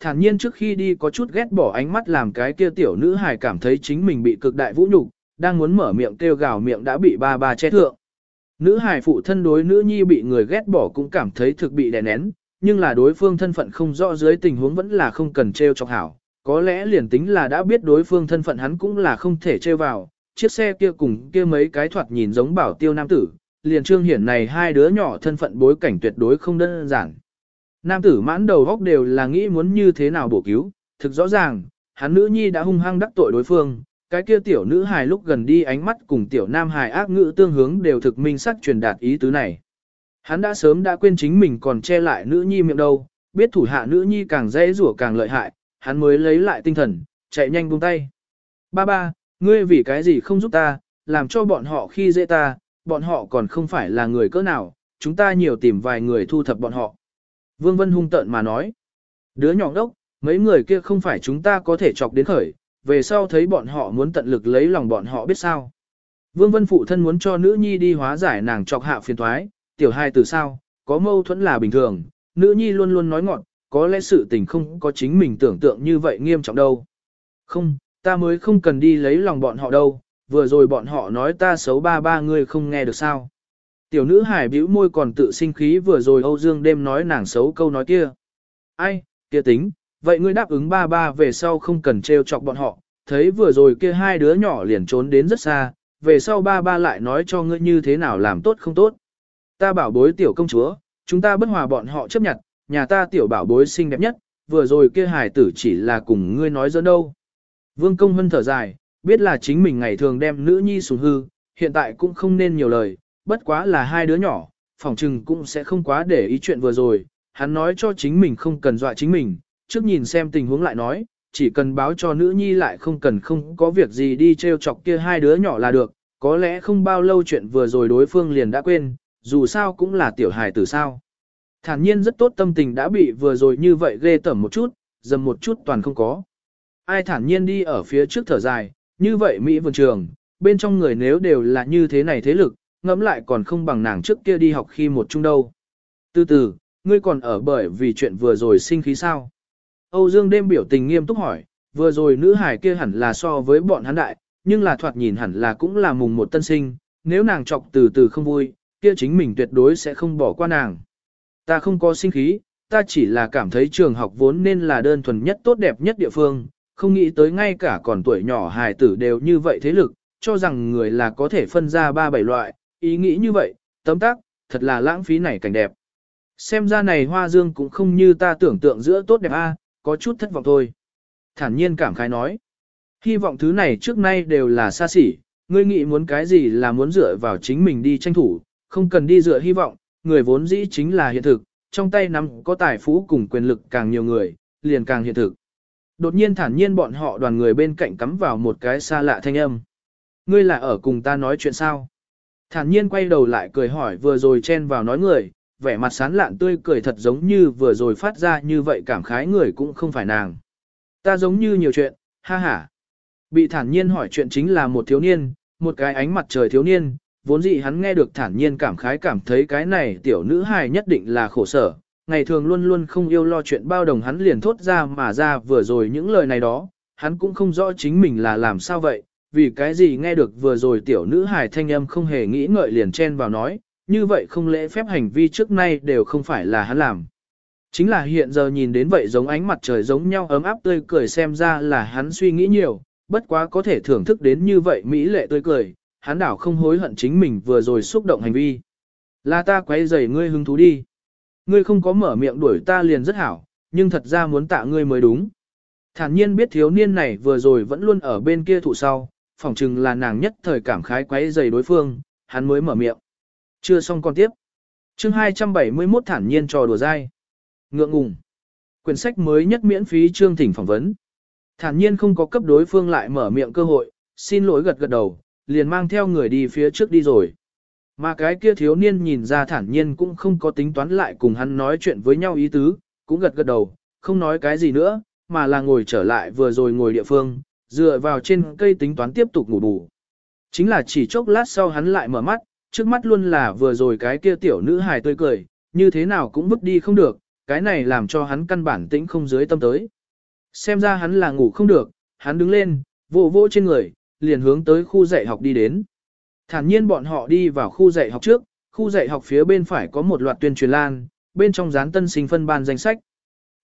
thản nhiên trước khi đi có chút ghét bỏ ánh mắt làm cái kia tiểu nữ hài cảm thấy chính mình bị cực đại vũ nhục, đang muốn mở miệng kêu gào miệng đã bị ba ba che thượng. Nữ hài phụ thân đối nữ nhi bị người ghét bỏ cũng cảm thấy thực bị đè nén, nhưng là đối phương thân phận không rõ dưới tình huống vẫn là không cần treo chọc hảo. Có lẽ liền tính là đã biết đối phương thân phận hắn cũng là không thể treo vào, chiếc xe kia cùng kia mấy cái thoạt nhìn giống bảo tiêu nam tử, liền trương hiển này hai đứa nhỏ thân phận bối cảnh tuyệt đối không đơn giản. Nam tử mãn đầu góc đều là nghĩ muốn như thế nào bổ cứu, thực rõ ràng, hắn nữ nhi đã hung hăng đắc tội đối phương, cái kia tiểu nữ hài lúc gần đi ánh mắt cùng tiểu nam hài ác ngữ tương hướng đều thực minh sắc truyền đạt ý tứ này. Hắn đã sớm đã quên chính mình còn che lại nữ nhi miệng đâu, biết thủ hạ nữ nhi càng dễ rủa càng lợi hại, hắn mới lấy lại tinh thần, chạy nhanh buông tay. Ba ba, ngươi vì cái gì không giúp ta, làm cho bọn họ khi dễ ta, bọn họ còn không phải là người cỡ nào, chúng ta nhiều tìm vài người thu thập bọn họ. Vương Vân hung tợn mà nói. Đứa nhỏ đốc, mấy người kia không phải chúng ta có thể chọc đến khởi, về sau thấy bọn họ muốn tận lực lấy lòng bọn họ biết sao. Vương Vân phụ thân muốn cho nữ nhi đi hóa giải nàng chọc hạ phiền thoái, tiểu hai từ sao, có mâu thuẫn là bình thường, nữ nhi luôn luôn nói ngọn, có lẽ sự tình không có chính mình tưởng tượng như vậy nghiêm trọng đâu. Không, ta mới không cần đi lấy lòng bọn họ đâu, vừa rồi bọn họ nói ta xấu ba ba người không nghe được sao. Tiểu nữ hải bĩu môi còn tự sinh khí vừa rồi Âu Dương đêm nói nàng xấu câu nói kia. Ai, kia tính, vậy ngươi đáp ứng ba ba về sau không cần trêu chọc bọn họ, thấy vừa rồi kia hai đứa nhỏ liền trốn đến rất xa, về sau ba ba lại nói cho ngươi như thế nào làm tốt không tốt. Ta bảo bối tiểu công chúa, chúng ta bất hòa bọn họ chấp nhận, nhà ta tiểu bảo bối xinh đẹp nhất, vừa rồi kia Hải tử chỉ là cùng ngươi nói dẫn đâu. Vương công hân thở dài, biết là chính mình ngày thường đem nữ nhi xuống hư, hiện tại cũng không nên nhiều lời, bất quá là hai đứa nhỏ, phòng trừng cũng sẽ không quá để ý chuyện vừa rồi, hắn nói cho chính mình không cần dọa chính mình, trước nhìn xem tình huống lại nói, chỉ cần báo cho nữ nhi lại không cần không có việc gì đi treo chọc kia hai đứa nhỏ là được, có lẽ không bao lâu chuyện vừa rồi đối phương liền đã quên, dù sao cũng là tiểu hài tử sao. Thản nhiên rất tốt tâm tình đã bị vừa rồi như vậy ghê tởm một chút, dầm một chút toàn không có. Ai thản nhiên đi ở phía trước thở dài, như vậy Mỹ vườn trường, bên trong người nếu đều là như thế này thế lực, ngẫm lại còn không bằng nàng trước kia đi học khi một chung đâu. Từ từ, ngươi còn ở bởi vì chuyện vừa rồi sinh khí sao? Âu Dương đêm biểu tình nghiêm túc hỏi, vừa rồi nữ hải kia hẳn là so với bọn hắn đại, nhưng là thoạt nhìn hẳn là cũng là mùng một tân sinh, nếu nàng chọc từ từ không vui, kia chính mình tuyệt đối sẽ không bỏ qua nàng. Ta không có sinh khí, ta chỉ là cảm thấy trường học vốn nên là đơn thuần nhất tốt đẹp nhất địa phương, không nghĩ tới ngay cả còn tuổi nhỏ hài tử đều như vậy thế lực, cho rằng người là có thể phân ra ba bảy loại, ý nghĩ như vậy, tấm tác, thật là lãng phí này cảnh đẹp. Xem ra này hoa dương cũng không như ta tưởng tượng giữa tốt đẹp a, có chút thất vọng thôi. Thản nhiên cảm khái nói. Hy vọng thứ này trước nay đều là xa xỉ, ngươi nghĩ muốn cái gì là muốn dựa vào chính mình đi tranh thủ, không cần đi dựa hy vọng, người vốn dĩ chính là hiện thực, trong tay nắm có tài phú cùng quyền lực càng nhiều người, liền càng hiện thực. Đột nhiên thản nhiên bọn họ đoàn người bên cạnh cắm vào một cái xa lạ thanh âm. Ngươi là ở cùng ta nói chuyện sao? Thản nhiên quay đầu lại cười hỏi vừa rồi chen vào nói người, vẻ mặt sán lạn tươi cười thật giống như vừa rồi phát ra như vậy cảm khái người cũng không phải nàng. Ta giống như nhiều chuyện, ha ha. Bị thản nhiên hỏi chuyện chính là một thiếu niên, một cái ánh mặt trời thiếu niên, vốn dĩ hắn nghe được thản nhiên cảm khái cảm thấy cái này tiểu nữ hài nhất định là khổ sở, ngày thường luôn luôn không yêu lo chuyện bao đồng hắn liền thốt ra mà ra vừa rồi những lời này đó, hắn cũng không rõ chính mình là làm sao vậy, vì cái gì nghe được vừa rồi tiểu nữ hài thanh âm không hề nghĩ ngợi liền chen vào nói, như vậy không lễ phép hành vi trước nay đều không phải là hắn làm. Chính là hiện giờ nhìn đến vậy giống ánh mặt trời giống nhau ấm áp tươi cười xem ra là hắn suy nghĩ nhiều, bất quá có thể thưởng thức đến như vậy mỹ lệ tươi cười, hắn đảo không hối hận chính mình vừa rồi xúc động hành vi. Là ta quấy rầy ngươi hứng thú đi. Ngươi không có mở miệng đuổi ta liền rất hảo, nhưng thật ra muốn tạ ngươi mới đúng. Thản nhiên biết thiếu niên này vừa rồi vẫn luôn ở bên kia thụ sau, phỏng chừng là nàng nhất thời cảm khái quấy dày đối phương, hắn mới mở miệng. Chưa xong con tiếp. chương 271 thản nhiên trò đùa dai. Ngượng ngùng. Quyển sách mới nhất miễn phí chương thỉnh phỏng vấn. Thản nhiên không có cấp đối phương lại mở miệng cơ hội, xin lỗi gật gật đầu, liền mang theo người đi phía trước đi rồi. Mà cái kia thiếu niên nhìn ra thản nhiên cũng không có tính toán lại cùng hắn nói chuyện với nhau ý tứ, cũng gật gật đầu, không nói cái gì nữa, mà là ngồi trở lại vừa rồi ngồi địa phương, dựa vào trên cây tính toán tiếp tục ngủ bù. Chính là chỉ chốc lát sau hắn lại mở mắt, trước mắt luôn là vừa rồi cái kia tiểu nữ hài tươi cười, như thế nào cũng bước đi không được, cái này làm cho hắn căn bản tĩnh không dưới tâm tới. Xem ra hắn là ngủ không được, hắn đứng lên, vỗ vỗ trên người, liền hướng tới khu dạy học đi đến. Thản nhiên bọn họ đi vào khu dạy học trước, khu dạy học phía bên phải có một loạt tuyên truyền lan, bên trong dán tân sinh phân ban danh sách.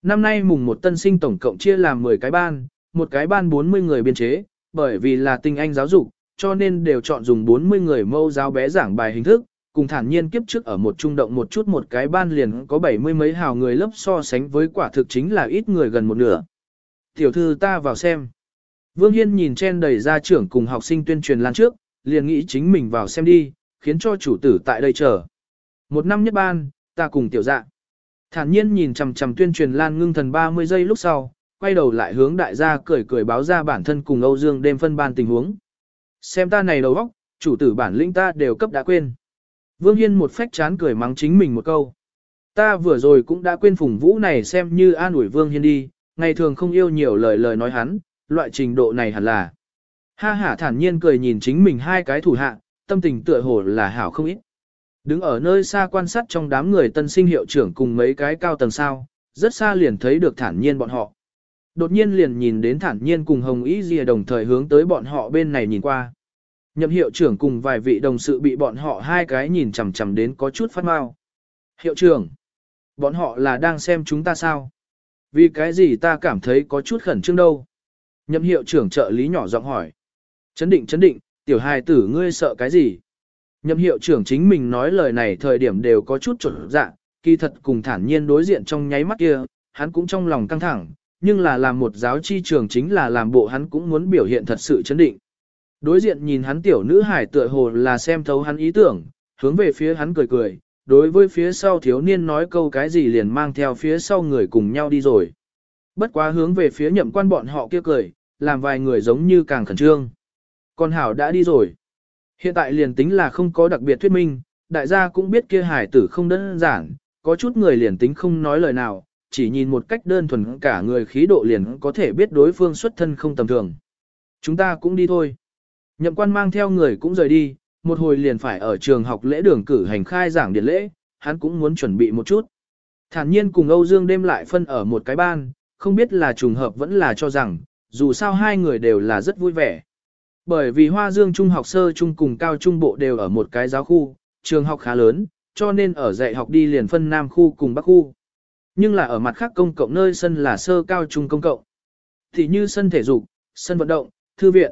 Năm nay mùng một tân sinh tổng cộng chia làm 10 cái ban, một cái ban 40 người biên chế, bởi vì là tinh anh giáo dục, cho nên đều chọn dùng 40 người mâu giáo bé giảng bài hình thức, cùng thản nhiên kiếp trước ở một trung động một chút một cái ban liền có 70 mấy hào người lớp so sánh với quả thực chính là ít người gần một nửa. Tiểu thư ta vào xem. Vương Hiên nhìn trên đầy gia trưởng cùng học sinh tuyên truyền lan trước, liền nghĩ chính mình vào xem đi, khiến cho chủ tử tại đây chờ. Một năm nhất ban, ta cùng tiểu dạ. Thản nhiên nhìn chằm chằm tuyên truyền lan ngưng thần 30 giây lúc sau, quay đầu lại hướng đại gia cười cười báo ra bản thân cùng Âu Dương đêm phân ban tình huống. Xem ta này đầu óc, chủ tử bản lĩnh ta đều cấp đã quên. Vương Hiên một phách chán cười mắng chính mình một câu. Ta vừa rồi cũng đã quên phùng vũ này xem như an ủi Vương Hiên đi, ngày thường không yêu nhiều lời lời nói hắn, loại trình độ này hẳn là. Ha hả thản nhiên cười nhìn chính mình hai cái thủ hạ, tâm tình tựa hồ là hảo không ít. Đứng ở nơi xa quan sát trong đám người tân sinh hiệu trưởng cùng mấy cái cao tầng sao, rất xa liền thấy được thản nhiên bọn họ. Đột nhiên liền nhìn đến thản nhiên cùng Hồng Y Dìa đồng thời hướng tới bọn họ bên này nhìn qua. Nhậm hiệu trưởng cùng vài vị đồng sự bị bọn họ hai cái nhìn chằm chằm đến có chút phát mau. Hiệu trưởng, bọn họ là đang xem chúng ta sao? Vì cái gì ta cảm thấy có chút khẩn trương đâu? Nhậm hiệu trưởng trợ lý nhỏ giọng hỏi. Chấn định chấn định, tiểu hài tử ngươi sợ cái gì? Nhậm hiệu trưởng chính mình nói lời này thời điểm đều có chút trộn dạ, kỳ thật cùng thản nhiên đối diện trong nháy mắt kia, hắn cũng trong lòng căng thẳng, nhưng là làm một giáo chi trường chính là làm bộ hắn cũng muốn biểu hiện thật sự chấn định. Đối diện nhìn hắn tiểu nữ hải tựa hồ là xem thấu hắn ý tưởng, hướng về phía hắn cười cười, đối với phía sau thiếu niên nói câu cái gì liền mang theo phía sau người cùng nhau đi rồi. Bất quá hướng về phía nhậm quan bọn họ kia cười, làm vài người giống như càng khẩn trương. Con Hảo đã đi rồi. Hiện tại liền tính là không có đặc biệt thuyết minh, đại gia cũng biết kia hải tử không đơn giản, có chút người liền tính không nói lời nào, chỉ nhìn một cách đơn thuần cả người khí độ liền có thể biết đối phương xuất thân không tầm thường. Chúng ta cũng đi thôi. Nhậm quan mang theo người cũng rời đi, một hồi liền phải ở trường học lễ đường cử hành khai giảng điện lễ, hắn cũng muốn chuẩn bị một chút. Thản nhiên cùng Âu Dương đêm lại phân ở một cái ban, không biết là trùng hợp vẫn là cho rằng, dù sao hai người đều là rất vui vẻ. Bởi vì Hoa Dương Trung học sơ trung cùng cao trung bộ đều ở một cái giáo khu, trường học khá lớn, cho nên ở dạy học đi liền phân Nam khu cùng Bắc khu. Nhưng là ở mặt khác công cộng nơi sân là sơ cao trung công cộng. Thì như sân thể dục, sân vận động, thư viện.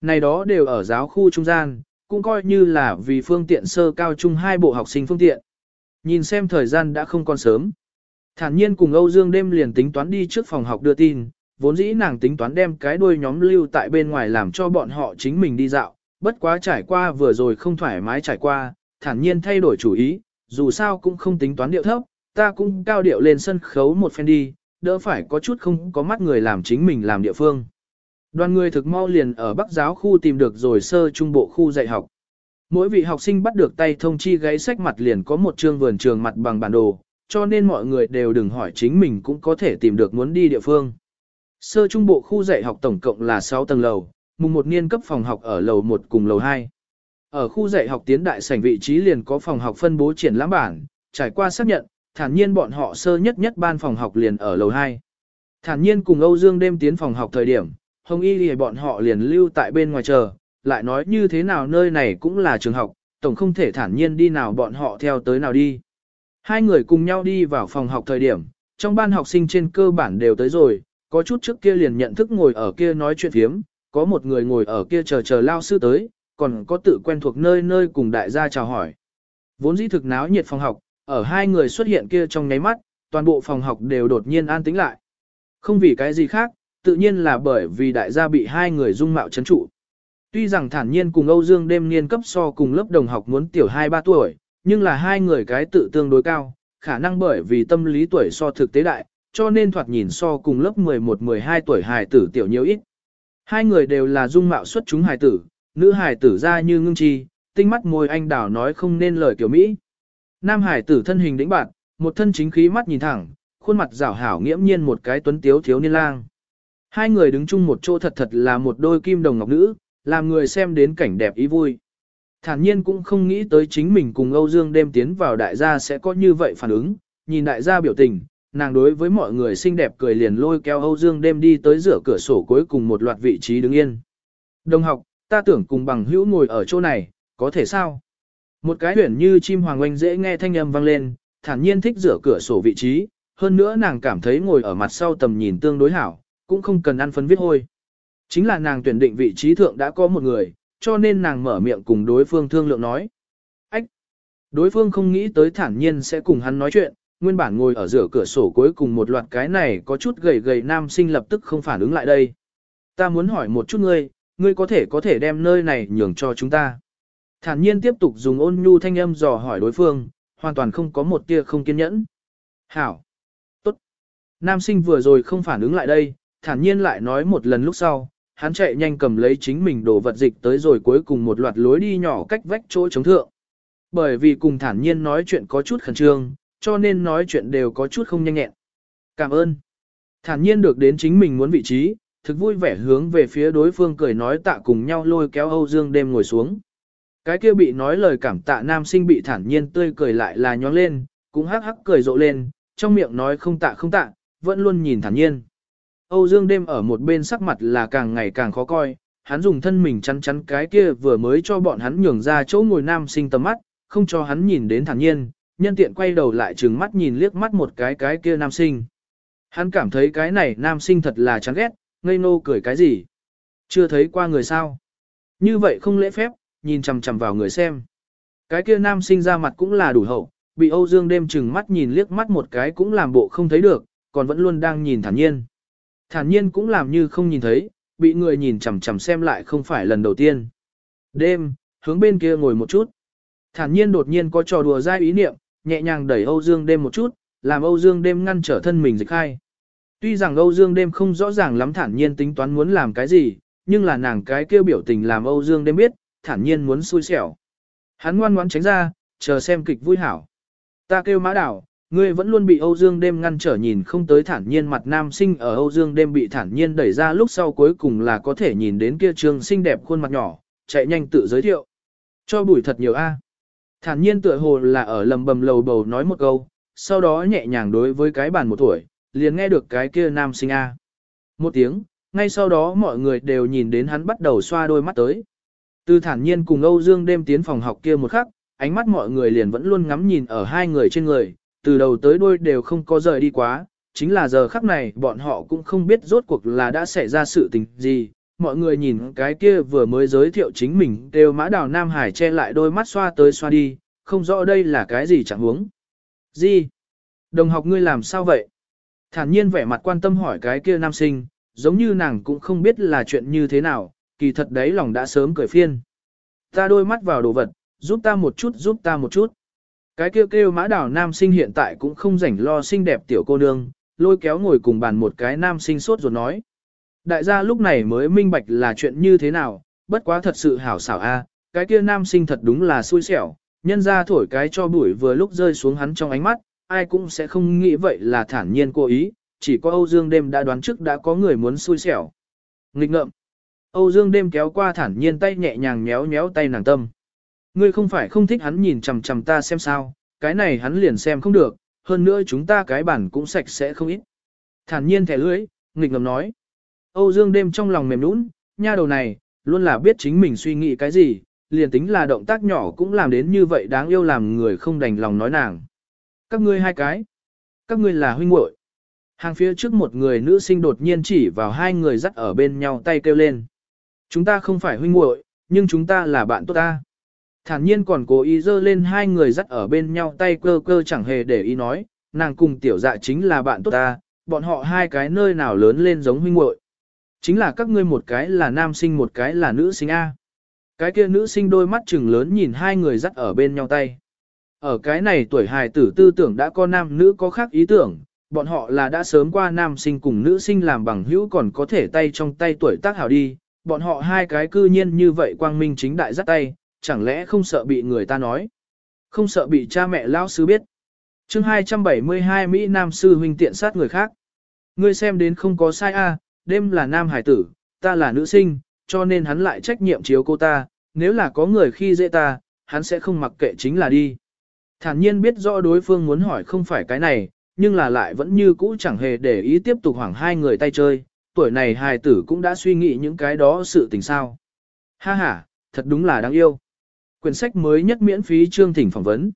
Này đó đều ở giáo khu trung gian, cũng coi như là vì phương tiện sơ cao trung hai bộ học sinh phương tiện. Nhìn xem thời gian đã không còn sớm. Thản nhiên cùng Âu Dương đêm liền tính toán đi trước phòng học đưa tin, vốn dĩ nàng tính toán đem cái đuôi nhóm lưu tại bên ngoài làm cho bọn họ chính mình đi dạo, bất quá trải qua vừa rồi không thoải mái trải qua, thản nhiên thay đổi chủ ý, dù sao cũng không tính toán điệu thấp, ta cũng cao điệu lên sân khấu một phen đi, đỡ phải có chút không có mắt người làm chính mình làm địa phương. Đoàn người thực mau liền ở Bắc giáo khu tìm được rồi sơ trung bộ khu dạy học. Mỗi vị học sinh bắt được tay thông chi gáy sách mặt liền có một chương vườn trường mặt bằng bản đồ, cho nên mọi người đều đừng hỏi chính mình cũng có thể tìm được muốn đi địa phương. Sơ trung bộ khu dạy học tổng cộng là 6 tầng lầu, mùng một niên cấp phòng học ở lầu 1 cùng lầu 2. Ở khu dạy học tiến đại sảnh vị trí liền có phòng học phân bố triển lãm bản, trải qua xác nhận, thản nhiên bọn họ sơ nhất nhất ban phòng học liền ở lầu 2. Thản nhiên cùng Âu Dương đêm tiến phòng học thời điểm, Hồng Y thì bọn họ liền lưu tại bên ngoài chờ, lại nói như thế nào nơi này cũng là trường học, tổng không thể thản nhiên đi nào bọn họ theo tới nào đi. Hai người cùng nhau đi vào phòng học thời điểm, trong ban học sinh trên cơ bản đều tới rồi, có chút trước kia liền nhận thức ngồi ở kia nói chuyện phiếm, có một người ngồi ở kia chờ chờ lao sư tới, còn có tự quen thuộc nơi nơi cùng đại gia chào hỏi. Vốn dĩ thực náo nhiệt phòng học, ở hai người xuất hiện kia trong nháy mắt, toàn bộ phòng học đều đột nhiên an tĩnh lại. Không vì cái gì khác, tự nhiên là bởi vì đại gia bị hai người dung mạo chấn trụ. Tuy rằng thản nhiên cùng Âu Dương đêm niên cấp so cùng lớp đồng học muốn tiểu 2-3 tuổi, nhưng là hai người cái tự tương đối cao, khả năng bởi vì tâm lý tuổi so thực tế đại, cho nên thoạt nhìn so cùng lớp 11-12 tuổi hài tử tiểu nhiều ít. Hai người đều là dung mạo xuất chúng hài tử, nữ hài tử ra như ngưng chi, tinh mắt môi anh đảo nói không nên lời kiểu Mỹ. Nam Hải tử thân hình đĩnh bạn, một thân chính khí mắt nhìn thẳng, khuôn mặt rảo hảo nghiễm nhiên một cái tuấn tiếu thiếu niên lang. Hai người đứng chung một chỗ thật thật là một đôi kim đồng ngọc nữ, làm người xem đến cảnh đẹp ý vui. Thản nhiên cũng không nghĩ tới chính mình cùng Âu Dương đêm tiến vào đại gia sẽ có như vậy phản ứng, nhìn đại gia biểu tình, nàng đối với mọi người xinh đẹp cười liền lôi kéo Âu Dương đêm đi tới giữa cửa sổ cuối cùng một loạt vị trí đứng yên. Đồng học, ta tưởng cùng bằng hữu ngồi ở chỗ này, có thể sao? Một cái huyển như chim hoàng oanh dễ nghe thanh âm vang lên, thản nhiên thích rửa cửa sổ vị trí, hơn nữa nàng cảm thấy ngồi ở mặt sau tầm nhìn tương đối hảo, cũng không cần ăn phấn viết hôi. Chính là nàng tuyển định vị trí thượng đã có một người, cho nên nàng mở miệng cùng đối phương thương lượng nói. Ách! Đối phương không nghĩ tới thản nhiên sẽ cùng hắn nói chuyện, nguyên bản ngồi ở giữa cửa sổ cuối cùng một loạt cái này có chút gầy gầy nam sinh lập tức không phản ứng lại đây. Ta muốn hỏi một chút ngươi, ngươi có thể có thể đem nơi này nhường cho chúng ta. Thản nhiên tiếp tục dùng ôn nhu thanh âm dò hỏi đối phương, hoàn toàn không có một tia không kiên nhẫn. Hảo! Tốt! Nam sinh vừa rồi không phản ứng lại đây, thản nhiên lại nói một lần lúc sau, hắn chạy nhanh cầm lấy chính mình đồ vật dịch tới rồi cuối cùng một loạt lối đi nhỏ cách vách chỗ chống thượng. Bởi vì cùng thản nhiên nói chuyện có chút khẩn trương, cho nên nói chuyện đều có chút không nhanh nhẹn. Cảm ơn. Thản nhiên được đến chính mình muốn vị trí, thực vui vẻ hướng về phía đối phương cười nói tạ cùng nhau lôi kéo Âu Dương đêm ngồi xuống. Cái kia bị nói lời cảm tạ nam sinh bị thản nhiên tươi cười lại là nhóng lên, cũng hắc hắc cười rộ lên, trong miệng nói không tạ không tạ, vẫn luôn nhìn thản nhiên. Âu Dương đêm ở một bên sắc mặt là càng ngày càng khó coi, hắn dùng thân mình chắn chắn cái kia vừa mới cho bọn hắn nhường ra chỗ ngồi nam sinh tầm mắt, không cho hắn nhìn đến thản nhiên, nhân tiện quay đầu lại trừng mắt nhìn liếc mắt một cái cái kia nam sinh. Hắn cảm thấy cái này nam sinh thật là chán ghét, ngây nô cười cái gì. Chưa thấy qua người sao. Như vậy không lễ phép, nhìn chằm chằm vào người xem. Cái kia nam sinh ra mặt cũng là đủ hậu, bị Âu Dương đêm chừng mắt nhìn liếc mắt một cái cũng làm bộ không thấy được, còn vẫn luôn đang nhìn thản nhiên. Thản nhiên cũng làm như không nhìn thấy, bị người nhìn chằm chằm xem lại không phải lần đầu tiên. Đêm, hướng bên kia ngồi một chút. Thản nhiên đột nhiên có trò đùa dai ý niệm, nhẹ nhàng đẩy Âu Dương đêm một chút, làm Âu Dương đêm ngăn trở thân mình dịch khai. Tuy rằng Âu Dương đêm không rõ ràng lắm thản nhiên tính toán muốn làm cái gì, nhưng là nàng cái kêu biểu tình làm Âu Dương đêm biết, thản nhiên muốn xui xẻo. Hắn ngoan ngoãn tránh ra, chờ xem kịch vui hảo. Ta kêu mã đảo, ngươi vẫn luôn bị Âu Dương đêm ngăn trở nhìn không tới thản nhiên mặt nam sinh ở Âu Dương đêm bị thản nhiên đẩy ra lúc sau cuối cùng là có thể nhìn đến kia trường xinh đẹp khuôn mặt nhỏ, chạy nhanh tự giới thiệu. Cho bùi thật nhiều a. Thản nhiên tựa hồ là ở lầm bầm lầu bầu nói một câu, sau đó nhẹ nhàng đối với cái bàn một tuổi, liền nghe được cái kia nam sinh A. Một tiếng, ngay sau đó mọi người đều nhìn đến hắn bắt đầu xoa đôi mắt tới. Từ thản nhiên cùng Âu Dương đêm tiến phòng học kia một khắc, ánh mắt mọi người liền vẫn luôn ngắm nhìn ở hai người trên người, từ đầu tới đuôi đều không có rời đi quá, chính là giờ khắc này bọn họ cũng không biết rốt cuộc là đã xảy ra sự tình gì. Mọi người nhìn cái kia vừa mới giới thiệu chính mình đều mã đào Nam Hải che lại đôi mắt xoa tới xoa đi, không rõ đây là cái gì chẳng huống. Gì? Đồng học ngươi làm sao vậy? Thản nhiên vẻ mặt quan tâm hỏi cái kia nam sinh, giống như nàng cũng không biết là chuyện như thế nào, kỳ thật đấy lòng đã sớm cười phiên. Ta đôi mắt vào đồ vật, giúp ta một chút giúp ta một chút. Cái kêu kêu mã đảo nam sinh hiện tại cũng không rảnh lo xinh đẹp tiểu cô nương, lôi kéo ngồi cùng bàn một cái nam sinh sốt rồi nói. Đại gia lúc này mới minh bạch là chuyện như thế nào, bất quá thật sự hảo xảo a, cái kia nam sinh thật đúng là xui xẻo, nhân ra thổi cái cho bụi vừa lúc rơi xuống hắn trong ánh mắt, ai cũng sẽ không nghĩ vậy là thản nhiên cố ý, chỉ có Âu Dương đêm đã đoán trước đã có người muốn xui xẻo. Nghịch ngợm. Âu Dương đêm kéo qua thản nhiên tay nhẹ nhàng nhéo nhéo tay nàng tâm. Ngươi không phải không thích hắn nhìn chằm chằm ta xem sao, cái này hắn liền xem không được, hơn nữa chúng ta cái bản cũng sạch sẽ không ít. Thản nhiên thẻ lưỡi, nghịch ngầm nói. Âu Dương đêm trong lòng mềm nũng, nha đầu này, luôn là biết chính mình suy nghĩ cái gì, liền tính là động tác nhỏ cũng làm đến như vậy đáng yêu làm người không đành lòng nói nàng. Các ngươi hai cái, các ngươi là huynh muội. Hàng phía trước một người nữ sinh đột nhiên chỉ vào hai người dắt ở bên nhau tay kêu lên. Chúng ta không phải huynh muội, nhưng chúng ta là bạn tốt ta. Thản nhiên còn cố ý dơ lên hai người dắt ở bên nhau tay cơ cơ chẳng hề để ý nói, nàng cùng tiểu dạ chính là bạn tốt ta, bọn họ hai cái nơi nào lớn lên giống huynh muội. Chính là các ngươi một cái là nam sinh một cái là nữ sinh A. Cái kia nữ sinh đôi mắt trừng lớn nhìn hai người dắt ở bên nhau tay. Ở cái này tuổi hài tử tư tưởng đã có nam nữ có khác ý tưởng, bọn họ là đã sớm qua nam sinh cùng nữ sinh làm bằng hữu còn có thể tay trong tay tuổi tác hảo đi, bọn họ hai cái cư nhiên như vậy quang minh chính đại dắt tay, chẳng lẽ không sợ bị người ta nói. Không sợ bị cha mẹ lao sư biết. chương 272 Mỹ Nam sư huynh tiện sát người khác. Ngươi xem đến không có sai a đêm là nam hải tử, ta là nữ sinh, cho nên hắn lại trách nhiệm chiếu cô ta, nếu là có người khi dễ ta, hắn sẽ không mặc kệ chính là đi. Thản nhiên biết rõ đối phương muốn hỏi không phải cái này, nhưng là lại vẫn như cũ chẳng hề để ý tiếp tục hoảng hai người tay chơi, tuổi này hài tử cũng đã suy nghĩ những cái đó sự tình sao. Ha ha, thật đúng là đáng yêu. Quyển sách mới nhất miễn phí chương thỉnh phỏng vấn.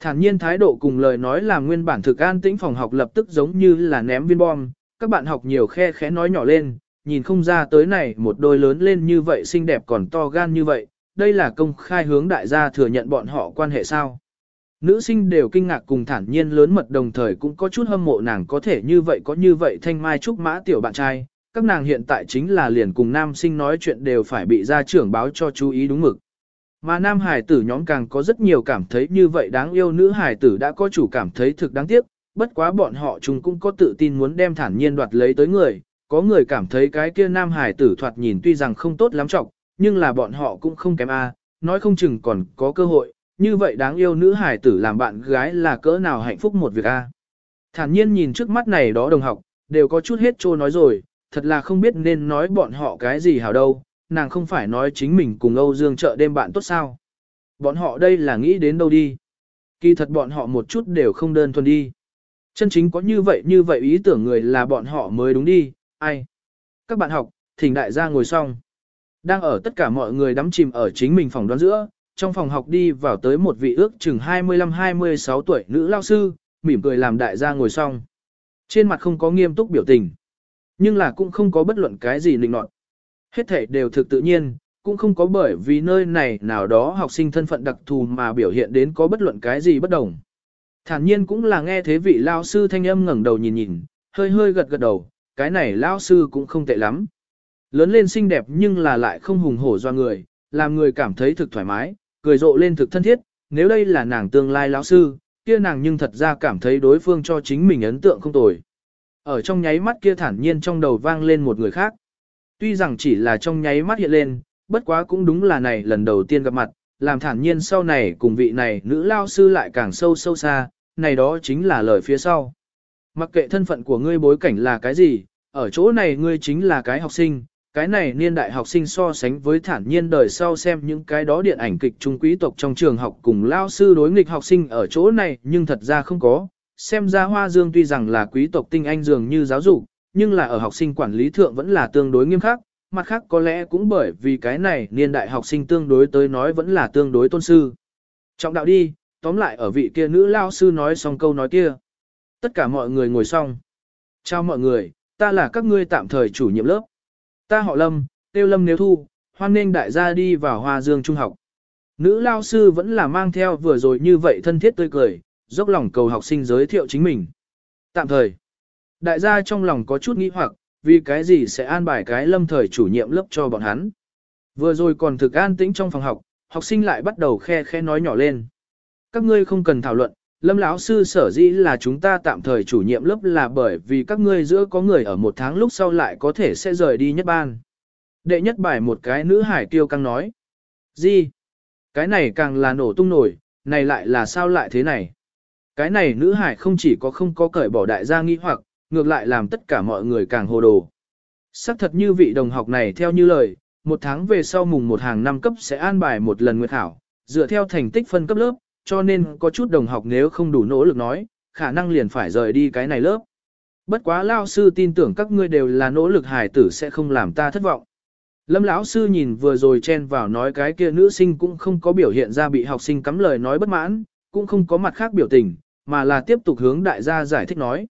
Thản nhiên thái độ cùng lời nói làm nguyên bản thực an tĩnh phòng học lập tức giống như là ném viên bom, các bạn học nhiều khe khẽ nói nhỏ lên, nhìn không ra tới này một đôi lớn lên như vậy xinh đẹp còn to gan như vậy, đây là công khai hướng đại gia thừa nhận bọn họ quan hệ sao. Nữ sinh đều kinh ngạc cùng thản nhiên lớn mật đồng thời cũng có chút hâm mộ nàng có thể như vậy có như vậy thanh mai trúc mã tiểu bạn trai, các nàng hiện tại chính là liền cùng nam sinh nói chuyện đều phải bị gia trưởng báo cho chú ý đúng mực. Mà nam hải tử nhóm càng có rất nhiều cảm thấy như vậy đáng yêu nữ hải tử đã có chủ cảm thấy thực đáng tiếc, bất quá bọn họ chúng cũng có tự tin muốn đem thản nhiên đoạt lấy tới người, có người cảm thấy cái kia nam hải tử thoạt nhìn tuy rằng không tốt lắm trọng, nhưng là bọn họ cũng không kém a, nói không chừng còn có cơ hội, như vậy đáng yêu nữ hải tử làm bạn gái là cỡ nào hạnh phúc một việc a. Thản nhiên nhìn trước mắt này đó đồng học, đều có chút hết trô nói rồi, thật là không biết nên nói bọn họ cái gì hảo đâu, nàng không phải nói chính mình cùng Âu Dương chợ đêm bạn tốt sao. Bọn họ đây là nghĩ đến đâu đi. Kỳ thật bọn họ một chút đều không đơn thuần đi. Chân chính có như vậy như vậy ý tưởng người là bọn họ mới đúng đi, ai. Các bạn học, thỉnh đại gia ngồi xong. Đang ở tất cả mọi người đắm chìm ở chính mình phòng đoán giữa, trong phòng học đi vào tới một vị ước chừng 25-26 tuổi nữ lao sư, mỉm cười làm đại gia ngồi xong. Trên mặt không có nghiêm túc biểu tình, nhưng là cũng không có bất luận cái gì nịnh nọt. Hết thể đều thực tự nhiên, cũng không có bởi vì nơi này nào đó học sinh thân phận đặc thù mà biểu hiện đến có bất luận cái gì bất đồng. Thản nhiên cũng là nghe thế vị lao sư thanh âm ngẩng đầu nhìn nhìn, hơi hơi gật gật đầu, cái này lao sư cũng không tệ lắm. Lớn lên xinh đẹp nhưng là lại không hùng hổ do người, làm người cảm thấy thực thoải mái, cười rộ lên thực thân thiết, nếu đây là nàng tương lai lão sư, kia nàng nhưng thật ra cảm thấy đối phương cho chính mình ấn tượng không tồi. Ở trong nháy mắt kia thản nhiên trong đầu vang lên một người khác. Tuy rằng chỉ là trong nháy mắt hiện lên, bất quá cũng đúng là này lần đầu tiên gặp mặt, làm thản nhiên sau này cùng vị này nữ lao sư lại càng sâu sâu xa, này đó chính là lời phía sau. Mặc kệ thân phận của ngươi bối cảnh là cái gì, ở chỗ này ngươi chính là cái học sinh, cái này niên đại học sinh so sánh với thản nhiên đời sau xem những cái đó điện ảnh kịch trung quý tộc trong trường học cùng lao sư đối nghịch học sinh ở chỗ này nhưng thật ra không có. Xem ra Hoa Dương tuy rằng là quý tộc tinh anh dường như giáo dục, nhưng là ở học sinh quản lý thượng vẫn là tương đối nghiêm khắc, mặt khác có lẽ cũng bởi vì cái này niên đại học sinh tương đối tới nói vẫn là tương đối tôn sư. Trọng đạo đi, tóm lại ở vị kia nữ lao sư nói xong câu nói kia. Tất cả mọi người ngồi xong. Chào mọi người, ta là các ngươi tạm thời chủ nhiệm lớp. Ta họ Lâm, tiêu Lâm nếu thu, hoan nghênh đại gia đi vào Hoa Dương Trung học. Nữ lao sư vẫn là mang theo vừa rồi như vậy thân thiết tươi cười, dốc lòng cầu học sinh giới thiệu chính mình. Tạm thời, đại gia trong lòng có chút nghĩ hoặc, vì cái gì sẽ an bài cái lâm thời chủ nhiệm lớp cho bọn hắn. Vừa rồi còn thực an tĩnh trong phòng học, học sinh lại bắt đầu khe khe nói nhỏ lên. Các ngươi không cần thảo luận, lâm lão sư sở dĩ là chúng ta tạm thời chủ nhiệm lớp là bởi vì các ngươi giữa có người ở một tháng lúc sau lại có thể sẽ rời đi nhất ban. Đệ nhất bài một cái nữ hải tiêu căng nói. Gì? Cái này càng là nổ tung nổi, này lại là sao lại thế này? Cái này nữ hải không chỉ có không có cởi bỏ đại gia nghi hoặc, ngược lại làm tất cả mọi người càng hồ đồ. Sắc thật như vị đồng học này theo như lời, một tháng về sau mùng một hàng năm cấp sẽ an bài một lần nguyệt khảo, dựa theo thành tích phân cấp lớp, cho nên có chút đồng học nếu không đủ nỗ lực nói, khả năng liền phải rời đi cái này lớp. Bất quá lao sư tin tưởng các ngươi đều là nỗ lực hài tử sẽ không làm ta thất vọng. Lâm lão sư nhìn vừa rồi chen vào nói cái kia nữ sinh cũng không có biểu hiện ra bị học sinh cắm lời nói bất mãn, cũng không có mặt khác biểu tình, mà là tiếp tục hướng đại gia giải thích nói.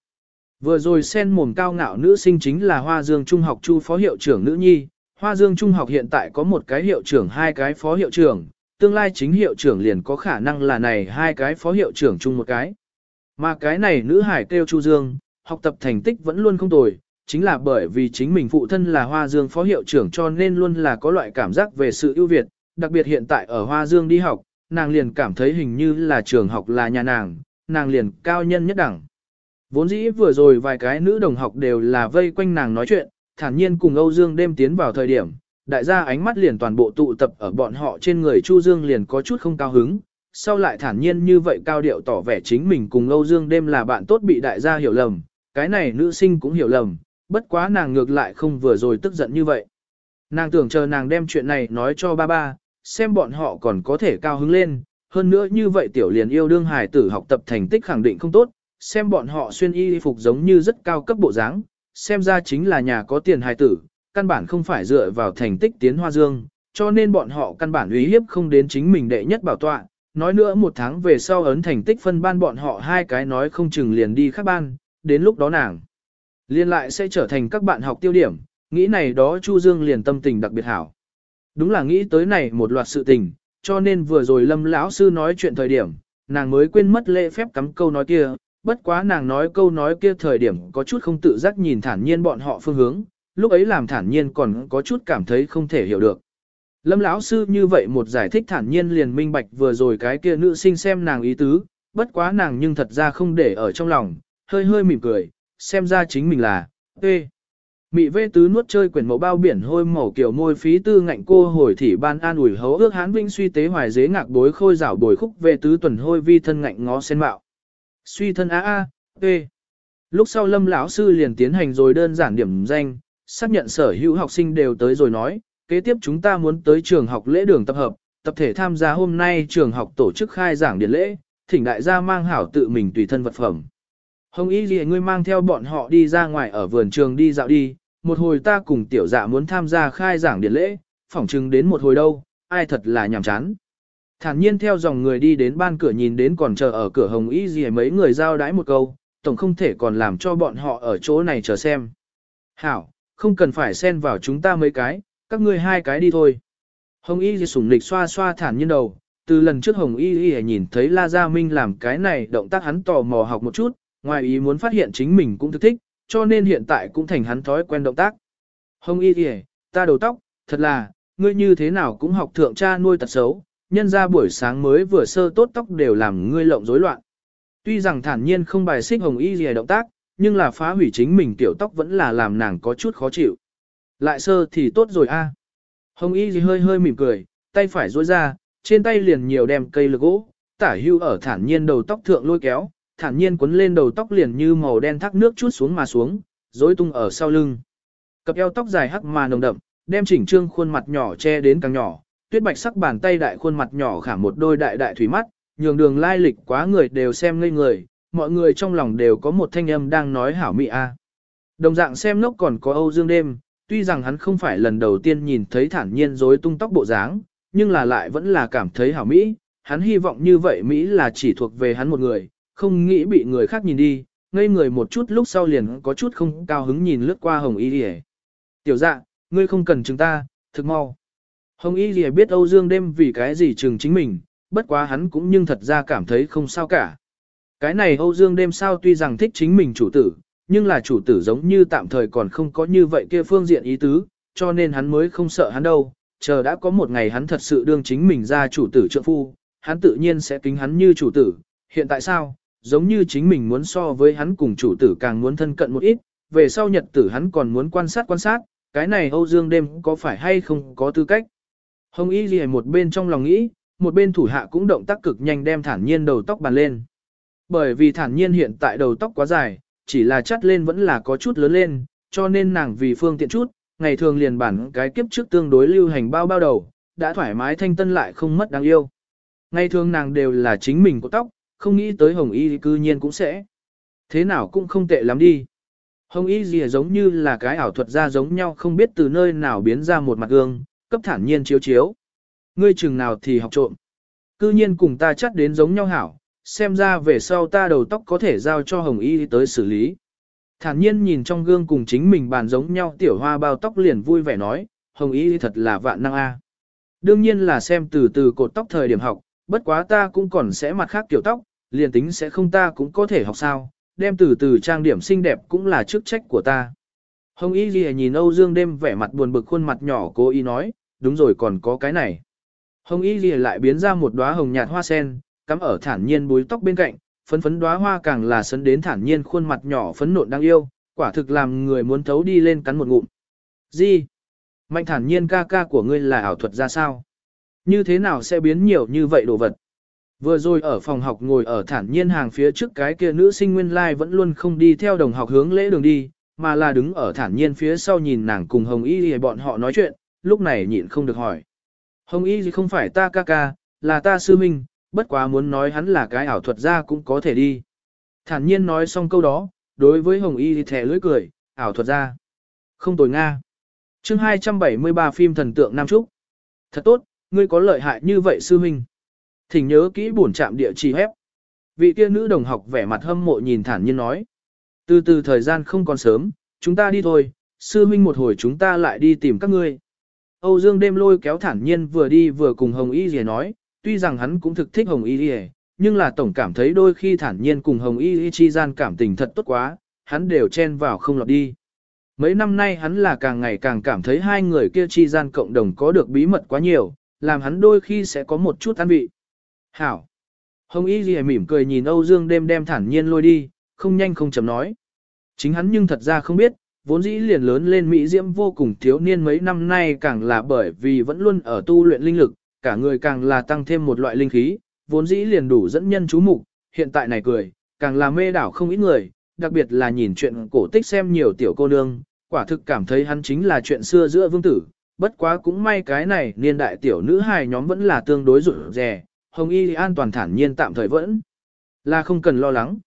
Vừa rồi sen mồm cao ngạo nữ sinh chính là Hoa Dương Trung học Chu phó hiệu trưởng nữ nhi. Hoa Dương Trung học hiện tại có một cái hiệu trưởng hai cái phó hiệu trưởng, tương lai chính hiệu trưởng liền có khả năng là này hai cái phó hiệu trưởng chung một cái. Mà cái này nữ hải kêu Chu Dương, học tập thành tích vẫn luôn không tồi, chính là bởi vì chính mình phụ thân là Hoa Dương phó hiệu trưởng cho nên luôn là có loại cảm giác về sự ưu việt, đặc biệt hiện tại ở Hoa Dương đi học, nàng liền cảm thấy hình như là trường học là nhà nàng, nàng liền cao nhân nhất đẳng. Vốn dĩ vừa rồi vài cái nữ đồng học đều là vây quanh nàng nói chuyện, thản nhiên cùng Âu Dương đêm tiến vào thời điểm, đại gia ánh mắt liền toàn bộ tụ tập ở bọn họ trên người Chu Dương liền có chút không cao hứng, sau lại thản nhiên như vậy cao điệu tỏ vẻ chính mình cùng Âu Dương đêm là bạn tốt bị đại gia hiểu lầm, cái này nữ sinh cũng hiểu lầm, bất quá nàng ngược lại không vừa rồi tức giận như vậy. Nàng tưởng chờ nàng đem chuyện này nói cho ba ba, xem bọn họ còn có thể cao hứng lên, hơn nữa như vậy tiểu liền yêu đương hài tử học tập thành tích khẳng định không tốt, xem bọn họ xuyên y phục giống như rất cao cấp bộ dáng, xem ra chính là nhà có tiền hài tử, căn bản không phải dựa vào thành tích tiến hoa dương, cho nên bọn họ căn bản uy hiếp không đến chính mình đệ nhất bảo tọa. Nói nữa một tháng về sau ấn thành tích phân ban bọn họ hai cái nói không chừng liền đi khác ban, đến lúc đó nàng liên lại sẽ trở thành các bạn học tiêu điểm, nghĩ này đó Chu Dương liền tâm tình đặc biệt hảo. Đúng là nghĩ tới này một loạt sự tình, cho nên vừa rồi Lâm lão sư nói chuyện thời điểm, nàng mới quên mất lễ phép cắm câu nói kia, bất quá nàng nói câu nói kia thời điểm có chút không tự giác nhìn thản nhiên bọn họ phương hướng, lúc ấy làm thản nhiên còn có chút cảm thấy không thể hiểu được. Lâm lão sư như vậy một giải thích thản nhiên liền minh bạch vừa rồi cái kia nữ sinh xem nàng ý tứ, bất quá nàng nhưng thật ra không để ở trong lòng, hơi hơi mỉm cười, xem ra chính mình là, ê. Mị vê tứ nuốt chơi quyển mẫu bao biển hôi màu kiểu môi phí tư ngạnh cô hồi thị ban an ủi hấu ước hán vinh suy tế hoài dế ngạc bối khôi rảo bồi khúc về tứ tuần hôi vi thân ngạnh ngó sen mạo. Suy thân a a, ê. Lúc sau lâm lão sư liền tiến hành rồi đơn giản điểm danh, xác nhận sở hữu học sinh đều tới rồi nói, kế tiếp chúng ta muốn tới trường học lễ đường tập hợp, tập thể tham gia hôm nay trường học tổ chức khai giảng điện lễ, thỉnh đại gia mang hảo tự mình tùy thân vật phẩm. Hồng Y gì ngươi mang theo bọn họ đi ra ngoài ở vườn trường đi dạo đi, một hồi ta cùng tiểu dạ muốn tham gia khai giảng điện lễ, phỏng chừng đến một hồi đâu, ai thật là nhàm chán. Thản nhiên theo dòng người đi đến ban cửa nhìn đến còn chờ ở cửa Hồng Y gì mấy người giao đái một câu, tổng không thể còn làm cho bọn họ ở chỗ này chờ xem. Hảo, không cần phải xen vào chúng ta mấy cái, các ngươi hai cái đi thôi. Hồng Y gì sủng lịch xoa xoa thản nhiên đầu, từ lần trước Hồng Y Y nhìn thấy La Gia Minh làm cái này động tác hắn tò mò học một chút, ngoài ý muốn phát hiện chính mình cũng thức thích, cho nên hiện tại cũng thành hắn thói quen động tác. Hồng y kìa, ta đầu tóc, thật là, ngươi như thế nào cũng học thượng cha nuôi tật xấu, nhân ra buổi sáng mới vừa sơ tốt tóc đều làm ngươi lộng rối loạn. Tuy rằng thản nhiên không bài xích hồng y gì động tác, nhưng là phá hủy chính mình tiểu tóc vẫn là làm nàng có chút khó chịu. Lại sơ thì tốt rồi a. Hồng y gì hơi hơi mỉm cười, tay phải duỗi ra, trên tay liền nhiều đem cây lực gỗ, tả hưu ở thản nhiên đầu tóc thượng lôi kéo, thản nhiên quấn lên đầu tóc liền như màu đen thác nước chút xuống mà xuống, rối tung ở sau lưng. Cặp eo tóc dài hắc mà nồng đậm, đem chỉnh trương khuôn mặt nhỏ che đến càng nhỏ, tuyết bạch sắc bàn tay đại khuôn mặt nhỏ khả một đôi đại đại thủy mắt, nhường đường lai lịch quá người đều xem ngây người, mọi người trong lòng đều có một thanh âm đang nói hảo mị a. Đồng dạng xem nốc còn có Âu Dương đêm, tuy rằng hắn không phải lần đầu tiên nhìn thấy thản nhiên rối tung tóc bộ dáng, nhưng là lại vẫn là cảm thấy hảo mỹ, hắn hy vọng như vậy Mỹ là chỉ thuộc về hắn một người, không nghĩ bị người khác nhìn đi, ngây người một chút lúc sau liền có chút không cao hứng nhìn lướt qua Hồng Y Lìa. Tiểu dạ, ngươi không cần chừng ta, thực mau. Hồng Y Lìa biết Âu Dương đêm vì cái gì chừng chính mình, bất quá hắn cũng nhưng thật ra cảm thấy không sao cả. Cái này Âu Dương đêm sao tuy rằng thích chính mình chủ tử, nhưng là chủ tử giống như tạm thời còn không có như vậy kia phương diện ý tứ, cho nên hắn mới không sợ hắn đâu, chờ đã có một ngày hắn thật sự đương chính mình ra chủ tử trượng phu, hắn tự nhiên sẽ kính hắn như chủ tử, hiện tại sao, giống như chính mình muốn so với hắn cùng chủ tử càng muốn thân cận một ít, về sau nhật tử hắn còn muốn quan sát quan sát, cái này Âu Dương đêm có phải hay không có tư cách. Hồng Y Ghi một bên trong lòng nghĩ, một bên thủ hạ cũng động tác cực nhanh đem thản nhiên đầu tóc bàn lên. Bởi vì thản nhiên hiện tại đầu tóc quá dài, chỉ là chắt lên vẫn là có chút lớn lên, cho nên nàng vì phương tiện chút, ngày thường liền bản cái kiếp trước tương đối lưu hành bao bao đầu, đã thoải mái thanh tân lại không mất đáng yêu. Ngày thường nàng đều là chính mình có tóc, không nghĩ tới Hồng Y cư nhiên cũng sẽ. Thế nào cũng không tệ lắm đi. Hồng Y gì giống như là cái ảo thuật ra giống nhau không biết từ nơi nào biến ra một mặt gương, cấp thản nhiên chiếu chiếu. Ngươi chừng nào thì học trộm. Cư nhiên cùng ta chắc đến giống nhau hảo, xem ra về sau ta đầu tóc có thể giao cho Hồng Y tới xử lý. Thản nhiên nhìn trong gương cùng chính mình bàn giống nhau tiểu hoa bao tóc liền vui vẻ nói, Hồng Y thật là vạn năng a. Đương nhiên là xem từ từ cột tóc thời điểm học, bất quá ta cũng còn sẽ mặt khác kiểu tóc, liền tính sẽ không ta cũng có thể học sao, đem từ từ trang điểm xinh đẹp cũng là chức trách của ta. Hồng Y Ghi nhìn Âu Dương đêm vẻ mặt buồn bực khuôn mặt nhỏ cô y nói, đúng rồi còn có cái này. Hồng Y Ghi lại biến ra một đóa hồng nhạt hoa sen, cắm ở thản nhiên búi tóc bên cạnh, phấn phấn đóa hoa càng là sấn đến thản nhiên khuôn mặt nhỏ phấn nộn đang yêu, quả thực làm người muốn thấu đi lên cắn một ngụm. Gì? Mạnh thản nhiên ca ca của ngươi là ảo thuật ra sao? Như thế nào sẽ biến nhiều như vậy đồ vật? Vừa rồi ở phòng học ngồi ở thản nhiên hàng phía trước cái kia nữ sinh nguyên lai like vẫn luôn không đi theo đồng học hướng lễ đường đi, mà là đứng ở thản nhiên phía sau nhìn nàng cùng Hồng Y thì bọn họ nói chuyện, lúc này nhịn không được hỏi. Hồng Y thì không phải ta ca ca, là ta sư minh, bất quá muốn nói hắn là cái ảo thuật gia cũng có thể đi. Thản nhiên nói xong câu đó, đối với Hồng Y thì thẻ lưỡi cười, ảo thuật gia Không tồi Nga. chương 273 phim thần tượng Nam Trúc. Thật tốt, ngươi có lợi hại như vậy sư minh Thỉnh nhớ kỹ bổn trạm địa chỉ hép. Vị kia nữ đồng học vẻ mặt hâm mộ nhìn thản nhiên nói. Từ từ thời gian không còn sớm, chúng ta đi thôi, sư huynh một hồi chúng ta lại đi tìm các ngươi. Âu Dương đêm lôi kéo thản nhiên vừa đi vừa cùng Hồng Y Dì nói, tuy rằng hắn cũng thực thích Hồng Y Dì, nhưng là tổng cảm thấy đôi khi thản nhiên cùng Hồng Y Dì chi gian cảm tình thật tốt quá, hắn đều chen vào không lọt đi. Mấy năm nay hắn là càng ngày càng cảm thấy hai người kia chi gian cộng đồng có được bí mật quá nhiều, làm hắn đôi khi sẽ có một chút an vị. Hảo! Hồng Y Ghi mỉm cười nhìn Âu Dương đêm đem thản nhiên lôi đi, không nhanh không chậm nói. Chính hắn nhưng thật ra không biết, vốn dĩ liền lớn lên Mỹ Diễm vô cùng thiếu niên mấy năm nay càng là bởi vì vẫn luôn ở tu luyện linh lực, cả người càng là tăng thêm một loại linh khí, vốn dĩ liền đủ dẫn nhân chú mục, hiện tại này cười, càng là mê đảo không ít người, đặc biệt là nhìn chuyện cổ tích xem nhiều tiểu cô nương, quả thực cảm thấy hắn chính là chuyện xưa giữa vương tử, bất quá cũng may cái này niên đại tiểu nữ hài nhóm vẫn là tương đối rụt rè, Hồng Y an toàn thản nhiên tạm thời vẫn là không cần lo lắng.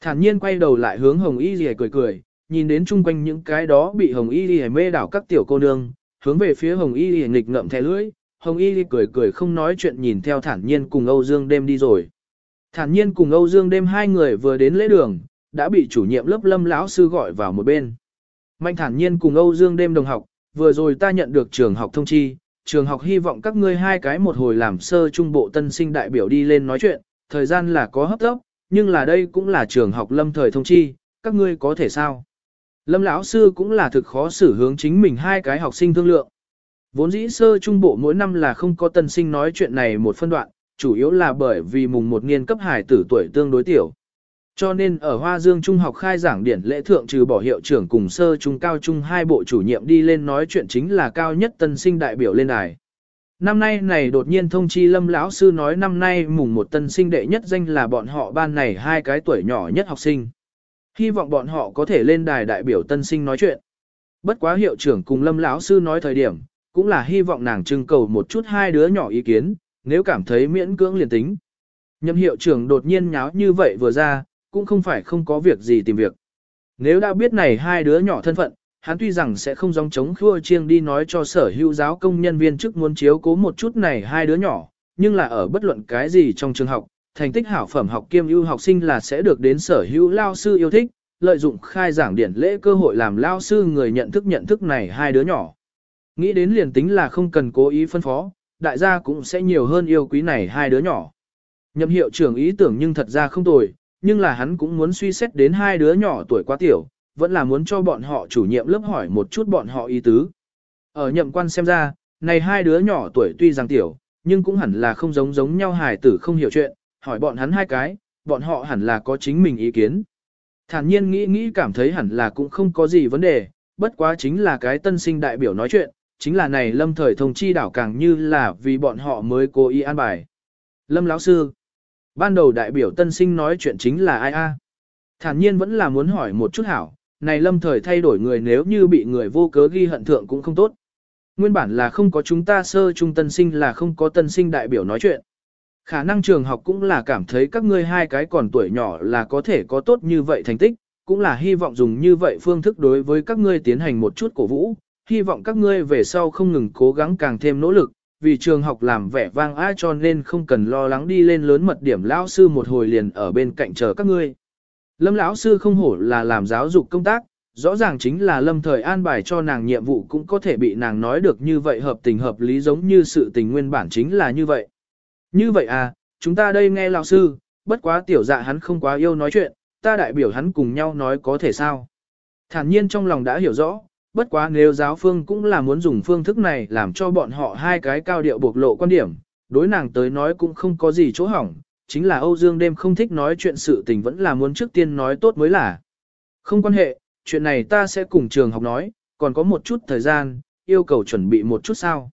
Thản nhiên quay đầu lại hướng Hồng Y Lì cười cười, nhìn đến chung quanh những cái đó bị Hồng Y Lì mê đảo các tiểu cô nương, hướng về phía Hồng Y Lì nghịch ngậm thẻ lưỡi, Hồng Y Lì cười cười không nói chuyện nhìn theo thản nhiên cùng Âu Dương đêm đi rồi. Thản nhiên cùng Âu Dương đêm hai người vừa đến lễ đường, đã bị chủ nhiệm lớp lâm lão sư gọi vào một bên. Mạnh thản nhiên cùng Âu Dương đêm đồng học, vừa rồi ta nhận được trường học thông chi, trường học hy vọng các ngươi hai cái một hồi làm sơ trung bộ tân sinh đại biểu đi lên nói chuyện, thời gian là có hấp tốc, nhưng là đây cũng là trường học lâm thời thông chi, các ngươi có thể sao? Lâm lão sư cũng là thực khó xử hướng chính mình hai cái học sinh thương lượng. Vốn dĩ sơ trung bộ mỗi năm là không có tân sinh nói chuyện này một phân đoạn, chủ yếu là bởi vì mùng một niên cấp hải tử tuổi tương đối tiểu. Cho nên ở Hoa Dương Trung học khai giảng điển lễ thượng trừ bỏ hiệu trưởng cùng sơ trung cao trung hai bộ chủ nhiệm đi lên nói chuyện chính là cao nhất tân sinh đại biểu lên đài. Năm nay này đột nhiên thông chi lâm lão sư nói năm nay mùng một tân sinh đệ nhất danh là bọn họ ban này hai cái tuổi nhỏ nhất học sinh. Hy vọng bọn họ có thể lên đài đại biểu tân sinh nói chuyện. Bất quá hiệu trưởng cùng lâm lão sư nói thời điểm, cũng là hy vọng nàng trưng cầu một chút hai đứa nhỏ ý kiến, nếu cảm thấy miễn cưỡng liền tính. Nhậm hiệu trưởng đột nhiên nháo như vậy vừa ra, cũng không phải không có việc gì tìm việc. Nếu đã biết này hai đứa nhỏ thân phận, hắn tuy rằng sẽ không giống chống khua chiêng đi nói cho sở hữu giáo công nhân viên chức muốn chiếu cố một chút này hai đứa nhỏ, nhưng là ở bất luận cái gì trong trường học, thành tích hảo phẩm học kiêm ưu học sinh là sẽ được đến sở hữu lao sư yêu thích, lợi dụng khai giảng điển lễ cơ hội làm lao sư người nhận thức nhận thức này hai đứa nhỏ. Nghĩ đến liền tính là không cần cố ý phân phó, đại gia cũng sẽ nhiều hơn yêu quý này hai đứa nhỏ. Nhậm hiệu trưởng ý tưởng nhưng thật ra không tồi, nhưng là hắn cũng muốn suy xét đến hai đứa nhỏ tuổi quá tiểu, vẫn là muốn cho bọn họ chủ nhiệm lớp hỏi một chút bọn họ ý tứ. Ở nhậm quan xem ra, này hai đứa nhỏ tuổi tuy rằng tiểu, nhưng cũng hẳn là không giống giống nhau hài tử không hiểu chuyện, hỏi bọn hắn hai cái, bọn họ hẳn là có chính mình ý kiến. Thản nhiên nghĩ nghĩ cảm thấy hẳn là cũng không có gì vấn đề, bất quá chính là cái tân sinh đại biểu nói chuyện, chính là này lâm thời thông chi đảo càng như là vì bọn họ mới cố ý an bài. Lâm lão sư, ban đầu đại biểu tân sinh nói chuyện chính là ai a? Thản nhiên vẫn là muốn hỏi một chút hảo, này lâm thời thay đổi người nếu như bị người vô cớ ghi hận thượng cũng không tốt. Nguyên bản là không có chúng ta sơ trung tân sinh là không có tân sinh đại biểu nói chuyện. Khả năng trường học cũng là cảm thấy các ngươi hai cái còn tuổi nhỏ là có thể có tốt như vậy thành tích, cũng là hy vọng dùng như vậy phương thức đối với các ngươi tiến hành một chút cổ vũ, hy vọng các ngươi về sau không ngừng cố gắng càng thêm nỗ lực, vì trường học làm vẻ vang ai cho nên không cần lo lắng đi lên lớn mật điểm lão sư một hồi liền ở bên cạnh chờ các ngươi. Lâm lão sư không hổ là làm giáo dục công tác, rõ ràng chính là lâm thời an bài cho nàng nhiệm vụ cũng có thể bị nàng nói được như vậy hợp tình hợp lý giống như sự tình nguyên bản chính là như vậy. Như vậy à, chúng ta đây nghe lão sư, bất quá tiểu dạ hắn không quá yêu nói chuyện, ta đại biểu hắn cùng nhau nói có thể sao. Thản nhiên trong lòng đã hiểu rõ, bất quá nếu giáo phương cũng là muốn dùng phương thức này làm cho bọn họ hai cái cao điệu bộc lộ quan điểm, đối nàng tới nói cũng không có gì chỗ hỏng, chính là Âu Dương đêm không thích nói chuyện sự tình vẫn là muốn trước tiên nói tốt mới là. Không quan hệ, chuyện này ta sẽ cùng trường học nói, còn có một chút thời gian, yêu cầu chuẩn bị một chút sao.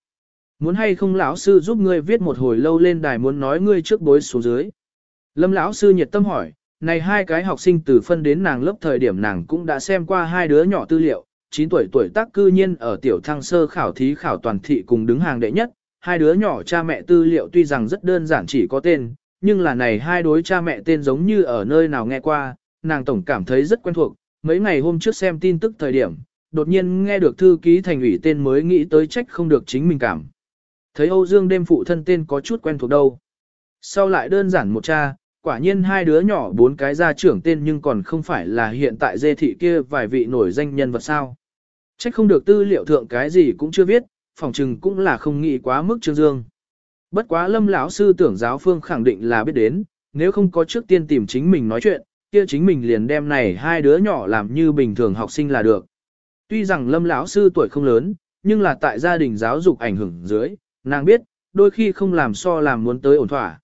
Muốn hay không lão sư giúp ngươi viết một hồi lâu lên đài muốn nói ngươi trước bối xuống dưới. Lâm lão sư nhiệt tâm hỏi, này hai cái học sinh từ phân đến nàng lớp thời điểm nàng cũng đã xem qua hai đứa nhỏ tư liệu, 9 tuổi tuổi tác cư nhiên ở tiểu thăng sơ khảo thí khảo toàn thị cùng đứng hàng đệ nhất, hai đứa nhỏ cha mẹ tư liệu tuy rằng rất đơn giản chỉ có tên, nhưng là này hai đối cha mẹ tên giống như ở nơi nào nghe qua, nàng tổng cảm thấy rất quen thuộc, mấy ngày hôm trước xem tin tức thời điểm, đột nhiên nghe được thư ký thành ủy tên mới nghĩ tới trách không được chính mình cảm. Thấy Âu Dương đêm phụ thân tên có chút quen thuộc đâu. Sau lại đơn giản một cha, quả nhiên hai đứa nhỏ bốn cái gia trưởng tên nhưng còn không phải là hiện tại dê thị kia vài vị nổi danh nhân vật sao. Trách không được tư liệu thượng cái gì cũng chưa viết, phòng trừng cũng là không nghĩ quá mức trương dương. Bất quá lâm lão sư tưởng giáo phương khẳng định là biết đến, nếu không có trước tiên tìm chính mình nói chuyện, kia chính mình liền đem này hai đứa nhỏ làm như bình thường học sinh là được. Tuy rằng lâm lão sư tuổi không lớn, nhưng là tại gia đình giáo dục ảnh hưởng dưới, nàng biết, đôi khi không làm so làm muốn tới ổn thỏa.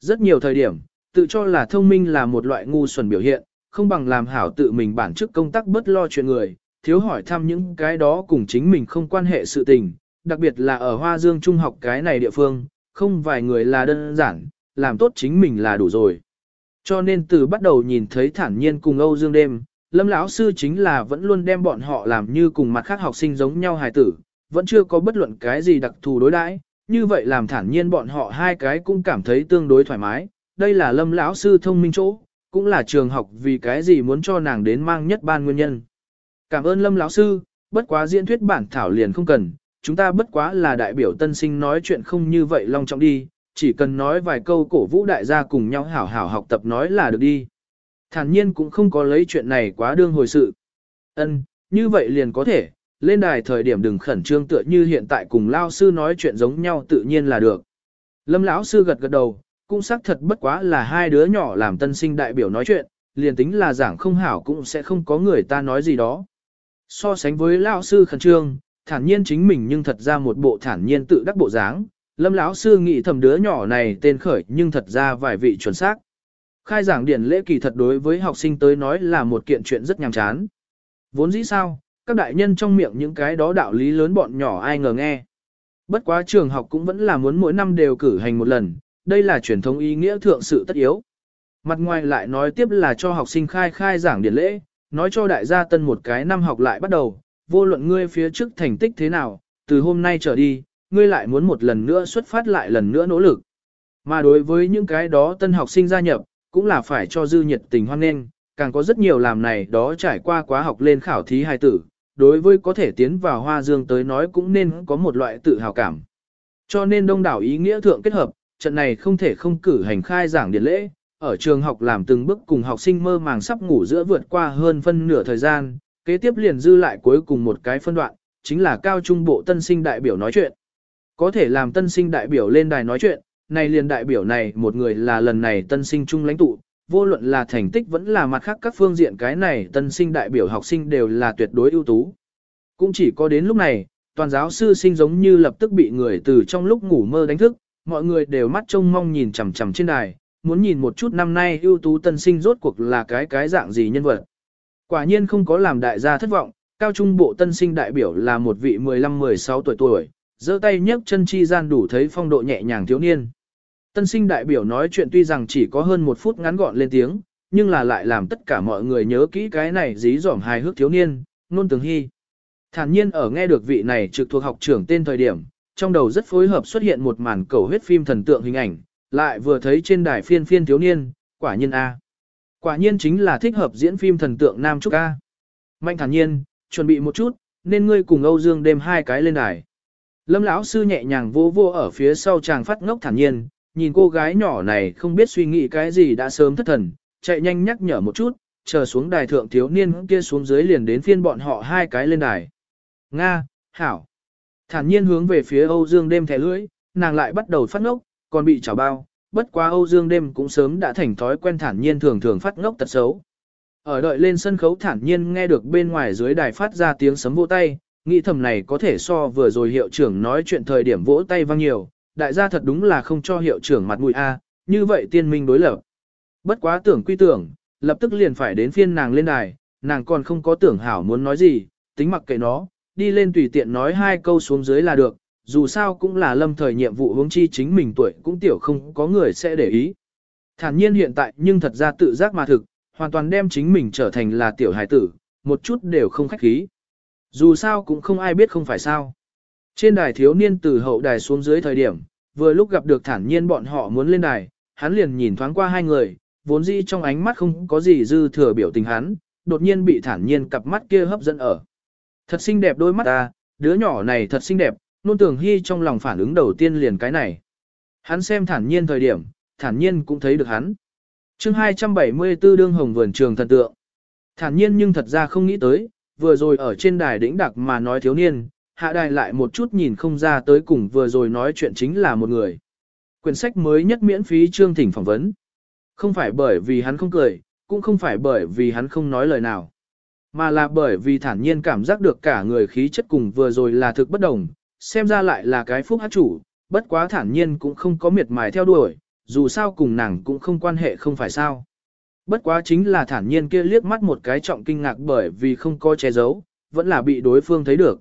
Rất nhiều thời điểm, tự cho là thông minh là một loại ngu xuẩn biểu hiện, không bằng làm hảo tự mình bản chức công tác bất lo chuyện người, thiếu hỏi thăm những cái đó cùng chính mình không quan hệ sự tình, đặc biệt là ở Hoa Dương Trung học cái này địa phương, không vài người là đơn giản, làm tốt chính mình là đủ rồi. Cho nên từ bắt đầu nhìn thấy thản nhiên cùng Âu Dương đêm, Lâm lão sư chính là vẫn luôn đem bọn họ làm như cùng mặt khác học sinh giống nhau hài tử, vẫn chưa có bất luận cái gì đặc thù đối đãi, như vậy làm thản nhiên bọn họ hai cái cũng cảm thấy tương đối thoải mái, đây là Lâm lão sư thông minh chỗ, cũng là trường học vì cái gì muốn cho nàng đến mang nhất ban nguyên nhân. Cảm ơn Lâm lão sư, bất quá diễn thuyết bản thảo liền không cần, chúng ta bất quá là đại biểu tân sinh nói chuyện không như vậy long trọng đi, chỉ cần nói vài câu cổ vũ đại gia cùng nhau hảo hảo học tập nói là được đi. Thản nhiên cũng không có lấy chuyện này quá đương hồi sự. Ân, như vậy liền có thể, lên đài thời điểm đừng khẩn trương tựa như hiện tại cùng lao sư nói chuyện giống nhau tự nhiên là được. Lâm lão sư gật gật đầu, cũng xác thật bất quá là hai đứa nhỏ làm tân sinh đại biểu nói chuyện, liền tính là giảng không hảo cũng sẽ không có người ta nói gì đó. So sánh với lão sư khẩn trương, thản nhiên chính mình nhưng thật ra một bộ thản nhiên tự đắc bộ dáng, Lâm lão sư nghĩ thầm đứa nhỏ này tên khởi nhưng thật ra vài vị chuẩn xác. Khai giảng điển lễ kỳ thật đối với học sinh tới nói là một kiện chuyện rất nhàm chán. Vốn dĩ sao, các đại nhân trong miệng những cái đó đạo lý lớn bọn nhỏ ai ngờ nghe. Bất quá trường học cũng vẫn là muốn mỗi năm đều cử hành một lần, đây là truyền thống ý nghĩa thượng sự tất yếu. Mặt ngoài lại nói tiếp là cho học sinh khai khai giảng điển lễ, nói cho đại gia tân một cái năm học lại bắt đầu, vô luận ngươi phía trước thành tích thế nào, từ hôm nay trở đi, ngươi lại muốn một lần nữa xuất phát lại lần nữa nỗ lực. Mà đối với những cái đó tân học sinh gia nhập, cũng là phải cho dư nhiệt tình hoan nghênh, càng có rất nhiều làm này đó trải qua quá học lên khảo thí hài tử, đối với có thể tiến vào hoa dương tới nói cũng nên có một loại tự hào cảm. Cho nên đông đảo ý nghĩa thượng kết hợp, trận này không thể không cử hành khai giảng điện lễ, ở trường học làm từng bước cùng học sinh mơ màng sắp ngủ giữa vượt qua hơn phân nửa thời gian, kế tiếp liền dư lại cuối cùng một cái phân đoạn, chính là cao trung bộ tân sinh đại biểu nói chuyện. Có thể làm tân sinh đại biểu lên đài nói chuyện, này liền đại biểu này một người là lần này tân sinh trung lãnh tụ, vô luận là thành tích vẫn là mặt khác các phương diện cái này tân sinh đại biểu học sinh đều là tuyệt đối ưu tú. Cũng chỉ có đến lúc này, toàn giáo sư sinh giống như lập tức bị người từ trong lúc ngủ mơ đánh thức, mọi người đều mắt trông mong nhìn chằm chằm trên đài, muốn nhìn một chút năm nay ưu tú tân sinh rốt cuộc là cái cái dạng gì nhân vật. Quả nhiên không có làm đại gia thất vọng, cao trung bộ tân sinh đại biểu là một vị 15-16 tuổi tuổi, giơ tay nhấc chân chi gian đủ thấy phong độ nhẹ nhàng thiếu niên. Tân sinh đại biểu nói chuyện tuy rằng chỉ có hơn một phút ngắn gọn lên tiếng, nhưng là lại làm tất cả mọi người nhớ kỹ cái này dí dỏm hài hước thiếu niên, nôn tường hy. Thản nhiên ở nghe được vị này trực thuộc học trưởng tên thời điểm, trong đầu rất phối hợp xuất hiện một màn cầu huyết phim thần tượng hình ảnh, lại vừa thấy trên đài phiên phiên thiếu niên, quả nhiên A. Quả nhiên chính là thích hợp diễn phim thần tượng Nam Trúc A. Mạnh thản nhiên, chuẩn bị một chút, nên ngươi cùng Âu Dương đem hai cái lên đài. Lâm lão sư nhẹ nhàng vô vô ở phía sau chàng phát ngốc thản nhiên, nhìn cô gái nhỏ này không biết suy nghĩ cái gì đã sớm thất thần, chạy nhanh nhắc nhở một chút, chờ xuống đài thượng thiếu niên kia xuống dưới liền đến phiên bọn họ hai cái lên đài. Nga, Hảo. Thản nhiên hướng về phía Âu Dương đêm thẻ lưỡi, nàng lại bắt đầu phát ngốc, còn bị chảo bao, bất quá Âu Dương đêm cũng sớm đã thành thói quen thản nhiên thường thường phát ngốc tật xấu. Ở đợi lên sân khấu thản nhiên nghe được bên ngoài dưới đài phát ra tiếng sấm vỗ tay, nghĩ thầm này có thể so vừa rồi hiệu trưởng nói chuyện thời điểm vỗ tay vang nhiều, đại gia thật đúng là không cho hiệu trưởng mặt mũi a, như vậy tiên minh đối lập. Bất quá tưởng quy tưởng, lập tức liền phải đến phiên nàng lên đài, nàng còn không có tưởng hảo muốn nói gì, tính mặc kệ nó, đi lên tùy tiện nói hai câu xuống dưới là được, dù sao cũng là lâm thời nhiệm vụ hướng chi chính mình tuổi cũng tiểu không có người sẽ để ý. Thản nhiên hiện tại nhưng thật ra tự giác mà thực, hoàn toàn đem chính mình trở thành là tiểu hải tử, một chút đều không khách khí. Dù sao cũng không ai biết không phải sao. Trên đài thiếu niên từ hậu đài xuống dưới thời điểm, vừa lúc gặp được thản nhiên bọn họ muốn lên đài, hắn liền nhìn thoáng qua hai người, vốn dĩ trong ánh mắt không có gì dư thừa biểu tình hắn, đột nhiên bị thản nhiên cặp mắt kia hấp dẫn ở. Thật xinh đẹp đôi mắt ta, đứa nhỏ này thật xinh đẹp, nôn tưởng hy trong lòng phản ứng đầu tiên liền cái này. Hắn xem thản nhiên thời điểm, thản nhiên cũng thấy được hắn. chương 274 đương hồng vườn trường thần tượng. Thản nhiên nhưng thật ra không nghĩ tới, vừa rồi ở trên đài đỉnh đặc mà nói thiếu niên, hạ đài lại một chút nhìn không ra tới cùng vừa rồi nói chuyện chính là một người. Quyển sách mới nhất miễn phí chương thỉnh phỏng vấn. Không phải bởi vì hắn không cười, cũng không phải bởi vì hắn không nói lời nào. Mà là bởi vì thản nhiên cảm giác được cả người khí chất cùng vừa rồi là thực bất đồng, xem ra lại là cái phúc hát chủ, bất quá thản nhiên cũng không có miệt mài theo đuổi, dù sao cùng nàng cũng không quan hệ không phải sao. Bất quá chính là thản nhiên kia liếc mắt một cái trọng kinh ngạc bởi vì không có che giấu, vẫn là bị đối phương thấy được.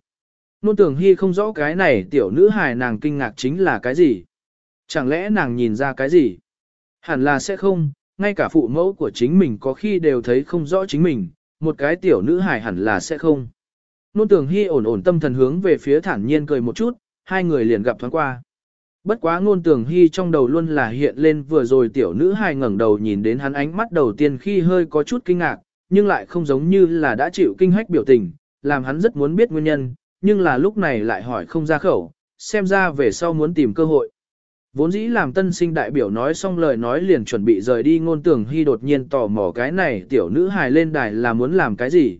Nôn tưởng hy không rõ cái này tiểu nữ hài nàng kinh ngạc chính là cái gì. Chẳng lẽ nàng nhìn ra cái gì? Hẳn là sẽ không, ngay cả phụ mẫu của chính mình có khi đều thấy không rõ chính mình, một cái tiểu nữ hài hẳn là sẽ không. Nôn tưởng hy ổn ổn tâm thần hướng về phía thản nhiên cười một chút, hai người liền gặp thoáng qua. Bất quá ngôn tường hy trong đầu luôn là hiện lên vừa rồi tiểu nữ hài ngẩng đầu nhìn đến hắn ánh mắt đầu tiên khi hơi có chút kinh ngạc, nhưng lại không giống như là đã chịu kinh hách biểu tình, làm hắn rất muốn biết nguyên nhân, nhưng là lúc này lại hỏi không ra khẩu, xem ra về sau muốn tìm cơ hội. Vốn dĩ làm tân sinh đại biểu nói xong lời nói liền chuẩn bị rời đi ngôn tưởng hy đột nhiên tò mò cái này tiểu nữ hài lên đài là muốn làm cái gì.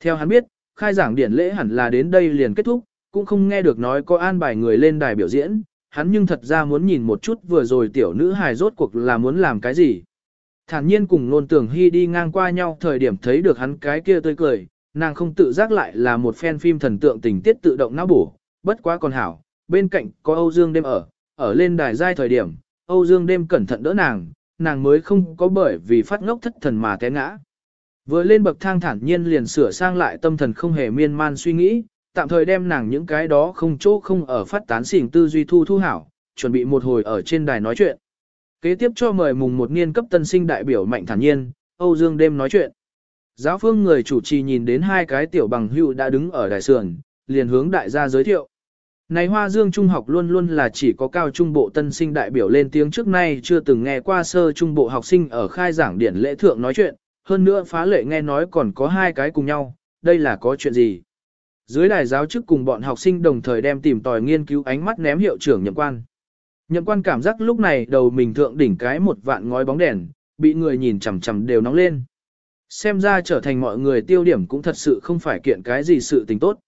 Theo hắn biết, khai giảng điển lễ hẳn là đến đây liền kết thúc, cũng không nghe được nói có an bài người lên đài biểu diễn, hắn nhưng thật ra muốn nhìn một chút vừa rồi tiểu nữ hài rốt cuộc là muốn làm cái gì. Thản nhiên cùng ngôn tưởng hy đi ngang qua nhau thời điểm thấy được hắn cái kia tươi cười, nàng không tự giác lại là một fan phim thần tượng tình tiết tự động não bổ, bất quá còn hảo, bên cạnh có Âu Dương đêm ở, ở lên đài giai thời điểm, Âu Dương đêm cẩn thận đỡ nàng, nàng mới không có bởi vì phát ngốc thất thần mà té ngã. Vừa lên bậc thang thản nhiên liền sửa sang lại tâm thần không hề miên man suy nghĩ, tạm thời đem nàng những cái đó không chỗ không ở phát tán xỉn tư duy thu thu hảo, chuẩn bị một hồi ở trên đài nói chuyện. Kế tiếp cho mời mùng một niên cấp tân sinh đại biểu mạnh thản nhiên, Âu Dương đêm nói chuyện. Giáo phương người chủ trì nhìn đến hai cái tiểu bằng hữu đã đứng ở đài sườn, liền hướng đại gia giới thiệu. Này Hoa Dương Trung học luôn luôn là chỉ có cao trung bộ tân sinh đại biểu lên tiếng trước nay chưa từng nghe qua sơ trung bộ học sinh ở khai giảng điển lễ thượng nói chuyện, hơn nữa phá lệ nghe nói còn có hai cái cùng nhau, đây là có chuyện gì? Dưới đài giáo chức cùng bọn học sinh đồng thời đem tìm tòi nghiên cứu ánh mắt ném hiệu trưởng nhậm quan. Nhậm quan cảm giác lúc này đầu mình thượng đỉnh cái một vạn ngói bóng đèn, bị người nhìn chằm chằm đều nóng lên. Xem ra trở thành mọi người tiêu điểm cũng thật sự không phải kiện cái gì sự tình tốt.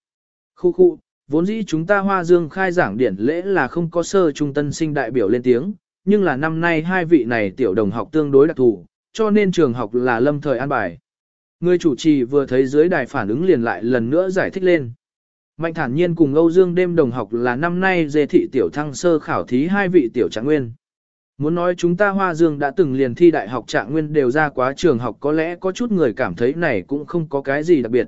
Khu khu, vốn dĩ chúng ta hoa dương khai giảng điển lễ là không có sơ trung tân sinh đại biểu lên tiếng, nhưng là năm nay hai vị này tiểu đồng học tương đối đặc thù, cho nên trường học là lâm thời an bài. Người chủ trì vừa thấy dưới đài phản ứng liền lại lần nữa giải thích lên. Mạnh thản nhiên cùng Âu Dương đêm đồng học là năm nay dê thị tiểu thăng sơ khảo thí hai vị tiểu trạng nguyên. Muốn nói chúng ta Hoa Dương đã từng liền thi đại học trạng nguyên đều ra quá trường học có lẽ có chút người cảm thấy này cũng không có cái gì đặc biệt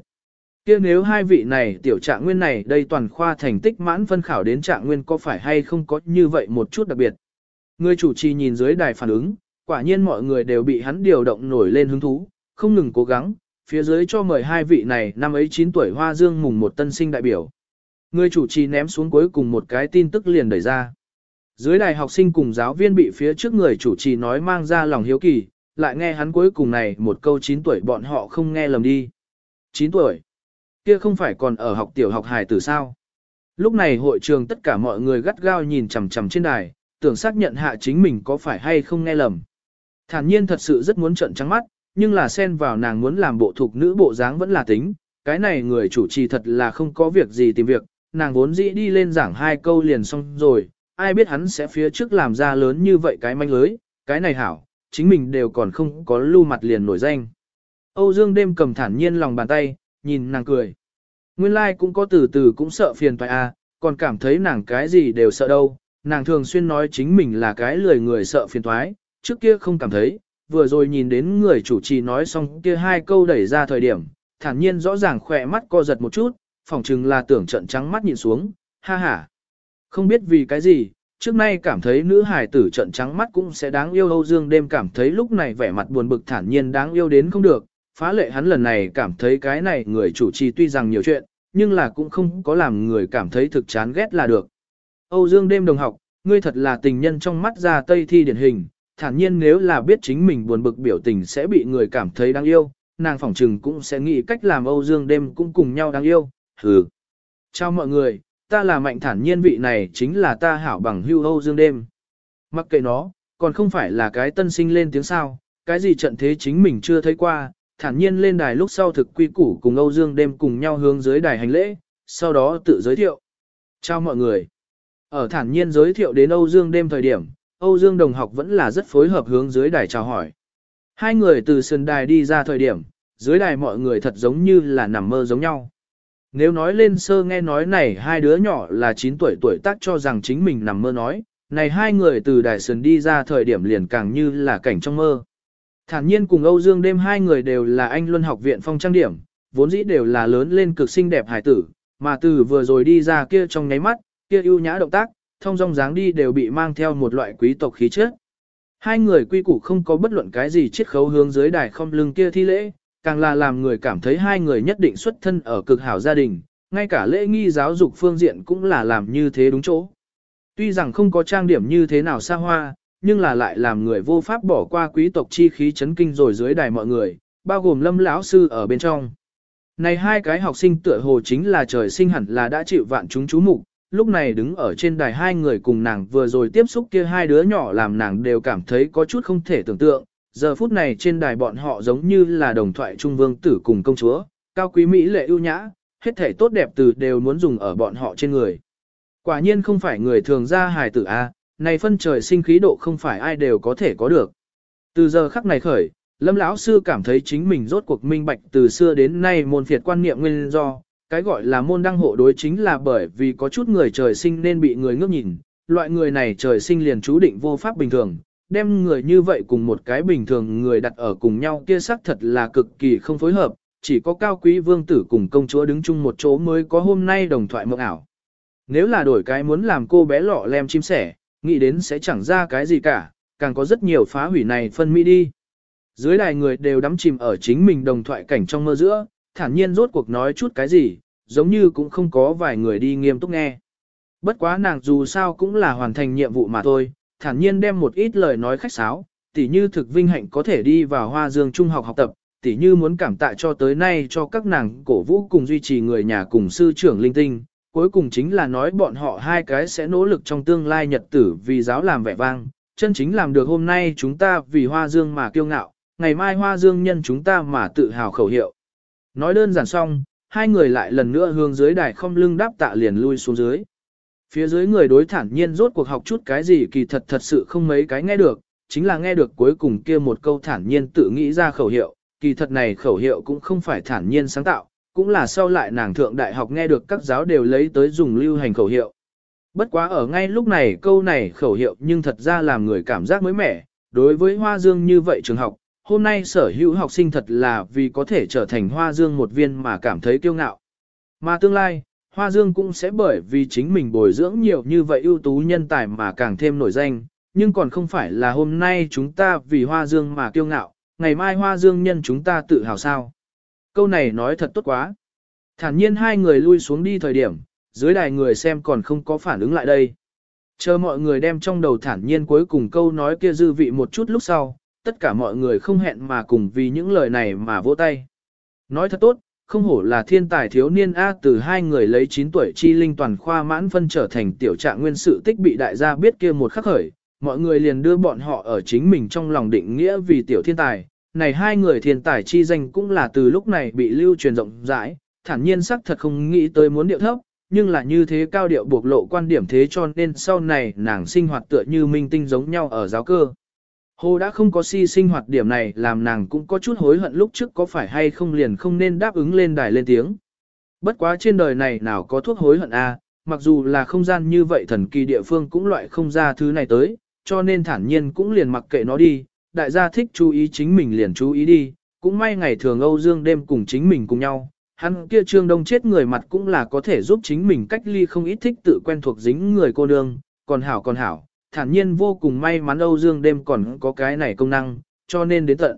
kia nếu hai vị này tiểu trạng nguyên này đây toàn khoa thành tích mãn phân khảo đến trạng nguyên có phải hay không có như vậy một chút đặc biệt. Người chủ trì nhìn dưới đài phản ứng, quả nhiên mọi người đều bị hắn điều động nổi lên hứng thú, không ngừng cố gắng, phía dưới cho mời hai vị này năm ấy 9 tuổi Hoa Dương mùng một tân sinh đại biểu. Người chủ trì ném xuống cuối cùng một cái tin tức liền đẩy ra. Dưới đài học sinh cùng giáo viên bị phía trước người chủ trì nói mang ra lòng hiếu kỳ, lại nghe hắn cuối cùng này một câu 9 tuổi bọn họ không nghe lầm đi. 9 tuổi? Kia không phải còn ở học tiểu học hài tử sao? Lúc này hội trường tất cả mọi người gắt gao nhìn chằm chằm trên đài, tưởng xác nhận hạ chính mình có phải hay không nghe lầm. Thản nhiên thật sự rất muốn trợn trắng mắt, nhưng là xen vào nàng muốn làm bộ thuộc nữ bộ dáng vẫn là tính, cái này người chủ trì thật là không có việc gì tìm việc, nàng vốn dĩ đi lên giảng hai câu liền xong rồi, ai biết hắn sẽ phía trước làm ra lớn như vậy cái manh lưới, cái này hảo, chính mình đều còn không có lưu mặt liền nổi danh. Âu Dương đêm cầm thản nhiên lòng bàn tay, nhìn nàng cười. Nguyên lai like cũng có từ từ cũng sợ phiền toại à, còn cảm thấy nàng cái gì đều sợ đâu, nàng thường xuyên nói chính mình là cái lười người sợ phiền toái, trước kia không cảm thấy, vừa rồi nhìn đến người chủ trì nói xong kia hai câu đẩy ra thời điểm, thản nhiên rõ ràng khỏe mắt co giật một chút, phỏng chừng là tưởng trận trắng mắt nhìn xuống, ha ha. Không biết vì cái gì, trước nay cảm thấy nữ hài tử trận trắng mắt cũng sẽ đáng yêu Âu Dương đêm cảm thấy lúc này vẻ mặt buồn bực thản nhiên đáng yêu đến không được, phá lệ hắn lần này cảm thấy cái này người chủ trì tuy rằng nhiều chuyện, nhưng là cũng không có làm người cảm thấy thực chán ghét là được. Âu Dương đêm đồng học, ngươi thật là tình nhân trong mắt ra tây thi điển hình, thản nhiên nếu là biết chính mình buồn bực biểu tình sẽ bị người cảm thấy đáng yêu, nàng phỏng trừng cũng sẽ nghĩ cách làm Âu Dương đêm cũng cùng nhau đáng yêu, hừ. Chào mọi người, ta là mạnh thản nhiên vị này chính là ta hảo bằng hưu Âu Dương đêm. Mặc kệ nó, còn không phải là cái tân sinh lên tiếng sao, cái gì trận thế chính mình chưa thấy qua, thản nhiên lên đài lúc sau thực quy củ cùng Âu Dương đêm cùng nhau hướng dưới đài hành lễ, sau đó tự giới thiệu. Chào mọi người. Ở thản nhiên giới thiệu đến Âu Dương đêm thời điểm, Âu Dương đồng học vẫn là rất phối hợp hướng dưới đài chào hỏi. Hai người từ sân đài đi ra thời điểm, dưới đài mọi người thật giống như là nằm mơ giống nhau. Nếu nói lên sơ nghe nói này hai đứa nhỏ là 9 tuổi tuổi tác cho rằng chính mình nằm mơ nói, này hai người từ đài sườn đi ra thời điểm liền càng như là cảnh trong mơ. Thản nhiên cùng Âu Dương đêm hai người đều là anh luân học viện phong trang điểm, vốn dĩ đều là lớn lên cực xinh đẹp hải tử, mà từ vừa rồi đi ra kia trong nháy mắt, kia ưu nhã động tác, thông dong dáng đi đều bị mang theo một loại quý tộc khí chất. Hai người quy củ không có bất luận cái gì chiết khấu hướng dưới đài không lưng kia thi lễ, càng là làm người cảm thấy hai người nhất định xuất thân ở cực hảo gia đình, ngay cả lễ nghi giáo dục phương diện cũng là làm như thế đúng chỗ. Tuy rằng không có trang điểm như thế nào xa hoa, nhưng là lại làm người vô pháp bỏ qua quý tộc chi khí chấn kinh rồi dưới đài mọi người, bao gồm lâm lão sư ở bên trong. Này hai cái học sinh tựa hồ chính là trời sinh hẳn là đã chịu vạn chúng chú mục, lúc này đứng ở trên đài hai người cùng nàng vừa rồi tiếp xúc kia hai đứa nhỏ làm nàng đều cảm thấy có chút không thể tưởng tượng. Giờ phút này trên đài bọn họ giống như là đồng thoại trung vương tử cùng công chúa, cao quý mỹ lệ ưu nhã, hết thể tốt đẹp từ đều muốn dùng ở bọn họ trên người. Quả nhiên không phải người thường ra hài tử A, này phân trời sinh khí độ không phải ai đều có thể có được. Từ giờ khắc này khởi, Lâm lão sư cảm thấy chính mình rốt cuộc minh bạch từ xưa đến nay môn phiệt quan niệm nguyên do, cái gọi là môn đăng hộ đối chính là bởi vì có chút người trời sinh nên bị người ngước nhìn, loại người này trời sinh liền chú định vô pháp bình thường, đem người như vậy cùng một cái bình thường người đặt ở cùng nhau kia xác thật là cực kỳ không phối hợp, chỉ có cao quý vương tử cùng công chúa đứng chung một chỗ mới có hôm nay đồng thoại mộng ảo. Nếu là đổi cái muốn làm cô bé lọ lem chim sẻ, nghĩ đến sẽ chẳng ra cái gì cả, càng có rất nhiều phá hủy này phân mỹ đi. Dưới đài người đều đắm chìm ở chính mình đồng thoại cảnh trong mơ giữa, thản nhiên rốt cuộc nói chút cái gì, giống như cũng không có vài người đi nghiêm túc nghe. Bất quá nàng dù sao cũng là hoàn thành nhiệm vụ mà thôi, thản nhiên đem một ít lời nói khách sáo, tỉ như thực vinh hạnh có thể đi vào hoa dương trung học học tập, tỉ như muốn cảm tạ cho tới nay cho các nàng cổ vũ cùng duy trì người nhà cùng sư trưởng linh tinh, cuối cùng chính là nói bọn họ hai cái sẽ nỗ lực trong tương lai nhật tử vì giáo làm vẻ vang, chân chính làm được hôm nay chúng ta vì hoa dương mà kiêu ngạo, ngày mai hoa dương nhân chúng ta mà tự hào khẩu hiệu. Nói đơn giản xong, hai người lại lần nữa hướng dưới đài không lưng đáp tạ liền lui xuống dưới. Phía dưới người đối thản nhiên rốt cuộc học chút cái gì kỳ thật thật sự không mấy cái nghe được, chính là nghe được cuối cùng kia một câu thản nhiên tự nghĩ ra khẩu hiệu, kỳ thật này khẩu hiệu cũng không phải thản nhiên sáng tạo, cũng là sau lại nàng thượng đại học nghe được các giáo đều lấy tới dùng lưu hành khẩu hiệu. Bất quá ở ngay lúc này câu này khẩu hiệu nhưng thật ra làm người cảm giác mới mẻ, đối với Hoa Dương như vậy trường học, hôm nay sở hữu học sinh thật là vì có thể trở thành Hoa Dương một viên mà cảm thấy kiêu ngạo. Mà tương lai, Hoa Dương cũng sẽ bởi vì chính mình bồi dưỡng nhiều như vậy ưu tú nhân tài mà càng thêm nổi danh, nhưng còn không phải là hôm nay chúng ta vì Hoa Dương mà kiêu ngạo, ngày mai Hoa Dương nhân chúng ta tự hào sao. Câu này nói thật tốt quá. Thản nhiên hai người lui xuống đi thời điểm, dưới đài người xem còn không có phản ứng lại đây. Chờ mọi người đem trong đầu thản nhiên cuối cùng câu nói kia dư vị một chút lúc sau, tất cả mọi người không hẹn mà cùng vì những lời này mà vỗ tay. Nói thật tốt, không hổ là thiên tài thiếu niên A từ hai người lấy 9 tuổi chi linh toàn khoa mãn phân trở thành tiểu trạng nguyên sự tích bị đại gia biết kia một khắc khởi, mọi người liền đưa bọn họ ở chính mình trong lòng định nghĩa vì tiểu thiên tài. Này hai người thiên tài chi danh cũng là từ lúc này bị lưu truyền rộng rãi, thản nhiên sắc thật không nghĩ tới muốn điệu thấp, nhưng là như thế cao điệu buộc lộ quan điểm thế cho nên sau này nàng sinh hoạt tựa như minh tinh giống nhau ở giáo cơ. Hồ đã không có si sinh hoạt điểm này làm nàng cũng có chút hối hận lúc trước có phải hay không liền không nên đáp ứng lên đài lên tiếng. Bất quá trên đời này nào có thuốc hối hận a, mặc dù là không gian như vậy thần kỳ địa phương cũng loại không ra thứ này tới, cho nên thản nhiên cũng liền mặc kệ nó đi, đại gia thích chú ý chính mình liền chú ý đi, cũng may ngày thường Âu Dương đêm cùng chính mình cùng nhau, hắn kia trương đông chết người mặt cũng là có thể giúp chính mình cách ly không ít thích tự quen thuộc dính người cô nương, còn hảo còn hảo, thản nhiên vô cùng may mắn Âu Dương đêm còn có cái này công năng, cho nên đến tận.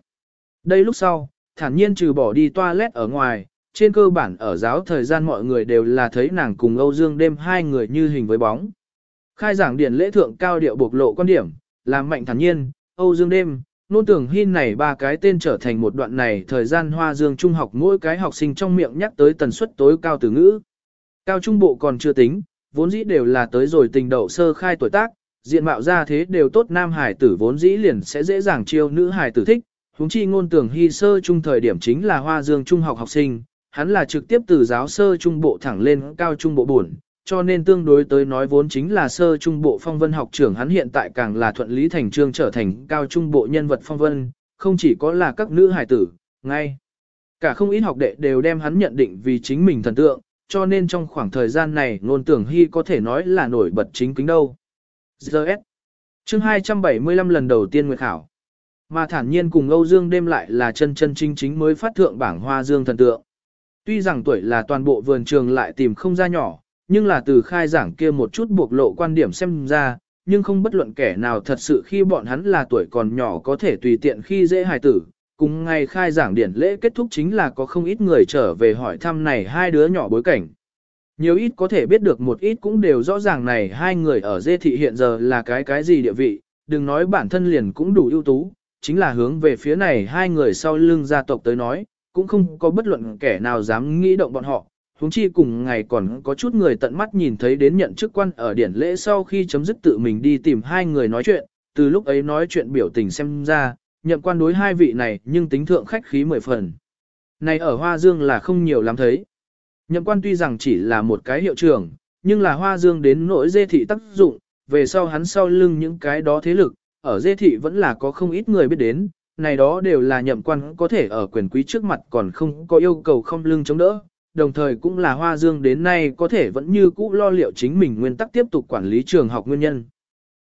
Đây lúc sau, thản nhiên trừ bỏ đi toilet ở ngoài, trên cơ bản ở giáo thời gian mọi người đều là thấy nàng cùng Âu Dương đêm hai người như hình với bóng. Khai giảng điển lễ thượng cao điệu bộc lộ quan điểm, làm mạnh thản nhiên, Âu Dương đêm, nôn tưởng hin này ba cái tên trở thành một đoạn này thời gian hoa dương trung học mỗi cái học sinh trong miệng nhắc tới tần suất tối cao từ ngữ. Cao trung bộ còn chưa tính, vốn dĩ đều là tới rồi tình đậu sơ khai tuổi tác, diện mạo ra thế đều tốt nam hải tử vốn dĩ liền sẽ dễ dàng chiêu nữ hải tử thích, huống chi ngôn tưởng hy sơ trung thời điểm chính là hoa dương trung học học sinh, hắn là trực tiếp từ giáo sơ trung bộ thẳng lên cao trung bộ buồn, cho nên tương đối tới nói vốn chính là sơ trung bộ phong vân học trưởng hắn hiện tại càng là thuận lý thành trương trở thành cao trung bộ nhân vật phong vân, không chỉ có là các nữ hải tử, ngay. Cả không ít học đệ đều đem hắn nhận định vì chính mình thần tượng, cho nên trong khoảng thời gian này ngôn tưởng hy có thể nói là nổi bật chính kính đâu. GS chương 275 lần đầu tiên nguyệt khảo. Mà thản nhiên cùng Âu Dương đêm lại là chân chân chính chính mới phát thượng bảng hoa dương thần tượng. Tuy rằng tuổi là toàn bộ vườn trường lại tìm không ra nhỏ, nhưng là từ khai giảng kia một chút buộc lộ quan điểm xem ra, nhưng không bất luận kẻ nào thật sự khi bọn hắn là tuổi còn nhỏ có thể tùy tiện khi dễ hài tử. Cùng ngày khai giảng điển lễ kết thúc chính là có không ít người trở về hỏi thăm này hai đứa nhỏ bối cảnh. Nhiều ít có thể biết được một ít cũng đều rõ ràng này hai người ở dê thị hiện giờ là cái cái gì địa vị, đừng nói bản thân liền cũng đủ ưu tú, chính là hướng về phía này hai người sau lưng gia tộc tới nói, cũng không có bất luận kẻ nào dám nghĩ động bọn họ, huống chi cùng ngày còn có chút người tận mắt nhìn thấy đến nhận chức quan ở điển lễ sau khi chấm dứt tự mình đi tìm hai người nói chuyện, từ lúc ấy nói chuyện biểu tình xem ra, nhậm quan đối hai vị này nhưng tính thượng khách khí mười phần. Này ở Hoa Dương là không nhiều lắm thấy. Nhậm quan tuy rằng chỉ là một cái hiệu trưởng, nhưng là Hoa Dương đến nỗi dê thị tác dụng, về sau hắn sau lưng những cái đó thế lực, ở dê thị vẫn là có không ít người biết đến, này đó đều là nhậm quan có thể ở quyền quý trước mặt còn không có yêu cầu không lưng chống đỡ, đồng thời cũng là Hoa Dương đến nay có thể vẫn như cũ lo liệu chính mình nguyên tắc tiếp tục quản lý trường học nguyên nhân.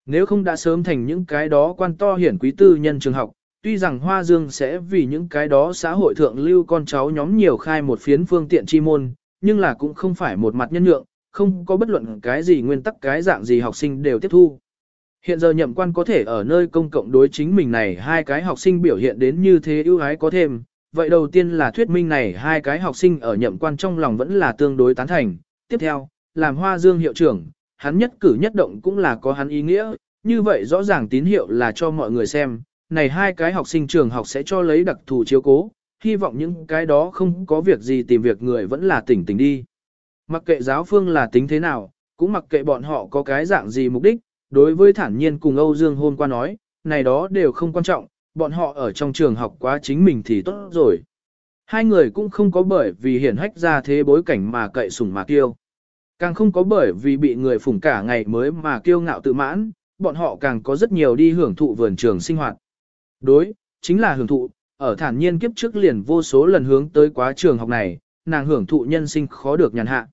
Nếu không đã sớm thành những cái đó quan to hiển quý tư nhân trường học, tuy rằng Hoa Dương sẽ vì những cái đó xã hội thượng lưu con cháu nhóm nhiều khai một phiến phương tiện chi môn, nhưng là cũng không phải một mặt nhân nhượng, không có bất luận cái gì nguyên tắc cái dạng gì học sinh đều tiếp thu. Hiện giờ nhậm quan có thể ở nơi công cộng đối chính mình này hai cái học sinh biểu hiện đến như thế ưu ái có thêm, vậy đầu tiên là thuyết minh này hai cái học sinh ở nhậm quan trong lòng vẫn là tương đối tán thành. Tiếp theo, làm hoa dương hiệu trưởng, hắn nhất cử nhất động cũng là có hắn ý nghĩa, như vậy rõ ràng tín hiệu là cho mọi người xem, này hai cái học sinh trường học sẽ cho lấy đặc thù chiếu cố, hy vọng những cái đó không có việc gì tìm việc người vẫn là tỉnh tỉnh đi. Mặc kệ giáo phương là tính thế nào, cũng mặc kệ bọn họ có cái dạng gì mục đích, đối với thản nhiên cùng Âu Dương hôm qua nói, này đó đều không quan trọng, bọn họ ở trong trường học quá chính mình thì tốt rồi. Hai người cũng không có bởi vì hiển hách ra thế bối cảnh mà cậy sủng mà kiêu. Càng không có bởi vì bị người phủng cả ngày mới mà kiêu ngạo tự mãn, bọn họ càng có rất nhiều đi hưởng thụ vườn trường sinh hoạt. Đối, chính là hưởng thụ, ở thản nhiên kiếp trước liền vô số lần hướng tới quá trường học này, nàng hưởng thụ nhân sinh khó được nhàn hạ.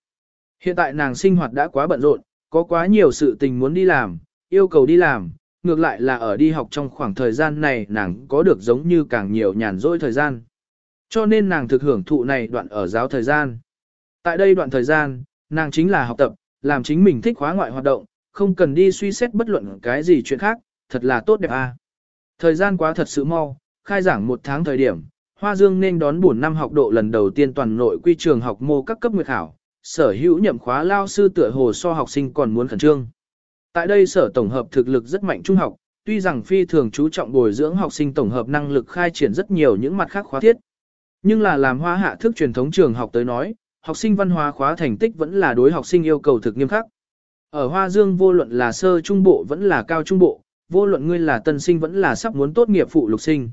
Hiện tại nàng sinh hoạt đã quá bận rộn, có quá nhiều sự tình muốn đi làm, yêu cầu đi làm, ngược lại là ở đi học trong khoảng thời gian này nàng có được giống như càng nhiều nhàn rỗi thời gian. Cho nên nàng thực hưởng thụ này đoạn ở giáo thời gian. Tại đây đoạn thời gian, nàng chính là học tập, làm chính mình thích khóa ngoại hoạt động, không cần đi suy xét bất luận cái gì chuyện khác, thật là tốt đẹp à. Thời gian quá thật sự mau, khai giảng một tháng thời điểm, Hoa Dương nên đón buổi năm học độ lần đầu tiên toàn nội quy trường học mô các cấp nguyệt khảo, sở hữu nhậm khóa lao sư tựa hồ so học sinh còn muốn khẩn trương. Tại đây sở tổng hợp thực lực rất mạnh trung học, tuy rằng phi thường chú trọng bồi dưỡng học sinh tổng hợp năng lực khai triển rất nhiều những mặt khác khóa thiết. Nhưng là làm hoa hạ thức truyền thống trường học tới nói, học sinh văn hóa khóa thành tích vẫn là đối học sinh yêu cầu thực nghiêm khắc. Ở Hoa Dương vô luận là sơ trung bộ vẫn là cao trung bộ, vô luận ngươi là tân sinh vẫn là sắp muốn tốt nghiệp phụ lục sinh.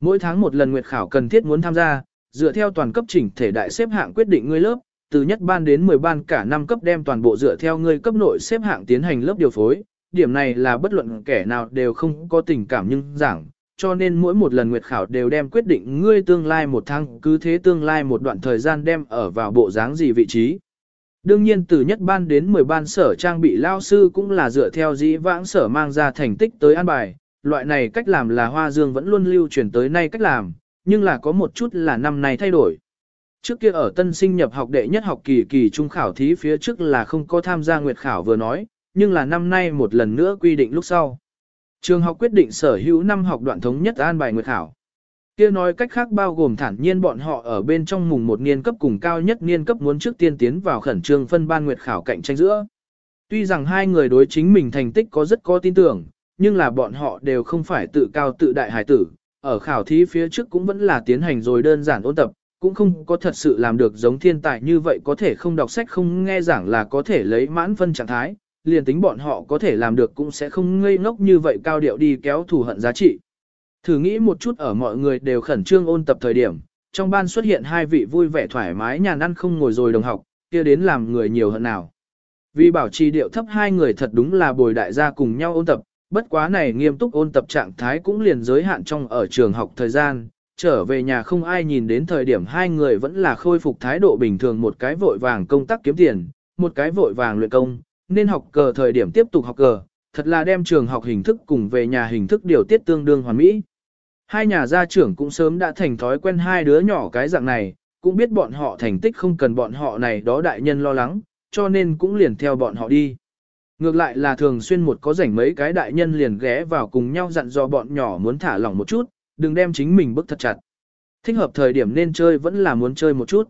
Mỗi tháng một lần nguyệt khảo cần thiết muốn tham gia, dựa theo toàn cấp chỉnh thể đại xếp hạng quyết định ngươi lớp, từ nhất ban đến 10 ban cả năm cấp đem toàn bộ dựa theo ngươi cấp nội xếp hạng tiến hành lớp điều phối. Điểm này là bất luận kẻ nào đều không có tình cảm nhưng giảng, cho nên mỗi một lần nguyệt khảo đều đem quyết định ngươi tương lai một tháng cứ thế tương lai một đoạn thời gian đem ở vào bộ dáng gì vị trí. Đương nhiên từ nhất ban đến 10 ban sở trang bị lao sư cũng là dựa theo dĩ vãng sở mang ra thành tích tới an bài, loại này cách làm là Hoa Dương vẫn luôn lưu truyền tới nay cách làm, nhưng là có một chút là năm nay thay đổi. Trước kia ở tân sinh nhập học đệ nhất học kỳ kỳ trung khảo thí phía trước là không có tham gia nguyệt khảo vừa nói, nhưng là năm nay một lần nữa quy định lúc sau. Trường học quyết định sở hữu năm học đoạn thống nhất an bài nguyệt khảo. Kia nói cách khác bao gồm thản nhiên bọn họ ở bên trong mùng một niên cấp cùng cao nhất niên cấp muốn trước tiên tiến vào khẩn trương phân ban nguyệt khảo cạnh tranh giữa. Tuy rằng hai người đối chính mình thành tích có rất có tin tưởng, nhưng là bọn họ đều không phải tự cao tự đại hải tử, ở khảo thí phía trước cũng vẫn là tiến hành rồi đơn giản ôn tập, cũng không có thật sự làm được giống thiên tài như vậy có thể không đọc sách không nghe giảng là có thể lấy mãn phân trạng thái, liền tính bọn họ có thể làm được cũng sẽ không ngây ngốc như vậy cao điệu đi kéo thù hận giá trị. Thử nghĩ một chút ở mọi người đều khẩn trương ôn tập thời điểm, trong ban xuất hiện hai vị vui vẻ thoải mái nhàn ăn không ngồi rồi đồng học, kia đến làm người nhiều hơn nào. Vì bảo trì điệu thấp hai người thật đúng là bồi đại gia cùng nhau ôn tập, bất quá này nghiêm túc ôn tập trạng thái cũng liền giới hạn trong ở trường học thời gian, trở về nhà không ai nhìn đến thời điểm hai người vẫn là khôi phục thái độ bình thường một cái vội vàng công tác kiếm tiền, một cái vội vàng luyện công, nên học cờ thời điểm tiếp tục học cờ, thật là đem trường học hình thức cùng về nhà hình thức điều tiết tương đương hoàn mỹ. Hai nhà gia trưởng cũng sớm đã thành thói quen hai đứa nhỏ cái dạng này, cũng biết bọn họ thành tích không cần bọn họ này đó đại nhân lo lắng, cho nên cũng liền theo bọn họ đi. Ngược lại là thường xuyên một có rảnh mấy cái đại nhân liền ghé vào cùng nhau dặn dò bọn nhỏ muốn thả lỏng một chút, đừng đem chính mình bức thật chặt. Thích hợp thời điểm nên chơi vẫn là muốn chơi một chút.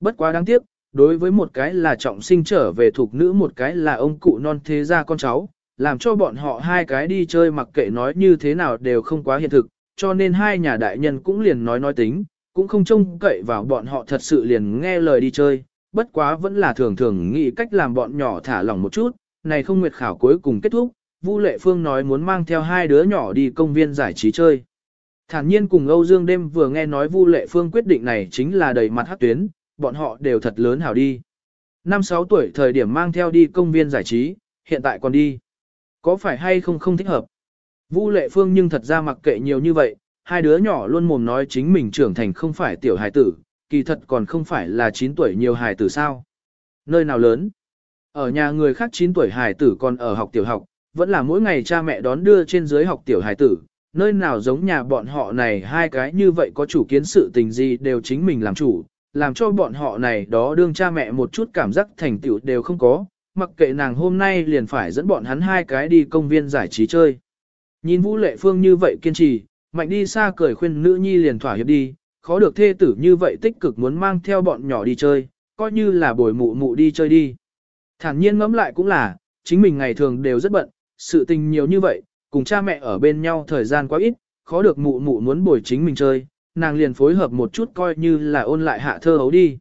Bất quá đáng tiếc, đối với một cái là trọng sinh trở về thuộc nữ một cái là ông cụ non thế gia con cháu, làm cho bọn họ hai cái đi chơi mặc kệ nói như thế nào đều không quá hiện thực, cho nên hai nhà đại nhân cũng liền nói nói tính, cũng không trông cậy vào bọn họ thật sự liền nghe lời đi chơi, bất quá vẫn là thường thường nghĩ cách làm bọn nhỏ thả lỏng một chút, này không nguyệt khảo cuối cùng kết thúc, Vu Lệ Phương nói muốn mang theo hai đứa nhỏ đi công viên giải trí chơi. Thản nhiên cùng Âu Dương đêm vừa nghe nói Vu Lệ Phương quyết định này chính là đầy mặt hắc tuyến, bọn họ đều thật lớn hảo đi. Năm sáu tuổi thời điểm mang theo đi công viên giải trí, hiện tại còn đi. Có phải hay không không thích hợp? Vu Lệ Phương nhưng thật ra mặc kệ nhiều như vậy, hai đứa nhỏ luôn mồm nói chính mình trưởng thành không phải tiểu hài tử, kỳ thật còn không phải là 9 tuổi nhiều hài tử sao. Nơi nào lớn? Ở nhà người khác 9 tuổi hài tử còn ở học tiểu học, vẫn là mỗi ngày cha mẹ đón đưa trên dưới học tiểu hài tử, nơi nào giống nhà bọn họ này hai cái như vậy có chủ kiến sự tình gì đều chính mình làm chủ, làm cho bọn họ này đó đương cha mẹ một chút cảm giác thành tựu đều không có, mặc kệ nàng hôm nay liền phải dẫn bọn hắn hai cái đi công viên giải trí chơi. Nhìn Vũ Lệ Phương như vậy kiên trì, mạnh đi xa cười khuyên nữ nhi liền thỏa hiệp đi, khó được thê tử như vậy tích cực muốn mang theo bọn nhỏ đi chơi, coi như là bồi mụ mụ đi chơi đi. Thản nhiên ngẫm lại cũng là, chính mình ngày thường đều rất bận, sự tình nhiều như vậy, cùng cha mẹ ở bên nhau thời gian quá ít, khó được mụ mụ muốn bồi chính mình chơi, nàng liền phối hợp một chút coi như là ôn lại hạ thơ hấu đi.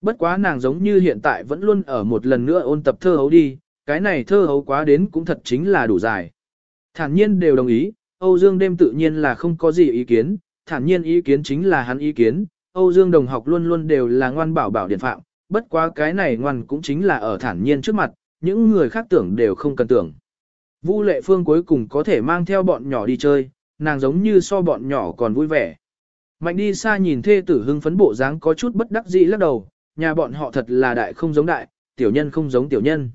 Bất quá nàng giống như hiện tại vẫn luôn ở một lần nữa ôn tập thơ hấu đi, cái này thơ hấu quá đến cũng thật chính là đủ dài. Thản nhiên đều đồng ý, Âu Dương đêm tự nhiên là không có gì ý kiến, thản nhiên ý kiến chính là hắn ý kiến, Âu Dương đồng học luôn luôn đều là ngoan bảo bảo điện phạm, bất quá cái này ngoan cũng chính là ở thản nhiên trước mặt, những người khác tưởng đều không cần tưởng. Vu lệ phương cuối cùng có thể mang theo bọn nhỏ đi chơi, nàng giống như so bọn nhỏ còn vui vẻ. Mạnh đi xa nhìn thê tử hưng phấn bộ dáng có chút bất đắc dĩ lắc đầu, nhà bọn họ thật là đại không giống đại, tiểu nhân không giống tiểu nhân.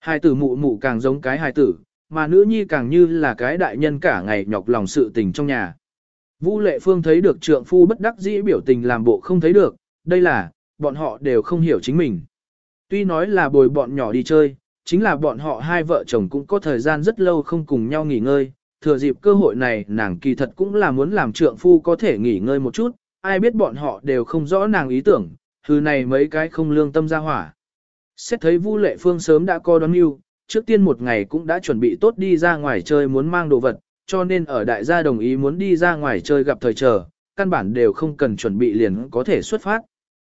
Hai tử mụ mụ càng giống cái hài tử, mà nữ nhi càng như là cái đại nhân cả ngày nhọc lòng sự tình trong nhà. Vu lệ phương thấy được trượng phu bất đắc dĩ biểu tình làm bộ không thấy được, đây là, bọn họ đều không hiểu chính mình. Tuy nói là bồi bọn nhỏ đi chơi, chính là bọn họ hai vợ chồng cũng có thời gian rất lâu không cùng nhau nghỉ ngơi, thừa dịp cơ hội này nàng kỳ thật cũng là muốn làm trượng phu có thể nghỉ ngơi một chút, ai biết bọn họ đều không rõ nàng ý tưởng, thứ này mấy cái không lương tâm ra hỏa. Xét thấy Vu Lệ Phương sớm đã co đón yêu, trước tiên một ngày cũng đã chuẩn bị tốt đi ra ngoài chơi muốn mang đồ vật, cho nên ở đại gia đồng ý muốn đi ra ngoài chơi gặp thời chờ, căn bản đều không cần chuẩn bị liền có thể xuất phát.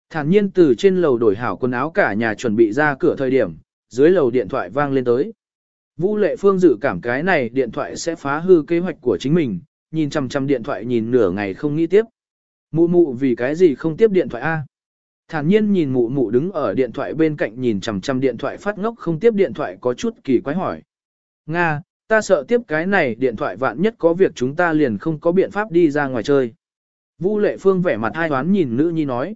Thản nhiên từ trên lầu đổi hảo quần áo cả nhà chuẩn bị ra cửa thời điểm, dưới lầu điện thoại vang lên tới. Vũ Lệ Phương dự cảm cái này điện thoại sẽ phá hư kế hoạch của chính mình, nhìn chằm chằm điện thoại nhìn nửa ngày không nghĩ tiếp. Mụ mụ vì cái gì không tiếp điện thoại A? Thản nhiên nhìn mụ mụ đứng ở điện thoại bên cạnh nhìn chằm chằm điện thoại phát ngốc không tiếp điện thoại có chút kỳ quái hỏi. Nga, ta sợ tiếp cái này điện thoại vạn nhất có việc chúng ta liền không có biện pháp đi ra ngoài chơi. vũ lệ phương vẻ mặt hai toán nhìn nữ nhi nói.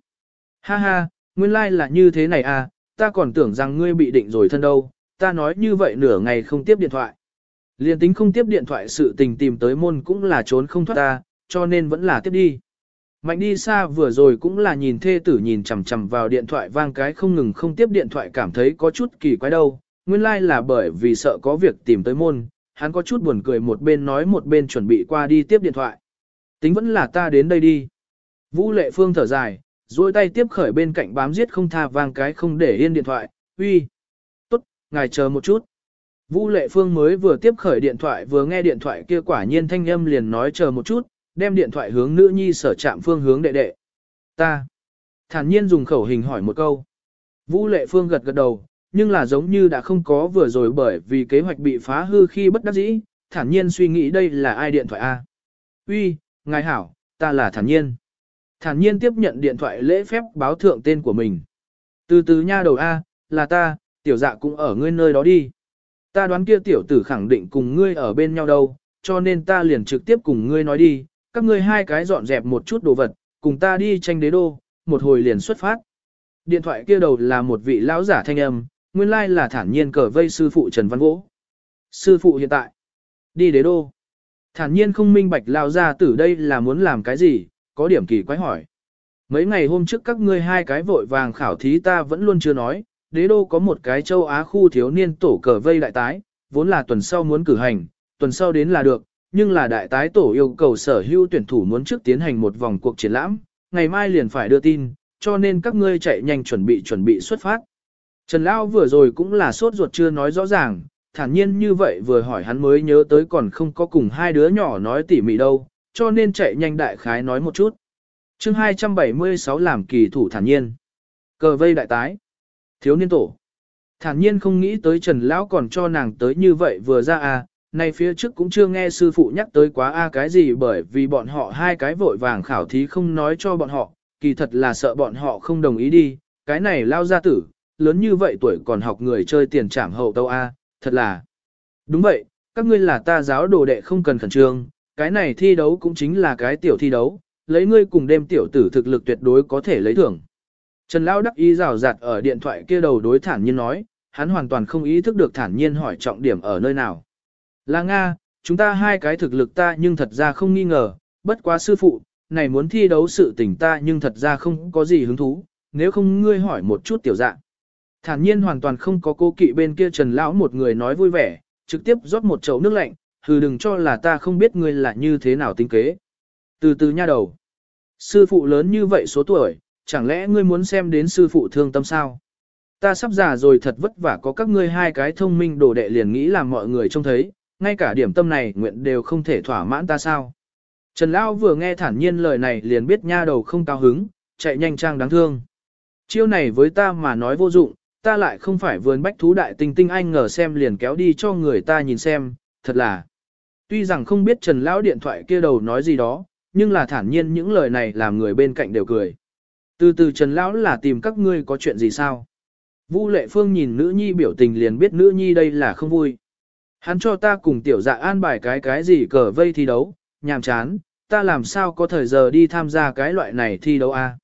Ha ha, nguyên lai like là như thế này à, ta còn tưởng rằng ngươi bị định rồi thân đâu, ta nói như vậy nửa ngày không tiếp điện thoại. Liên tính không tiếp điện thoại sự tình tìm tới môn cũng là trốn không thoát ta, cho nên vẫn là tiếp đi. Mạnh đi xa vừa rồi cũng là nhìn thê tử nhìn chằm chằm vào điện thoại vang cái không ngừng không tiếp điện thoại cảm thấy có chút kỳ quái đâu. Nguyên lai like là bởi vì sợ có việc tìm tới môn, hắn có chút buồn cười một bên nói một bên chuẩn bị qua đi tiếp điện thoại. Tính vẫn là ta đến đây đi. Vũ lệ phương thở dài, duỗi tay tiếp khởi bên cạnh bám giết không tha vang cái không để yên điện thoại, uy. Tốt, ngài chờ một chút. Vũ Lệ Phương mới vừa tiếp khởi điện thoại vừa nghe điện thoại kia quả nhiên thanh âm liền nói chờ một chút, đem điện thoại hướng nữ nhi sở trạm phương hướng đệ đệ. Ta. Thản nhiên dùng khẩu hình hỏi một câu. Vũ Lệ Phương gật gật đầu, nhưng là giống như đã không có vừa rồi bởi vì kế hoạch bị phá hư khi bất đắc dĩ, thản nhiên suy nghĩ đây là ai điện thoại A. Uy, ngài hảo, ta là thản nhiên. Thản nhiên tiếp nhận điện thoại lễ phép báo thượng tên của mình. Từ từ nha đầu A, là ta, tiểu dạ cũng ở ngươi nơi đó đi. Ta đoán kia tiểu tử khẳng định cùng ngươi ở bên nhau đâu, cho nên ta liền trực tiếp cùng ngươi nói đi, các ngươi hai cái dọn dẹp một chút đồ vật, cùng ta đi tranh đế đô, một hồi liền xuất phát. Điện thoại kia đầu là một vị lão giả thanh âm, nguyên lai là thản nhiên cờ vây sư phụ Trần Văn Vỗ. Sư phụ hiện tại, đi đế đô. Thản nhiên không minh bạch lao ra tử đây là muốn làm cái gì, có điểm kỳ quái hỏi. Mấy ngày hôm trước các ngươi hai cái vội vàng khảo thí ta vẫn luôn chưa nói, đế đô có một cái châu Á khu thiếu niên tổ cờ vây đại tái, vốn là tuần sau muốn cử hành, tuần sau đến là được, nhưng là đại tái tổ yêu cầu sở hữu tuyển thủ muốn trước tiến hành một vòng cuộc triển lãm, ngày mai liền phải đưa tin, cho nên các ngươi chạy nhanh chuẩn bị chuẩn bị xuất phát. Trần Lão vừa rồi cũng là sốt ruột chưa nói rõ ràng, thản nhiên như vậy vừa hỏi hắn mới nhớ tới còn không có cùng hai đứa nhỏ nói tỉ mỉ đâu, cho nên chạy nhanh đại khái nói một chút. chương 276 làm kỳ thủ thản nhiên. Cờ vây đại tái. Thiếu niên tổ. Thản nhiên không nghĩ tới Trần Lão còn cho nàng tới như vậy vừa ra à, nay phía trước cũng chưa nghe sư phụ nhắc tới quá a cái gì bởi vì bọn họ hai cái vội vàng khảo thí không nói cho bọn họ, kỳ thật là sợ bọn họ không đồng ý đi, cái này lao ra tử, lớn như vậy tuổi còn học người chơi tiền trảm hậu tâu a, thật là. Đúng vậy, các ngươi là ta giáo đồ đệ không cần khẩn trương, cái này thi đấu cũng chính là cái tiểu thi đấu, lấy ngươi cùng đêm tiểu tử thực lực tuyệt đối có thể lấy thưởng. Trần Lão đắc ý rào rạt ở điện thoại kia đầu đối thản nhiên nói, hắn hoàn toàn không ý thức được thản nhiên hỏi trọng điểm ở nơi nào. Là Nga, chúng ta hai cái thực lực ta nhưng thật ra không nghi ngờ, bất quá sư phụ, này muốn thi đấu sự tình ta nhưng thật ra không có gì hứng thú, nếu không ngươi hỏi một chút tiểu dạng. Thản nhiên hoàn toàn không có cô kỵ bên kia Trần Lão một người nói vui vẻ, trực tiếp rót một chậu nước lạnh, hừ đừng cho là ta không biết ngươi là như thế nào tính kế. Từ từ nha đầu. Sư phụ lớn như vậy số tuổi, chẳng lẽ ngươi muốn xem đến sư phụ thương tâm sao? Ta sắp già rồi thật vất vả có các ngươi hai cái thông minh đồ đệ liền nghĩ làm mọi người trông thấy, ngay cả điểm tâm này nguyện đều không thể thỏa mãn ta sao. Trần Lão vừa nghe thản nhiên lời này liền biết nha đầu không cao hứng, chạy nhanh trang đáng thương. Chiêu này với ta mà nói vô dụng, ta lại không phải vườn bách thú đại tinh tinh anh ngờ xem liền kéo đi cho người ta nhìn xem, thật là. Tuy rằng không biết Trần Lão điện thoại kia đầu nói gì đó, nhưng là thản nhiên những lời này làm người bên cạnh đều cười. Từ từ Trần Lão là tìm các ngươi có chuyện gì sao? Vu Lệ Phương nhìn nữ nhi biểu tình liền biết nữ nhi đây là không vui. Hắn cho ta cùng tiểu dạ an bài cái cái gì cờ vây thi đấu, nhàm chán, ta làm sao có thời giờ đi tham gia cái loại này thi đấu a?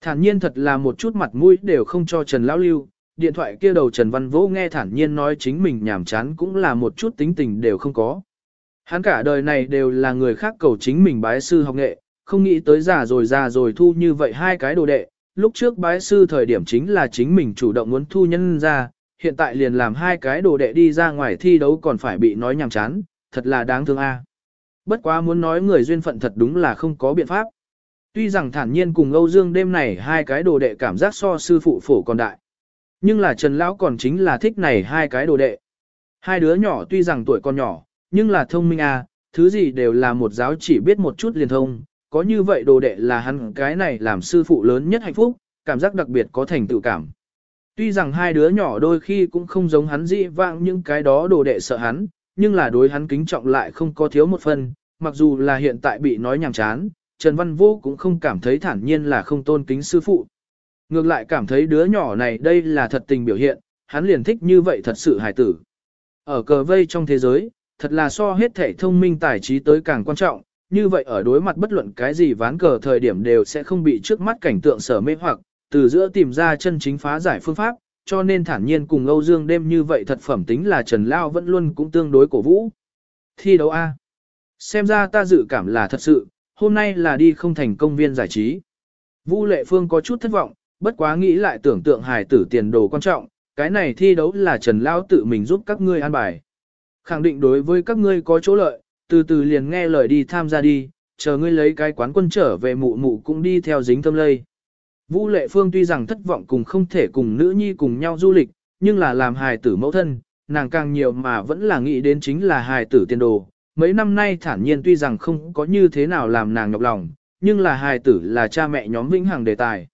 Thản nhiên thật là một chút mặt mũi đều không cho Trần Lão lưu, điện thoại kia đầu Trần Văn Vũ nghe thản nhiên nói chính mình nhàm chán cũng là một chút tính tình đều không có. Hắn cả đời này đều là người khác cầu chính mình bái sư học nghệ, không nghĩ tới già rồi già rồi thu như vậy hai cái đồ đệ, lúc trước bái sư thời điểm chính là chính mình chủ động muốn thu nhân ra, hiện tại liền làm hai cái đồ đệ đi ra ngoài thi đấu còn phải bị nói nhàm chán, thật là đáng thương a. Bất quá muốn nói người duyên phận thật đúng là không có biện pháp. Tuy rằng thản nhiên cùng Âu Dương đêm này hai cái đồ đệ cảm giác so sư phụ phổ còn đại. Nhưng là Trần Lão còn chính là thích này hai cái đồ đệ. Hai đứa nhỏ tuy rằng tuổi còn nhỏ, nhưng là thông minh à, thứ gì đều là một giáo chỉ biết một chút liền thông. Có như vậy đồ đệ là hắn cái này làm sư phụ lớn nhất hạnh phúc, cảm giác đặc biệt có thành tựu cảm. Tuy rằng hai đứa nhỏ đôi khi cũng không giống hắn dị vãng những cái đó đồ đệ sợ hắn, nhưng là đối hắn kính trọng lại không có thiếu một phần, mặc dù là hiện tại bị nói nhàm chán, Trần Văn Vô cũng không cảm thấy thản nhiên là không tôn kính sư phụ. Ngược lại cảm thấy đứa nhỏ này đây là thật tình biểu hiện, hắn liền thích như vậy thật sự hài tử. Ở cờ vây trong thế giới, thật là so hết thể thông minh tài trí tới càng quan trọng, như vậy ở đối mặt bất luận cái gì ván cờ thời điểm đều sẽ không bị trước mắt cảnh tượng sở mê hoặc, từ giữa tìm ra chân chính phá giải phương pháp, cho nên thản nhiên cùng Âu Dương đêm như vậy thật phẩm tính là Trần Lao vẫn luôn cũng tương đối cổ vũ. Thi đấu A. Xem ra ta dự cảm là thật sự, hôm nay là đi không thành công viên giải trí. Vu Lệ Phương có chút thất vọng, bất quá nghĩ lại tưởng tượng hài tử tiền đồ quan trọng, cái này thi đấu là Trần Lao tự mình giúp các ngươi an bài. Khẳng định đối với các ngươi có chỗ lợi, từ từ liền nghe lời đi tham gia đi, chờ ngươi lấy cái quán quân trở về mụ mụ cũng đi theo dính tâm lây. Vũ Lệ Phương tuy rằng thất vọng cùng không thể cùng nữ nhi cùng nhau du lịch, nhưng là làm hài tử mẫu thân, nàng càng nhiều mà vẫn là nghĩ đến chính là hài tử tiền đồ. Mấy năm nay thản nhiên tuy rằng không có như thế nào làm nàng nhọc lòng, nhưng là hài tử là cha mẹ nhóm vĩnh hằng đề tài.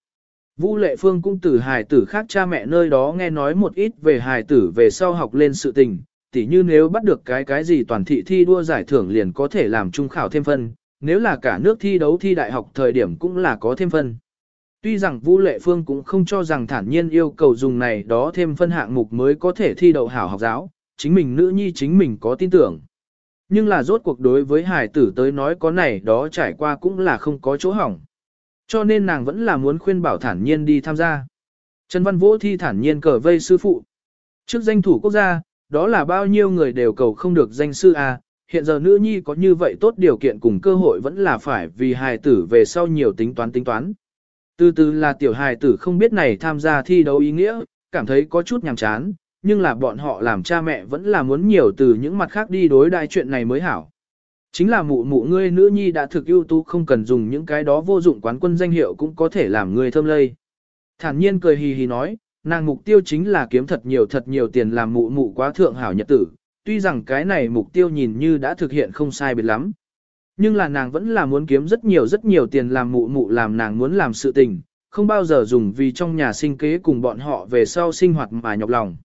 Vũ Lệ Phương cũng từ hài tử khác cha mẹ nơi đó nghe nói một ít về hài tử về sau học lên sự tình, tỉ như nếu bắt được cái cái gì toàn thị thi đua giải thưởng liền có thể làm trung khảo thêm phân, nếu là cả nước thi đấu thi đại học thời điểm cũng là có thêm phân. Tuy rằng Vũ Lệ Phương cũng không cho rằng thản nhiên yêu cầu dùng này đó thêm phân hạng mục mới có thể thi đậu hảo học giáo, chính mình nữ nhi chính mình có tin tưởng. Nhưng là rốt cuộc đối với hải tử tới nói có này đó trải qua cũng là không có chỗ hỏng. Cho nên nàng vẫn là muốn khuyên bảo thản nhiên đi tham gia. Trần Văn Vũ thi thản nhiên cờ vây sư phụ. Trước danh thủ quốc gia, đó là bao nhiêu người đều cầu không được danh sư A, hiện giờ nữ nhi có như vậy tốt điều kiện cùng cơ hội vẫn là phải vì hài tử về sau nhiều tính toán tính toán. Từ từ là tiểu hài tử không biết này tham gia thi đấu ý nghĩa, cảm thấy có chút nhàm chán, nhưng là bọn họ làm cha mẹ vẫn là muốn nhiều từ những mặt khác đi đối đại chuyện này mới hảo. Chính là mụ mụ ngươi nữ nhi đã thực ưu tú không cần dùng những cái đó vô dụng quán quân danh hiệu cũng có thể làm ngươi thơm lây. Thản nhiên cười hì hì nói, nàng mục tiêu chính là kiếm thật nhiều thật nhiều tiền làm mụ mụ quá thượng hảo nhật tử, tuy rằng cái này mục tiêu nhìn như đã thực hiện không sai biệt lắm. Nhưng là nàng vẫn là muốn kiếm rất nhiều rất nhiều tiền làm mụ mụ làm nàng muốn làm sự tình, không bao giờ dùng vì trong nhà sinh kế cùng bọn họ về sau sinh hoạt mà nhọc lòng.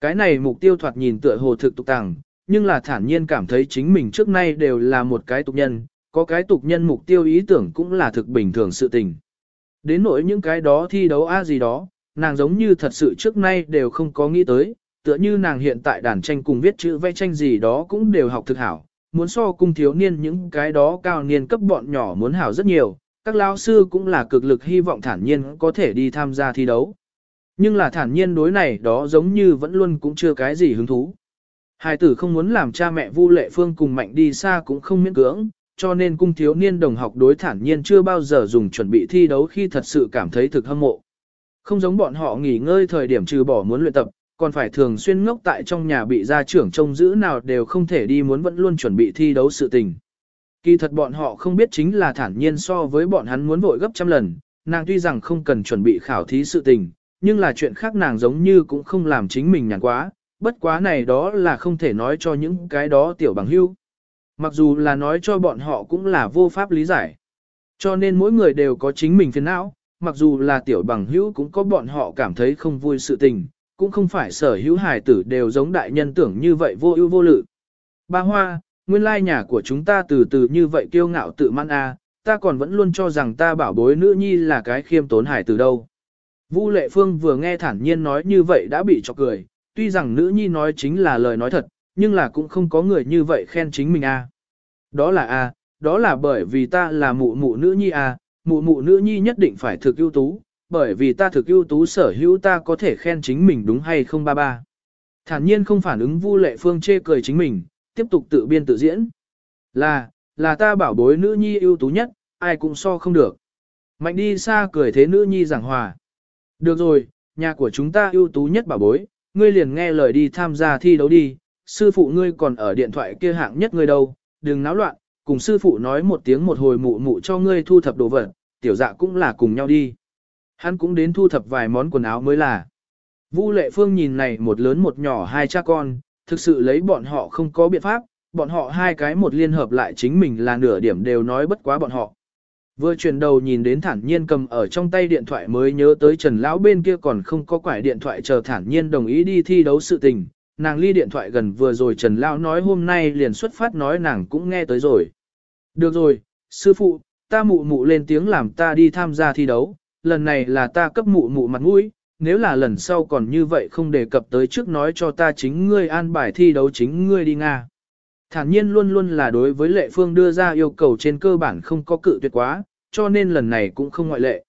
Cái này mục tiêu thoạt nhìn tựa hồ thực tục tàng, nhưng là thản nhiên cảm thấy chính mình trước nay đều là một cái tục nhân, có cái tục nhân mục tiêu ý tưởng cũng là thực bình thường sự tình. Đến nỗi những cái đó thi đấu a gì đó, nàng giống như thật sự trước nay đều không có nghĩ tới, tựa như nàng hiện tại đàn tranh cùng viết chữ vẽ tranh gì đó cũng đều học thực hảo, muốn so cung thiếu niên những cái đó cao niên cấp bọn nhỏ muốn hảo rất nhiều, các lao sư cũng là cực lực hy vọng thản nhiên có thể đi tham gia thi đấu. Nhưng là thản nhiên đối này đó giống như vẫn luôn cũng chưa cái gì hứng thú. Hải tử không muốn làm cha mẹ Vu Lệ Phương cùng mạnh đi xa cũng không miễn cưỡng, cho nên cung thiếu niên đồng học đối thản nhiên chưa bao giờ dùng chuẩn bị thi đấu khi thật sự cảm thấy thực hâm mộ. Không giống bọn họ nghỉ ngơi thời điểm trừ bỏ muốn luyện tập, còn phải thường xuyên ngốc tại trong nhà bị gia trưởng trông giữ nào đều không thể đi muốn vẫn luôn chuẩn bị thi đấu sự tình. Kỳ thật bọn họ không biết chính là thản nhiên so với bọn hắn muốn vội gấp trăm lần, nàng tuy rằng không cần chuẩn bị khảo thí sự tình, nhưng là chuyện khác nàng giống như cũng không làm chính mình nhàn quá, bất quá này đó là không thể nói cho những cái đó tiểu bằng hưu. Mặc dù là nói cho bọn họ cũng là vô pháp lý giải. Cho nên mỗi người đều có chính mình phiền não, mặc dù là tiểu bằng hữu cũng có bọn họ cảm thấy không vui sự tình, cũng không phải sở hữu hài tử đều giống đại nhân tưởng như vậy vô ưu vô lự. Ba Hoa, nguyên lai nhà của chúng ta từ từ như vậy kiêu ngạo tự mãn a, ta còn vẫn luôn cho rằng ta bảo bối nữ nhi là cái khiêm tốn hài tử đâu. Vu Lệ Phương vừa nghe thản nhiên nói như vậy đã bị chọc cười, tuy rằng nữ nhi nói chính là lời nói thật, nhưng là cũng không có người như vậy khen chính mình a. Đó là a, đó là bởi vì ta là mụ mụ nữ nhi a, mụ mụ nữ nhi nhất định phải thực ưu tú, bởi vì ta thực ưu tú sở hữu ta có thể khen chính mình đúng hay không ba ba. Thản nhiên không phản ứng Vu Lệ Phương chê cười chính mình, tiếp tục tự biên tự diễn. Là, là ta bảo bối nữ nhi ưu tú nhất, ai cũng so không được. Mạnh đi xa cười thế nữ nhi giảng hòa. Được rồi, nhà của chúng ta ưu tú nhất bảo bối, ngươi liền nghe lời đi tham gia thi đấu đi, sư phụ ngươi còn ở điện thoại kia hạng nhất ngươi đâu, đừng náo loạn, cùng sư phụ nói một tiếng một hồi mụ mụ cho ngươi thu thập đồ vật, tiểu dạ cũng là cùng nhau đi. Hắn cũng đến thu thập vài món quần áo mới là. Vu Lệ Phương nhìn này một lớn một nhỏ hai cha con, thực sự lấy bọn họ không có biện pháp, bọn họ hai cái một liên hợp lại chính mình là nửa điểm đều nói bất quá bọn họ. Vừa chuyển đầu nhìn đến thản nhiên cầm ở trong tay điện thoại mới nhớ tới Trần Lão bên kia còn không có quải điện thoại chờ thản nhiên đồng ý đi thi đấu sự tình. Nàng ly điện thoại gần vừa rồi Trần Lão nói hôm nay liền xuất phát nói nàng cũng nghe tới rồi. Được rồi, sư phụ, ta mụ mụ lên tiếng làm ta đi tham gia thi đấu, lần này là ta cấp mụ mụ mặt mũi, nếu là lần sau còn như vậy không đề cập tới trước nói cho ta chính ngươi an bài thi đấu chính ngươi đi Nga. Thản nhiên luôn luôn là đối với lệ phương đưa ra yêu cầu trên cơ bản không có cự tuyệt quá, cho nên lần này cũng không ngoại lệ.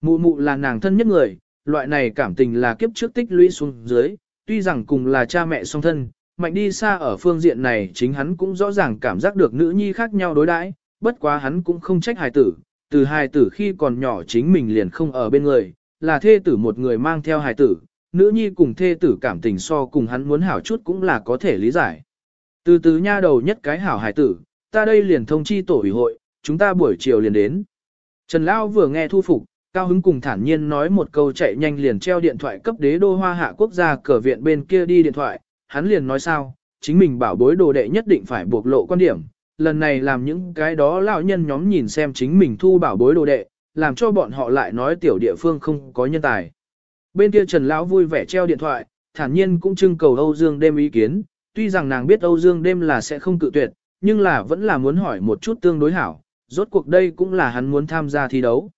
Mụ mụ là nàng thân nhất người, loại này cảm tình là kiếp trước tích lũy xuống dưới, tuy rằng cùng là cha mẹ song thân, mạnh đi xa ở phương diện này chính hắn cũng rõ ràng cảm giác được nữ nhi khác nhau đối đãi, bất quá hắn cũng không trách hài tử, từ hài tử khi còn nhỏ chính mình liền không ở bên người, là thê tử một người mang theo hài tử, nữ nhi cùng thê tử cảm tình so cùng hắn muốn hảo chút cũng là có thể lý giải. Từ từ nha đầu nhất cái hảo hài tử, ta đây liền thông chi tổ ủy hội, chúng ta buổi chiều liền đến. Trần Lão vừa nghe thu phục, cao hứng cùng thản nhiên nói một câu chạy nhanh liền treo điện thoại cấp đế đô hoa hạ quốc gia cờ viện bên kia đi điện thoại, hắn liền nói sao, chính mình bảo bối đồ đệ nhất định phải buộc lộ quan điểm, lần này làm những cái đó lão nhân nhóm nhìn xem chính mình thu bảo bối đồ đệ, làm cho bọn họ lại nói tiểu địa phương không có nhân tài. Bên kia Trần Lão vui vẻ treo điện thoại, thản nhiên cũng trưng cầu Âu Dương đêm ý kiến, tuy rằng nàng biết Âu Dương đêm là sẽ không cự tuyệt, nhưng là vẫn là muốn hỏi một chút tương đối hảo, rốt cuộc đây cũng là hắn muốn tham gia thi đấu.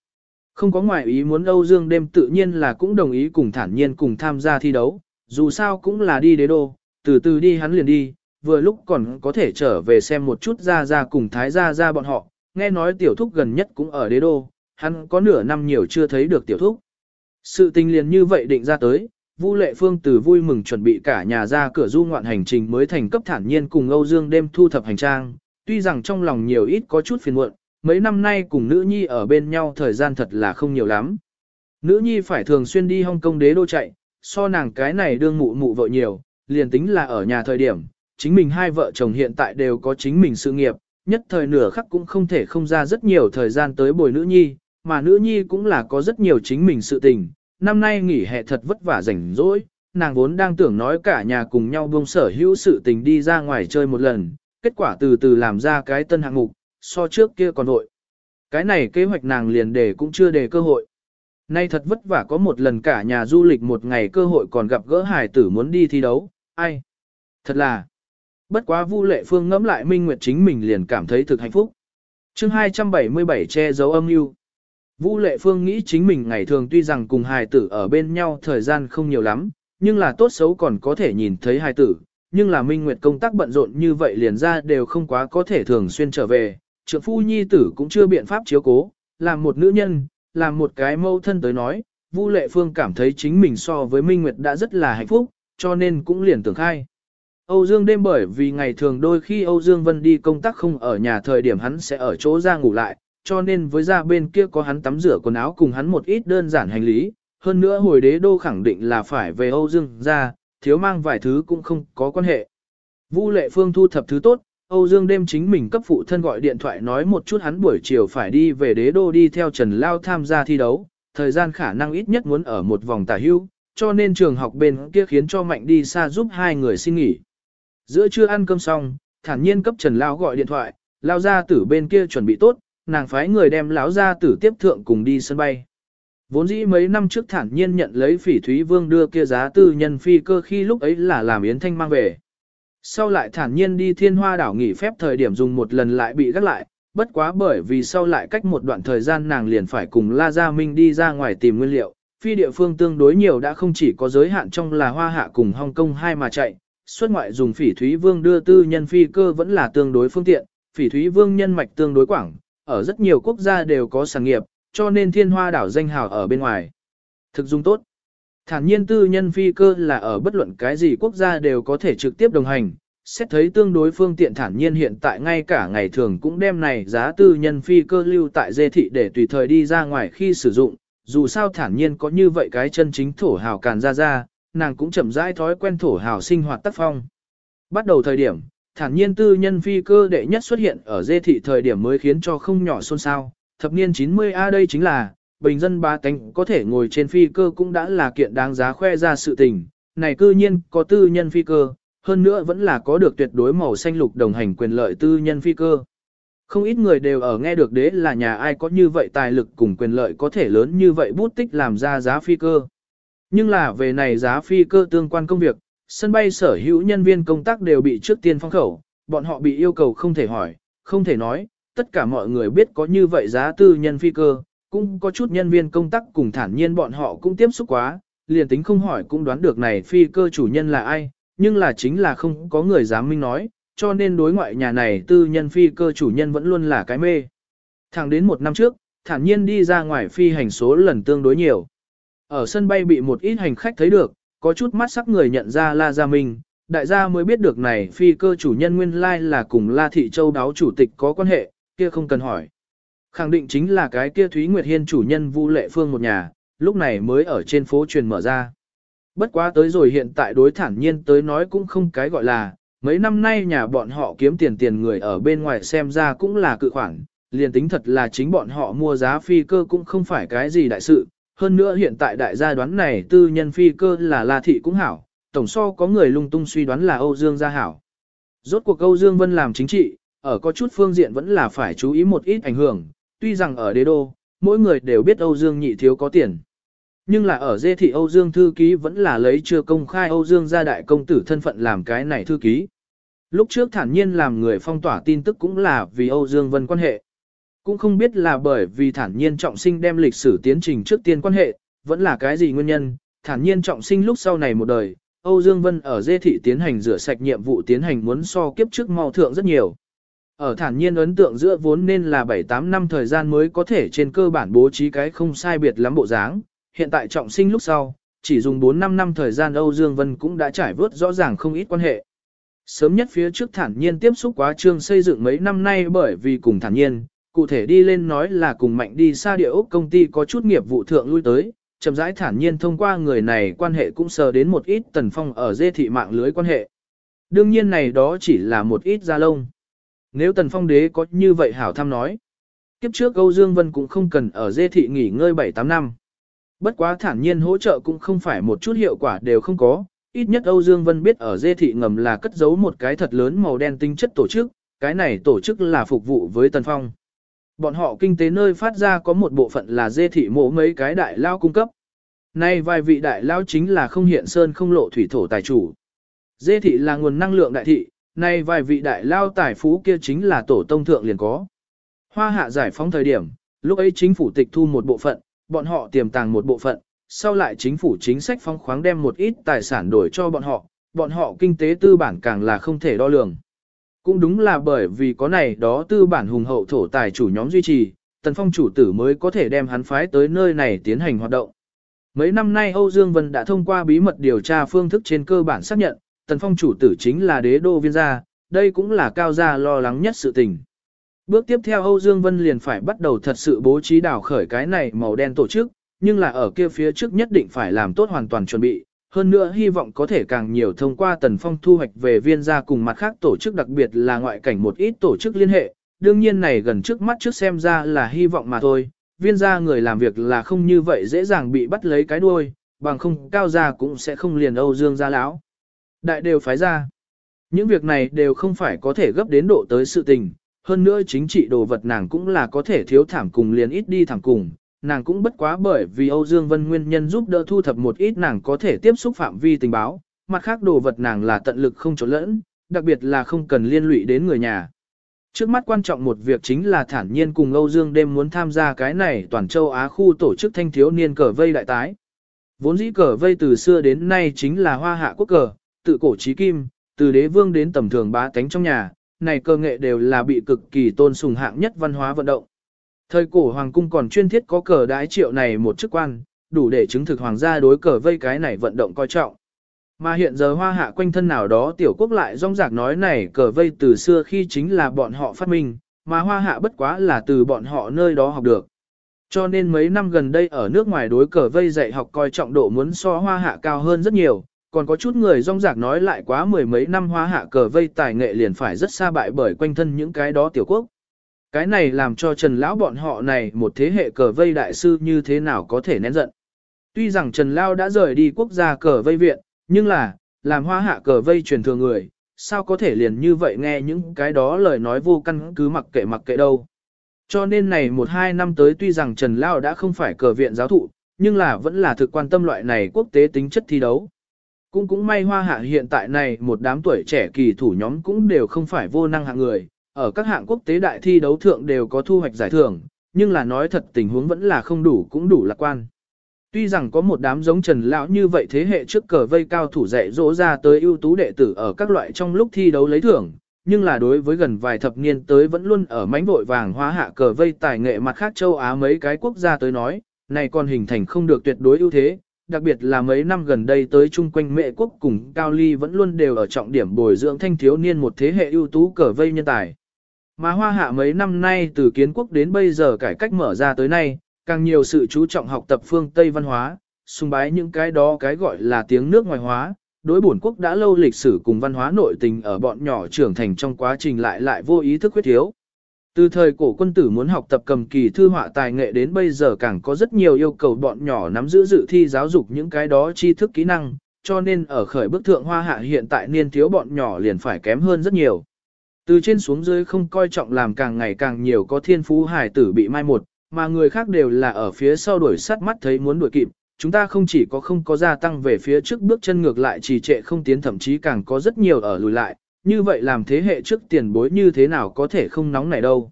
Không có ngoại ý muốn Âu Dương đêm tự nhiên là cũng đồng ý cùng thản nhiên cùng tham gia thi đấu, dù sao cũng là đi đế đô, từ từ đi hắn liền đi, vừa lúc còn có thể trở về xem một chút ra ra cùng thái ra ra bọn họ, nghe nói tiểu thúc gần nhất cũng ở đế đô, hắn có nửa năm nhiều chưa thấy được tiểu thúc. Sự tình liền như vậy định ra tới, Vu Lệ Phương từ vui mừng chuẩn bị cả nhà ra cửa du ngoạn hành trình mới thành cấp thản nhiên cùng Âu Dương đêm thu thập hành trang, tuy rằng trong lòng nhiều ít có chút phiền muộn, mấy năm nay cùng nữ nhi ở bên nhau thời gian thật là không nhiều lắm. Nữ nhi phải thường xuyên đi Hong Kong đế đô chạy, so nàng cái này đương mụ mụ vợ nhiều, liền tính là ở nhà thời điểm, chính mình hai vợ chồng hiện tại đều có chính mình sự nghiệp, nhất thời nửa khắc cũng không thể không ra rất nhiều thời gian tới bồi nữ nhi, mà nữ nhi cũng là có rất nhiều chính mình sự tình. Năm nay nghỉ hè thật vất vả rảnh rỗi, nàng vốn đang tưởng nói cả nhà cùng nhau buông sở hữu sự tình đi ra ngoài chơi một lần, kết quả từ từ làm ra cái tân hạng mục, so trước kia còn hội. Cái này kế hoạch nàng liền để cũng chưa để cơ hội. Nay thật vất vả có một lần cả nhà du lịch một ngày cơ hội còn gặp gỡ hải tử muốn đi thi đấu, ai? Thật là, bất quá Vu Lệ Phương ngẫm lại Minh Nguyệt chính mình liền cảm thấy thực hạnh phúc. chương 277 che giấu âm mưu Vu Lệ Phương nghĩ chính mình ngày thường tuy rằng cùng hài tử ở bên nhau thời gian không nhiều lắm, nhưng là tốt xấu còn có thể nhìn thấy hài tử, nhưng là Minh Nguyệt công tác bận rộn như vậy liền ra đều không quá có thể thường xuyên trở về, trượng phu nhi tử cũng chưa biện pháp chiếu cố, làm một nữ nhân, làm một cái mâu thân tới nói, Vu Lệ Phương cảm thấy chính mình so với Minh Nguyệt đã rất là hạnh phúc, cho nên cũng liền tưởng khai. Âu Dương đêm bởi vì ngày thường đôi khi Âu Dương Vân đi công tác không ở nhà thời điểm hắn sẽ ở chỗ ra ngủ lại, cho nên với ra bên kia có hắn tắm rửa quần áo cùng hắn một ít đơn giản hành lý, hơn nữa hồi đế đô khẳng định là phải về Âu Dương ra, thiếu mang vài thứ cũng không có quan hệ. Vu Lệ Phương thu thập thứ tốt, Âu Dương đêm chính mình cấp phụ thân gọi điện thoại nói một chút hắn buổi chiều phải đi về đế đô đi theo Trần Lao tham gia thi đấu, thời gian khả năng ít nhất muốn ở một vòng tả hưu, cho nên trường học bên kia khiến cho Mạnh đi xa giúp hai người xin nghỉ. Giữa trưa ăn cơm xong, thản nhiên cấp Trần Lao gọi điện thoại, Lao ra tử bên kia chuẩn bị tốt, nàng phái người đem lão ra tử tiếp thượng cùng đi sân bay. Vốn dĩ mấy năm trước thản nhiên nhận lấy phỉ thúy vương đưa kia giá tư nhân phi cơ khi lúc ấy là làm Yến Thanh mang về. Sau lại thản nhiên đi thiên hoa đảo nghỉ phép thời điểm dùng một lần lại bị gắt lại, bất quá bởi vì sau lại cách một đoạn thời gian nàng liền phải cùng La Gia Minh đi ra ngoài tìm nguyên liệu, phi địa phương tương đối nhiều đã không chỉ có giới hạn trong là hoa hạ cùng Hong Kong hai mà chạy, xuất ngoại dùng phỉ thúy vương đưa tư nhân phi cơ vẫn là tương đối phương tiện, phỉ thúy vương nhân mạch tương đối quảng, ở rất nhiều quốc gia đều có sản nghiệp, cho nên thiên hoa đảo danh hào ở bên ngoài. Thực dung tốt. Thản nhiên tư nhân phi cơ là ở bất luận cái gì quốc gia đều có thể trực tiếp đồng hành, xét thấy tương đối phương tiện thản nhiên hiện tại ngay cả ngày thường cũng đem này giá tư nhân phi cơ lưu tại dê thị để tùy thời đi ra ngoài khi sử dụng, dù sao thản nhiên có như vậy cái chân chính thổ hào càn ra ra, nàng cũng chậm rãi thói quen thổ hào sinh hoạt tác phong. Bắt đầu thời điểm, thản nhiên tư nhân phi cơ đệ nhất xuất hiện ở dê thị thời điểm mới khiến cho không nhỏ xôn xao, thập niên 90A đây chính là, bình dân ba tánh có thể ngồi trên phi cơ cũng đã là kiện đáng giá khoe ra sự tình, này cư nhiên có tư nhân phi cơ, hơn nữa vẫn là có được tuyệt đối màu xanh lục đồng hành quyền lợi tư nhân phi cơ. Không ít người đều ở nghe được đế là nhà ai có như vậy tài lực cùng quyền lợi có thể lớn như vậy bút tích làm ra giá phi cơ. Nhưng là về này giá phi cơ tương quan công việc, sân bay sở hữu nhân viên công tác đều bị trước tiên phong khẩu, bọn họ bị yêu cầu không thể hỏi, không thể nói, tất cả mọi người biết có như vậy giá tư nhân phi cơ, cũng có chút nhân viên công tác cùng thản nhiên bọn họ cũng tiếp xúc quá, liền tính không hỏi cũng đoán được này phi cơ chủ nhân là ai, nhưng là chính là không có người dám minh nói, cho nên đối ngoại nhà này tư nhân phi cơ chủ nhân vẫn luôn là cái mê. Thẳng đến một năm trước, thản nhiên đi ra ngoài phi hành số lần tương đối nhiều. Ở sân bay bị một ít hành khách thấy được, có chút mắt sắc người nhận ra La Gia Minh, đại gia mới biết được này phi cơ chủ nhân nguyên lai là cùng La Thị Châu đáo chủ tịch có quan hệ, kia không cần hỏi. Khẳng định chính là cái kia Thúy Nguyệt Hiên chủ nhân Vu Lệ Phương một nhà, lúc này mới ở trên phố truyền mở ra. Bất quá tới rồi hiện tại đối thản nhiên tới nói cũng không cái gọi là, mấy năm nay nhà bọn họ kiếm tiền tiền người ở bên ngoài xem ra cũng là cự khoản, liền tính thật là chính bọn họ mua giá phi cơ cũng không phải cái gì đại sự. Hơn nữa hiện tại đại gia đoán này tư nhân phi cơ là La Thị cũng hảo, tổng so có người lung tung suy đoán là Âu Dương gia hảo. Rốt cuộc Âu Dương Vân làm chính trị, ở có chút phương diện vẫn là phải chú ý một ít ảnh hưởng, tuy rằng ở đế đô, mỗi người đều biết Âu Dương nhị thiếu có tiền. Nhưng là ở dê thị Âu Dương thư ký vẫn là lấy chưa công khai Âu Dương gia đại công tử thân phận làm cái này thư ký. Lúc trước thản nhiên làm người phong tỏa tin tức cũng là vì Âu Dương Vân quan hệ. Cũng không biết là bởi vì thản nhiên trọng sinh đem lịch sử tiến trình trước tiên quan hệ, vẫn là cái gì nguyên nhân, thản nhiên trọng sinh lúc sau này một đời, Âu Dương Vân ở dê thị tiến hành rửa sạch nhiệm vụ tiến hành muốn so kiếp trước mau thượng rất nhiều. Ở thản nhiên ấn tượng giữa vốn nên là 7-8 năm thời gian mới có thể trên cơ bản bố trí cái không sai biệt lắm bộ dáng, hiện tại trọng sinh lúc sau, chỉ dùng 4-5 năm thời gian Âu Dương Vân cũng đã trải vớt rõ ràng không ít quan hệ. Sớm nhất phía trước thản nhiên tiếp xúc quá trương xây dựng mấy năm nay bởi vì cùng thản nhiên, cụ thể đi lên nói là cùng mạnh đi xa địa ốc công ty có chút nghiệp vụ thượng lui tới, chậm rãi thản nhiên thông qua người này quan hệ cũng sờ đến một ít tần phong ở dê thị mạng lưới quan hệ. Đương nhiên này đó chỉ là một ít gia lông. Nếu tần phong đế có như vậy hảo Tham nói. Kiếp trước Âu Dương Vân cũng không cần ở dê thị nghỉ ngơi 7-8 năm. Bất quá thản nhiên hỗ trợ cũng không phải một chút hiệu quả đều không có, ít nhất Âu Dương Vân biết ở dê thị ngầm là cất giấu một cái thật lớn màu đen tinh chất tổ chức, cái này tổ chức là phục vụ với Tần Phong. Bọn họ kinh tế nơi phát ra có một bộ phận là dê thị mộ mấy cái đại lao cung cấp. Nay vài vị đại lao chính là không hiện sơn không lộ thủy thổ tài chủ. Dê thị là nguồn năng lượng đại thị, nay vài vị đại lao tài phú kia chính là tổ tông thượng liền có. Hoa hạ giải phóng thời điểm, lúc ấy chính phủ tịch thu một bộ phận, bọn họ tiềm tàng một bộ phận, sau lại chính phủ chính sách phong khoáng đem một ít tài sản đổi cho bọn họ, bọn họ kinh tế tư bản càng là không thể đo lường. Cũng đúng là bởi vì có này đó tư bản hùng hậu thổ tài chủ nhóm duy trì, Tần Phong chủ tử mới có thể đem hắn phái tới nơi này tiến hành hoạt động. Mấy năm nay Âu Dương Vân đã thông qua bí mật điều tra phương thức trên cơ bản xác nhận, Tần Phong chủ tử chính là đế đô viên gia, đây cũng là cao gia lo lắng nhất sự tình. Bước tiếp theo Âu Dương Vân liền phải bắt đầu thật sự bố trí đảo khởi cái này màu đen tổ chức, nhưng là ở kia phía trước nhất định phải làm tốt hoàn toàn chuẩn bị, hơn nữa hy vọng có thể càng nhiều thông qua tần phong thu hoạch về viên gia cùng mặt khác tổ chức đặc biệt là ngoại cảnh một ít tổ chức liên hệ, đương nhiên này gần trước mắt trước xem ra là hy vọng mà thôi, viên gia người làm việc là không như vậy dễ dàng bị bắt lấy cái đuôi, bằng không cao gia cũng sẽ không liền Âu Dương gia lão. Đại đều phái ra. Những việc này đều không phải có thể gấp đến độ tới sự tình, hơn nữa chính trị đồ vật nàng cũng là có thể thiếu thảm cùng liền ít đi thảm cùng, nàng cũng bất quá bởi vì Âu Dương Vân nguyên nhân giúp đỡ thu thập một ít nàng có thể tiếp xúc phạm vi tình báo, mặt khác đồ vật nàng là tận lực không trốn lẫn, đặc biệt là không cần liên lụy đến người nhà. Trước mắt quan trọng một việc chính là thản nhiên cùng Âu Dương đêm muốn tham gia cái này toàn châu Á khu tổ chức thanh thiếu niên cờ vây đại tái. Vốn dĩ cờ vây từ xưa đến nay chính là hoa hạ quốc cờ, tự cổ trí kim, từ đế vương đến tầm thường bá tánh trong nhà, này cơ nghệ đều là bị cực kỳ tôn sùng hạng nhất văn hóa vận động. Thời cổ hoàng cung còn chuyên thiết có cờ đái triệu này một chức quan, đủ để chứng thực hoàng gia đối cờ vây cái này vận động coi trọng. Mà hiện giờ hoa hạ quanh thân nào đó tiểu quốc lại rong rạc nói này cờ vây từ xưa khi chính là bọn họ phát minh, mà hoa hạ bất quá là từ bọn họ nơi đó học được. Cho nên mấy năm gần đây ở nước ngoài đối cờ vây dạy học coi trọng độ muốn so hoa hạ cao hơn rất nhiều, còn có chút người rong rạc nói lại quá mười mấy năm hoa hạ cờ vây tài nghệ liền phải rất xa bại bởi quanh thân những cái đó tiểu quốc. Cái này làm cho Trần Lão bọn họ này một thế hệ cờ vây đại sư như thế nào có thể nén giận. Tuy rằng Trần Lão đã rời đi quốc gia cờ vây viện, nhưng là, làm hoa hạ cờ vây truyền thừa người, sao có thể liền như vậy nghe những cái đó lời nói vô căn cứ mặc kệ mặc kệ đâu. Cho nên này một hai năm tới tuy rằng Trần Lão đã không phải cờ viện giáo thụ, nhưng là vẫn là thực quan tâm loại này quốc tế tính chất thi đấu. Cũng cũng may hoa hạ hiện tại này một đám tuổi trẻ kỳ thủ nhóm cũng đều không phải vô năng hạng người, ở các hạng quốc tế đại thi đấu thượng đều có thu hoạch giải thưởng, nhưng là nói thật tình huống vẫn là không đủ cũng đủ lạc quan. Tuy rằng có một đám giống Trần Lão như vậy thế hệ trước cờ vây cao thủ dạy dỗ ra tới ưu tú đệ tử ở các loại trong lúc thi đấu lấy thưởng, nhưng là đối với gần vài thập niên tới vẫn luôn ở mánh vội vàng hóa hạ cờ vây tài nghệ mặt khác châu Á mấy cái quốc gia tới nói, này còn hình thành không được tuyệt đối ưu thế, đặc biệt là mấy năm gần đây tới chung quanh mệ quốc cùng Cao Ly vẫn luôn đều ở trọng điểm bồi dưỡng thanh thiếu niên một thế hệ ưu tú cờ vây nhân tài. Mà hoa hạ mấy năm nay từ kiến quốc đến bây giờ cải cách mở ra tới nay, càng nhiều sự chú trọng học tập phương Tây văn hóa, sung bái những cái đó cái gọi là tiếng nước ngoài hóa, đối bổn quốc đã lâu lịch sử cùng văn hóa nội tình ở bọn nhỏ trưởng thành trong quá trình lại lại vô ý thức khuyết thiếu. Từ thời cổ quân tử muốn học tập cầm kỳ thư họa tài nghệ đến bây giờ càng có rất nhiều yêu cầu bọn nhỏ nắm giữ dự thi giáo dục những cái đó tri thức kỹ năng, cho nên ở khởi bức thượng hoa hạ hiện tại niên thiếu bọn nhỏ liền phải kém hơn rất nhiều. Từ trên xuống dưới không coi trọng làm càng ngày càng nhiều có thiên phú hải tử bị mai một, mà người khác đều là ở phía sau đuổi sát mắt thấy muốn đuổi kịp. Chúng ta không chỉ có không có gia tăng về phía trước bước chân ngược lại trì trệ không tiến thậm chí càng có rất nhiều ở lùi lại, như vậy làm thế hệ trước tiền bối như thế nào có thể không nóng này đâu.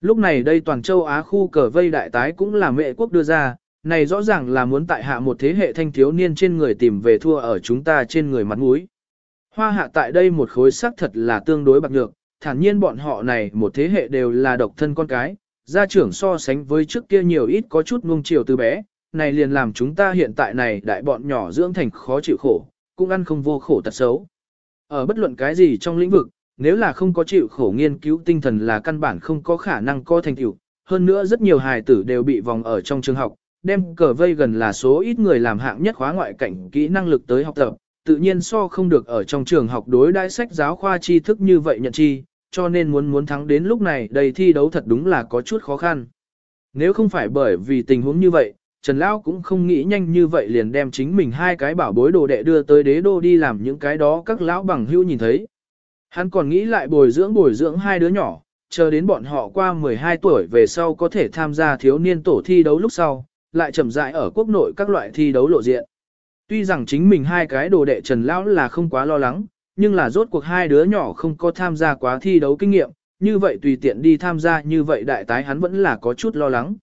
Lúc này đây toàn châu Á khu cờ vây đại tái cũng là mẹ quốc đưa ra, này rõ ràng là muốn tại hạ một thế hệ thanh thiếu niên trên người tìm về thua ở chúng ta trên người mặt mũi. Hoa hạ tại đây một khối sắc thật là tương đối bạc nhược, thản nhiên bọn họ này một thế hệ đều là độc thân con cái, gia trưởng so sánh với trước kia nhiều ít có chút nuông chiều từ bé, này liền làm chúng ta hiện tại này đại bọn nhỏ dưỡng thành khó chịu khổ, cũng ăn không vô khổ tật xấu. Ở bất luận cái gì trong lĩnh vực, nếu là không có chịu khổ nghiên cứu tinh thần là căn bản không có khả năng có thành tựu. Hơn nữa rất nhiều hài tử đều bị vòng ở trong trường học, đem cờ vây gần là số ít người làm hạng nhất khóa ngoại cảnh kỹ năng lực tới học tập, tự nhiên so không được ở trong trường học đối đãi sách giáo khoa tri thức như vậy nhận chi, cho nên muốn muốn thắng đến lúc này đầy thi đấu thật đúng là có chút khó khăn. Nếu không phải bởi vì tình huống như vậy, Trần Lão cũng không nghĩ nhanh như vậy liền đem chính mình hai cái bảo bối đồ đệ đưa tới đế đô đi làm những cái đó các lão bằng hưu nhìn thấy. Hắn còn nghĩ lại bồi dưỡng bồi dưỡng hai đứa nhỏ, chờ đến bọn họ qua 12 tuổi về sau có thể tham gia thiếu niên tổ thi đấu lúc sau, lại chậm rãi ở quốc nội các loại thi đấu lộ diện. Tuy rằng chính mình hai cái đồ đệ Trần Lão là không quá lo lắng, nhưng là rốt cuộc hai đứa nhỏ không có tham gia quá thi đấu kinh nghiệm, như vậy tùy tiện đi tham gia như vậy đại tái hắn vẫn là có chút lo lắng.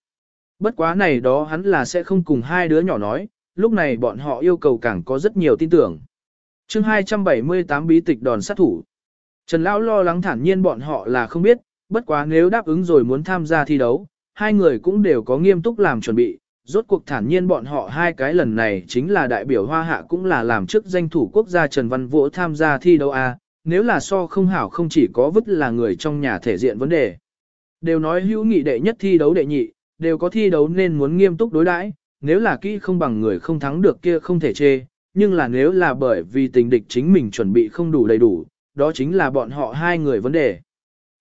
Bất quá này đó hắn là sẽ không cùng hai đứa nhỏ nói, lúc này bọn họ yêu cầu càng có rất nhiều tin tưởng. chương 278 bí tịch đòn sát thủ. Trần Lão lo lắng thản nhiên bọn họ là không biết, bất quá nếu đáp ứng rồi muốn tham gia thi đấu, hai người cũng đều có nghiêm túc làm chuẩn bị, rốt cuộc thản nhiên bọn họ hai cái lần này chính là đại biểu hoa hạ cũng là làm chức danh thủ quốc gia Trần Văn Vũ tham gia thi đấu A, nếu là so không hảo không chỉ có vứt là người trong nhà thể diện vấn đề. Đều nói hữu nghị đệ nhất thi đấu đệ nhị, đều có thi đấu nên muốn nghiêm túc đối đãi, nếu là kỹ không bằng người không thắng được kia không thể chê, nhưng là nếu là bởi vì tình địch chính mình chuẩn bị không đủ đầy đủ, đó chính là bọn họ hai người vấn đề.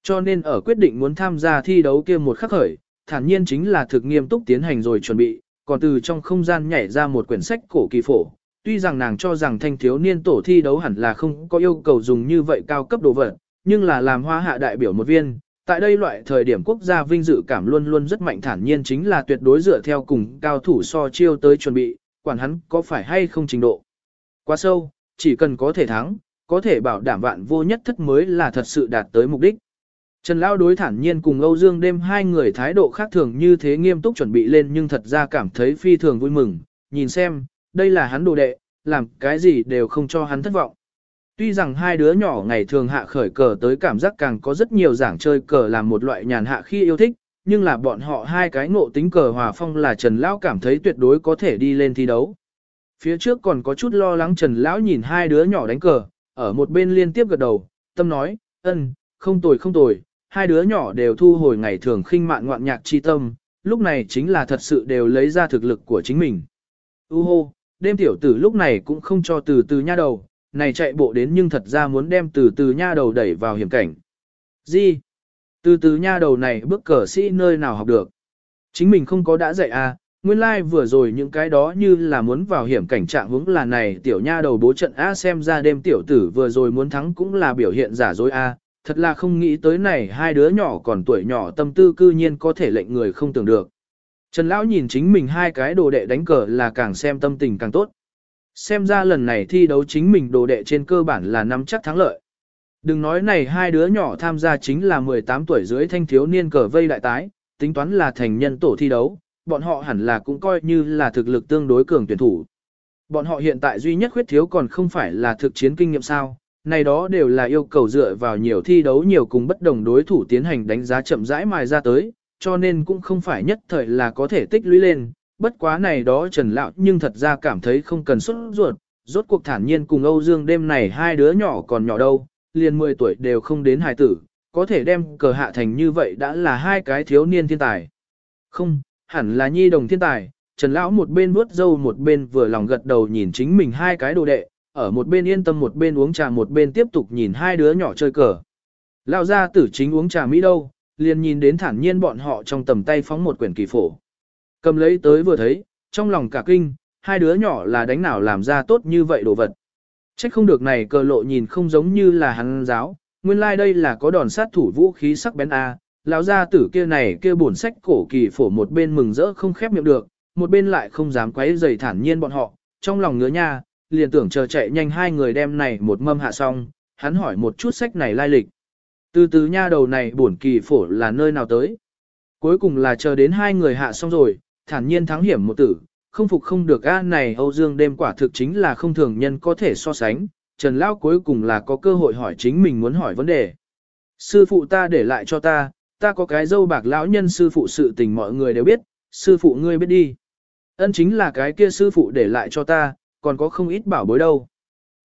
Cho nên ở quyết định muốn tham gia thi đấu kia một khắc khởi, thản nhiên chính là thực nghiêm túc tiến hành rồi chuẩn bị, còn từ trong không gian nhảy ra một quyển sách cổ kỳ phổ. Tuy rằng nàng cho rằng thanh thiếu niên tổ thi đấu hẳn là không có yêu cầu dùng như vậy cao cấp đồ vật, nhưng là làm hoa hạ đại biểu một viên, tại đây loại thời điểm quốc gia vinh dự cảm luôn luôn rất mạnh thản nhiên chính là tuyệt đối dựa theo cùng cao thủ so chiêu tới chuẩn bị, quản hắn có phải hay không trình độ. Quá sâu, chỉ cần có thể thắng, có thể bảo đảm vạn vô nhất thất mới là thật sự đạt tới mục đích. Trần Lão đối thản nhiên cùng Âu Dương đêm hai người thái độ khác thường như thế nghiêm túc chuẩn bị lên nhưng thật ra cảm thấy phi thường vui mừng, nhìn xem, đây là hắn đồ đệ, làm cái gì đều không cho hắn thất vọng. Tuy rằng hai đứa nhỏ ngày thường hạ khởi cờ tới cảm giác càng có rất nhiều giảng chơi cờ làm một loại nhàn hạ khi yêu thích, nhưng là bọn họ hai cái ngộ tính cờ hòa phong là Trần Lão cảm thấy tuyệt đối có thể đi lên thi đấu. Phía trước còn có chút lo lắng Trần Lão nhìn hai đứa nhỏ đánh cờ, ở một bên liên tiếp gật đầu, tâm nói, ân, không tồi không tồi, hai đứa nhỏ đều thu hồi ngày thường khinh mạn ngoạn nhạc chi tâm, lúc này chính là thật sự đều lấy ra thực lực của chính mình. U hô, đêm tiểu tử lúc này cũng không cho từ từ nha đầu, này chạy bộ đến nhưng thật ra muốn đem từ từ nha đầu đẩy vào hiểm cảnh. Gì? Từ từ nha đầu này bước cờ sĩ nơi nào học được? Chính mình không có đã dạy à, nguyên lai like vừa rồi những cái đó như là muốn vào hiểm cảnh trạng hướng là này tiểu nha đầu bố trận A xem ra đêm tiểu tử vừa rồi muốn thắng cũng là biểu hiện giả dối A, thật là không nghĩ tới này hai đứa nhỏ còn tuổi nhỏ tâm tư cư nhiên có thể lệnh người không tưởng được. Trần Lão nhìn chính mình hai cái đồ đệ đánh cờ là càng xem tâm tình càng tốt. Xem ra lần này thi đấu chính mình đồ đệ trên cơ bản là nắm chắc thắng lợi. Đừng nói này hai đứa nhỏ tham gia chính là 18 tuổi dưới thanh thiếu niên cờ vây đại tái, tính toán là thành nhân tổ thi đấu, bọn họ hẳn là cũng coi như là thực lực tương đối cường tuyển thủ. Bọn họ hiện tại duy nhất khuyết thiếu còn không phải là thực chiến kinh nghiệm sao, này đó đều là yêu cầu dựa vào nhiều thi đấu nhiều cùng bất đồng đối thủ tiến hành đánh giá chậm rãi mài ra tới, cho nên cũng không phải nhất thời là có thể tích lũy lên, bất quá này đó Trần Lão nhưng thật ra cảm thấy không cần xuất ruột, rốt cuộc thản nhiên cùng Âu Dương đêm này hai đứa nhỏ còn nhỏ đâu, liền 10 tuổi đều không đến hài tử, có thể đem cờ hạ thành như vậy đã là hai cái thiếu niên thiên tài. Không, hẳn là nhi đồng thiên tài, Trần Lão một bên vuốt dâu một bên vừa lòng gật đầu nhìn chính mình hai cái đồ đệ, ở một bên yên tâm một bên uống trà một bên tiếp tục nhìn hai đứa nhỏ chơi cờ. Lão gia tử chính uống trà Mỹ đâu, liền nhìn đến thản nhiên bọn họ trong tầm tay phóng một quyển kỳ phổ. Cầm lấy tới vừa thấy, trong lòng cả kinh, hai đứa nhỏ là đánh nào làm ra tốt như vậy đồ vật. Trách không được này cờ lộ nhìn không giống như là hắn giáo, nguyên lai like đây là có đòn sát thủ vũ khí sắc bén A, lão gia tử kia này kia bổn sách cổ kỳ phổ một bên mừng rỡ không khép miệng được, một bên lại không dám quấy rầy thản nhiên bọn họ, trong lòng ngứa nha, liền tưởng chờ chạy nhanh hai người đem này một mâm hạ xong, hắn hỏi một chút sách này lai lịch. Từ từ nha đầu này bổn kỳ phổ là nơi nào tới. Cuối cùng là chờ đến hai người hạ xong rồi, thản nhiên thắng hiểm một tử, không phục không được a này Âu Dương đêm quả thực chính là không thường nhân có thể so sánh, Trần Lão cuối cùng là có cơ hội hỏi chính mình muốn hỏi vấn đề. Sư phụ ta để lại cho ta, ta có cái dâu bạc lão nhân sư phụ sự tình mọi người đều biết, sư phụ ngươi biết đi. Ân chính là cái kia sư phụ để lại cho ta, còn có không ít bảo bối đâu.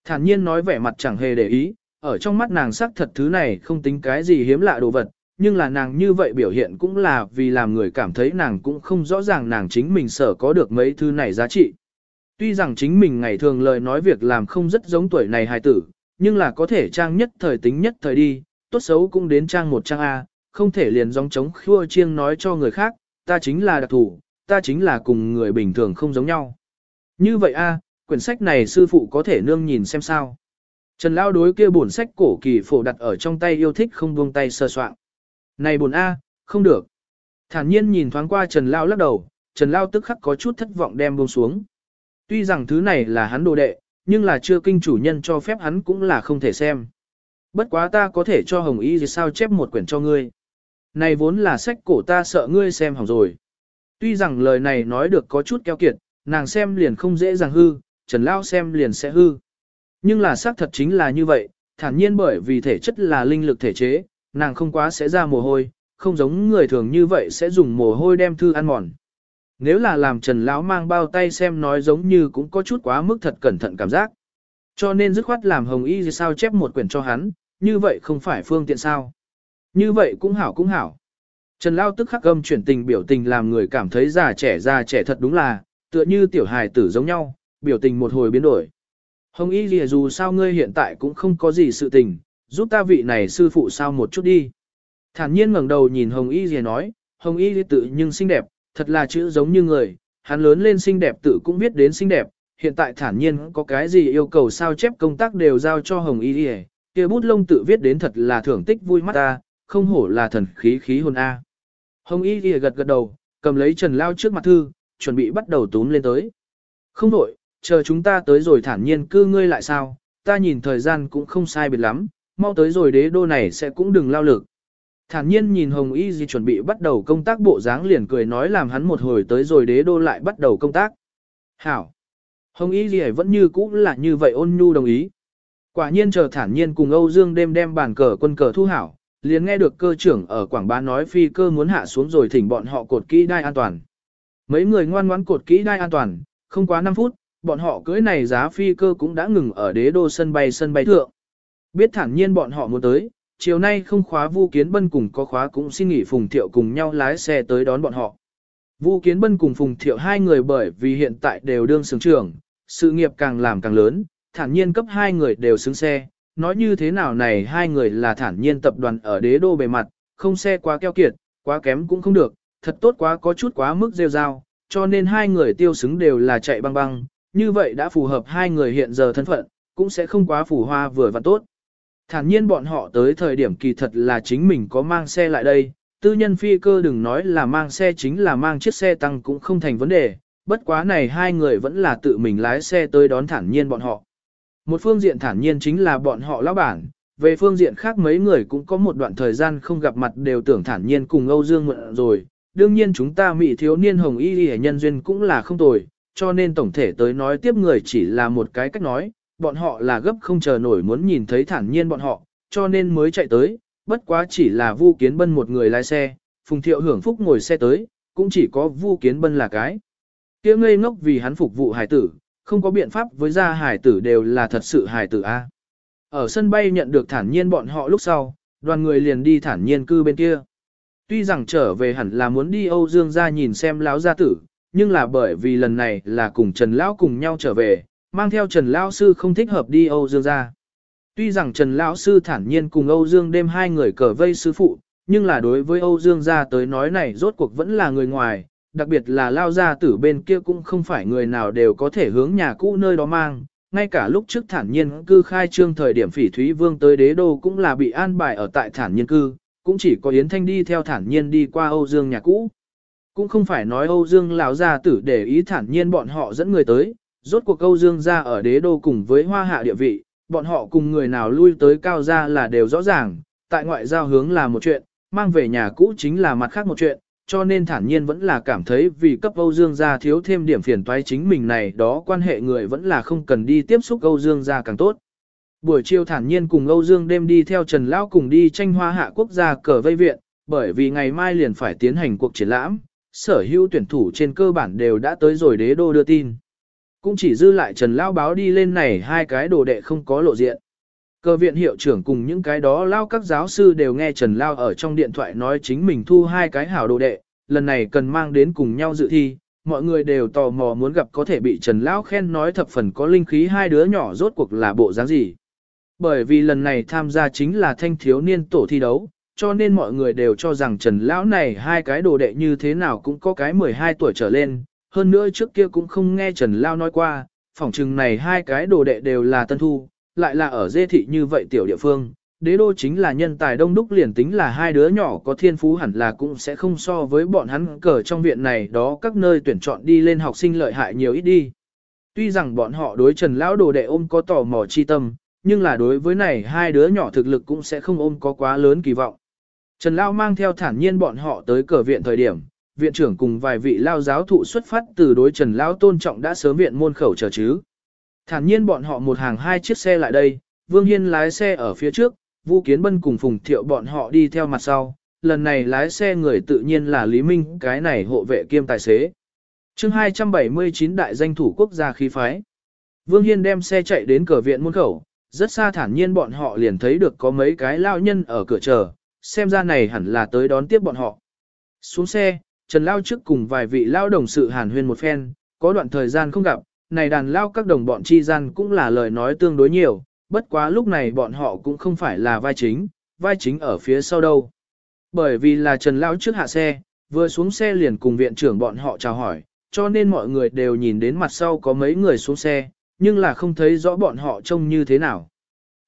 Thản nhiên nói vẻ mặt chẳng hề để ý, ở trong mắt nàng sắc thật thứ này không tính cái gì hiếm lạ đồ vật, nhưng là nàng như vậy biểu hiện cũng là vì làm người cảm thấy nàng cũng không rõ ràng nàng chính mình sở có được mấy thứ này giá trị. Tuy rằng chính mình ngày thường lời nói việc làm không rất giống tuổi này hài tử, nhưng là có thể trang nhất thời tính nhất thời đi, tốt xấu cũng đến trang một trang A, không thể liền giống chống khua chiêng nói cho người khác, ta chính là đặc thủ, ta chính là cùng người bình thường không giống nhau. Như vậy A, quyển sách này sư phụ có thể nương nhìn xem sao. Trần Lao đối kia bổn sách cổ kỳ phổ đặt ở trong tay yêu thích không buông tay sơ soạn. Này buồn A, không được. Thản nhiên nhìn thoáng qua Trần Lao lắc đầu, Trần Lao tức khắc có chút thất vọng đem buông xuống. Tuy rằng thứ này là hắn đồ đệ, nhưng là chưa kinh chủ nhân cho phép hắn cũng là không thể xem. Bất quá ta có thể cho Hồng Y gì sao chép một quyển cho ngươi. Này vốn là sách cổ ta sợ ngươi xem hỏng rồi. Tuy rằng lời này nói được có chút keo kiệt, nàng xem liền không dễ dàng hư, Trần Lao xem liền sẽ hư. Nhưng là xác thật chính là như vậy, thản nhiên bởi vì thể chất là linh lực thể chế, nàng không quá sẽ ra mồ hôi, không giống người thường như vậy sẽ dùng mồ hôi đem thư ăn mòn. Nếu là làm Trần Lão mang bao tay xem nói giống như cũng có chút quá mức thật cẩn thận cảm giác. Cho nên dứt khoát làm Hồng Y sao chép một quyển cho hắn, như vậy không phải phương tiện sao. Như vậy cũng hảo cũng hảo. Trần Lao tức khắc âm chuyển tình biểu tình làm người cảm thấy già trẻ già trẻ thật đúng là, tựa như tiểu hài tử giống nhau, biểu tình một hồi biến đổi. Hồng Y lìa dù sao ngươi hiện tại cũng không có gì sự tình, giúp ta vị này sư phụ sao một chút đi. Thản nhiên ngẩng đầu nhìn Hồng Y lìa nói, Hồng Y lìa tự nhưng xinh đẹp, thật là chữ giống như người, hắn lớn lên xinh đẹp tự cũng biết đến xinh đẹp, hiện tại thản nhiên có cái gì yêu cầu sao chép công tác đều giao cho Hồng Y lìa, kia bút lông tự viết đến thật là thưởng tích vui mắt ta, không hổ là thần khí khí hồn A. Hồng Y lìa gật gật đầu, cầm lấy Trần Lao trước mặt thư, chuẩn bị bắt đầu túm lên tới. Không đổi, chờ chúng ta tới rồi thản nhiên cư ngươi lại sao, ta nhìn thời gian cũng không sai biệt lắm, mau tới rồi đế đô này sẽ cũng đừng lao lực. Thản nhiên nhìn Hồng Y di chuẩn bị bắt đầu công tác bộ dáng liền cười nói làm hắn một hồi tới rồi đế đô lại bắt đầu công tác. Hảo! Hồng Y di vẫn như cũ là như vậy ôn nhu đồng ý. Quả nhiên chờ thản nhiên cùng Âu Dương đêm đem bàn cờ quân cờ thu hảo, liền nghe được cơ trưởng ở Quảng Bá nói phi cơ muốn hạ xuống rồi thỉnh bọn họ cột kỹ đai an toàn. Mấy người ngoan ngoãn cột kỹ đai an toàn, không quá 5 phút, bọn họ cưới này giá phi cơ cũng đã ngừng ở đế đô sân bay sân bay thượng. Biết thản nhiên bọn họ muốn tới, chiều nay không khóa Vu Kiến Bân cùng có khóa cũng xin nghỉ Phùng Thiệu cùng nhau lái xe tới đón bọn họ. Vu Kiến Bân cùng Phùng Thiệu hai người bởi vì hiện tại đều đương sướng trưởng, sự nghiệp càng làm càng lớn, thản nhiên cấp hai người đều xứng xe. Nói như thế nào này hai người là thản nhiên tập đoàn ở đế đô bề mặt, không xe quá keo kiệt, quá kém cũng không được, thật tốt quá có chút quá mức rêu rao, cho nên hai người tiêu xứng đều là chạy băng băng, như vậy đã phù hợp hai người hiện giờ thân phận, cũng sẽ không quá phù hoa vừa và tốt. Thản nhiên bọn họ tới thời điểm kỳ thật là chính mình có mang xe lại đây, tư nhân phi cơ đừng nói là mang xe chính là mang chiếc xe tăng cũng không thành vấn đề, bất quá này hai người vẫn là tự mình lái xe tới đón thản nhiên bọn họ. Một phương diện thản nhiên chính là bọn họ lão bản, về phương diện khác mấy người cũng có một đoạn thời gian không gặp mặt đều tưởng thản nhiên cùng Âu Dương mượn rồi, đương nhiên chúng ta mỹ thiếu niên hồng y y nhân duyên cũng là không tồi, cho nên tổng thể tới nói tiếp người chỉ là một cái cách nói, bọn họ là gấp không chờ nổi muốn nhìn thấy thản nhiên bọn họ, cho nên mới chạy tới, bất quá chỉ là Vu Kiến Bân một người lái xe, Phùng Thiệu hưởng phúc ngồi xe tới, cũng chỉ có Vu Kiến Bân là cái. Kia ngây ngốc vì hắn phục vụ hải tử, không có biện pháp với gia hải tử đều là thật sự hải tử A. Ở sân bay nhận được thản nhiên bọn họ lúc sau, đoàn người liền đi thản nhiên cư bên kia. Tuy rằng trở về hẳn là muốn đi Âu Dương gia nhìn xem lão gia tử, nhưng là bởi vì lần này là cùng Trần Lão cùng nhau trở về, mang theo Trần Lão Sư không thích hợp đi Âu Dương ra. Tuy rằng Trần Lão Sư thản nhiên cùng Âu Dương đêm hai người cờ vây sư phụ, nhưng là đối với Âu Dương gia tới nói này rốt cuộc vẫn là người ngoài, đặc biệt là lao gia tử bên kia cũng không phải người nào đều có thể hướng nhà cũ nơi đó mang. Ngay cả lúc trước thản nhiên cư khai trương thời điểm phỉ thúy vương tới đế đô cũng là bị an bài ở tại thản nhiên cư, cũng chỉ có Yến Thanh đi theo thản nhiên đi qua Âu Dương nhà cũ. Cũng không phải nói Âu Dương lão gia tử để ý thản nhiên bọn họ dẫn người tới, rốt cuộc Âu Dương ra ở đế đô cùng với hoa hạ địa vị, bọn họ cùng người nào lui tới cao gia là đều rõ ràng, tại ngoại giao hướng là một chuyện, mang về nhà cũ chính là mặt khác một chuyện, cho nên thản nhiên vẫn là cảm thấy vì cấp Âu Dương gia thiếu thêm điểm phiền toái chính mình này đó quan hệ người vẫn là không cần đi tiếp xúc Âu Dương gia càng tốt. Buổi chiều thản nhiên cùng Âu Dương đêm đi theo Trần Lão cùng đi tranh hoa hạ quốc gia cờ vây viện, bởi vì ngày mai liền phải tiến hành cuộc triển lãm, sở hữu tuyển thủ trên cơ bản đều đã tới rồi đế đô đưa tin. Cũng chỉ dư lại Trần Lão báo đi lên này hai cái đồ đệ không có lộ diện. Cơ viện hiệu trưởng cùng những cái đó lao các giáo sư đều nghe Trần Lao ở trong điện thoại nói chính mình thu hai cái hảo đồ đệ, lần này cần mang đến cùng nhau dự thi, mọi người đều tò mò muốn gặp có thể bị Trần Lão khen nói thập phần có linh khí hai đứa nhỏ rốt cuộc là bộ dáng gì. Bởi vì lần này tham gia chính là thanh thiếu niên tổ thi đấu, cho nên mọi người đều cho rằng Trần Lão này hai cái đồ đệ như thế nào cũng có cái 12 tuổi trở lên, hơn nữa trước kia cũng không nghe Trần Lao nói qua, phỏng chừng này hai cái đồ đệ đều là tân thu, lại là ở dê thị như vậy tiểu địa phương. Đế đô chính là nhân tài đông đúc liền tính là hai đứa nhỏ có thiên phú hẳn là cũng sẽ không so với bọn hắn cờ trong viện này đó các nơi tuyển chọn đi lên học sinh lợi hại nhiều ít đi. Tuy rằng bọn họ đối Trần Lão đồ đệ ôm có tò mò chi tâm, nhưng là đối với này hai đứa nhỏ thực lực cũng sẽ không ôm có quá lớn kỳ vọng. Trần Lao mang theo thản nhiên bọn họ tới cờ viện thời điểm, viện trưởng cùng vài vị lao giáo thụ xuất phát từ đối Trần Lao tôn trọng đã sớm viện môn khẩu chờ chứ. Thản nhiên bọn họ một hàng hai chiếc xe lại đây, Vương Hiên lái xe ở phía trước, Vu Kiến Bân cùng Phùng Thiệu bọn họ đi theo mặt sau, lần này lái xe người tự nhiên là Lý Minh, cái này hộ vệ kiêm tài xế. chương 279 đại danh thủ quốc gia khí phái. Vương Hiên đem xe chạy đến cửa viện môn khẩu, rất xa thản nhiên bọn họ liền thấy được có mấy cái lao nhân ở cửa chờ, xem ra này hẳn là tới đón tiếp bọn họ. Xuống xe, Trần Lao trước cùng vài vị lao đồng sự hàn huyên một phen, có đoạn thời gian không gặp, này đàn lao các đồng bọn chi gian cũng là lời nói tương đối nhiều, bất quá lúc này bọn họ cũng không phải là vai chính, vai chính ở phía sau đâu. Bởi vì là Trần Lao trước hạ xe, vừa xuống xe liền cùng viện trưởng bọn họ chào hỏi, cho nên mọi người đều nhìn đến mặt sau có mấy người xuống xe, nhưng là không thấy rõ bọn họ trông như thế nào.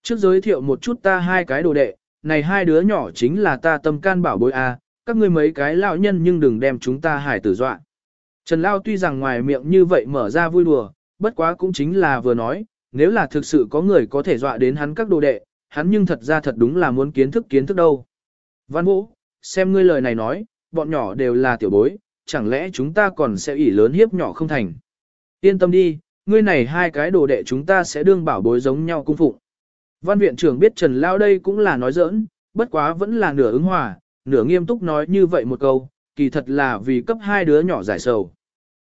Trước giới thiệu một chút ta hai cái đồ đệ, này hai đứa nhỏ chính là ta tâm can bảo bối a, các ngươi mấy cái lão nhân nhưng đừng đem chúng ta hải tử dọa. Trần Lao tuy rằng ngoài miệng như vậy mở ra vui đùa, bất quá cũng chính là vừa nói, nếu là thực sự có người có thể dọa đến hắn các đồ đệ, hắn nhưng thật ra thật đúng là muốn kiến thức kiến thức đâu. Văn Vũ, xem ngươi lời này nói, bọn nhỏ đều là tiểu bối, chẳng lẽ chúng ta còn sẽ ỷ lớn hiếp nhỏ không thành. Yên tâm đi, ngươi này hai cái đồ đệ chúng ta sẽ đương bảo bối giống nhau cung phụng. Văn viện trưởng biết Trần Lao đây cũng là nói giỡn, bất quá vẫn là nửa ứng hòa, nửa nghiêm túc nói như vậy một câu, kỳ thật là vì cấp hai đứa nhỏ giải sầu.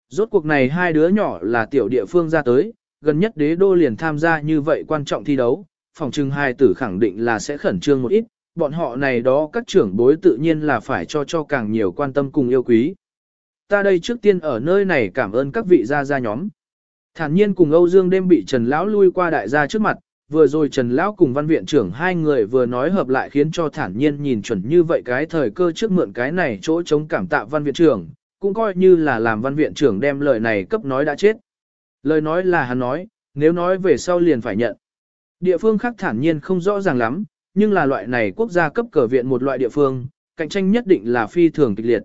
Rốt cuộc này hai đứa nhỏ là tiểu địa phương ra tới, gần nhất đế đô liền tham gia như vậy quan trọng thi đấu, phòng trưng hai tử khẳng định là sẽ khẩn trương một ít, bọn họ này đó các trưởng bối tự nhiên là phải cho cho càng nhiều quan tâm cùng yêu quý. Ta đây trước tiên ở nơi này cảm ơn các vị gia gia nhóm. Thản nhiên cùng Âu Dương đêm bị Trần Lão lui qua đại gia trước mặt, vừa rồi Trần Lão cùng văn viện trưởng hai người vừa nói hợp lại khiến cho thản nhiên nhìn chuẩn như vậy cái thời cơ trước mượn cái này chỗ chống cảm tạ văn viện trưởng, cũng coi như là làm văn viện trưởng đem lời này cấp nói đã chết. Lời nói là hắn nói, nếu nói về sau liền phải nhận. Địa phương khác thản nhiên không rõ ràng lắm, nhưng là loại này quốc gia cấp cờ viện một loại địa phương, cạnh tranh nhất định là phi thường kịch liệt.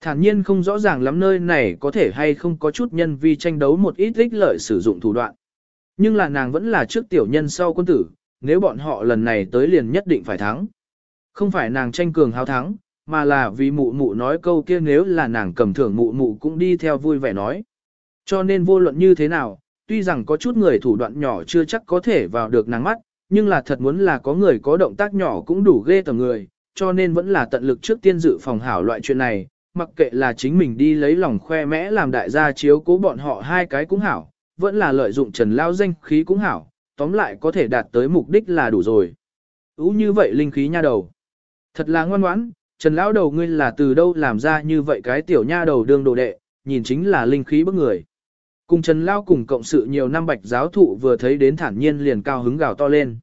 Thản nhiên không rõ ràng lắm nơi này có thể hay không có chút nhân vi tranh đấu một ít ích lợi sử dụng thủ đoạn. Nhưng là nàng vẫn là trước tiểu nhân sau quân tử, nếu bọn họ lần này tới liền nhất định phải thắng. Không phải nàng tranh cường hào thắng, mà là vì mụ mụ nói câu kia nếu là nàng cầm thưởng mụ mụ cũng đi theo vui vẻ nói. Cho nên vô luận như thế nào, tuy rằng có chút người thủ đoạn nhỏ chưa chắc có thể vào được nàng mắt, nhưng là thật muốn là có người có động tác nhỏ cũng đủ ghê tầm người, cho nên vẫn là tận lực trước tiên dự phòng hảo loại chuyện này, mặc kệ là chính mình đi lấy lòng khoe mẽ làm đại gia chiếu cố bọn họ hai cái cũng hảo, vẫn là lợi dụng trần lao danh khí cũng hảo, tóm lại có thể đạt tới mục đích là đủ rồi. Ú như vậy linh khí nha đầu. Thật là ngoan ngoãn, trần lão đầu ngươi là từ đâu làm ra như vậy cái tiểu nha đầu đương đồ đệ, nhìn chính là linh khí bức người. Cùng trần lao cùng cộng sự nhiều năm bạch giáo thụ vừa thấy đến thản nhiên liền cao hứng gào to lên.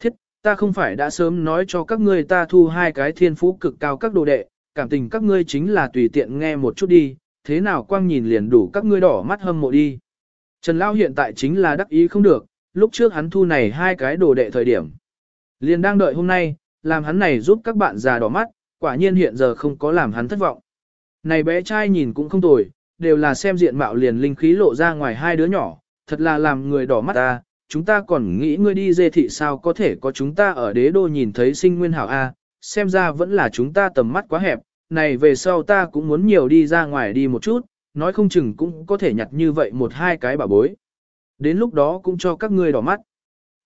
Thiết, ta không phải đã sớm nói cho các ngươi ta thu hai cái thiên phú cực cao các đồ đệ, cảm tình các ngươi chính là tùy tiện nghe một chút đi, thế nào quang nhìn liền đủ các ngươi đỏ mắt hâm mộ đi. Trần Lao hiện tại chính là đắc ý không được, lúc trước hắn thu này hai cái đồ đệ thời điểm. Liền đang đợi hôm nay, làm hắn này giúp các bạn già đỏ mắt, quả nhiên hiện giờ không có làm hắn thất vọng. Này bé trai nhìn cũng không tồi, đều là xem diện mạo liền linh khí lộ ra ngoài hai đứa nhỏ, thật là làm người đỏ mắt ta, chúng ta còn nghĩ ngươi đi dê thị sao có thể có chúng ta ở đế đô nhìn thấy sinh nguyên hảo A, xem ra vẫn là chúng ta tầm mắt quá hẹp, này về sau ta cũng muốn nhiều đi ra ngoài đi một chút, nói không chừng cũng có thể nhặt như vậy một hai cái bảo bối. Đến lúc đó cũng cho các ngươi đỏ mắt.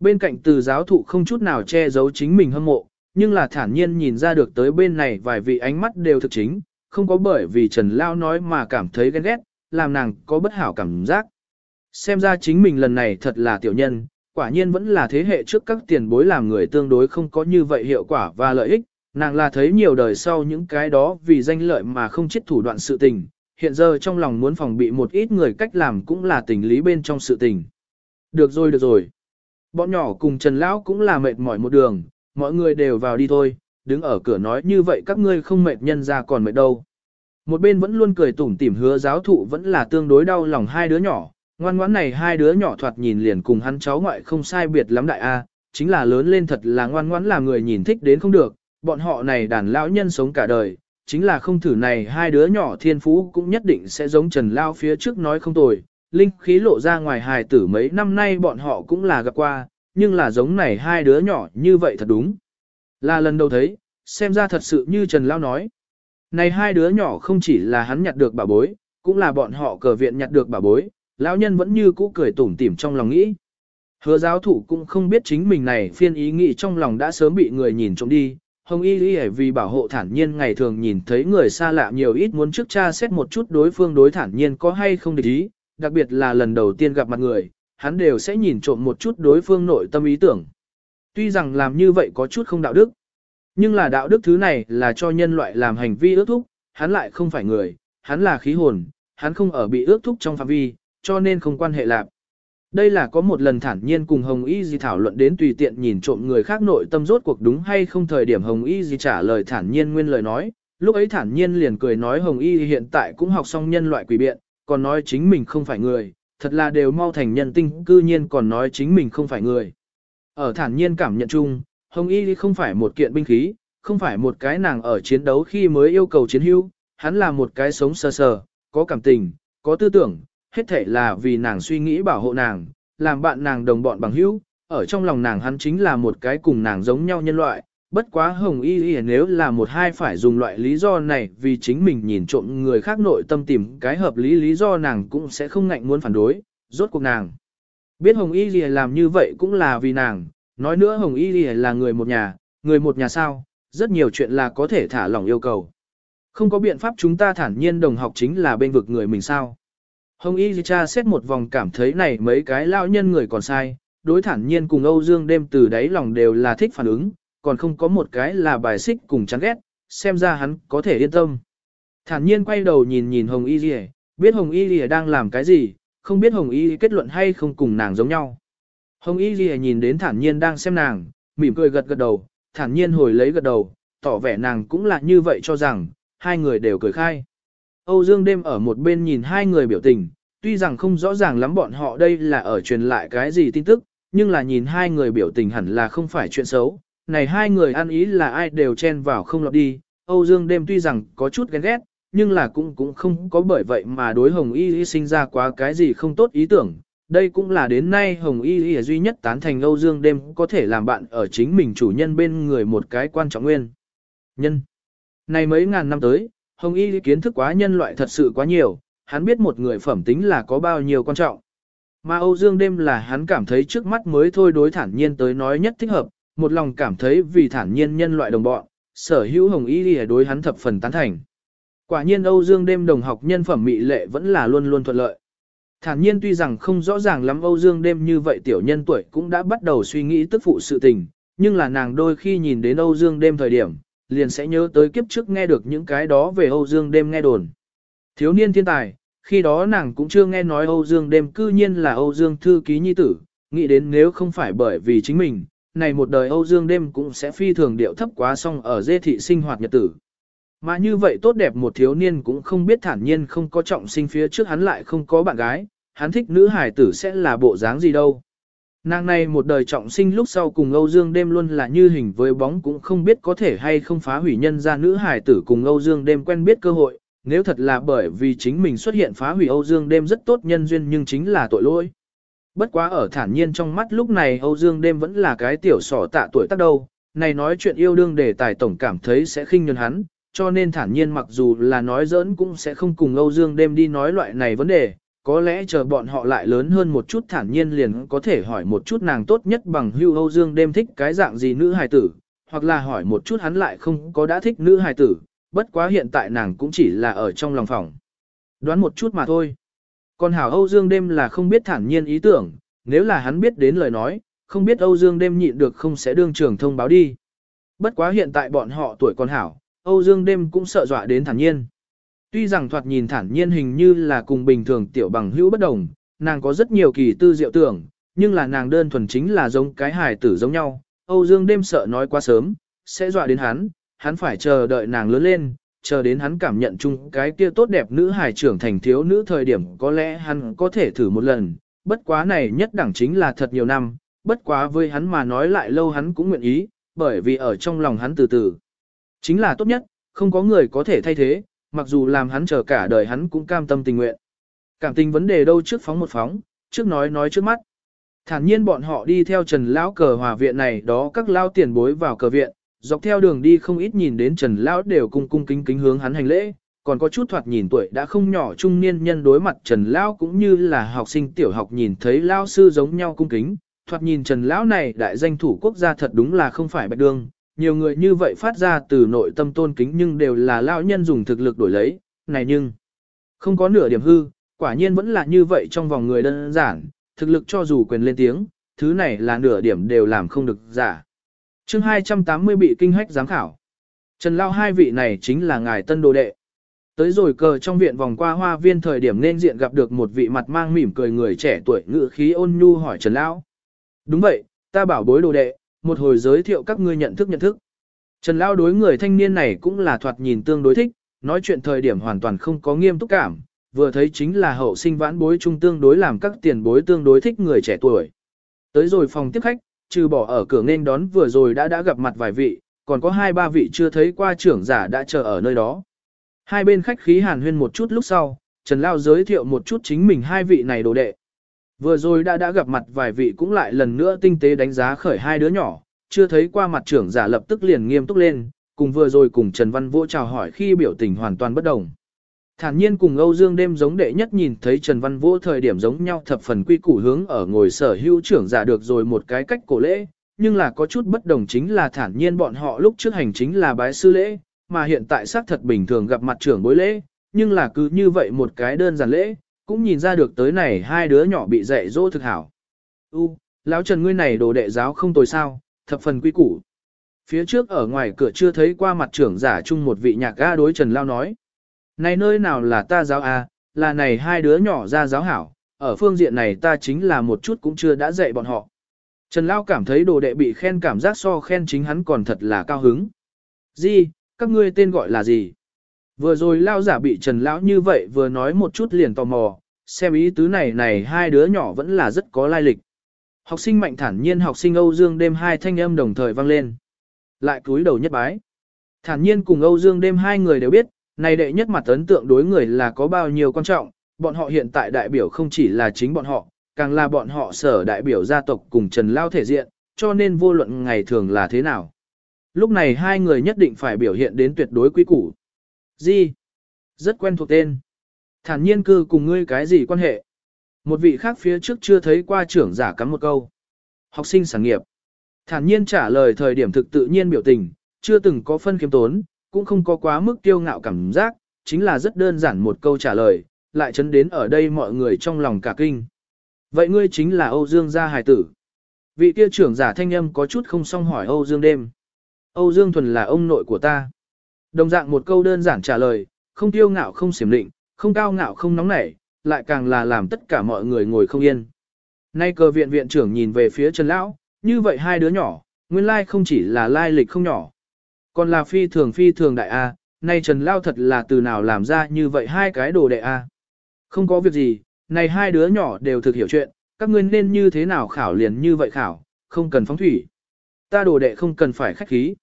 Bên cạnh từ giáo thụ không chút nào che giấu chính mình hâm mộ, nhưng là thản nhiên nhìn ra được tới bên này vài vị ánh mắt đều thực chính, không có bởi vì Trần Lao nói mà cảm thấy ghen ghét, làm nàng có bất hảo cảm giác. Xem ra chính mình lần này thật là tiểu nhân, quả nhiên vẫn là thế hệ trước các tiền bối làm người tương đối không có như vậy hiệu quả và lợi ích, nàng là thấy nhiều đời sau những cái đó vì danh lợi mà không chết thủ đoạn sự tình, hiện giờ trong lòng muốn phòng bị một ít người cách làm cũng là tình lý bên trong sự tình. Được rồi được rồi. Bọn nhỏ cùng Trần Lão cũng là mệt mỏi một đường, mọi người đều vào đi thôi, đứng ở cửa nói như vậy các ngươi không mệt nhân ra còn mệt đâu. Một bên vẫn luôn cười tủm tỉm hứa giáo thụ vẫn là tương đối đau lòng hai đứa nhỏ, ngoan ngoãn này hai đứa nhỏ thoạt nhìn liền cùng hắn cháu ngoại không sai biệt lắm đại A, chính là lớn lên thật là ngoan ngoãn là người nhìn thích đến không được, bọn họ này đàn lão nhân sống cả đời, chính là không thử này hai đứa nhỏ thiên phú cũng nhất định sẽ giống Trần Lao phía trước nói không tồi, linh khí lộ ra ngoài hài tử mấy năm nay bọn họ cũng là gặp qua, nhưng là giống này hai đứa nhỏ như vậy thật đúng. Là lần đầu thấy, xem ra thật sự như Trần Lao nói. Này hai đứa nhỏ không chỉ là hắn nhặt được bà bối, cũng là bọn họ cờ viện nhặt được bà bối, lão nhân vẫn như cũ cười tủm tỉm trong lòng nghĩ. Hứa giáo thủ cũng không biết chính mình này phiên ý nghĩ trong lòng đã sớm bị người nhìn trộm đi. Hồng Y Lý vì bảo hộ thản nhiên ngày thường nhìn thấy người xa lạ nhiều ít muốn trước cha xét một chút đối phương đối thản nhiên có hay không địch ý, đặc biệt là lần đầu tiên gặp mặt người, hắn đều sẽ nhìn trộm một chút đối phương nội tâm ý tưởng. Tuy rằng làm như vậy có chút không đạo đức, nhưng là đạo đức thứ này là cho nhân loại làm hành vi ước thúc, hắn lại không phải người, hắn là khí hồn, hắn không ở bị ước thúc trong phạm vi, cho nên không quan hệ lạc. Đây là có một lần thản nhiên cùng Hồng Y Di thảo luận đến tùy tiện nhìn trộm người khác nội tâm rốt cuộc đúng hay không thời điểm Hồng Y Di trả lời thản nhiên nguyên lời nói, lúc ấy thản nhiên liền cười nói Hồng Y hiện tại cũng học xong nhân loại quỷ biện, còn nói chính mình không phải người, thật là đều mau thành nhân tinh cư nhiên còn nói chính mình không phải người. Ở thản nhiên cảm nhận chung, Hồng Y không phải một kiện binh khí, không phải một cái nàng ở chiến đấu khi mới yêu cầu chiến hữu, hắn là một cái sống sờ sờ, có cảm tình, có tư tưởng, hết thể là vì nàng suy nghĩ bảo hộ nàng, làm bạn nàng đồng bọn bằng hữu, ở trong lòng nàng hắn chính là một cái cùng nàng giống nhau nhân loại, bất quá hồng y y nếu là một hai phải dùng loại lý do này vì chính mình nhìn trộm người khác nội tâm tìm cái hợp lý lý do nàng cũng sẽ không ngạnh muốn phản đối, rốt cuộc nàng. Biết hồng y y làm như vậy cũng là vì nàng, nói nữa hồng y y là người một nhà, người một nhà sao, rất nhiều chuyện là có thể thả lỏng yêu cầu. Không có biện pháp chúng ta thản nhiên đồng học chính là bên vực người mình sao. Hồng Y cha xét một vòng cảm thấy này mấy cái lao nhân người còn sai, đối thản nhiên cùng Âu Dương đêm từ đáy lòng đều là thích phản ứng, còn không có một cái là bài xích cùng chán ghét, xem ra hắn có thể yên tâm. Thản nhiên quay đầu nhìn nhìn Hồng Y Lìa, biết Hồng Y Lìa đang làm cái gì, không biết Hồng Y kết luận hay không cùng nàng giống nhau. Hồng Y Lìa nhìn đến thản nhiên đang xem nàng, mỉm cười gật gật đầu, thản nhiên hồi lấy gật đầu, tỏ vẻ nàng cũng là như vậy cho rằng, hai người đều cười khai. Âu Dương đêm ở một bên nhìn hai người biểu tình, tuy rằng không rõ ràng lắm bọn họ đây là ở truyền lại cái gì tin tức, nhưng là nhìn hai người biểu tình hẳn là không phải chuyện xấu. Này hai người ăn ý là ai đều chen vào không lọt đi, Âu Dương đêm tuy rằng có chút ghen ghét, nhưng là cũng cũng không có bởi vậy mà đối Hồng Y Y sinh ra quá cái gì không tốt ý tưởng. Đây cũng là đến nay Hồng Y Y duy nhất tán thành Âu Dương đêm có thể làm bạn ở chính mình chủ nhân bên người một cái quan trọng nguyên. Nhân. Này mấy ngàn năm tới, Hồng Y kiến thức quá nhân loại thật sự quá nhiều, hắn biết một người phẩm tính là có bao nhiêu quan trọng. Mà Âu Dương đêm là hắn cảm thấy trước mắt mới thôi đối thản nhiên tới nói nhất thích hợp, một lòng cảm thấy vì thản nhiên nhân loại đồng bọn, sở hữu Hồng Y đối hắn thập phần tán thành. Quả nhiên Âu Dương đêm đồng học nhân phẩm mỹ lệ vẫn là luôn luôn thuận lợi. Thản nhiên tuy rằng không rõ ràng lắm Âu Dương đêm như vậy tiểu nhân tuổi cũng đã bắt đầu suy nghĩ tức phụ sự tình, nhưng là nàng đôi khi nhìn đến Âu Dương đêm thời điểm, liền sẽ nhớ tới kiếp trước nghe được những cái đó về Âu Dương đêm nghe đồn. Thiếu niên thiên tài, khi đó nàng cũng chưa nghe nói Âu Dương đêm cư nhiên là Âu Dương thư ký nhi tử, nghĩ đến nếu không phải bởi vì chính mình, này một đời Âu Dương đêm cũng sẽ phi thường điệu thấp quá xong ở dê thị sinh hoạt nhật tử. Mà như vậy tốt đẹp một thiếu niên cũng không biết thản nhiên không có trọng sinh phía trước hắn lại không có bạn gái, hắn thích nữ hải tử sẽ là bộ dáng gì đâu. Nàng này một đời trọng sinh lúc sau cùng Âu Dương đêm luôn là như hình với bóng cũng không biết có thể hay không phá hủy nhân ra nữ hải tử cùng Âu Dương đêm quen biết cơ hội, nếu thật là bởi vì chính mình xuất hiện phá hủy Âu Dương đêm rất tốt nhân duyên nhưng chính là tội lỗi. Bất quá ở thản nhiên trong mắt lúc này Âu Dương đêm vẫn là cái tiểu sỏ tạ tuổi tác đâu, này nói chuyện yêu đương để tài tổng cảm thấy sẽ khinh nhân hắn, cho nên thản nhiên mặc dù là nói giỡn cũng sẽ không cùng Âu Dương đêm đi nói loại này vấn đề, có lẽ chờ bọn họ lại lớn hơn một chút thản nhiên liền có thể hỏi một chút nàng tốt nhất bằng hưu Âu Dương đêm thích cái dạng gì nữ hài tử, hoặc là hỏi một chút hắn lại không có đã thích nữ hài tử, bất quá hiện tại nàng cũng chỉ là ở trong lòng phòng. Đoán một chút mà thôi. Còn hảo Âu Dương đêm là không biết thản nhiên ý tưởng, nếu là hắn biết đến lời nói, không biết Âu Dương đêm nhịn được không sẽ đương trường thông báo đi. Bất quá hiện tại bọn họ tuổi còn hảo, Âu Dương đêm cũng sợ dọa đến thản nhiên. Tuy rằng thoạt nhìn thản nhiên hình như là cùng bình thường tiểu bằng hữu bất đồng, nàng có rất nhiều kỳ tư diệu tưởng, nhưng là nàng đơn thuần chính là giống cái hài tử giống nhau. Âu Dương đêm sợ nói quá sớm, sẽ dọa đến hắn, hắn phải chờ đợi nàng lớn lên, chờ đến hắn cảm nhận chung cái kia tốt đẹp nữ hài trưởng thành thiếu nữ thời điểm có lẽ hắn có thể thử một lần, bất quá này nhất đẳng chính là thật nhiều năm, bất quá với hắn mà nói lại lâu hắn cũng nguyện ý, bởi vì ở trong lòng hắn từ từ. Chính là tốt nhất, không có người có thể thay thế, mặc dù làm hắn chờ cả đời hắn cũng cam tâm tình nguyện. Cảm tình vấn đề đâu trước phóng một phóng, trước nói nói trước mắt. Thản nhiên bọn họ đi theo Trần Lão cờ hòa viện này đó các lao tiền bối vào cờ viện, dọc theo đường đi không ít nhìn đến Trần Lão đều cung cung kính kính hướng hắn hành lễ, còn có chút thoạt nhìn tuổi đã không nhỏ trung niên nhân đối mặt Trần Lão cũng như là học sinh tiểu học nhìn thấy Lão sư giống nhau cung kính, thoạt nhìn Trần Lão này đại danh thủ quốc gia thật đúng là không phải bạch đường nhiều người như vậy phát ra từ nội tâm tôn kính nhưng đều là lão nhân dùng thực lực đổi lấy, này nhưng không có nửa điểm hư, quả nhiên vẫn là như vậy trong vòng người đơn giản, thực lực cho dù quyền lên tiếng, thứ này là nửa điểm đều làm không được giả. chương 280 bị kinh hách giám khảo. Trần Lao hai vị này chính là ngài tân đồ đệ. Tới rồi cờ trong viện vòng qua hoa viên thời điểm nên diện gặp được một vị mặt mang mỉm cười người trẻ tuổi ngự khí ôn nhu hỏi Trần Lão. Đúng vậy, ta bảo bối đồ đệ, một hồi giới thiệu các ngươi nhận thức nhận thức. Trần Lao đối người thanh niên này cũng là thoạt nhìn tương đối thích, nói chuyện thời điểm hoàn toàn không có nghiêm túc cảm, vừa thấy chính là hậu sinh vãn bối trung tương đối làm các tiền bối tương đối thích người trẻ tuổi. Tới rồi phòng tiếp khách, trừ bỏ ở cửa nên đón vừa rồi đã đã gặp mặt vài vị, còn có hai ba vị chưa thấy qua trưởng giả đã chờ ở nơi đó. Hai bên khách khí hàn huyên một chút lúc sau, Trần Lao giới thiệu một chút chính mình hai vị này đồ đệ. Vừa rồi đã đã gặp mặt vài vị cũng lại lần nữa tinh tế đánh giá khởi hai đứa nhỏ, chưa thấy qua mặt trưởng giả lập tức liền nghiêm túc lên, cùng vừa rồi cùng Trần Văn Vũ chào hỏi khi biểu tình hoàn toàn bất đồng. Thản nhiên cùng Âu Dương đêm giống đệ nhất nhìn thấy Trần Văn Vũ thời điểm giống nhau thập phần quy củ hướng ở ngồi sở hữu trưởng giả được rồi một cái cách cổ lễ, nhưng là có chút bất đồng chính là thản nhiên bọn họ lúc trước hành chính là bái sư lễ, mà hiện tại xác thật bình thường gặp mặt trưởng bối lễ, nhưng là cứ như vậy một cái đơn giản lễ, cũng nhìn ra được tới này hai đứa nhỏ bị dạy dỗ thực hảo. U, lão Trần ngươi này đồ đệ giáo không tồi sao, thập phần quy củ. Phía trước ở ngoài cửa chưa thấy qua mặt trưởng giả chung một vị nhạc ga đối Trần Lao nói. Này nơi nào là ta giáo a, là này hai đứa nhỏ ra giáo hảo, ở phương diện này ta chính là một chút cũng chưa đã dạy bọn họ. Trần Lao cảm thấy đồ đệ bị khen cảm giác so khen chính hắn còn thật là cao hứng. Gì, các ngươi tên gọi là gì? Vừa rồi Lao giả bị Trần Lão như vậy vừa nói một chút liền tò mò, xem ý tứ này này hai đứa nhỏ vẫn là rất có lai lịch. Học sinh mạnh thản nhiên học sinh Âu Dương đêm hai thanh âm đồng thời vang lên. Lại cúi đầu nhất bái. Thản nhiên cùng Âu Dương đêm hai người đều biết, này đệ nhất mặt ấn tượng đối người là có bao nhiêu quan trọng, bọn họ hiện tại đại biểu không chỉ là chính bọn họ, càng là bọn họ sở đại biểu gia tộc cùng Trần Lao thể diện, cho nên vô luận ngày thường là thế nào. Lúc này hai người nhất định phải biểu hiện đến tuyệt đối quý củ. Gì? Rất quen thuộc tên. Thản nhiên cư cùng ngươi cái gì quan hệ? Một vị khác phía trước chưa thấy qua trưởng giả cắm một câu. Học sinh sản nghiệp. Thản nhiên trả lời thời điểm thực tự nhiên biểu tình, chưa từng có phân kiêm tốn, cũng không có quá mức tiêu ngạo cảm giác, chính là rất đơn giản một câu trả lời, lại chấn đến ở đây mọi người trong lòng cả kinh. Vậy ngươi chính là Âu Dương gia hài tử. Vị kia trưởng giả thanh âm có chút không xong hỏi Âu Dương đêm. Âu Dương thuần là ông nội của ta. Đồng dạng một câu đơn giản trả lời, không tiêu ngạo không xiểm định, không cao ngạo không nóng nảy, lại càng là làm tất cả mọi người ngồi không yên. Nay cờ viện viện trưởng nhìn về phía Trần Lão, như vậy hai đứa nhỏ, nguyên lai không chỉ là lai lịch không nhỏ, còn là phi thường phi thường đại A, nay Trần Lao thật là từ nào làm ra như vậy hai cái đồ đệ a? Không có việc gì, này hai đứa nhỏ đều thực hiểu chuyện, các ngươi nên như thế nào khảo liền như vậy khảo, không cần phóng thủy. Ta đồ đệ không cần phải khách khí.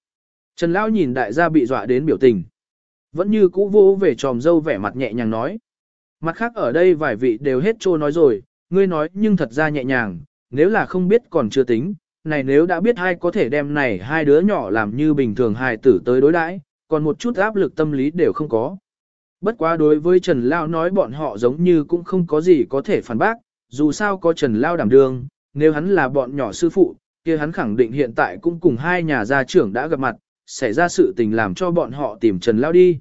Trần Lão nhìn đại gia bị dọa đến biểu tình. Vẫn như cũ vô về tròm dâu vẻ mặt nhẹ nhàng nói. Mặt khác ở đây vài vị đều hết trô nói rồi, ngươi nói nhưng thật ra nhẹ nhàng, nếu là không biết còn chưa tính, này nếu đã biết hai có thể đem này hai đứa nhỏ làm như bình thường hài tử tới đối đãi, còn một chút áp lực tâm lý đều không có. Bất quá đối với Trần Lao nói bọn họ giống như cũng không có gì có thể phản bác, dù sao có Trần Lao đảm đương, nếu hắn là bọn nhỏ sư phụ, kia hắn khẳng định hiện tại cũng cùng hai nhà gia trưởng đã gặp mặt, xảy ra sự tình làm cho bọn họ tìm Trần Lao đi.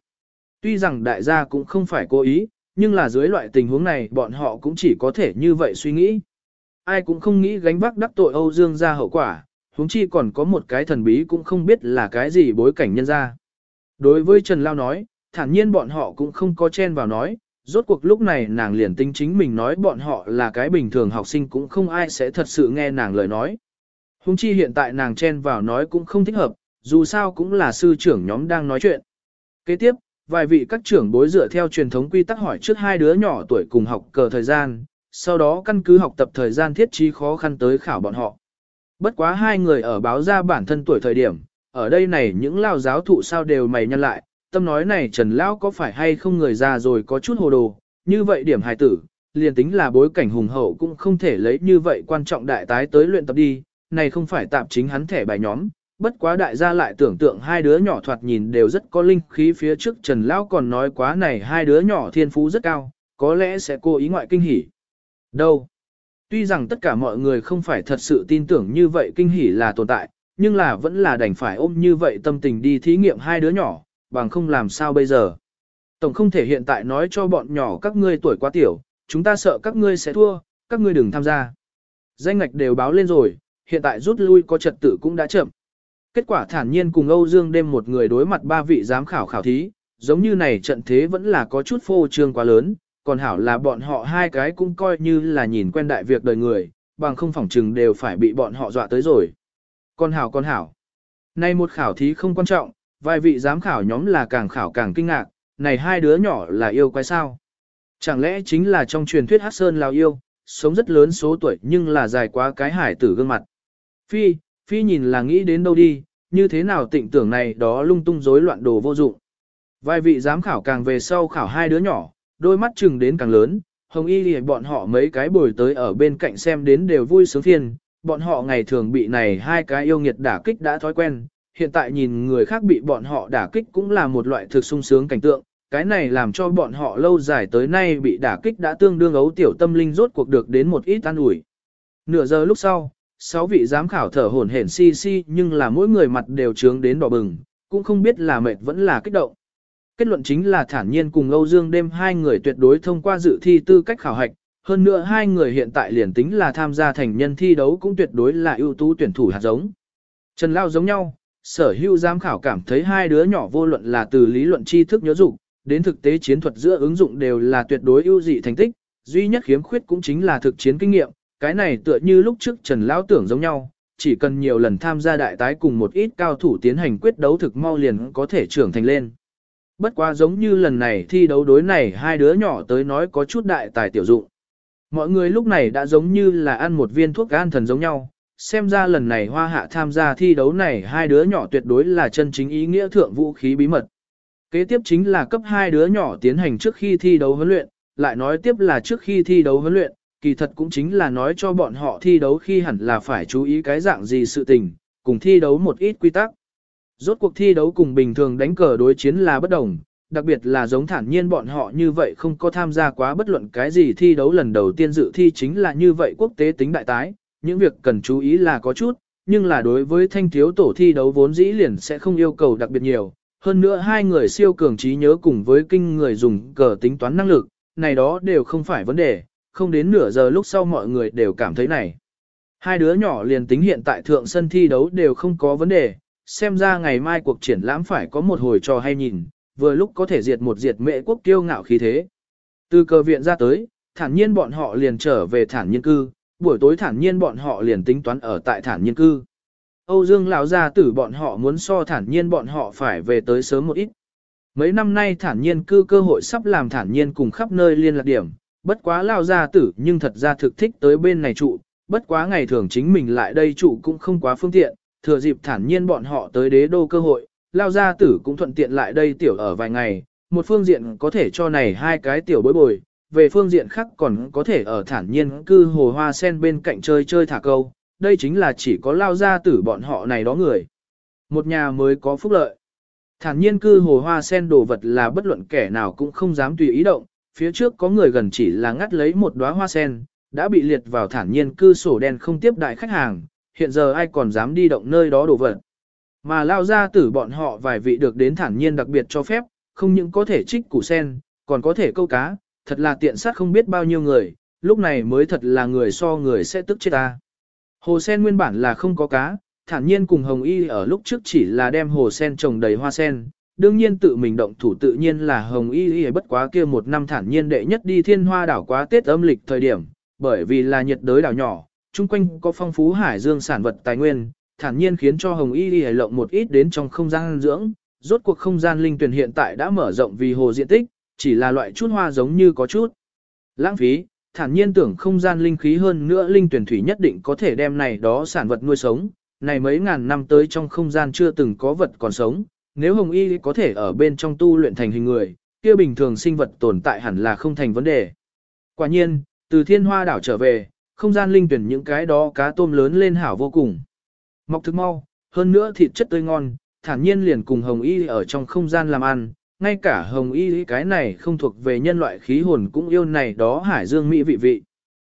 Tuy rằng đại gia cũng không phải cố ý, nhưng là dưới loại tình huống này bọn họ cũng chỉ có thể như vậy suy nghĩ. Ai cũng không nghĩ gánh vác đắc tội Âu Dương ra hậu quả, huống chi còn có một cái thần bí cũng không biết là cái gì bối cảnh nhân ra. Đối với Trần Lao nói, thản nhiên bọn họ cũng không có chen vào nói, rốt cuộc lúc này nàng liền tính chính mình nói bọn họ là cái bình thường học sinh cũng không ai sẽ thật sự nghe nàng lời nói. Hùng chi hiện tại nàng chen vào nói cũng không thích hợp, dù sao cũng là sư trưởng nhóm đang nói chuyện. Kế tiếp, vài vị các trưởng bối dựa theo truyền thống quy tắc hỏi trước hai đứa nhỏ tuổi cùng học cờ thời gian, sau đó căn cứ học tập thời gian thiết trí khó khăn tới khảo bọn họ. Bất quá hai người ở báo ra bản thân tuổi thời điểm, ở đây này những lao giáo thụ sao đều mày nhăn lại, tâm nói này Trần Lão có phải hay không người già rồi có chút hồ đồ, như vậy điểm hài tử, liền tính là bối cảnh hùng hậu cũng không thể lấy như vậy quan trọng đại tái tới luyện tập đi, này không phải tạm chính hắn thẻ bài nhóm, bất quá đại gia lại tưởng tượng hai đứa nhỏ thoạt nhìn đều rất có linh khí phía trước Trần Lão còn nói quá này hai đứa nhỏ thiên phú rất cao, có lẽ sẽ cố ý ngoại kinh hỉ. Đâu? Tuy rằng tất cả mọi người không phải thật sự tin tưởng như vậy kinh hỉ là tồn tại, nhưng là vẫn là đành phải ôm như vậy tâm tình đi thí nghiệm hai đứa nhỏ, bằng không làm sao bây giờ. Tổng không thể hiện tại nói cho bọn nhỏ các ngươi tuổi quá tiểu, chúng ta sợ các ngươi sẽ thua, các ngươi đừng tham gia. Danh ngạch đều báo lên rồi, hiện tại rút lui có trật tự cũng đã chậm. Kết quả thản nhiên cùng Âu Dương đêm một người đối mặt ba vị giám khảo khảo thí, giống như này trận thế vẫn là có chút phô trương quá lớn, còn hảo là bọn họ hai cái cũng coi như là nhìn quen đại việc đời người, bằng không phỏng chừng đều phải bị bọn họ dọa tới rồi. Con hảo con hảo. Nay một khảo thí không quan trọng, vài vị giám khảo nhóm là càng khảo càng kinh ngạc, này hai đứa nhỏ là yêu quái sao? Chẳng lẽ chính là trong truyền thuyết Hát Sơn Lào yêu, sống rất lớn số tuổi nhưng là dài quá cái hải tử gương mặt. Phi, Phi nhìn là nghĩ đến đâu đi, như thế nào tịnh tưởng này đó lung tung rối loạn đồ vô dụng. Vài vị giám khảo càng về sau khảo hai đứa nhỏ, đôi mắt chừng đến càng lớn, hồng y thì bọn họ mấy cái bồi tới ở bên cạnh xem đến đều vui sướng phiền, bọn họ ngày thường bị này hai cái yêu nghiệt đả kích đã thói quen, hiện tại nhìn người khác bị bọn họ đả kích cũng là một loại thực sung sướng cảnh tượng, cái này làm cho bọn họ lâu dài tới nay bị đả kích đã tương đương ấu tiểu tâm linh rốt cuộc được đến một ít an ủi. Nửa giờ lúc sau, sáu vị giám khảo thở hổn hển si si nhưng là mỗi người mặt đều trướng đến đỏ bừng, cũng không biết là mệt vẫn là kích động. Kết luận chính là thản nhiên cùng Âu Dương đêm hai người tuyệt đối thông qua dự thi tư cách khảo hạch, hơn nữa hai người hiện tại liền tính là tham gia thành nhân thi đấu cũng tuyệt đối là ưu tú tuyển thủ hạt giống. Trần Lao giống nhau, sở hữu giám khảo cảm thấy hai đứa nhỏ vô luận là từ lý luận tri thức nhớ dụng, đến thực tế chiến thuật giữa ứng dụng đều là tuyệt đối ưu dị thành tích, duy nhất khiếm khuyết cũng chính là thực chiến kinh nghiệm, cái này tựa như lúc trước Trần Lão tưởng giống nhau, chỉ cần nhiều lần tham gia đại tái cùng một ít cao thủ tiến hành quyết đấu thực mau liền có thể trưởng thành lên. Bất quá giống như lần này thi đấu đối này hai đứa nhỏ tới nói có chút đại tài tiểu dụng. Mọi người lúc này đã giống như là ăn một viên thuốc gan thần giống nhau, xem ra lần này hoa hạ tham gia thi đấu này hai đứa nhỏ tuyệt đối là chân chính ý nghĩa thượng vũ khí bí mật. Kế tiếp chính là cấp hai đứa nhỏ tiến hành trước khi thi đấu huấn luyện, lại nói tiếp là trước khi thi đấu huấn luyện, kỳ thật cũng chính là nói cho bọn họ thi đấu khi hẳn là phải chú ý cái dạng gì sự tình, cùng thi đấu một ít quy tắc. Rốt cuộc thi đấu cùng bình thường đánh cờ đối chiến là bất đồng, đặc biệt là giống thản nhiên bọn họ như vậy không có tham gia quá bất luận cái gì thi đấu lần đầu tiên dự thi chính là như vậy quốc tế tính đại tái, những việc cần chú ý là có chút, nhưng là đối với thanh thiếu tổ thi đấu vốn dĩ liền sẽ không yêu cầu đặc biệt nhiều. Hơn nữa hai người siêu cường trí nhớ cùng với kinh người dùng cờ tính toán năng lực, này đó đều không phải vấn đề, không đến nửa giờ lúc sau mọi người đều cảm thấy này. Hai đứa nhỏ liền tính hiện tại thượng sân thi đấu đều không có vấn đề, xem ra ngày mai cuộc triển lãm phải có một hồi trò hay nhìn, vừa lúc có thể diệt một diệt mệ quốc kiêu ngạo khí thế. Từ cơ viện ra tới, thản nhiên bọn họ liền trở về thản nhiên cư, buổi tối thản nhiên bọn họ liền tính toán ở tại thản nhiên cư. Âu Dương lão gia tử bọn họ muốn so thản nhiên bọn họ phải về tới sớm một ít. Mấy năm nay thản nhiên cư cơ hội sắp làm thản nhiên cùng khắp nơi liên lạc điểm, bất quá lao gia tử nhưng thật ra thực thích tới bên này trụ, bất quá ngày thường chính mình lại đây trụ cũng không quá phương tiện, thừa dịp thản nhiên bọn họ tới đế đô cơ hội, lao gia tử cũng thuận tiện lại đây tiểu ở vài ngày, một phương diện có thể cho này hai cái tiểu bối bồi, về phương diện khác còn có thể ở thản nhiên cư hồ hoa sen bên cạnh chơi chơi thả câu, đây chính là chỉ có lao gia tử bọn họ này đó người. Một nhà mới có phúc lợi. Thản nhiên cư hồ hoa sen đồ vật là bất luận kẻ nào cũng không dám tùy ý động, phía trước có người gần chỉ là ngắt lấy một đóa hoa sen, đã bị liệt vào thản nhiên cư sổ đen không tiếp đại khách hàng, hiện giờ ai còn dám đi động nơi đó đồ vật. Mà lao ra tử bọn họ vài vị được đến thản nhiên đặc biệt cho phép, không những có thể trích củ sen, còn có thể câu cá, thật là tiện sát không biết bao nhiêu người, lúc này mới thật là người so người sẽ tức chết ta. Hồ sen nguyên bản là không có cá, thản nhiên cùng Hồng Y ở lúc trước chỉ là đem hồ sen trồng đầy hoa sen, đương nhiên tự mình động thủ tự nhiên là Hồng Y Y bất quá kia một năm thản nhiên đệ nhất đi thiên hoa đảo quá Tết âm lịch thời điểm, bởi vì là nhiệt đới đảo nhỏ, chung quanh có phong phú hải dương sản vật tài nguyên, thản nhiên khiến cho Hồng Y Y lộng một ít đến trong không gian dưỡng, rốt cuộc không gian linh tuyển hiện tại đã mở rộng vì hồ diện tích, chỉ là loại chút hoa giống như có chút. Lãng phí, thản nhiên tưởng không gian linh khí hơn nữa linh tuyển thủy nhất định có thể đem này đó sản vật nuôi sống, này mấy ngàn năm tới trong không gian chưa từng có vật còn sống, nếu Hồng Y có thể ở bên trong tu luyện thành hình người, kia bình thường sinh vật tồn tại hẳn là không thành vấn đề. Quả nhiên, từ thiên hoa đảo trở về, không gian linh tuyển những cái đó cá tôm lớn lên hảo vô cùng. Mọc thức mau, hơn nữa thịt chất tươi ngon, thản nhiên liền cùng Hồng Y ở trong không gian làm ăn, ngay cả Hồng Y cái này không thuộc về nhân loại khí hồn cũng yêu này đó hải dương mỹ vị vị.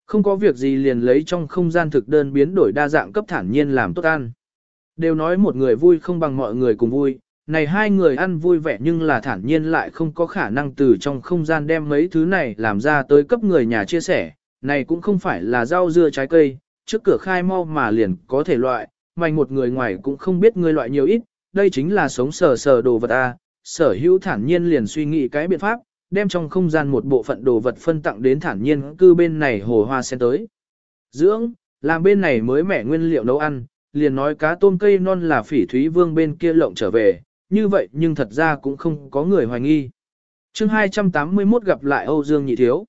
Không có việc gì liền lấy trong không gian thực đơn biến đổi đa dạng cấp thản nhiên làm tốt ăn. Đều nói một người vui không bằng mọi người cùng vui, này hai người ăn vui vẻ nhưng là thản nhiên lại không có khả năng từ trong không gian đem mấy thứ này làm ra tới cấp người nhà chia sẻ, này cũng không phải là rau dưa trái cây, trước cửa khai mau mà liền có thể loại, mạnh một người ngoài cũng không biết người loại nhiều ít, đây chính là sống sờ sờ đồ vật A, sở hữu thản nhiên liền suy nghĩ cái biện pháp, đem trong không gian một bộ phận đồ vật phân tặng đến thản nhiên cư bên này hồ hoa sen tới. Dưỡng, làm bên này mới mẻ nguyên liệu nấu ăn, liền nói cá tôm cây non là phỉ thúy vương bên kia lộng trở về, như vậy nhưng thật ra cũng không có người hoài nghi. chương 281 gặp lại Âu Dương Nhị Thiếu.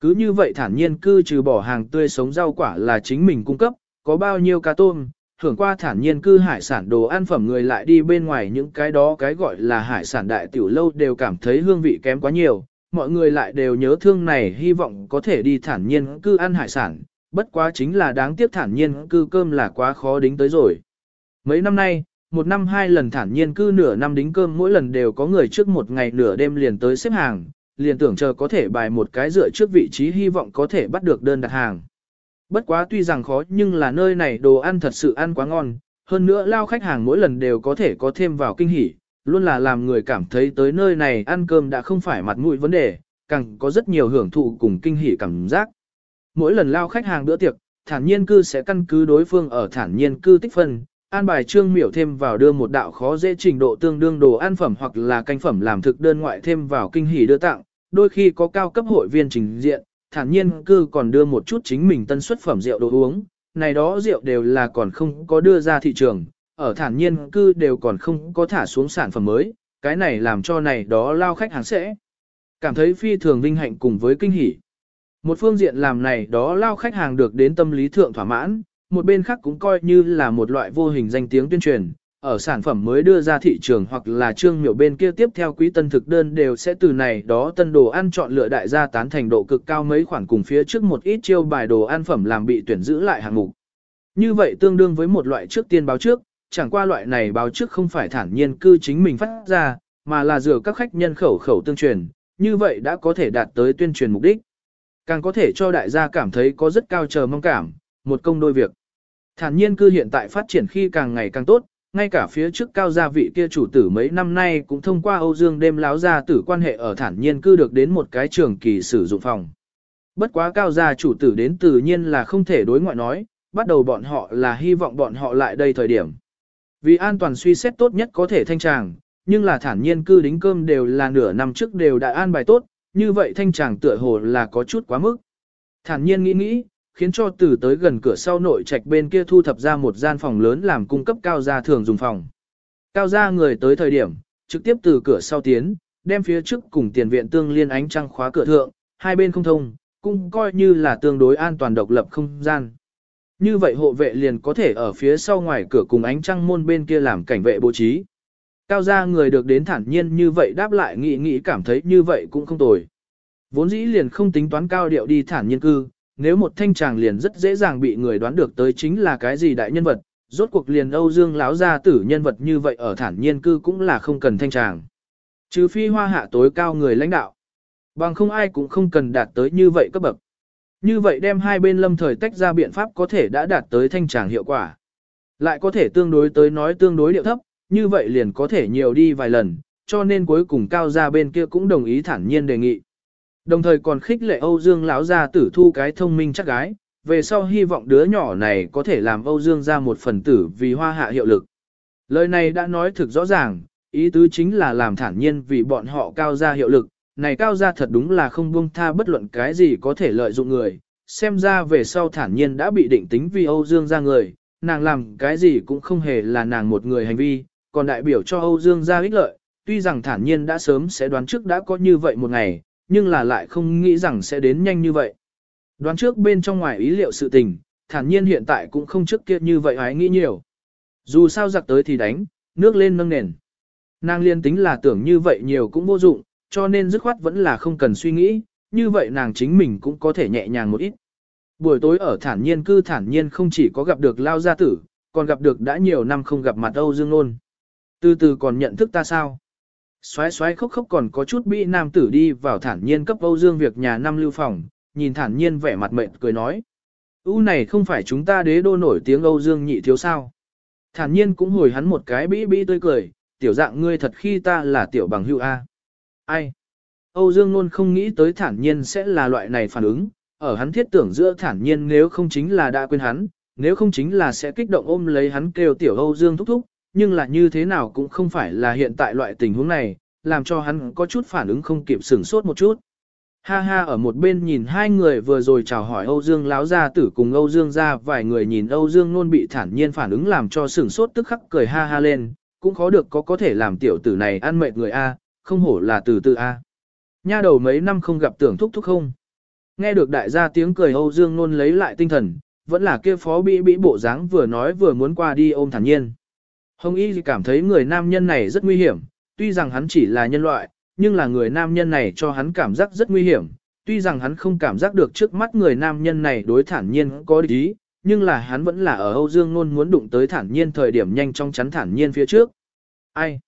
Cứ như vậy thản nhiên cư trừ bỏ hàng tươi sống rau quả là chính mình cung cấp, có bao nhiêu cá tôm, hưởng qua thản nhiên cư hải sản đồ ăn phẩm người lại đi bên ngoài những cái đó cái gọi là hải sản đại tiểu lâu đều cảm thấy hương vị kém quá nhiều, mọi người lại đều nhớ thương này hy vọng có thể đi thản nhiên cư ăn hải sản, bất quá chính là đáng tiếc thản nhiên cư cơm là quá khó đính tới rồi. Mấy năm nay, một năm hai lần thản nhiên cư nửa năm đính cơm mỗi lần đều có người trước một ngày nửa đêm liền tới xếp hàng, liền tưởng chờ có thể bài một cái dựa trước vị trí hy vọng có thể bắt được đơn đặt hàng. Bất quá tuy rằng khó nhưng là nơi này đồ ăn thật sự ăn quá ngon, hơn nữa lao khách hàng mỗi lần đều có thể có thêm vào kinh hỉ, luôn là làm người cảm thấy tới nơi này ăn cơm đã không phải mặt mũi vấn đề, càng có rất nhiều hưởng thụ cùng kinh hỉ cảm giác. Mỗi lần lao khách hàng bữa tiệc, thản nhiên cư sẽ căn cứ đối phương ở thản nhiên cư tích phân, an bài trương miểu thêm vào đưa một đạo khó dễ trình độ tương đương đồ ăn phẩm hoặc là canh phẩm làm thực đơn ngoại thêm vào kinh hỉ đưa tặng, đôi khi có cao cấp hội viên trình diện, thản nhiên cư còn đưa một chút chính mình tân xuất phẩm rượu đồ uống, này đó rượu đều là còn không có đưa ra thị trường, ở thản nhiên cư đều còn không có thả xuống sản phẩm mới, cái này làm cho này đó lao khách hàng sẽ cảm thấy phi thường vinh hạnh cùng với kinh hỉ. Một phương diện làm này đó lao khách hàng được đến tâm lý thượng thỏa mãn, một bên khác cũng coi như là một loại vô hình danh tiếng tuyên truyền, ở sản phẩm mới đưa ra thị trường hoặc là trương miểu bên kia tiếp theo quý tân thực đơn đều sẽ từ này đó tân đồ ăn chọn lựa đại gia tán thành độ cực cao mấy khoản cùng phía trước một ít chiêu bài đồ ăn phẩm làm bị tuyển giữ lại hàng mục. Như vậy tương đương với một loại trước tiên báo trước, chẳng qua loại này báo trước không phải thản nhiên cư chính mình phát ra, mà là dựa các khách nhân khẩu khẩu tương truyền, như vậy đã có thể đạt tới tuyên truyền mục đích. Càng có thể cho đại gia cảm thấy có rất cao chờ mong cảm, một công đôi việc. Thản nhiên cư hiện tại phát triển khi càng ngày càng tốt, ngay cả phía trước cao gia vị kia chủ tử mấy năm nay cũng thông qua Âu Dương đêm láo gia tử quan hệ ở thản nhiên cư được đến một cái trường kỳ sử dụng phòng. Bất quá cao gia chủ tử đến tự nhiên là không thể đối ngoại nói, bắt đầu bọn họ là hy vọng bọn họ lại đây thời điểm. Vì an toàn suy xét tốt nhất có thể thanh tràng, nhưng là thản nhiên cư đính cơm đều là nửa năm trước đều đã an bài tốt, như vậy thanh tràng tựa hồ là có chút quá mức. Thản nhiên nghĩ nghĩ, khiến cho từ tới gần cửa sau nội trạch bên kia thu thập ra một gian phòng lớn làm cung cấp cao gia thường dùng phòng. Cao gia người tới thời điểm, trực tiếp từ cửa sau tiến, đem phía trước cùng tiền viện tương liên ánh trăng khóa cửa thượng, hai bên không thông, cũng coi như là tương đối an toàn độc lập không gian. Như vậy hộ vệ liền có thể ở phía sau ngoài cửa cùng ánh trăng môn bên kia làm cảnh vệ bố trí. Cao gia người được đến thản nhiên như vậy đáp lại nghĩ nghĩ cảm thấy như vậy cũng không tồi. Vốn dĩ liền không tính toán cao điệu đi thản nhiên cư, nếu một thanh tràng liền rất dễ dàng bị người đoán được tới chính là cái gì đại nhân vật, rốt cuộc liền Âu Dương lão gia tử nhân vật như vậy ở thản nhiên cư cũng là không cần thanh tràng. Trừ phi hoa hạ tối cao người lãnh đạo. Bằng không ai cũng không cần đạt tới như vậy cấp bậc. Như vậy đem hai bên lâm thời tách ra biện pháp có thể đã đạt tới thanh tràng hiệu quả. Lại có thể tương đối tới nói tương đối điệu thấp, như vậy liền có thể nhiều đi vài lần, cho nên cuối cùng cao gia bên kia cũng đồng ý thản nhiên đề nghị. Đồng thời còn khích lệ Âu Dương lão gia tử thu cái thông minh chắc gái, về sau hy vọng đứa nhỏ này có thể làm Âu Dương ra một phần tử vì hoa hạ hiệu lực. Lời này đã nói thực rõ ràng, ý tứ chính là làm thản nhiên vì bọn họ cao gia hiệu lực, này cao gia thật đúng là không buông tha bất luận cái gì có thể lợi dụng người, xem ra về sau thản nhiên đã bị định tính vì Âu Dương ra người, nàng làm cái gì cũng không hề là nàng một người hành vi, còn đại biểu cho Âu Dương ra ích lợi, tuy rằng thản nhiên đã sớm sẽ đoán trước đã có như vậy một ngày, nhưng là lại không nghĩ rằng sẽ đến nhanh như vậy. Đoán trước bên trong ngoài ý liệu sự tình, thản nhiên hiện tại cũng không trước kia như vậy hái nghĩ nhiều. Dù sao giặc tới thì đánh, nước lên nâng nền. Nàng liên tính là tưởng như vậy nhiều cũng vô dụng, cho nên dứt khoát vẫn là không cần suy nghĩ, như vậy nàng chính mình cũng có thể nhẹ nhàng một ít. Buổi tối ở thản nhiên cư thản nhiên không chỉ có gặp được lao gia tử, còn gặp được đã nhiều năm không gặp mặt Âu Dương Nôn. Từ từ còn nhận thức ta sao? Xoái xoái khóc khóc còn có chút bị nam tử đi vào thản nhiên cấp Âu Dương việc nhà năm lưu phòng, nhìn thản nhiên vẻ mặt mệt cười nói. U này không phải chúng ta đế đô nổi tiếng Âu Dương nhị thiếu sao. Thản nhiên cũng hồi hắn một cái bĩ bĩ tươi cười, tiểu dạng ngươi thật khi ta là tiểu bằng hữu A. Ai? Âu Dương luôn không nghĩ tới thản nhiên sẽ là loại này phản ứng, ở hắn thiết tưởng giữa thản nhiên nếu không chính là đã quên hắn, nếu không chính là sẽ kích động ôm lấy hắn kêu tiểu Âu Dương thúc thúc, nhưng là như thế nào cũng không phải là hiện tại loại tình huống này, làm cho hắn có chút phản ứng không kịp sửng sốt một chút. Ha ha ở một bên nhìn hai người vừa rồi chào hỏi Âu Dương láo gia tử cùng Âu Dương gia vài người nhìn Âu Dương nôn bị thản nhiên phản ứng làm cho sửng sốt tức khắc cười ha ha lên, cũng khó được có có thể làm tiểu tử này ăn mệt người A, không hổ là từ từ A. Nha đầu mấy năm không gặp tưởng thúc thúc không. Nghe được đại gia tiếng cười Âu Dương nôn lấy lại tinh thần, vẫn là kia phó bị bị bộ dáng vừa nói vừa muốn qua đi ôm thản nhiên. Hồng Y cảm thấy người nam nhân này rất nguy hiểm, tuy rằng hắn chỉ là nhân loại, nhưng là người nam nhân này cho hắn cảm giác rất nguy hiểm. Tuy rằng hắn không cảm giác được trước mắt người nam nhân này đối thản nhiên có ý, nhưng là hắn vẫn là ở Âu Dương Nôn muốn đụng tới thản nhiên thời điểm nhanh trong chắn thản nhiên phía trước. Ai?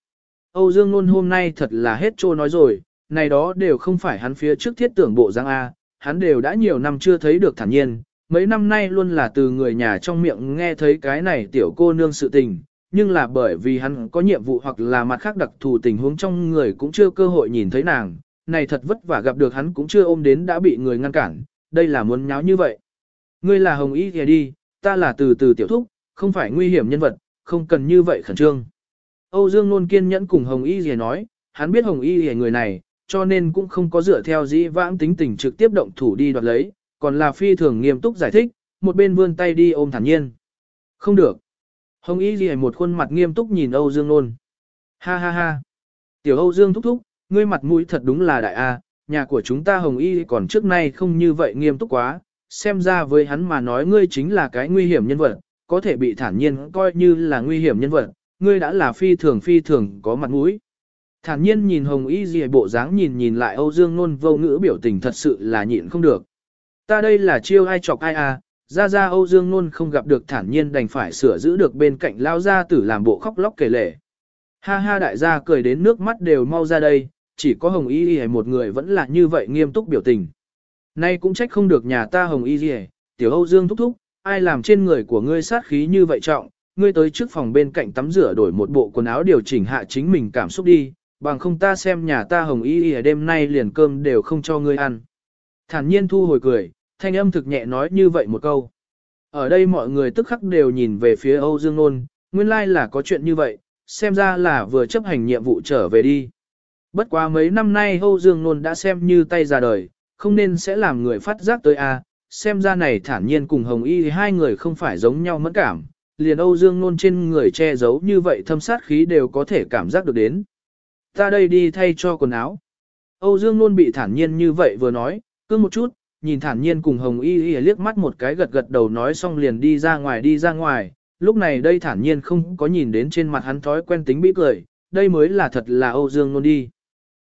Âu Dương Nôn hôm nay thật là hết trô nói rồi, này đó đều không phải hắn phía trước thiết tưởng bộ giang A, hắn đều đã nhiều năm chưa thấy được thản nhiên, mấy năm nay luôn là từ người nhà trong miệng nghe thấy cái này tiểu cô nương sự tình, nhưng là bởi vì hắn có nhiệm vụ hoặc là mặt khác đặc thù tình huống trong người cũng chưa cơ hội nhìn thấy nàng, này thật vất vả gặp được hắn cũng chưa ôm đến đã bị người ngăn cản, đây là muốn nháo như vậy. Ngươi là Hồng Y thì đi, ta là từ từ tiểu thúc, không phải nguy hiểm nhân vật, không cần như vậy khẩn trương. Âu Dương luôn kiên nhẫn cùng Hồng Y thì nói, hắn biết Hồng Y thì người này, cho nên cũng không có dựa theo dĩ vãng tính tình trực tiếp động thủ đi đoạt lấy, còn là phi thường nghiêm túc giải thích, một bên vươn tay đi ôm thản nhiên. Không được. Hồng Y Ghi một khuôn mặt nghiêm túc nhìn Âu Dương Nôn. Ha ha ha. Tiểu Âu Dương thúc thúc, ngươi mặt mũi thật đúng là đại A, nhà của chúng ta Hồng Y còn trước nay không như vậy nghiêm túc quá, xem ra với hắn mà nói ngươi chính là cái nguy hiểm nhân vật, có thể bị thản nhiên coi như là nguy hiểm nhân vật, ngươi đã là phi thường phi thường có mặt mũi. Thản nhiên nhìn Hồng Y Ghi bộ dáng nhìn nhìn lại Âu Dương Nôn vô ngữ biểu tình thật sự là nhịn không được. Ta đây là chiêu ai chọc ai à, ra ra Âu Dương Nôn không gặp được thản nhiên đành phải sửa giữ được bên cạnh lao gia tử làm bộ khóc lóc kể lể. Ha ha đại gia cười đến nước mắt đều mau ra đây, chỉ có Hồng Y Y một người vẫn là như vậy nghiêm túc biểu tình. Nay cũng trách không được nhà ta Hồng Y Y, tiểu Âu Dương thúc thúc, ai làm trên người của ngươi sát khí như vậy trọng, ngươi tới trước phòng bên cạnh tắm rửa đổi một bộ quần áo điều chỉnh hạ chính mình cảm xúc đi, bằng không ta xem nhà ta Hồng Y Y đêm nay liền cơm đều không cho ngươi ăn. Thản nhiên thu hồi cười, thanh âm thực nhẹ nói như vậy một câu. Ở đây mọi người tức khắc đều nhìn về phía Âu Dương Nôn, nguyên lai là có chuyện như vậy, xem ra là vừa chấp hành nhiệm vụ trở về đi. Bất quá mấy năm nay Âu Dương Nôn đã xem như tay ra đời, không nên sẽ làm người phát giác tới a. xem ra này thản nhiên cùng Hồng Y hai người không phải giống nhau mẫn cảm, liền Âu Dương Nôn trên người che giấu như vậy thâm sát khí đều có thể cảm giác được đến. Ta đây đi thay cho quần áo. Âu Dương Nôn bị thản nhiên như vậy vừa nói, cứ một chút, nhìn thản nhiên cùng Hồng Y Y liếc mắt một cái gật gật đầu nói xong liền đi ra ngoài đi ra ngoài, lúc này đây thản nhiên không có nhìn đến trên mặt hắn thói quen tính bĩ cười, đây mới là thật là Âu Dương Nôn đi.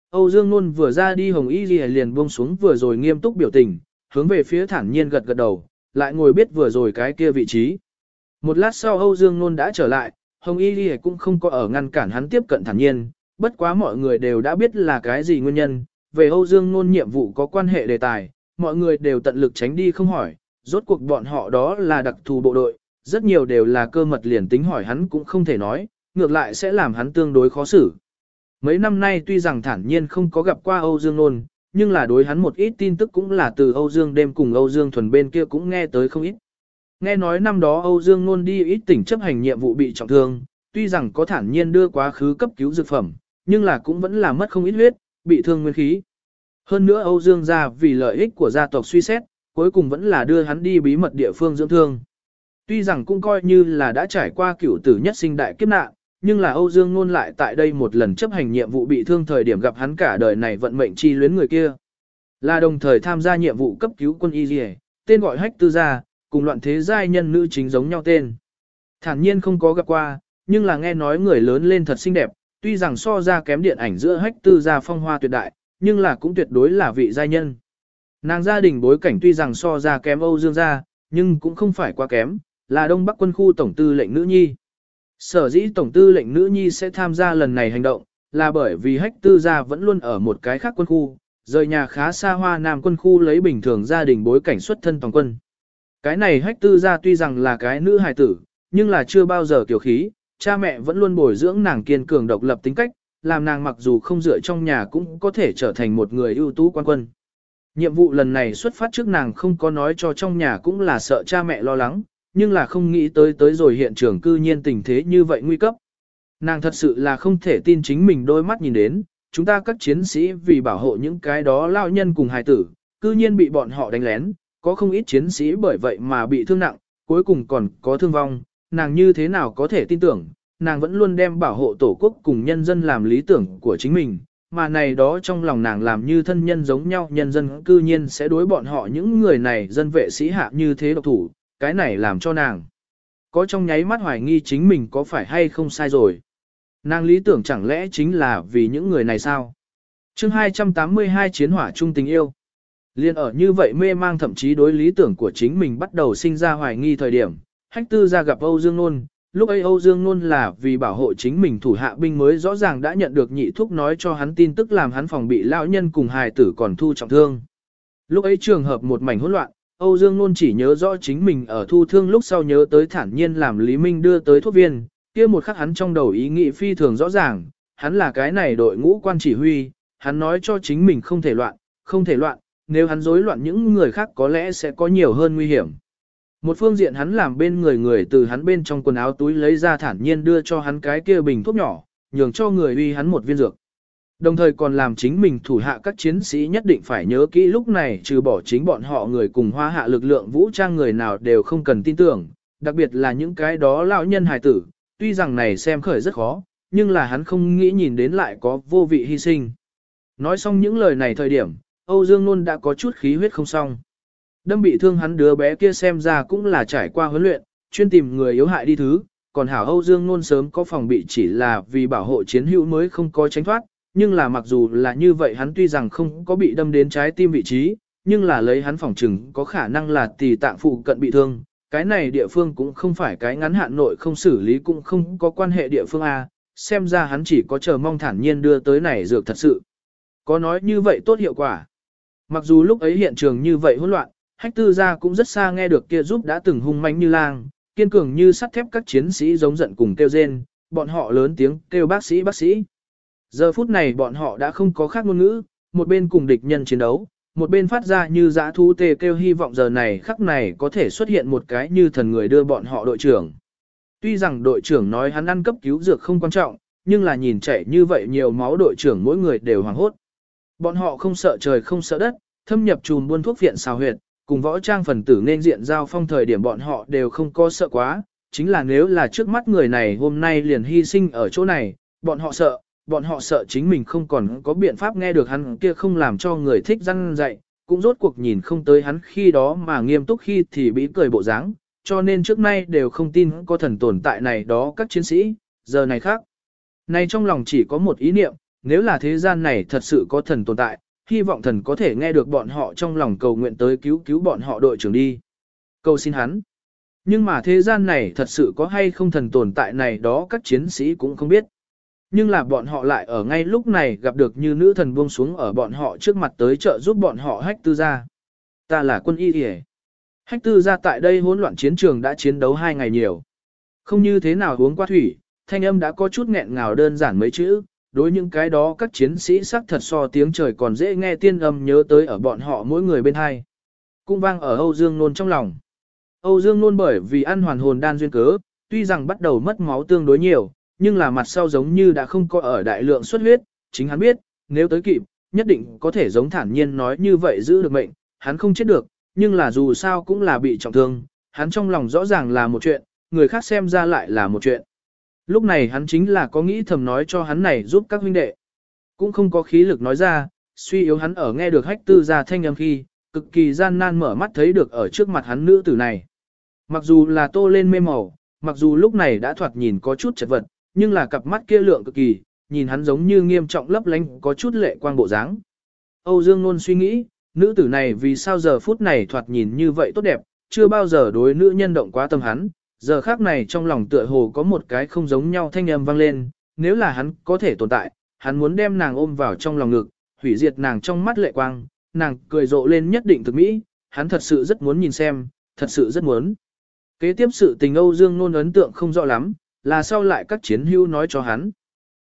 Âu Dương Nôn vừa ra đi Hồng Y Y liền buông xuống vừa rồi nghiêm túc biểu tình, hướng về phía thản nhiên gật gật đầu, lại ngồi biết vừa rồi cái kia vị trí. Một lát sau Âu Dương Nôn đã trở lại, Hồng Y Y cũng không có ở ngăn cản hắn tiếp cận thản nhiên, bất quá mọi người đều đã biết là cái gì nguyên nhân, về Âu Dương Nôn nhiệm vụ có quan hệ đề tài, mọi người đều tận lực tránh đi không hỏi, rốt cuộc bọn họ đó là đặc thù bộ đội, rất nhiều đều là cơ mật liền tính hỏi hắn cũng không thể nói, ngược lại sẽ làm hắn tương đối khó xử. Mấy năm nay tuy rằng thản nhiên không có gặp qua Âu Dương Nôn, nhưng là đối hắn một ít tin tức cũng là từ Âu Dương đêm cùng Âu Dương thuần bên kia cũng nghe tới không ít. Nghe nói năm đó Âu Dương Nôn đi ít tỉnh chấp hành nhiệm vụ bị trọng thương, tuy rằng có thản nhiên đưa quá khứ cấp cứu dược phẩm, nhưng là cũng vẫn là mất không ít huyết, bị thương nguyên khí. Hơn nữa Âu Dương gia vì lợi ích của gia tộc suy xét, cuối cùng vẫn là đưa hắn đi bí mật địa phương dưỡng thương. Tuy rằng cũng coi như là đã trải qua cửu tử nhất sinh đại kiếp nạn, nhưng là Âu Dương ngôn lại tại đây một lần chấp hành nhiệm vụ bị thương thời điểm gặp hắn cả đời này vận mệnh chi luyến người kia. Là đồng thời tham gia nhiệm vụ cấp cứu quân y dì tên gọi hách tư gia, cùng loạn thế giai nhân nữ chính giống nhau tên. Thản nhiên không có gặp qua, nhưng là nghe nói người lớn lên thật xinh đẹp, tuy rằng so ra kém điện ảnh giữa hách tư gia phong hoa tuyệt đại, nhưng là cũng tuyệt đối là vị giai nhân. Nàng gia đình bối cảnh tuy rằng so ra kém Âu Dương gia, nhưng cũng không phải quá kém, là Đông Bắc quân khu tổng tư lệnh nữ nhi. Sở dĩ tổng tư lệnh nữ nhi sẽ tham gia lần này hành động, là bởi vì hách tư gia vẫn luôn ở một cái khác quân khu, rời nhà khá xa hoa nam quân khu lấy bình thường gia đình bối cảnh xuất thân toàn quân. Cái này hách tư gia tuy rằng là cái nữ hài tử, nhưng là chưa bao giờ tiểu khí, cha mẹ vẫn luôn bồi dưỡng nàng kiên cường độc lập tính cách, làm nàng mặc dù không dựa trong nhà cũng có thể trở thành một người ưu tú quan quân. Nhiệm vụ lần này xuất phát trước nàng không có nói cho trong nhà cũng là sợ cha mẹ lo lắng, nhưng là không nghĩ tới tới rồi hiện trường cư nhiên tình thế như vậy nguy cấp. Nàng thật sự là không thể tin chính mình đôi mắt nhìn đến, chúng ta các chiến sĩ vì bảo hộ những cái đó lao nhân cùng hài tử, cư nhiên bị bọn họ đánh lén, có không ít chiến sĩ bởi vậy mà bị thương nặng, cuối cùng còn có thương vong, nàng như thế nào có thể tin tưởng, nàng vẫn luôn đem bảo hộ tổ quốc cùng nhân dân làm lý tưởng của chính mình, mà này đó trong lòng nàng làm như thân nhân giống nhau nhân dân cư nhiên sẽ đối bọn họ những người này dân vệ sĩ hạ như thế độc thủ, cái này làm cho nàng có trong nháy mắt hoài nghi chính mình có phải hay không sai rồi. Nàng lý tưởng chẳng lẽ chính là vì những người này sao? chương 282 chiến hỏa chung tình yêu. Liên ở như vậy mê mang thậm chí đối lý tưởng của chính mình bắt đầu sinh ra hoài nghi thời điểm, hách tư ra gặp Âu Dương Nôn, lúc ấy Âu Dương Nôn là vì bảo hộ chính mình thủ hạ binh mới rõ ràng đã nhận được nhị thúc nói cho hắn tin tức làm hắn phòng bị lão nhân cùng hài tử còn thu trọng thương. Lúc ấy trường hợp một mảnh hỗn loạn, Âu Dương Nôn chỉ nhớ rõ chính mình ở thu thương lúc sau nhớ tới thản nhiên làm Lý Minh đưa tới thuốc viên, kia một khắc hắn trong đầu ý nghĩ phi thường rõ ràng, hắn là cái này đội ngũ quan chỉ huy, hắn nói cho chính mình không thể loạn, không thể loạn, nếu hắn rối loạn những người khác có lẽ sẽ có nhiều hơn nguy hiểm. Một phương diện hắn làm bên người người từ hắn bên trong quần áo túi lấy ra thản nhiên đưa cho hắn cái kia bình thuốc nhỏ, nhường cho người uy hắn một viên dược. Đồng thời còn làm chính mình thủ hạ các chiến sĩ nhất định phải nhớ kỹ lúc này trừ bỏ chính bọn họ người cùng hoa hạ lực lượng vũ trang người nào đều không cần tin tưởng, đặc biệt là những cái đó lão nhân hài tử, tuy rằng này xem khởi rất khó, nhưng là hắn không nghĩ nhìn đến lại có vô vị hy sinh. Nói xong những lời này thời điểm, Âu Dương luôn đã có chút khí huyết không xong. Đâm bị thương hắn đứa bé kia xem ra cũng là trải qua huấn luyện, chuyên tìm người yếu hại đi thứ, còn Hảo Âu Dương luôn sớm có phòng bị chỉ là vì bảo hộ chiến hữu mới không có tránh thoát, nhưng là mặc dù là như vậy hắn tuy rằng không có bị đâm đến trái tim vị trí, nhưng là lấy hắn phòng trừng có khả năng là tỳ tạng phụ cận bị thương, cái này địa phương cũng không phải cái ngắn hạn nội không xử lý cũng không có quan hệ địa phương A, xem ra hắn chỉ có chờ mong thản nhiên đưa tới này dược thật sự. Có nói như vậy tốt hiệu quả. Mặc dù lúc ấy hiện trường như vậy hỗn loạn, hách tư gia cũng rất xa nghe được kia giúp đã từng hung manh như lang, kiên cường như sắt thép các chiến sĩ giống giận cùng kêu rên, bọn họ lớn tiếng kêu bác sĩ bác sĩ. Giờ phút này bọn họ đã không có khác ngôn ngữ, một bên cùng địch nhân chiến đấu, một bên phát ra như dã thú tê kêu hy vọng giờ này khắc này có thể xuất hiện một cái như thần người đưa bọn họ đội trưởng. Tuy rằng đội trưởng nói hắn ăn cấp cứu dược không quan trọng, nhưng là nhìn chảy như vậy nhiều máu đội trưởng mỗi người đều hoảng hốt. Bọn họ không sợ trời không sợ đất, thâm nhập chùm buôn thuốc viện xào huyệt, cùng võ trang phần tử nên diện giao phong thời điểm bọn họ đều không có sợ quá, chính là nếu là trước mắt người này hôm nay liền hy sinh ở chỗ này, bọn họ sợ, bọn họ sợ chính mình không còn có biện pháp nghe được hắn kia không làm cho người thích răn dạy, cũng rốt cuộc nhìn không tới hắn khi đó mà nghiêm túc khi thì bị cười bộ dáng, cho nên trước nay đều không tin có thần tồn tại này đó các chiến sĩ, giờ này khác. Này trong lòng chỉ có một ý niệm, nếu là thế gian này thật sự có thần tồn tại, hy vọng thần có thể nghe được bọn họ trong lòng cầu nguyện tới cứu cứu bọn họ đội trưởng đi. Cầu xin hắn. Nhưng mà thế gian này thật sự có hay không thần tồn tại này đó các chiến sĩ cũng không biết. Nhưng là bọn họ lại ở ngay lúc này gặp được như nữ thần buông xuống ở bọn họ trước mặt tới trợ giúp bọn họ hách tư gia. Ta là quân y hề. Hách tư gia tại đây hỗn loạn chiến trường đã chiến đấu hai ngày nhiều. Không như thế nào uống qua thủy, thanh âm đã có chút nghẹn ngào đơn giản mấy chữ, đối những cái đó các chiến sĩ sắc thật so tiếng trời còn dễ nghe tiên âm nhớ tới ở bọn họ mỗi người bên hai. Cung vang ở Âu Dương Nôn trong lòng. Âu Dương Nôn bởi vì ăn hoàn hồn đan duyên cớ, tuy rằng bắt đầu mất máu tương đối nhiều, nhưng là mặt sau giống như đã không có ở đại lượng xuất huyết, chính hắn biết, nếu tới kịp, nhất định có thể giống thản nhiên nói như vậy giữ được mệnh, hắn không chết được, nhưng là dù sao cũng là bị trọng thương, hắn trong lòng rõ ràng là một chuyện, người khác xem ra lại là một chuyện. Lúc này hắn chính là có nghĩ thầm nói cho hắn này giúp các huynh đệ. Cũng không có khí lực nói ra, suy yếu hắn ở nghe được hách tư ra thanh âm khi, cực kỳ gian nan mở mắt thấy được ở trước mặt hắn nữ tử này. Mặc dù là tô lên mê màu, mặc dù lúc này đã thoạt nhìn có chút chật vật, nhưng là cặp mắt kia lượng cực kỳ, nhìn hắn giống như nghiêm trọng lấp lánh có chút lệ quang bộ dáng. Âu Dương luôn suy nghĩ, nữ tử này vì sao giờ phút này thoạt nhìn như vậy tốt đẹp, chưa bao giờ đối nữ nhân động quá tâm hắn, giờ khác này trong lòng tựa hồ có một cái không giống nhau thanh âm vang lên, nếu là hắn có thể tồn tại, hắn muốn đem nàng ôm vào trong lòng ngực, hủy diệt nàng trong mắt lệ quang, nàng cười rộ lên nhất định thực mỹ, hắn thật sự rất muốn nhìn xem, thật sự rất muốn. Kế tiếp sự tình Âu Dương nôn ấn tượng không rõ lắm, là sau lại các chiến hữu nói cho hắn.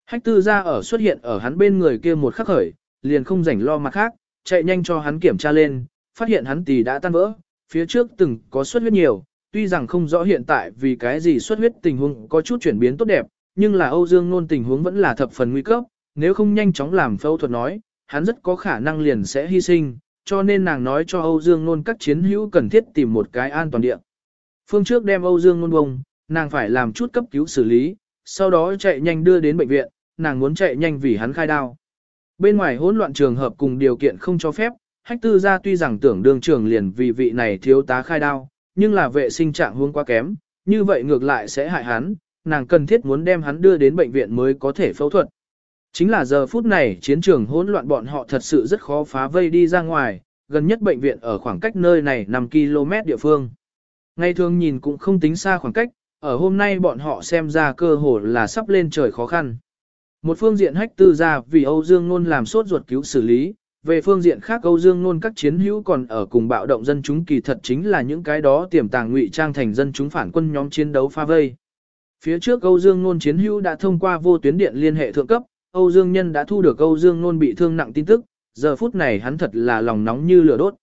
Hách tư ra ở xuất hiện ở hắn bên người kia một khắc khởi, liền không rảnh lo mặt khác, chạy nhanh cho hắn kiểm tra lên, phát hiện hắn tỷ đã tan vỡ, phía trước từng có xuất huyết nhiều, tuy rằng không rõ hiện tại vì cái gì xuất huyết tình huống có chút chuyển biến tốt đẹp, nhưng là Âu Dương Nôn tình huống vẫn là thập phần nguy cấp, nếu không nhanh chóng làm phẫu thuật nói, hắn rất có khả năng liền sẽ hy sinh, cho nên nàng nói cho Âu Dương Nôn các chiến hữu cần thiết tìm một cái an toàn địa. Phương trước đem Âu Dương Nôn bông, nàng phải làm chút cấp cứu xử lý, sau đó chạy nhanh đưa đến bệnh viện, nàng muốn chạy nhanh vì hắn khai đao. Bên ngoài hỗn loạn trường hợp cùng điều kiện không cho phép, hách tư gia tuy rằng tưởng đường trường liền vì vị này thiếu tá khai đao, nhưng là vệ sinh trạng huống quá kém, như vậy ngược lại sẽ hại hắn, nàng cần thiết muốn đem hắn đưa đến bệnh viện mới có thể phẫu thuật. Chính là giờ phút này chiến trường hỗn loạn bọn họ thật sự rất khó phá vây đi ra ngoài, gần nhất bệnh viện ở khoảng cách nơi này 5 km địa phương. Ngày thường nhìn cũng không tính xa khoảng cách, ở hôm nay bọn họ xem ra cơ hồ là sắp lên trời khó khăn. Một phương diện hách tư ra vì Âu Dương Nôn làm sốt ruột cứu xử lý, về phương diện khác Âu Dương Nôn các chiến hữu còn ở cùng bạo động dân chúng kỳ thật chính là những cái đó tiềm tàng ngụy trang thành dân chúng phản quân nhóm chiến đấu pha vây. Phía trước Âu Dương Nôn chiến hữu đã thông qua vô tuyến điện liên hệ thượng cấp, Âu Dương Nhân đã thu được Âu Dương Nôn bị thương nặng tin tức, giờ phút này hắn thật là lòng nóng như lửa đốt.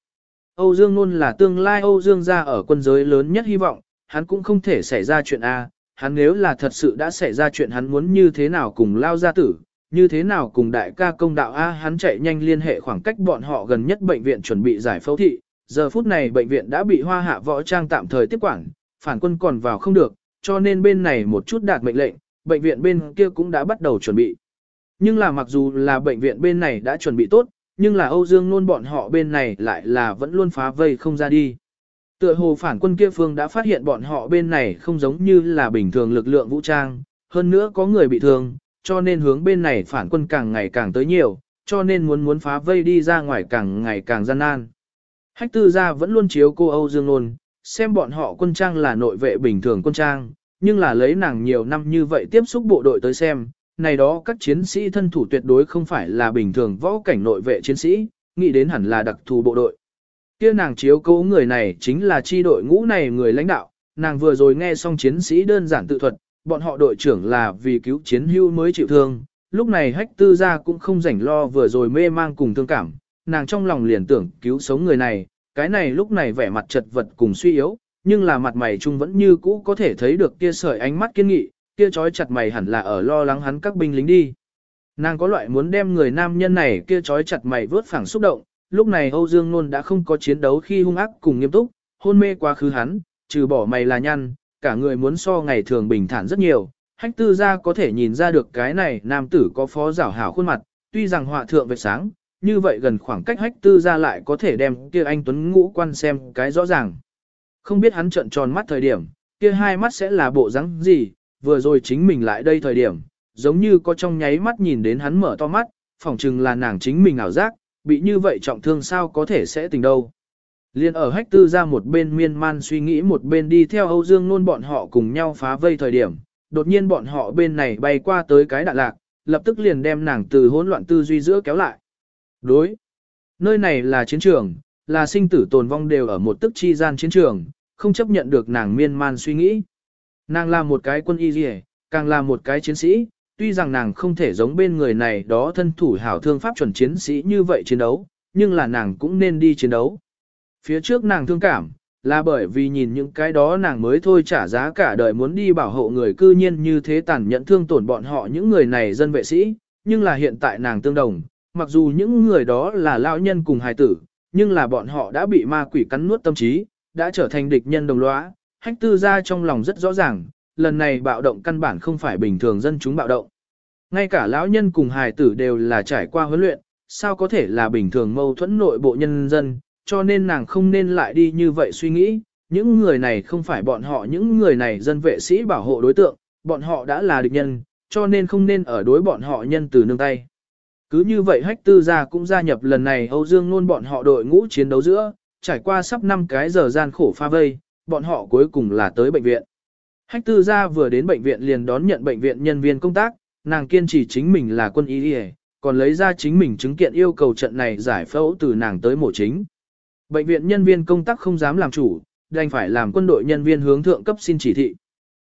Âu Dương Nôn là tương lai Âu Dương gia ở quân giới lớn nhất hy vọng, hắn cũng không thể xảy ra chuyện A, hắn nếu là thật sự đã xảy ra chuyện hắn muốn như thế nào cùng lao gia tử, như thế nào cùng đại ca công đạo A hắn chạy nhanh liên hệ khoảng cách bọn họ gần nhất bệnh viện chuẩn bị giải phẫu thị, giờ phút này bệnh viện đã bị hoa hạ võ trang tạm thời tiếp quản, phản quân còn vào không được, cho nên bên này một chút đạt mệnh lệnh, bệnh viện bên kia cũng đã bắt đầu chuẩn bị. Nhưng là mặc dù là bệnh viện bên này đã chuẩn bị tốt, nhưng là Âu Dương luôn bọn họ bên này lại là vẫn luôn phá vây không ra đi. Tựa hồ phản quân kia phương đã phát hiện bọn họ bên này không giống như là bình thường lực lượng vũ trang, hơn nữa có người bị thương, cho nên hướng bên này phản quân càng ngày càng tới nhiều, cho nên muốn muốn phá vây đi ra ngoài càng ngày càng gian nan. Hách tư gia vẫn luôn chiếu cô Âu Dương Nôn, xem bọn họ quân trang là nội vệ bình thường quân trang, nhưng là lấy nàng nhiều năm như vậy tiếp xúc bộ đội tới xem, này đó các chiến sĩ thân thủ tuyệt đối không phải là bình thường võ cảnh nội vệ chiến sĩ, nghĩ đến hẳn là đặc thù bộ đội. Kia nàng chiếu cố người này chính là chi đội ngũ này người lãnh đạo, nàng vừa rồi nghe xong chiến sĩ đơn giản tự thuật, bọn họ đội trưởng là vì cứu chiến hưu mới chịu thương, lúc này hách tư gia cũng không rảnh lo vừa rồi mê mang cùng thương cảm, nàng trong lòng liền tưởng cứu sống người này, cái này lúc này vẻ mặt chật vật cùng suy yếu, nhưng là mặt mày chung vẫn như cũ có thể thấy được kia sợi ánh mắt kiên nghị, kia trói chặt mày hẳn là ở lo lắng hắn các binh lính đi. Nàng có loại muốn đem người nam nhân này kia trói chặt mày vớt phẳng xúc động, lúc này Âu Dương Nôn đã không có chiến đấu khi hung ác cùng nghiêm túc, hôn mê quá khứ hắn, trừ bỏ mày là nhăn, cả người muốn so ngày thường bình thản rất nhiều, hách tư gia có thể nhìn ra được cái này nam tử có phó giảo hảo khuôn mặt, tuy rằng họa thượng vệt sáng, như vậy gần khoảng cách hách tư gia lại có thể đem kia anh Tuấn ngũ quan xem cái rõ ràng. Không biết hắn trợn tròn mắt thời điểm, kia hai mắt sẽ là bộ dáng gì, vừa rồi chính mình lại đây thời điểm, giống như có trong nháy mắt nhìn đến hắn mở to mắt, phỏng chừng là nàng chính mình ảo giác, bị như vậy trọng thương sao có thể sẽ tình đâu. Liên ở hách tư ra một bên miên man suy nghĩ một bên đi theo Âu Dương nôn bọn họ cùng nhau phá vây thời điểm, đột nhiên bọn họ bên này bay qua tới cái đạn lạc, lập tức liền đem nàng từ hỗn loạn tư duy giữa kéo lại. Đối. Nơi này là chiến trường, là sinh tử tồn vong đều ở một tức chi gian chiến trường, không chấp nhận được nàng miên man suy nghĩ. Nàng là một cái quân y dì càng là một cái chiến sĩ, tuy rằng nàng không thể giống bên người này đó thân thủ hảo thương pháp chuẩn chiến sĩ như vậy chiến đấu, nhưng là nàng cũng nên đi chiến đấu. Phía trước nàng thương cảm, là bởi vì nhìn những cái đó nàng mới thôi trả giá cả đời muốn đi bảo hộ người cư nhiên như thế tàn nhẫn thương tổn bọn họ những người này dân vệ sĩ, nhưng là hiện tại nàng tương đồng, mặc dù những người đó là lão nhân cùng hài tử, nhưng là bọn họ đã bị ma quỷ cắn nuốt tâm trí, đã trở thành địch nhân đồng lõa, hách tư ra trong lòng rất rõ ràng, lần này bạo động căn bản không phải bình thường dân chúng bạo động. Ngay cả lão nhân cùng hài tử đều là trải qua huấn luyện, sao có thể là bình thường mâu thuẫn nội bộ nhân dân, cho nên nàng không nên lại đi như vậy suy nghĩ, những người này không phải bọn họ những người này dân vệ sĩ bảo hộ đối tượng, bọn họ đã là địch nhân, cho nên không nên ở đối bọn họ nhân từ nương tay. Cứ như vậy hách tư gia cũng gia nhập lần này Âu Dương nôn bọn họ đội ngũ chiến đấu giữa, trải qua sắp 5 cái giờ gian khổ pha vây, bọn họ cuối cùng là tới bệnh viện. Hách tư gia vừa đến bệnh viện liền đón nhận bệnh viện nhân viên công tác, nàng kiên trì chính mình là quân y còn lấy ra chính mình chứng kiện yêu cầu trận này giải phẫu từ nàng tới mổ chính. Bệnh viện nhân viên công tác không dám làm chủ, đành phải làm quân đội nhân viên hướng thượng cấp xin chỉ thị.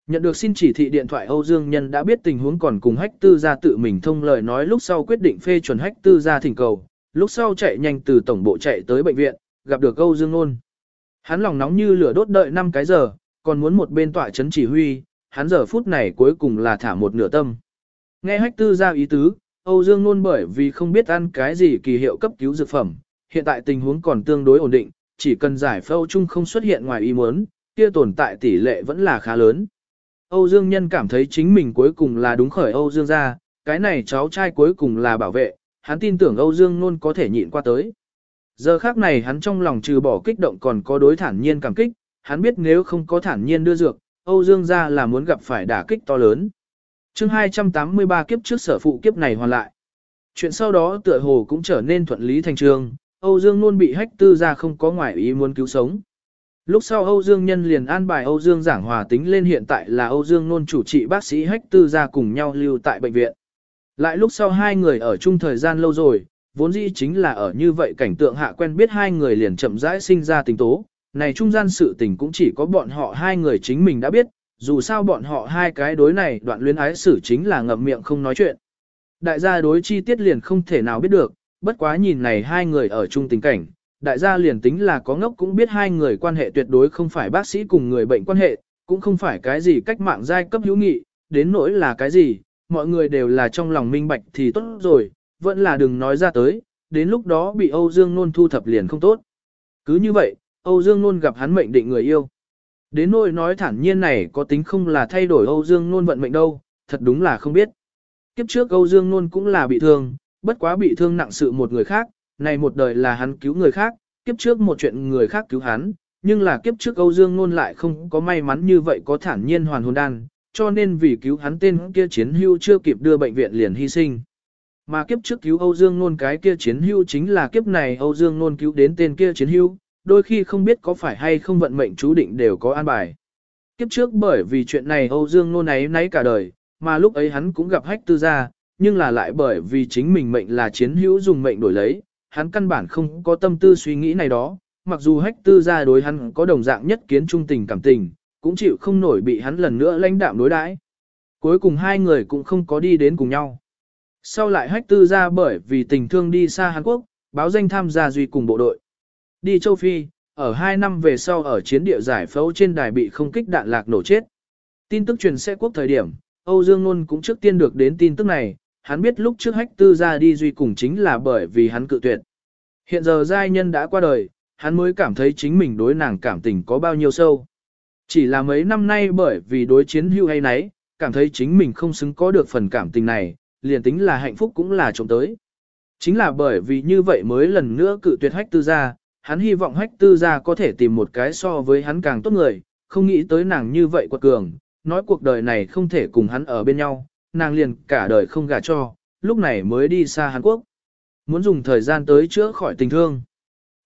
Nhận được xin chỉ thị điện thoại Âu Dương Nhân đã biết tình huống còn cùng hách tư gia tự mình thông lời nói lúc sau quyết định phê chuẩn hách tư gia thỉnh cầu, lúc sau chạy nhanh từ tổng bộ chạy tới bệnh viện, gặp được Âu Dương Nôn. Hắn lòng nóng như lửa đốt đợi 5 cái giờ, còn muốn một bên tỏa chấn chỉ huy, hắn giờ phút này cuối cùng là thả một nửa tâm. Nghe hách tư gia ý tứ, Âu Dương Nôn bởi vì không biết ăn cái gì kỳ hiệu cấp cứu dược phẩm, hiện tại tình huống còn tương đối ổn định, chỉ cần giải phẫu chung không xuất hiện ngoài ý muốn, kia tồn tại tỷ lệ vẫn là khá lớn. Âu Dương Nhân cảm thấy chính mình cuối cùng là đúng khởi Âu Dương gia, cái này cháu trai cuối cùng là bảo vệ, hắn tin tưởng Âu Dương luôn có thể nhịn qua tới. Giờ khác này hắn trong lòng trừ bỏ kích động còn có đối thản nhiên cảm kích, hắn biết nếu không có thản nhiên đưa dược, Âu Dương gia là muốn gặp phải đả kích to lớn. chương 283 kiếp trước sở phụ kiếp này hoàn lại. Chuyện sau đó tựa hồ cũng trở nên thuận lý thành trường, Âu Dương luôn bị hách tư ra không có ngoại ý muốn cứu sống. Lúc sau Âu Dương Nhân liền an bài Âu Dương giảng hòa tính lên hiện tại là Âu Dương nôn chủ trị bác sĩ hách tư ra cùng nhau lưu tại bệnh viện. Lại lúc sau hai người ở chung thời gian lâu rồi, vốn dĩ chính là ở như vậy cảnh tượng hạ quen biết hai người liền chậm rãi sinh ra tình tố. Này trung gian sự tình cũng chỉ có bọn họ hai người chính mình đã biết, dù sao bọn họ hai cái đối này đoạn luyến ái xử chính là ngậm miệng không nói chuyện. Đại gia đối chi tiết liền không thể nào biết được, bất quá nhìn này hai người ở chung tình cảnh, đại gia liền tính là có ngốc cũng biết hai người quan hệ tuyệt đối không phải bác sĩ cùng người bệnh quan hệ, cũng không phải cái gì cách mạng giai cấp hữu nghị, đến nỗi là cái gì, mọi người đều là trong lòng minh bạch thì tốt rồi, vẫn là đừng nói ra tới, đến lúc đó bị Âu Dương Nôn thu thập liền không tốt. Cứ như vậy, Âu Dương Nôn gặp hắn mệnh định người yêu. Đến nỗi nói thản nhiên này có tính không là thay đổi Âu Dương Nôn vận mệnh đâu, thật đúng là không biết. Kiếp trước Âu Dương Nôn cũng là bị thương, bất quá bị thương nặng sự một người khác, này một đời là hắn cứu người khác, kiếp trước một chuyện người khác cứu hắn, nhưng là kiếp trước Âu Dương Nôn lại không có may mắn như vậy có thản nhiên hoàn hồn đan, cho nên vì cứu hắn tên kia chiến hưu chưa kịp đưa bệnh viện liền hy sinh. Mà kiếp trước cứu Âu Dương Nôn cái kia chiến hưu chính là kiếp này Âu Dương Nôn cứu đến tên kia chiến hưu, đôi khi không biết có phải hay không vận mệnh chú định đều có an bài. Kiếp trước bởi vì chuyện này Âu Dương Nôn ấy nấy cả đời, mà lúc ấy hắn cũng gặp hách tư gia, nhưng là lại bởi vì chính mình mệnh là chiến hữu dùng mệnh đổi lấy, hắn căn bản không có tâm tư suy nghĩ này đó, mặc dù hách tư gia đối hắn có đồng dạng nhất kiến trung tình cảm tình, cũng chịu không nổi bị hắn lần nữa lãnh đạm đối đãi. Cuối cùng hai người cũng không có đi đến cùng nhau. Sau lại hách tư gia bởi vì tình thương đi xa Hàn Quốc, báo danh tham gia duy cùng bộ đội. Đi châu Phi, ở hai năm về sau ở chiến địa giải phẫu trên đài bị không kích đạn lạc nổ chết. Tin tức truyền sẽ quốc thời điểm, Âu Dương Nôn cũng trước tiên được đến tin tức này, hắn biết lúc trước hách tư ra đi duy cùng chính là bởi vì hắn cự tuyệt. Hiện giờ giai nhân đã qua đời, hắn mới cảm thấy chính mình đối nàng cảm tình có bao nhiêu sâu. Chỉ là mấy năm nay bởi vì đối chiến hưu hay nấy, cảm thấy chính mình không xứng có được phần cảm tình này, liền tính là hạnh phúc cũng là trộm tới. Chính là bởi vì như vậy mới lần nữa cự tuyệt hách tư gia, hắn hy vọng hách tư gia có thể tìm một cái so với hắn càng tốt người, không nghĩ tới nàng như vậy quật cường, nói cuộc đời này không thể cùng hắn ở bên nhau, nàng liền cả đời không gả cho, lúc này mới đi xa Hàn Quốc. Muốn dùng thời gian tới chữa khỏi tình thương.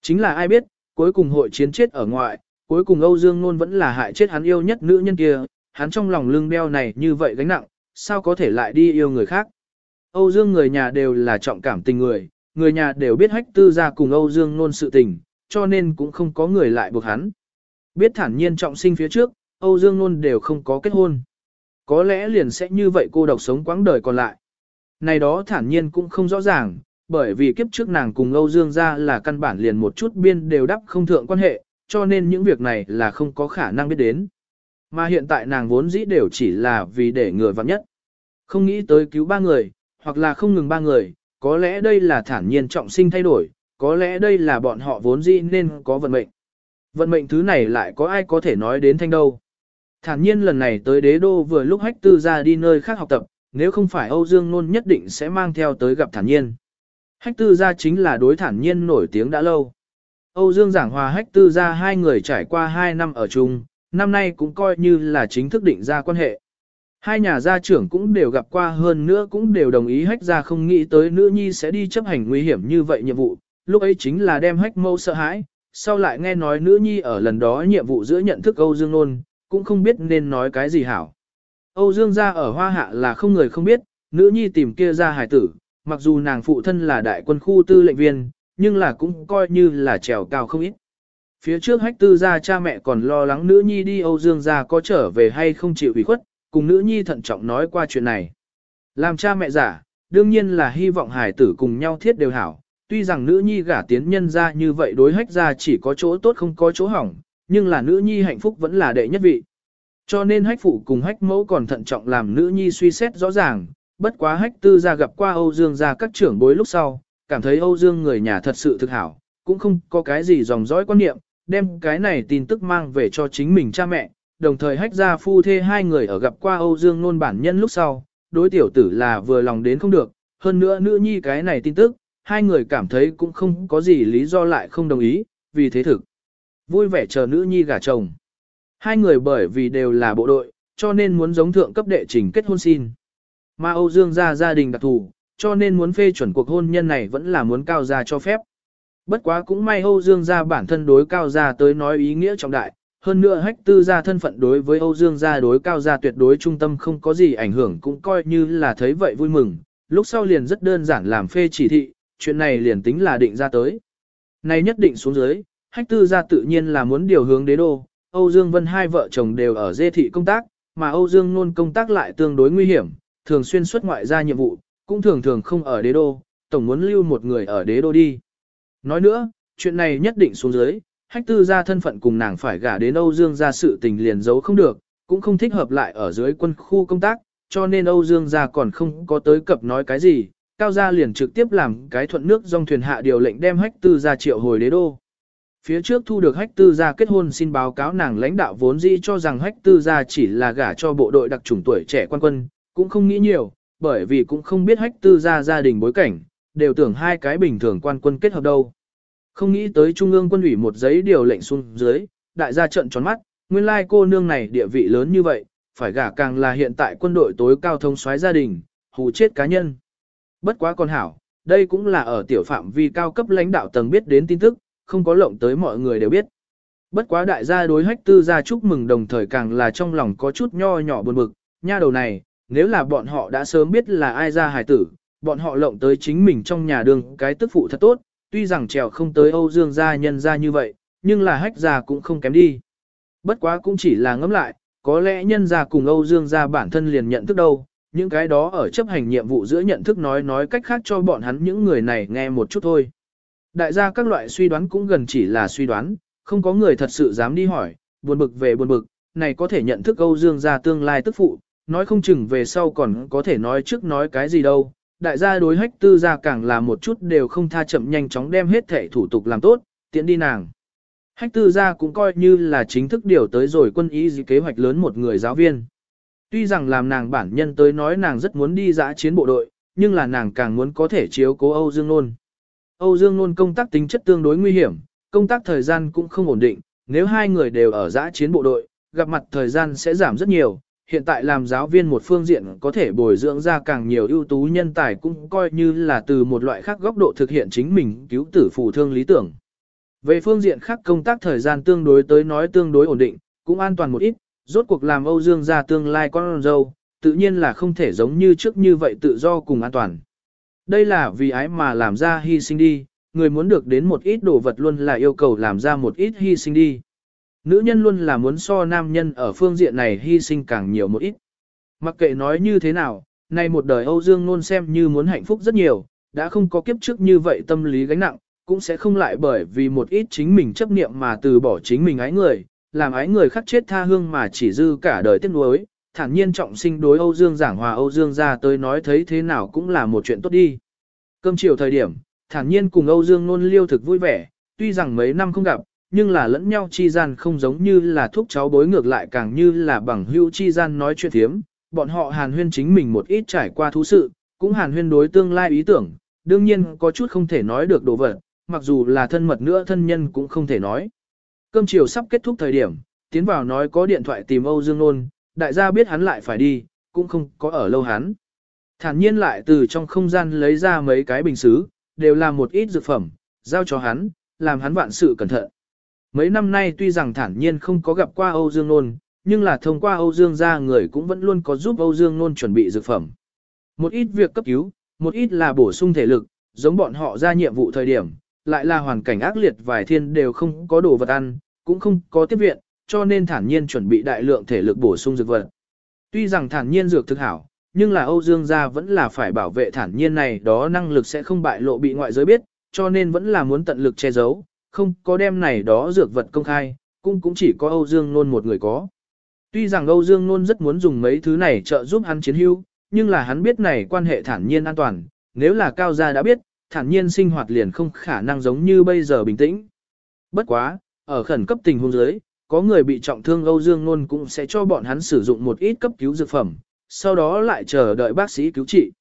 Chính là ai biết, cuối cùng hội chiến chết ở ngoại, cuối cùng Âu Dương Nôn vẫn là hại chết hắn yêu nhất nữ nhân kia, hắn trong lòng lưng đeo này như vậy gánh nặng, sao có thể lại đi yêu người khác. Âu Dương người nhà đều là trọng cảm tình người, người nhà đều biết hách tư ra cùng Âu Dương Nôn sự tình, cho nên cũng không có người lại buộc hắn. Biết thản nhiên trọng sinh phía trước, Âu Dương Nôn đều không có kết hôn. Có lẽ liền sẽ như vậy cô độc sống quãng đời còn lại. Này đó thản nhiên cũng không rõ ràng, bởi vì kiếp trước nàng cùng Âu Dương gia là căn bản liền một chút biên đều đắp không thượng quan hệ, cho nên những việc này là không có khả năng biết đến. Mà hiện tại nàng vốn dĩ đều chỉ là vì để người vặn nhất. Không nghĩ tới cứu ba người, hoặc là không ngừng ba người, có lẽ đây là thản nhiên trọng sinh thay đổi, có lẽ đây là bọn họ vốn dĩ nên có vận mệnh. Vận mệnh thứ này lại có ai có thể nói đến thanh đâu. Thản nhiên lần này tới đế đô vừa lúc hách tư ra đi nơi khác học tập, nếu không phải Âu Dương Nôn nhất định sẽ mang theo tới gặp thản nhiên. Hách tư gia chính là đối thản nhiên nổi tiếng đã lâu. Âu Dương giảng hòa hách tư gia hai người trải qua hai năm ở chung, năm nay cũng coi như là chính thức định ra quan hệ. Hai nhà gia trưởng cũng đều gặp qua hơn nữa cũng đều đồng ý hách gia không nghĩ tới nữ nhi sẽ đi chấp hành nguy hiểm như vậy nhiệm vụ, lúc ấy chính là đem hách mâu sợ hãi, sau lại nghe nói nữ nhi ở lần đó nhiệm vụ giữa nhận thức Âu Dương Nôn, cũng không biết nên nói cái gì hảo. Âu Dương gia ở Hoa Hạ là không người không biết, nữ nhi tìm kia ra Hải tử, mặc dù nàng phụ thân là đại quân khu tư lệnh viên, nhưng là cũng coi như là trèo cao không ít. Phía trước hách tư gia cha mẹ còn lo lắng nữ nhi đi Âu Dương gia có trở về hay không chịu ủy khuất, cùng nữ nhi thận trọng nói qua chuyện này. Làm cha mẹ giả, đương nhiên là hy vọng Hải tử cùng nhau thiết đều hảo, tuy rằng nữ nhi gả tiến nhân ra như vậy đối hách gia chỉ có chỗ tốt không có chỗ hỏng, nhưng là nữ nhi hạnh phúc vẫn là đệ nhất vị. Cho nên hách phụ cùng hách mẫu còn thận trọng làm nữ nhi suy xét rõ ràng, bất quá hách tư gia gặp qua Âu Dương gia các trưởng bối lúc sau, cảm thấy Âu Dương người nhà thật sự thực hảo, cũng không có cái gì dòng dõi quan niệm, đem cái này tin tức mang về cho chính mình cha mẹ, đồng thời hách gia phu thê hai người ở gặp qua Âu Dương nôn bản nhân lúc sau, đối tiểu tử là vừa lòng đến không được, hơn nữa nữ nhi cái này tin tức, hai người cảm thấy cũng không có gì lý do lại không đồng ý, vì thế thực. Vui vẻ chờ nữ nhi gả chồng. Hai người bởi vì đều là bộ đội, cho nên muốn giống thượng cấp đệ trình kết hôn xin. Mà Âu Dương gia gia đình đặc thù, cho nên muốn phê chuẩn cuộc hôn nhân này vẫn là muốn cao gia cho phép. Bất quá cũng may Âu Dương gia bản thân đối cao gia tới nói ý nghĩa trọng đại, hơn nữa hách tư gia thân phận đối với Âu Dương gia đối cao gia tuyệt đối trung tâm không có gì ảnh hưởng cũng coi như là thấy vậy vui mừng, lúc sau liền rất đơn giản làm phê chỉ thị, chuyện này liền tính là định ra tới. Này nhất định xuống dưới, hách tư gia tự nhiên là muốn điều hướng đế đô, Âu Dương Vân hai vợ chồng đều ở dê thị công tác, mà Âu Dương Nôn công tác lại tương đối nguy hiểm, thường xuyên xuất ngoại ra nhiệm vụ, cũng thường thường không ở đế đô, tổng muốn lưu một người ở đế đô đi. Nói nữa, chuyện này nhất định xuống dưới, hách tư gia thân phận cùng nàng phải gả đến Âu Dương gia sự tình liền giấu không được, cũng không thích hợp lại ở dưới quân khu công tác, cho nên Âu Dương gia còn không có tới cập nói cái gì, cao gia liền trực tiếp làm cái thuận nước dòng thuyền hạ điều lệnh đem hách tư gia triệu hồi đế đô. Phía trước thu được hách tư gia kết hôn xin báo cáo nàng lãnh đạo vốn dĩ cho rằng hách tư gia chỉ là gả cho bộ đội đặc chủng tuổi trẻ quan quân, cũng không nghĩ nhiều, bởi vì cũng không biết hách tư gia gia đình bối cảnh, đều tưởng hai cái bình thường quan quân kết hợp đâu. Không nghĩ tới trung ương quân ủy một giấy điều lệnh xuống dưới, đại gia trận tròn mắt, nguyên lai cô nương này địa vị lớn như vậy, phải gả càng là hiện tại quân đội tối cao thông soái gia đình, hù chết cá nhân. Bất quá con hảo, đây cũng là ở tiểu phạm vi cao cấp lãnh đạo tầng biết đến tin tức, không có lộng tới mọi người đều biết. Bất quá đại gia đối hách tư gia chúc mừng đồng thời càng là trong lòng có chút nho nhỏ buồn bực, nha đầu này, nếu là bọn họ đã sớm biết là ai ra hài tử, bọn họ lộng tới chính mình trong nhà đường cái tức phụ thật tốt, tuy rằng trèo không tới Âu Dương gia nhân gia như vậy, nhưng là hách gia cũng không kém đi. Bất quá cũng chỉ là ngẫm lại, có lẽ nhân gia cùng Âu Dương gia bản thân liền nhận thức đâu, những cái đó ở chấp hành nhiệm vụ giữa nhận thức nói nói cách khác cho bọn hắn những người này nghe một chút thôi. Đại gia các loại suy đoán cũng gần chỉ là suy đoán, không có người thật sự dám đi hỏi, buồn bực về buồn bực, này có thể nhận thức Âu Dương gia tương lai tức phụ, nói không chừng về sau còn có thể nói trước nói cái gì đâu. Đại gia đối hách tư gia càng là một chút đều không tha chậm nhanh chóng đem hết thể thủ tục làm tốt, tiện đi nàng. Hách tư gia cũng coi như là chính thức điều tới rồi quân ý gì kế hoạch lớn một người giáo viên. Tuy rằng làm nàng bản nhân tới nói nàng rất muốn đi dã chiến bộ đội, nhưng là nàng càng muốn có thể chiếu cố Âu Dương Nôn. Âu Dương Nôn công tác tính chất tương đối nguy hiểm, công tác thời gian cũng không ổn định, nếu hai người đều ở giã chiến bộ đội, gặp mặt thời gian sẽ giảm rất nhiều. Hiện tại làm giáo viên một phương diện có thể bồi dưỡng ra càng nhiều ưu tú nhân tài cũng coi như là từ một loại khác góc độ thực hiện chính mình cứu tử phù thương lý tưởng. Về phương diện khác công tác thời gian tương đối tới nói tương đối ổn định, cũng an toàn một ít, rốt cuộc làm Âu Dương ra tương lai con dâu, tự nhiên là không thể giống như trước như vậy tự do cùng an toàn. Đây là vì ái mà làm ra hy sinh đi, người muốn được đến một ít đồ vật luôn là yêu cầu làm ra một ít hy sinh đi. Nữ nhân luôn là muốn so nam nhân ở phương diện này hy sinh càng nhiều một ít. Mặc kệ nói như thế nào, nay một đời Âu Dương luôn xem như muốn hạnh phúc rất nhiều, đã không có kiếp trước như vậy tâm lý gánh nặng, cũng sẽ không lại bởi vì một ít chính mình chấp niệm mà từ bỏ chính mình ái người, làm ái người khắc chết tha hương mà chỉ dư cả đời tiếc nuối, thản nhiên trọng sinh đối Âu Dương giảng hòa Âu Dương ra tới nói thấy thế nào cũng là một chuyện tốt đi. Cơm chiều thời điểm, thản nhiên cùng Âu Dương nôn liêu thực vui vẻ, tuy rằng mấy năm không gặp, nhưng là lẫn nhau chi gian không giống như là thúc cháu bối ngược lại càng như là bằng hữu chi gian nói chuyện thiếm, bọn họ hàn huyên chính mình một ít trải qua thú sự, cũng hàn huyên đối tương lai ý tưởng, đương nhiên có chút không thể nói được đồ vật, mặc dù là thân mật nữa thân nhân cũng không thể nói. Cơm chiều sắp kết thúc thời điểm, tiến vào nói có điện thoại tìm Âu Dương Nôn, đại gia biết hắn lại phải đi, cũng không có ở lâu hắn. Thản nhiên lại từ trong không gian lấy ra mấy cái bình xứ, đều là một ít dược phẩm, giao cho hắn, làm hắn vạn sự cẩn thận. Mấy năm nay tuy rằng thản nhiên không có gặp qua Âu Dương Nôn, nhưng là thông qua Âu Dương gia người cũng vẫn luôn có giúp Âu Dương Nôn chuẩn bị dược phẩm. Một ít việc cấp cứu, một ít là bổ sung thể lực, giống bọn họ ra nhiệm vụ thời điểm, lại là hoàn cảnh ác liệt vài thiên đều không có đồ vật ăn, cũng không có tiếp viện, cho nên thản nhiên chuẩn bị đại lượng thể lực bổ sung dược vật. Tuy rằng thản nhiên dược thực hảo, nhưng là Âu Dương gia vẫn là phải bảo vệ thản nhiên này đó năng lực sẽ không bại lộ bị ngoại giới biết, cho nên vẫn là muốn tận lực che giấu, không có đem này đó dược vật công khai, cũng cũng chỉ có Âu Dương Nôn một người có. Tuy rằng Âu Dương Nôn rất muốn dùng mấy thứ này trợ giúp hắn chiến hữu, nhưng là hắn biết này quan hệ thản nhiên an toàn, nếu là cao gia đã biết, thản nhiên sinh hoạt liền không khả năng giống như bây giờ bình tĩnh. Bất quá, ở khẩn cấp tình huống dưới, có người bị trọng thương Âu Dương Nôn cũng sẽ cho bọn hắn sử dụng một ít cấp cứu dược phẩm, sau đó lại chờ đợi bác sĩ cứu trị.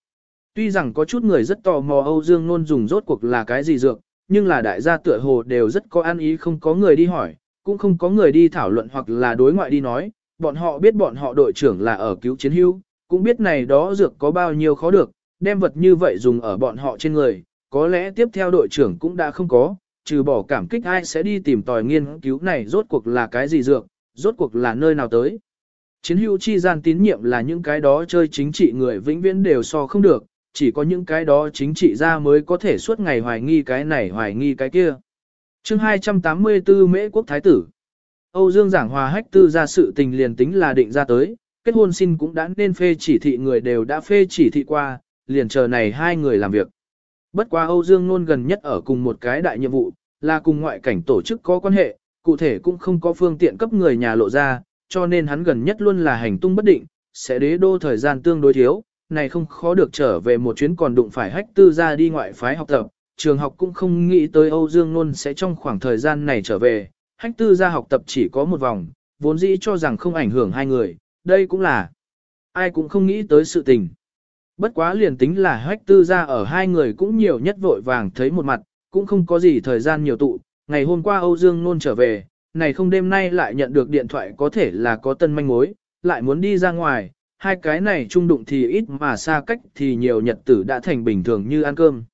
Tuy rằng có chút người rất tò mò Âu Dương Nôn dùng rốt cuộc là cái gì dược, nhưng là đại gia tựa hồ đều rất có an ý không có người đi hỏi, cũng không có người đi thảo luận hoặc là đối ngoại đi nói, bọn họ biết bọn họ đội trưởng là ở cứu chiến hữu, cũng biết này đó dược có bao nhiêu khó được, đem vật như vậy dùng ở bọn họ trên người, có lẽ tiếp theo đội trưởng cũng đã không có, trừ bỏ cảm kích ai sẽ đi tìm tòi nghiên cứu này rốt cuộc là cái gì dược, rốt cuộc là nơi nào tới. Chiến hữu chi gian tín nhiệm là những cái đó chơi chính trị người vĩnh viễn đều so không được, chỉ có những cái đó chính trị ra mới có thể suốt ngày hoài nghi cái này hoài nghi cái kia. chương 284 Mễ Quốc Thái Tử Âu Dương giảng hòa hách tư ra sự tình liền tính là định ra tới, kết hôn xin cũng đã nên phê chỉ thị người đều đã phê chỉ thị qua, liền chờ này hai người làm việc. Bất quá Âu Dương Nôn gần nhất ở cùng một cái đại nhiệm vụ, là cùng ngoại cảnh tổ chức có quan hệ, cụ thể cũng không có phương tiện cấp người nhà lộ ra, cho nên hắn gần nhất luôn là hành tung bất định, sẽ đế đô thời gian tương đối thiếu, này không khó được trở về một chuyến còn đụng phải hách tư ra đi ngoại phái học tập, trường học cũng không nghĩ tới Âu Dương Nôn sẽ trong khoảng thời gian này trở về, hách tư ra học tập chỉ có một vòng, vốn dĩ cho rằng không ảnh hưởng hai người, đây cũng là ai cũng không nghĩ tới sự tình. Bất quá liền tính là hách tư ra ở hai người cũng nhiều nhất vội vàng thấy một mặt, cũng không có gì thời gian nhiều tụ. Ngày hôm qua Âu Dương nôn trở về, này không đêm nay lại nhận được điện thoại có thể là có tân manh mối, lại muốn đi ra ngoài, hai cái này trung đụng thì ít mà xa cách thì nhiều nhật tử đã thành bình thường như ăn cơm.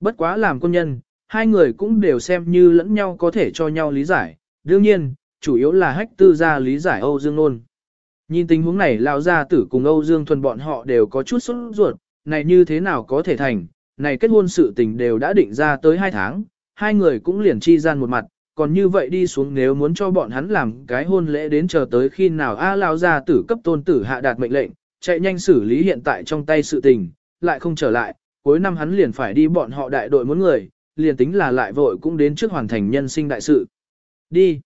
Bất quá làm quân nhân, hai người cũng đều xem như lẫn nhau có thể cho nhau lý giải, đương nhiên, chủ yếu là hách tư ra lý giải Âu Dương nôn. Nhìn tình huống này lão gia tử cùng Âu Dương Thuần bọn họ đều có chút sốt ruột, này như thế nào có thể thành, này kết hôn sự tình đều đã định ra tới 2 tháng, hai người cũng liền chi gian một mặt, còn như vậy đi xuống nếu muốn cho bọn hắn làm cái hôn lễ đến chờ tới khi nào A lão gia tử cấp tôn tử hạ đạt mệnh lệnh, chạy nhanh xử lý hiện tại trong tay sự tình, lại không trở lại, cuối năm hắn liền phải đi bọn họ đại đội muốn người, liền tính là lại vội cũng đến trước hoàn thành nhân sinh đại sự. Đi.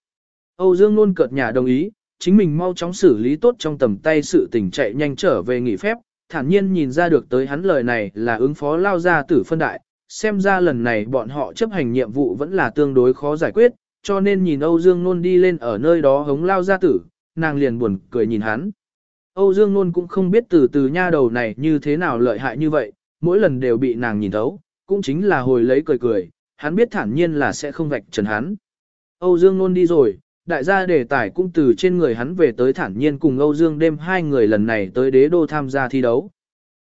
Âu Dương luôn cợt nhà đồng ý, chính mình mau chóng xử lý tốt trong tầm tay sự tình chạy nhanh trở về nghỉ phép, thản nhiên nhìn ra được tới hắn lời này là ứng phó lao ra tử phân đại, xem ra lần này bọn họ chấp hành nhiệm vụ vẫn là tương đối khó giải quyết, cho nên nhìn Âu Dương Nôn đi lên ở nơi đó hống lao ra tử, nàng liền buồn cười nhìn hắn. Âu Dương Nôn cũng không biết từ từ nha đầu này như thế nào lợi hại như vậy, mỗi lần đều bị nàng nhìn thấu, cũng chính là hồi lấy cười cười, hắn biết thản nhiên là sẽ không vạch trần hắn. Âu Dương Nôn đi rồi, đại gia đề tài cũng từ trên người hắn về tới thản nhiên cùng Âu Dương đêm hai người lần này tới đế đô tham gia thi đấu.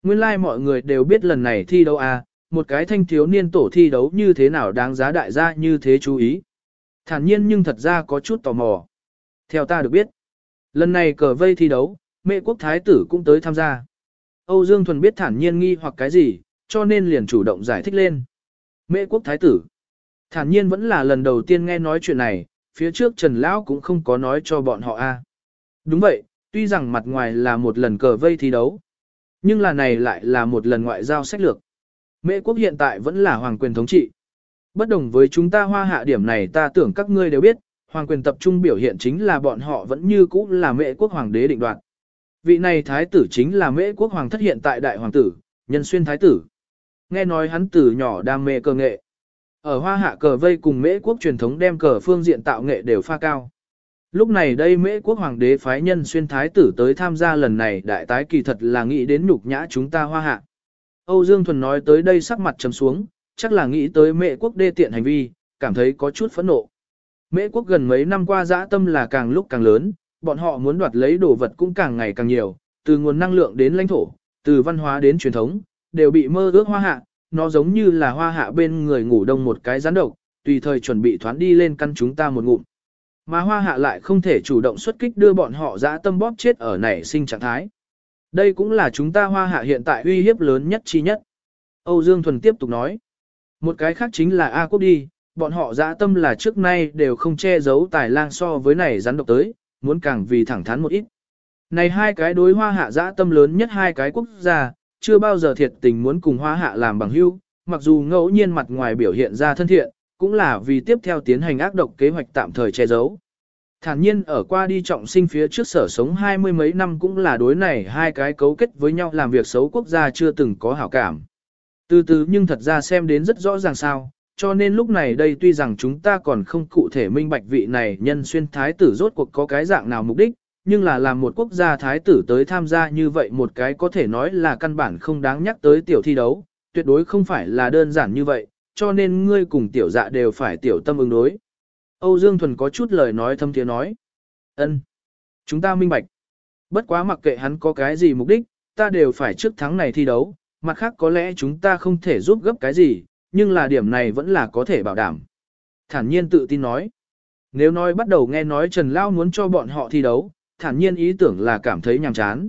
Nguyên lai like mọi người đều biết lần này thi đấu à, một cái thanh thiếu niên tổ thi đấu như thế nào đáng giá đại gia như thế chú ý. Thản nhiên nhưng thật ra có chút tò mò. Theo ta được biết, lần này cờ vây thi đấu, mẹ quốc thái tử cũng tới tham gia. Âu Dương Thuần biết thản nhiên nghi hoặc cái gì, cho nên liền chủ động giải thích lên. Mẹ quốc thái tử. Thản nhiên vẫn là lần đầu tiên nghe nói chuyện này, phía trước Trần Lão cũng không có nói cho bọn họ a. À. Đúng vậy, tuy rằng mặt ngoài là một lần cờ vây thi đấu, nhưng là này lại là một lần ngoại giao sách lược. Mễ quốc hiện tại vẫn là hoàng quyền thống trị. Bất đồng với chúng ta hoa hạ điểm này ta tưởng các ngươi đều biết, hoàng quyền tập trung biểu hiện chính là bọn họ vẫn như cũ là mễ quốc hoàng đế định đoạt. Vị này thái tử chính là mễ quốc hoàng thất hiện tại đại hoàng tử, nhân xuyên thái tử. Nghe nói hắn tử nhỏ đam mê cơ nghệ. Ở hoa hạ cờ vây cùng mễ quốc truyền thống đem cờ phương diện tạo nghệ đều pha cao. Lúc này đây mễ quốc hoàng đế phái nhân xuyên thái tử tới tham gia lần này đại tái kỳ thật là nghĩ đến nhục nhã chúng ta hoa hạ. Âu Dương Thuần nói tới đây sắc mặt trầm xuống, chắc là nghĩ tới mễ quốc đê tiện hành vi, cảm thấy có chút phẫn nộ. Mễ quốc gần mấy năm qua dã tâm là càng lúc càng lớn, bọn họ muốn đoạt lấy đồ vật cũng càng ngày càng nhiều, từ nguồn năng lượng đến lãnh thổ, từ văn hóa đến truyền thống, đều bị mơ ước hoa hạ, nó giống như là hoa hạ bên người ngủ đông một cái rắn độc, tùy thời chuẩn bị thoán đi lên căn chúng ta một ngụm. Mà hoa hạ lại không thể chủ động xuất kích đưa bọn họ dã tâm bóp chết ở nảy sinh trạng thái. Đây cũng là chúng ta hoa hạ hiện tại uy hiếp lớn nhất chi nhất. Âu Dương Thuần tiếp tục nói. Một cái khác chính là A Quốc đi, bọn họ dã tâm là trước nay đều không che giấu tài lang so với này rắn độc tới, muốn càng vì thẳng thắn một ít. Này hai cái đối hoa hạ dã tâm lớn nhất hai cái quốc gia, chưa bao giờ thiệt tình muốn cùng hoa hạ làm bằng hữu, mặc dù ngẫu nhiên mặt ngoài biểu hiện ra thân thiện, cũng là vì tiếp theo tiến hành ác độc kế hoạch tạm thời che giấu. Thản nhiên ở qua đi trọng sinh phía trước sở sống hai mươi mấy năm cũng là đối này hai cái cấu kết với nhau làm việc xấu quốc gia chưa từng có hảo cảm. Từ từ nhưng thật ra xem đến rất rõ ràng sao, cho nên lúc này đây tuy rằng chúng ta còn không cụ thể minh bạch vị này nhân xuyên thái tử rốt cuộc có cái dạng nào mục đích, nhưng là làm một quốc gia thái tử tới tham gia như vậy một cái có thể nói là căn bản không đáng nhắc tới tiểu thi đấu, tuyệt đối không phải là đơn giản như vậy, cho nên ngươi cùng tiểu dạ đều phải tiểu tâm ứng đối. Âu Dương Thuần có chút lời nói thâm tiếng nói. ân, Chúng ta minh bạch. Bất quá mặc kệ hắn có cái gì mục đích, ta đều phải trước thắng này thi đấu, mặt khác có lẽ chúng ta không thể giúp gấp cái gì, nhưng là điểm này vẫn là có thể bảo đảm. Thản nhiên tự tin nói. Nếu nói bắt đầu nghe nói Trần Lao muốn cho bọn họ thi đấu, thản nhiên ý tưởng là cảm thấy nhàm chán.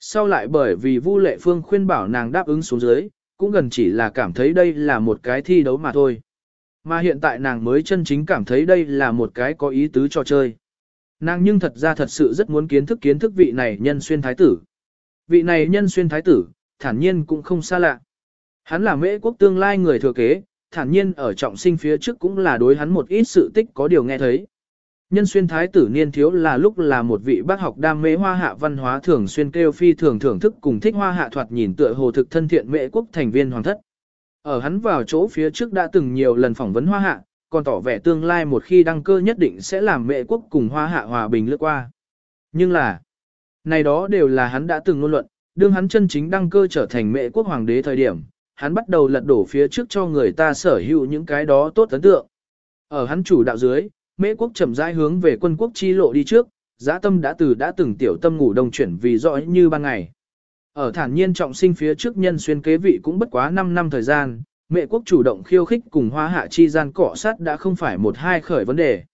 Sau lại bởi vì Vu Lệ Phương khuyên bảo nàng đáp ứng xuống dưới, cũng gần chỉ là cảm thấy đây là một cái thi đấu mà thôi. Mà hiện tại nàng mới chân chính cảm thấy đây là một cái có ý tứ cho chơi. Nàng nhưng thật ra thật sự rất muốn kiến thức kiến thức vị này nhân xuyên thái tử. Vị này nhân xuyên thái tử, thản nhiên cũng không xa lạ. Hắn là mễ quốc tương lai người thừa kế, thản nhiên ở trọng sinh phía trước cũng là đối hắn một ít sự tích có điều nghe thấy. Nhân xuyên thái tử niên thiếu là lúc là một vị bác học đam mê hoa hạ văn hóa thường xuyên kêu phi thường thưởng thức cùng thích hoa hạ thoạt nhìn tựa hồ thực thân thiện mệ quốc thành viên hoàng thất. Ở hắn vào chỗ phía trước đã từng nhiều lần phỏng vấn hoa hạ, còn tỏ vẻ tương lai một khi đăng cơ nhất định sẽ làm mệ quốc cùng hoa hạ hòa bình lướt qua. Nhưng là, này đó đều là hắn đã từng ngôn luận, đương hắn chân chính đăng cơ trở thành mệ quốc hoàng đế thời điểm, hắn bắt đầu lật đổ phía trước cho người ta sở hữu những cái đó tốt ấn tượng. Ở hắn chủ đạo dưới, mễ quốc chậm rãi hướng về quân quốc chi lộ đi trước, giã tâm đã từ đã từng tiểu tâm ngủ đông chuyển vì rõ như ban ngày. Ở thản nhiên trọng sinh phía trước nhân xuyên kế vị cũng bất quá 5 năm thời gian, mẹ quốc chủ động khiêu khích cùng hoa hạ chi gian cọ sát đã không phải một hai khởi vấn đề.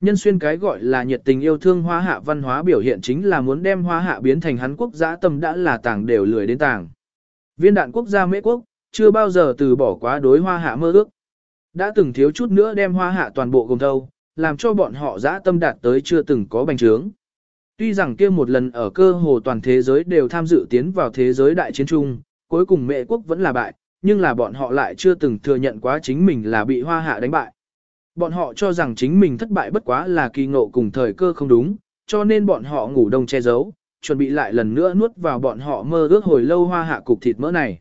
Nhân xuyên cái gọi là nhiệt tình yêu thương hoa hạ văn hóa biểu hiện chính là muốn đem hoa hạ biến thành hắn quốc giã tâm đã là tàng đều lười đến tàng. Viên đạn quốc gia mễ quốc, chưa bao giờ từ bỏ quá đối hoa hạ mơ ước. Đã từng thiếu chút nữa đem hoa hạ toàn bộ gồm thâu, làm cho bọn họ dã tâm đạt tới chưa từng có bành trướng. Tuy rằng kia một lần ở cơ hồ toàn thế giới đều tham dự tiến vào thế giới đại chiến chung, cuối cùng mẹ quốc vẫn là bại, nhưng là bọn họ lại chưa từng thừa nhận quá chính mình là bị hoa hạ đánh bại. Bọn họ cho rằng chính mình thất bại bất quá là kỳ ngộ cùng thời cơ không đúng, cho nên bọn họ ngủ đông che giấu, chuẩn bị lại lần nữa nuốt vào bọn họ mơ ước hồi lâu hoa hạ cục thịt mỡ này.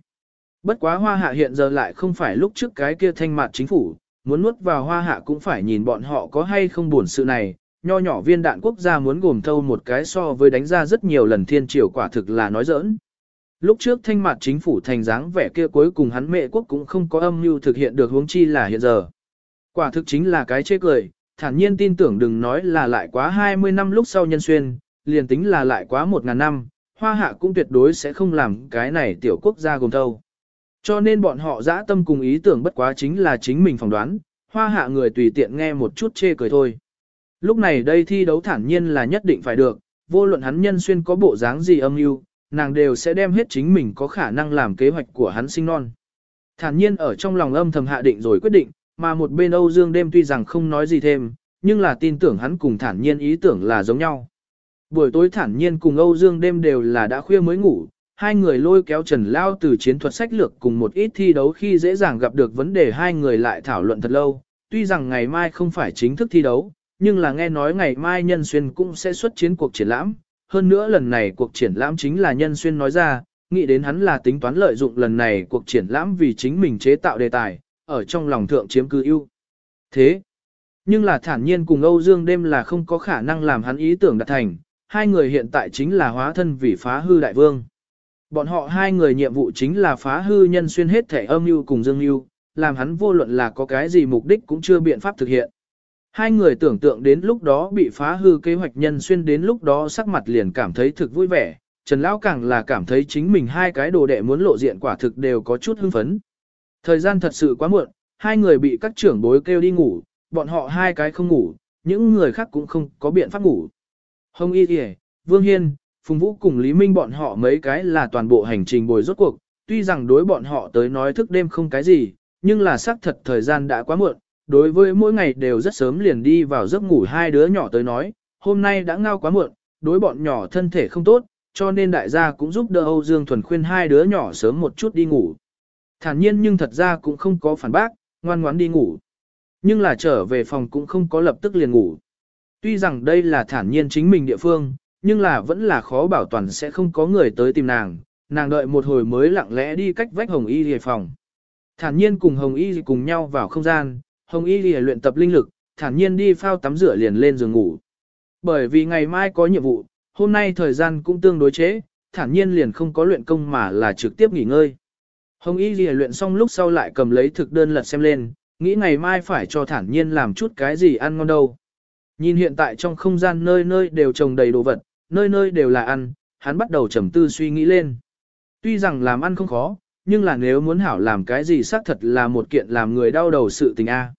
Bất quá hoa hạ hiện giờ lại không phải lúc trước cái kia thanh mặt chính phủ, muốn nuốt vào hoa hạ cũng phải nhìn bọn họ có hay không buồn sự này, nho nhỏ viên đạn quốc gia muốn gồm thâu một cái so với đánh ra rất nhiều lần thiên triều quả thực là nói giỡn. Lúc trước thanh mặt chính phủ thành dáng vẻ kia cuối cùng hắn mẹ quốc cũng không có âm mưu thực hiện được hướng chi là hiện giờ. Quả thực chính là cái chê cười, thản nhiên tin tưởng đừng nói là lại quá 20 năm lúc sau nhân xuyên, liền tính là lại quá 1.000 năm, hoa hạ cũng tuyệt đối sẽ không làm cái này tiểu quốc gia gồm thâu. Cho nên bọn họ dã tâm cùng ý tưởng bất quá chính là chính mình phỏng đoán, hoa hạ người tùy tiện nghe một chút chê cười thôi. Lúc này đây thi đấu thản nhiên là nhất định phải được, vô luận hắn nhân xuyên có bộ dáng gì âm mưu, nàng đều sẽ đem hết chính mình có khả năng làm kế hoạch của hắn sinh non. Thản nhiên ở trong lòng âm thầm hạ định rồi quyết định, mà một bên Âu Dương đêm tuy rằng không nói gì thêm, nhưng là tin tưởng hắn cùng thản nhiên ý tưởng là giống nhau. Buổi tối thản nhiên cùng Âu Dương đêm đều là đã khuya mới ngủ, hai người lôi kéo Trần Lao từ chiến thuật sách lược cùng một ít thi đấu khi dễ dàng gặp được vấn đề hai người lại thảo luận thật lâu, tuy rằng ngày mai không phải chính thức thi đấu, nhưng là nghe nói ngày mai Nhân Xuyên cũng sẽ xuất chiến cuộc triển lãm, hơn nữa lần này cuộc triển lãm chính là Nhân Xuyên nói ra, nghĩ đến hắn là tính toán lợi dụng lần này cuộc triển lãm vì chính mình chế tạo đề tài, ở trong lòng thượng chiếm cư ưu. Thế, nhưng là thản nhiên cùng Âu Dương đêm là không có khả năng làm hắn ý tưởng đạt thành, hai người hiện tại chính là hóa thân vì phá hư đại vương. Bọn họ hai người nhiệm vụ chính là phá hư nhân xuyên hết thể âm mưu cùng dương mưu, làm hắn vô luận là có cái gì mục đích cũng chưa biện pháp thực hiện. Hai người tưởng tượng đến lúc đó bị phá hư kế hoạch nhân xuyên đến lúc đó sắc mặt liền cảm thấy thực vui vẻ, Trần Lão càng là cảm thấy chính mình hai cái đồ đệ muốn lộ diện quả thực đều có chút hưng phấn. Thời gian thật sự quá muộn, hai người bị các trưởng bối kêu đi ngủ, bọn họ hai cái không ngủ, những người khác cũng không có biện pháp ngủ. Hồng Y Kìa, Vương Hiên, Phùng Vũ cùng Lý Minh bọn họ mấy cái là toàn bộ hành trình bồi rốt cuộc, tuy rằng đối bọn họ tới nói thức đêm không cái gì, nhưng là xác thật thời gian đã quá muộn, đối với mỗi ngày đều rất sớm liền đi vào giấc ngủ hai đứa nhỏ tới nói, hôm nay đã ngao quá muộn, đối bọn nhỏ thân thể không tốt, cho nên đại gia cũng giúp đỡ Âu Dương Thuần khuyên hai đứa nhỏ sớm một chút đi ngủ. Thản nhiên nhưng thật ra cũng không có phản bác, ngoan ngoãn đi ngủ. Nhưng là trở về phòng cũng không có lập tức liền ngủ. Tuy rằng đây là thản nhiên chính mình địa phương, nhưng là vẫn là khó bảo toàn sẽ không có người tới tìm nàng, nàng đợi một hồi mới lặng lẽ đi cách vách Hồng Y Lìa phòng. Thản nhiên cùng Hồng Y cùng nhau vào không gian, Hồng Y Lìa luyện tập linh lực, thản nhiên đi phao tắm rửa liền lên giường ngủ. Bởi vì ngày mai có nhiệm vụ, hôm nay thời gian cũng tương đối chế, thản nhiên liền không có luyện công mà là trực tiếp nghỉ ngơi. Hồng Y Lìa luyện xong lúc sau lại cầm lấy thực đơn lật xem lên, nghĩ ngày mai phải cho thản nhiên làm chút cái gì ăn ngon đâu. Nhìn hiện tại trong không gian nơi nơi đều trồng đầy đồ vật, nơi nơi đều là ăn, hắn bắt đầu trầm tư suy nghĩ lên. Tuy rằng làm ăn không khó, nhưng là nếu muốn hảo làm cái gì xác thật là một kiện làm người đau đầu sự tình a.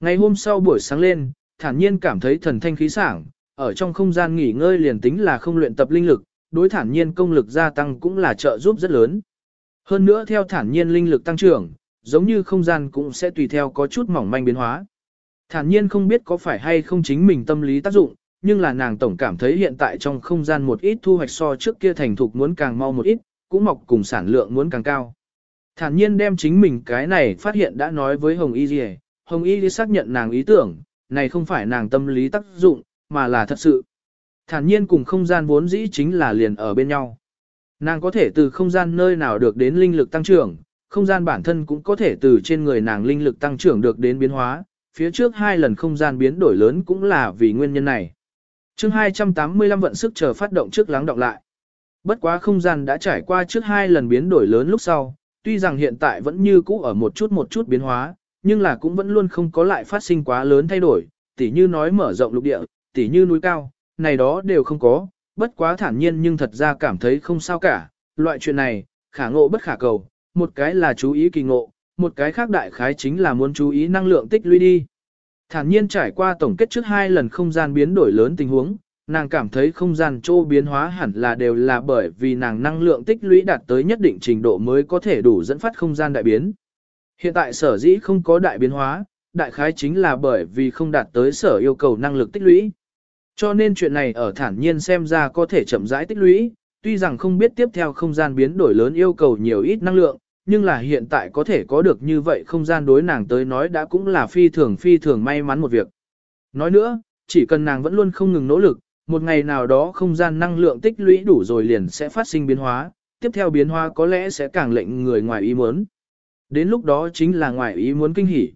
Ngày hôm sau buổi sáng lên, thản nhiên cảm thấy thần thanh khí sảng, ở trong không gian nghỉ ngơi liền tính là không luyện tập linh lực, đối thản nhiên công lực gia tăng cũng là trợ giúp rất lớn. Hơn nữa theo thản nhiên linh lực tăng trưởng, giống như không gian cũng sẽ tùy theo có chút mỏng manh biến hóa. Thản nhiên không biết có phải hay không chính mình tâm lý tác dụng, nhưng là nàng tổng cảm thấy hiện tại trong không gian một ít thu hoạch so trước kia thành thục muốn càng mau một ít, cũng mọc cùng sản lượng muốn càng cao. Thản nhiên đem chính mình cái này phát hiện đã nói với Hồng Y Dì Hồng Y Dì xác nhận nàng ý tưởng, này không phải nàng tâm lý tác dụng, mà là thật sự. Thản nhiên cùng không gian vốn dĩ chính là liền ở bên nhau. Nàng có thể từ không gian nơi nào được đến linh lực tăng trưởng, không gian bản thân cũng có thể từ trên người nàng linh lực tăng trưởng được đến biến hóa, phía trước hai lần không gian biến đổi lớn cũng là vì nguyên nhân này chương 285 vận sức chờ phát động trước lắng động lại. Bất quá không gian đã trải qua trước hai lần biến đổi lớn lúc sau, tuy rằng hiện tại vẫn như cũ ở một chút một chút biến hóa, nhưng là cũng vẫn luôn không có lại phát sinh quá lớn thay đổi, tỉ như nói mở rộng lục địa, tỉ như núi cao, này đó đều không có, bất quá thản nhiên nhưng thật ra cảm thấy không sao cả, loại chuyện này, khả ngộ bất khả cầu, một cái là chú ý kỳ ngộ, một cái khác đại khái chính là muốn chú ý năng lượng tích lũy đi. Thản nhiên trải qua tổng kết trước hai lần không gian biến đổi lớn tình huống, nàng cảm thấy không gian chỗ biến hóa hẳn là đều là bởi vì nàng năng lượng tích lũy đạt tới nhất định trình độ mới có thể đủ dẫn phát không gian đại biến. Hiện tại sở dĩ không có đại biến hóa, đại khái chính là bởi vì không đạt tới sở yêu cầu năng lực tích lũy. Cho nên chuyện này ở thản nhiên xem ra có thể chậm rãi tích lũy, tuy rằng không biết tiếp theo không gian biến đổi lớn yêu cầu nhiều ít năng lượng, nhưng là hiện tại có thể có được như vậy không gian đối nàng tới nói đã cũng là phi thường phi thường may mắn một việc. Nói nữa, chỉ cần nàng vẫn luôn không ngừng nỗ lực, một ngày nào đó không gian năng lượng tích lũy đủ rồi liền sẽ phát sinh biến hóa, tiếp theo biến hóa có lẽ sẽ càng lệnh người ngoài ý muốn. Đến lúc đó chính là ngoài ý muốn kinh hỉ.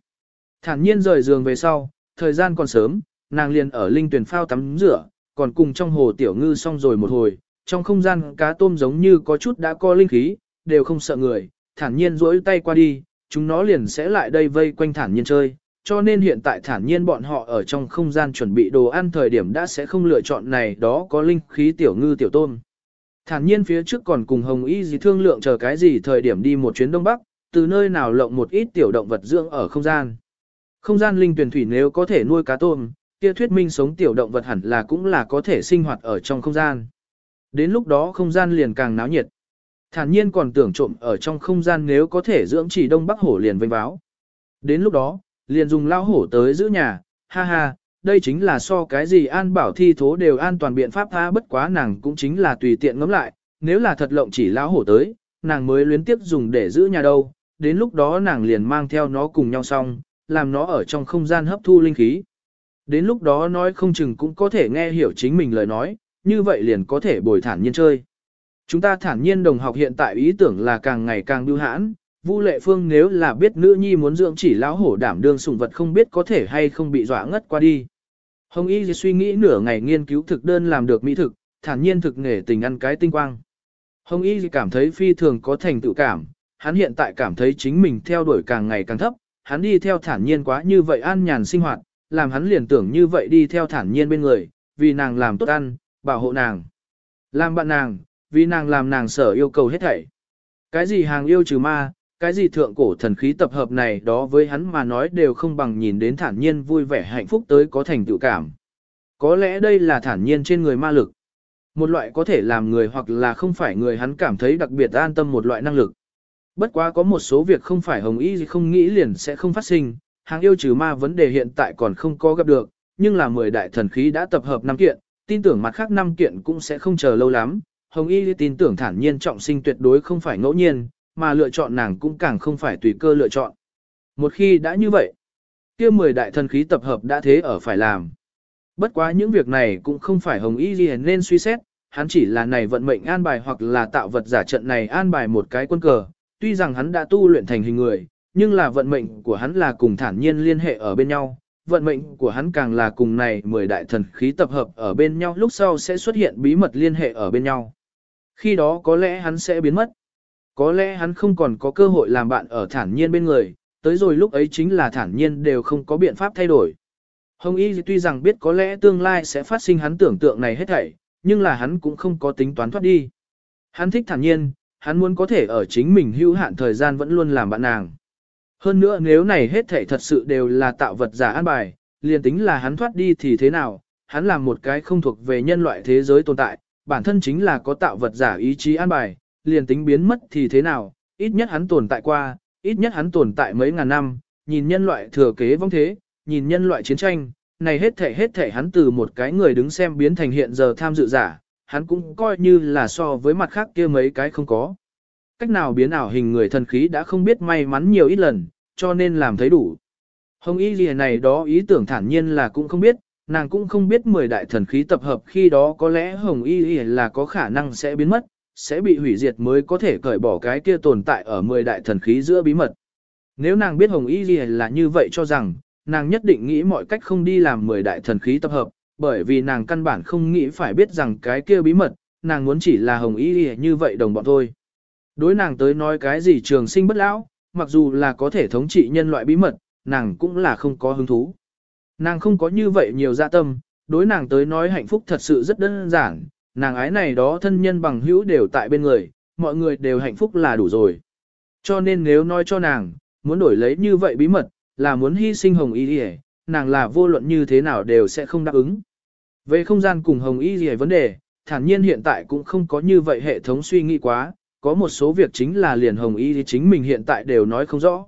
Thản nhiên rời giường về sau, thời gian còn sớm, nàng liền ở linh tuyển phao tắm rửa, còn cùng trong hồ tiểu ngư xong rồi một hồi, trong không gian cá tôm giống như có chút đã co linh khí, đều không sợ người, thản nhiên duỗi tay qua đi, chúng nó liền sẽ lại đây vây quanh thản nhiên chơi. Cho nên hiện tại thản nhiên bọn họ ở trong không gian chuẩn bị đồ ăn thời điểm đã sẽ không lựa chọn này đó có linh khí tiểu ngư tiểu tôm. Thản nhiên phía trước còn cùng Hồng Y gì thương lượng chờ cái gì thời điểm đi một chuyến Đông Bắc, từ nơi nào lộng một ít tiểu động vật dưỡng ở không gian. Không gian linh tuyển thủy nếu có thể nuôi cá tôm, kia thuyết minh sống tiểu động vật hẳn là cũng là có thể sinh hoạt ở trong không gian. Đến lúc đó không gian liền càng náo nhiệt. Thản nhiên còn tưởng trộm ở trong không gian nếu có thể dưỡng chỉ đông bắc hổ liền vênh báo. Đến lúc đó, liền dùng lao hổ tới giữ nhà, ha ha, đây chính là so cái gì an bảo thi thố đều an toàn biện pháp tha bất quá nàng cũng chính là tùy tiện ngẫm lại, nếu là thật lộng chỉ lao hổ tới, nàng mới luyến tiếp dùng để giữ nhà đâu, đến lúc đó nàng liền mang theo nó cùng nhau xong, làm nó ở trong không gian hấp thu linh khí. Đến lúc đó nói không chừng cũng có thể nghe hiểu chính mình lời nói, như vậy liền có thể bồi thản nhiên chơi. Chúng ta thản nhiên đồng học hiện tại ý tưởng là càng ngày càng bưu hãn, Vu Lệ Phương nếu là biết nữ nhi muốn dưỡng chỉ lão hổ đảm đương sủng vật không biết có thể hay không bị dọa ngất qua đi. Hồng Y suy nghĩ nửa ngày nghiên cứu thực đơn làm được mỹ thực, thản nhiên thực nghề tình ăn cái tinh quang. Hồng Y cảm thấy phi thường có thành tựu cảm, hắn hiện tại cảm thấy chính mình theo đuổi càng ngày càng thấp, hắn đi theo thản nhiên quá như vậy an nhàn sinh hoạt, làm hắn liền tưởng như vậy đi theo thản nhiên bên người, vì nàng làm tốt ăn, bảo hộ nàng. Làm bạn nàng, vì nàng làm nàng sở yêu cầu hết thảy. Cái gì hàng yêu trừ ma, cái gì thượng cổ thần khí tập hợp này đó với hắn mà nói đều không bằng nhìn đến thản nhiên vui vẻ hạnh phúc tới có thành tựu cảm. Có lẽ đây là thản nhiên trên người ma lực. Một loại có thể làm người hoặc là không phải người hắn cảm thấy đặc biệt an tâm một loại năng lực. Bất quá có một số việc không phải hồng ý gì không nghĩ liền sẽ không phát sinh, hàng yêu trừ ma vấn đề hiện tại còn không có gặp được, nhưng là 10 đại thần khí đã tập hợp năm kiện, tin tưởng mặt khác năm kiện cũng sẽ không chờ lâu lắm. Hồng Y tin tưởng thản nhiên trọng sinh tuyệt đối không phải ngẫu nhiên, mà lựa chọn nàng cũng càng không phải tùy cơ lựa chọn. Một khi đã như vậy, kia 10 đại thần khí tập hợp đã thế ở phải làm. Bất quá những việc này cũng không phải Hồng Y Ghi nên suy xét, hắn chỉ là này vận mệnh an bài hoặc là tạo vật giả trận này an bài một cái quân cờ, tuy rằng hắn đã tu luyện thành hình người, nhưng là vận mệnh của hắn là cùng thản nhiên liên hệ ở bên nhau, vận mệnh của hắn càng là cùng này 10 đại thần khí tập hợp ở bên nhau lúc sau sẽ xuất hiện bí mật liên hệ ở bên nhau. Khi đó có lẽ hắn sẽ biến mất. Có lẽ hắn không còn có cơ hội làm bạn ở thản nhiên bên người, tới rồi lúc ấy chính là thản nhiên đều không có biện pháp thay đổi. Hồng Y tuy rằng biết có lẽ tương lai sẽ phát sinh hắn tưởng tượng này hết thảy, nhưng là hắn cũng không có tính toán thoát đi. Hắn thích thản nhiên, hắn muốn có thể ở chính mình hữu hạn thời gian vẫn luôn làm bạn nàng. Hơn nữa nếu này hết thảy thật sự đều là tạo vật giả an bài, liền tính là hắn thoát đi thì thế nào, hắn làm một cái không thuộc về nhân loại thế giới tồn tại, bản thân chính là có tạo vật giả ý chí an bài, liền tính biến mất thì thế nào, ít nhất hắn tồn tại qua, ít nhất hắn tồn tại mấy ngàn năm, nhìn nhân loại thừa kế vong thế, nhìn nhân loại chiến tranh, này hết thể hết thể hắn từ một cái người đứng xem biến thành hiện giờ tham dự giả, hắn cũng coi như là so với mặt khác kia mấy cái không có. Cách nào biến ảo hình người thần khí đã không biết may mắn nhiều ít lần, cho nên làm thấy đủ. Hồng Y Ghi này đó ý tưởng thản nhiên là cũng không biết, nàng cũng không biết 10 đại thần khí tập hợp khi đó có lẽ Hồng Y Ghi là có khả năng sẽ biến mất, sẽ bị hủy diệt mới có thể cởi bỏ cái kia tồn tại ở 10 đại thần khí giữa bí mật. Nếu nàng biết Hồng Y Ghi là như vậy cho rằng, nàng nhất định nghĩ mọi cách không đi làm 10 đại thần khí tập hợp, bởi vì nàng căn bản không nghĩ phải biết rằng cái kia bí mật, nàng muốn chỉ là Hồng Y Ghi như vậy đồng bọn thôi. Đối nàng tới nói cái gì trường sinh bất lão, mặc dù là có thể thống trị nhân loại bí mật, nàng cũng là không có hứng thú. Nàng không có như vậy nhiều dạ tâm, đối nàng tới nói hạnh phúc thật sự rất đơn giản, nàng ái này đó thân nhân bằng hữu đều tại bên người, mọi người đều hạnh phúc là đủ rồi. Cho nên nếu nói cho nàng, muốn đổi lấy như vậy bí mật, là muốn hy sinh Hồng Y Ghi nàng là vô luận như thế nào đều sẽ không đáp ứng. Về không gian cùng Hồng Y Ghi vấn đề, thản nhiên hiện tại cũng không có như vậy hệ thống suy nghĩ quá, có một số việc chính là liền hồng y thì chính mình hiện tại đều nói không rõ.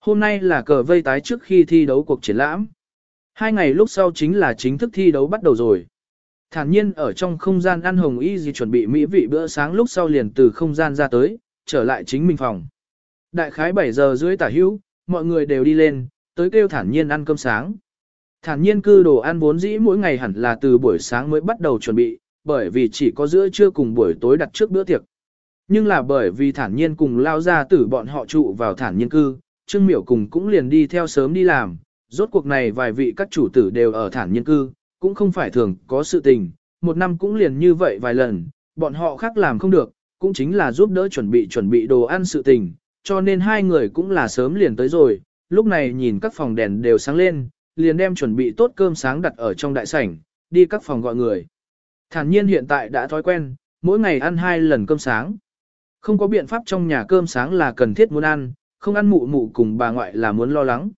Hôm nay là cờ vây tái trước khi thi đấu cuộc triển lãm. Hai ngày lúc sau chính là chính thức thi đấu bắt đầu rồi. Thản nhiên ở trong không gian ăn hồng y gì chuẩn bị mỹ vị bữa sáng lúc sau liền từ không gian ra tới, trở lại chính mình phòng. Đại khái 7 giờ rưỡi tả hữu, mọi người đều đi lên, tới kêu thản nhiên ăn cơm sáng. Thản nhiên cư đồ ăn vốn dĩ mỗi ngày hẳn là từ buổi sáng mới bắt đầu chuẩn bị, bởi vì chỉ có giữa trưa cùng buổi tối đặt trước bữa tiệc. Nhưng là bởi vì thản nhiên cùng lao ra tử bọn họ trụ vào thản nhiên cư, Trương Miểu cùng cũng liền đi theo sớm đi làm, Rốt cuộc này vài vị các chủ tử đều ở thản nhân cư, cũng không phải thường có sự tình, một năm cũng liền như vậy vài lần, bọn họ khác làm không được, cũng chính là giúp đỡ chuẩn bị chuẩn bị đồ ăn sự tình, cho nên hai người cũng là sớm liền tới rồi, lúc này nhìn các phòng đèn đều sáng lên, liền đem chuẩn bị tốt cơm sáng đặt ở trong đại sảnh, đi các phòng gọi người. Thản nhiên hiện tại đã thói quen, mỗi ngày ăn hai lần cơm sáng. Không có biện pháp trong nhà cơm sáng là cần thiết muốn ăn, không ăn mụ mụ cùng bà ngoại là muốn lo lắng.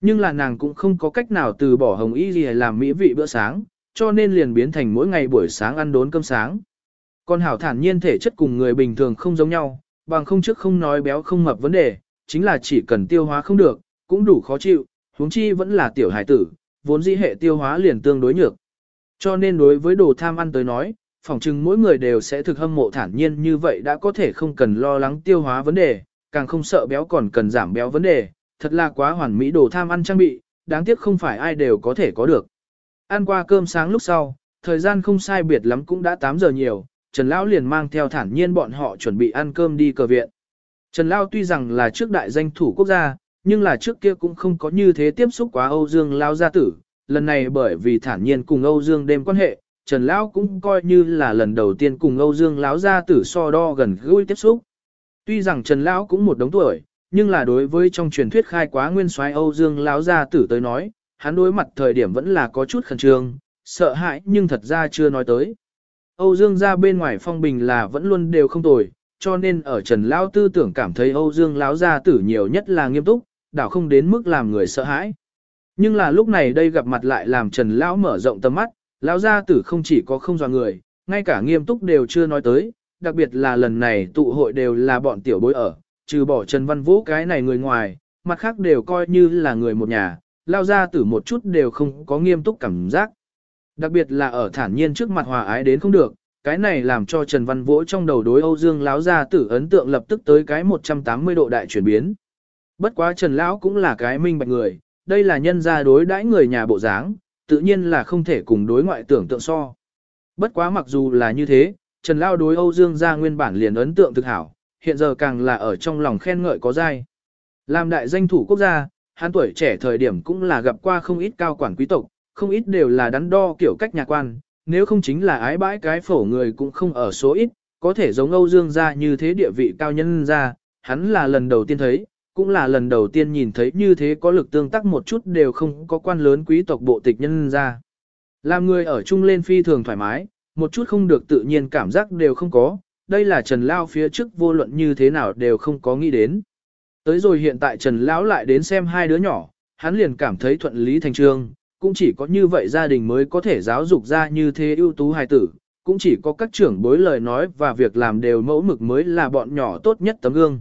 Nhưng là nàng cũng không có cách nào từ bỏ hồng y gì làm mỹ vị bữa sáng, cho nên liền biến thành mỗi ngày buổi sáng ăn đốn cơm sáng. Còn hảo thản nhiên thể chất cùng người bình thường không giống nhau, bằng không trước không nói béo không mập vấn đề, chính là chỉ cần tiêu hóa không được, cũng đủ khó chịu, huống chi vẫn là tiểu hải tử, vốn dĩ hệ tiêu hóa liền tương đối nhược. Cho nên đối với đồ tham ăn tới nói, phỏng chừng mỗi người đều sẽ thực hâm mộ thản nhiên như vậy đã có thể không cần lo lắng tiêu hóa vấn đề, càng không sợ béo còn cần giảm béo vấn đề, thật là quá hoàn mỹ đồ tham ăn trang bị, đáng tiếc không phải ai đều có thể có được. Ăn qua cơm sáng lúc sau, thời gian không sai biệt lắm cũng đã 8 giờ nhiều, Trần Lão liền mang theo thản nhiên bọn họ chuẩn bị ăn cơm đi cờ viện. Trần Lão tuy rằng là trước đại danh thủ quốc gia, nhưng là trước kia cũng không có như thế tiếp xúc quá Âu Dương Lão gia tử. Lần này bởi vì thản nhiên cùng Âu Dương đêm quan hệ, Trần Lão cũng coi như là lần đầu tiên cùng Âu Dương Lão gia tử so đo gần gũi tiếp xúc. Tuy rằng Trần Lão cũng một đống tuổi, nhưng là đối với trong truyền thuyết khai quá nguyên soái Âu Dương Lão gia tử tới nói, hắn đối mặt thời điểm vẫn là có chút khẩn trương, sợ hãi nhưng thật ra chưa nói tới. Âu Dương gia bên ngoài phong bình là vẫn luôn đều không tồi, cho nên ở Trần Lão tư tưởng cảm thấy Âu Dương Lão gia tử nhiều nhất là nghiêm túc, đảo không đến mức làm người sợ hãi. Nhưng là lúc này đây gặp mặt lại làm Trần Lão mở rộng tầm mắt, Lão gia tử không chỉ có không dò người, ngay cả nghiêm túc đều chưa nói tới, đặc biệt là lần này tụ hội đều là bọn tiểu bối ở, trừ bỏ Trần Văn Vũ cái này người ngoài, mặt khác đều coi như là người một nhà, lao ra tử một chút đều không có nghiêm túc cảm giác. Đặc biệt là ở thản nhiên trước mặt hòa ái đến không được, cái này làm cho Trần Văn Vũ trong đầu đối Âu Dương lão gia tử ấn tượng lập tức tới cái 180 độ đại chuyển biến. Bất quá Trần lão cũng là cái minh bạch người, đây là nhân gia đối đãi người nhà bộ dáng, tự nhiên là không thể cùng đối ngoại tưởng tượng so. Bất quá mặc dù là như thế, Trần lão đối Âu Dương gia nguyên bản liền ấn tượng thực hảo, hiện giờ càng là ở trong lòng khen ngợi có dai. Làm đại danh thủ quốc gia, hắn tuổi trẻ thời điểm cũng là gặp qua không ít cao quản quý tộc, không ít đều là đắn đo kiểu cách nhà quan, nếu không chính là ái bãi cái phổ người cũng không ở số ít, có thể giống Âu Dương gia như thế địa vị cao nhân ra, hắn là lần đầu tiên thấy, cũng là lần đầu tiên nhìn thấy như thế có lực tương tác một chút đều không có quan lớn quý tộc bộ tịch nhân ra. Làm người ở chung lên phi thường thoải mái, một chút không được tự nhiên cảm giác đều không có, đây là Trần Lao phía trước vô luận như thế nào đều không có nghĩ đến. Tới rồi hiện tại Trần Lão lại đến xem hai đứa nhỏ, hắn liền cảm thấy thuận lý thành trương, cũng chỉ có như vậy gia đình mới có thể giáo dục ra như thế ưu tú hài tử, cũng chỉ có các trưởng bối lời nói và việc làm đều mẫu mực mới là bọn nhỏ tốt nhất tấm gương.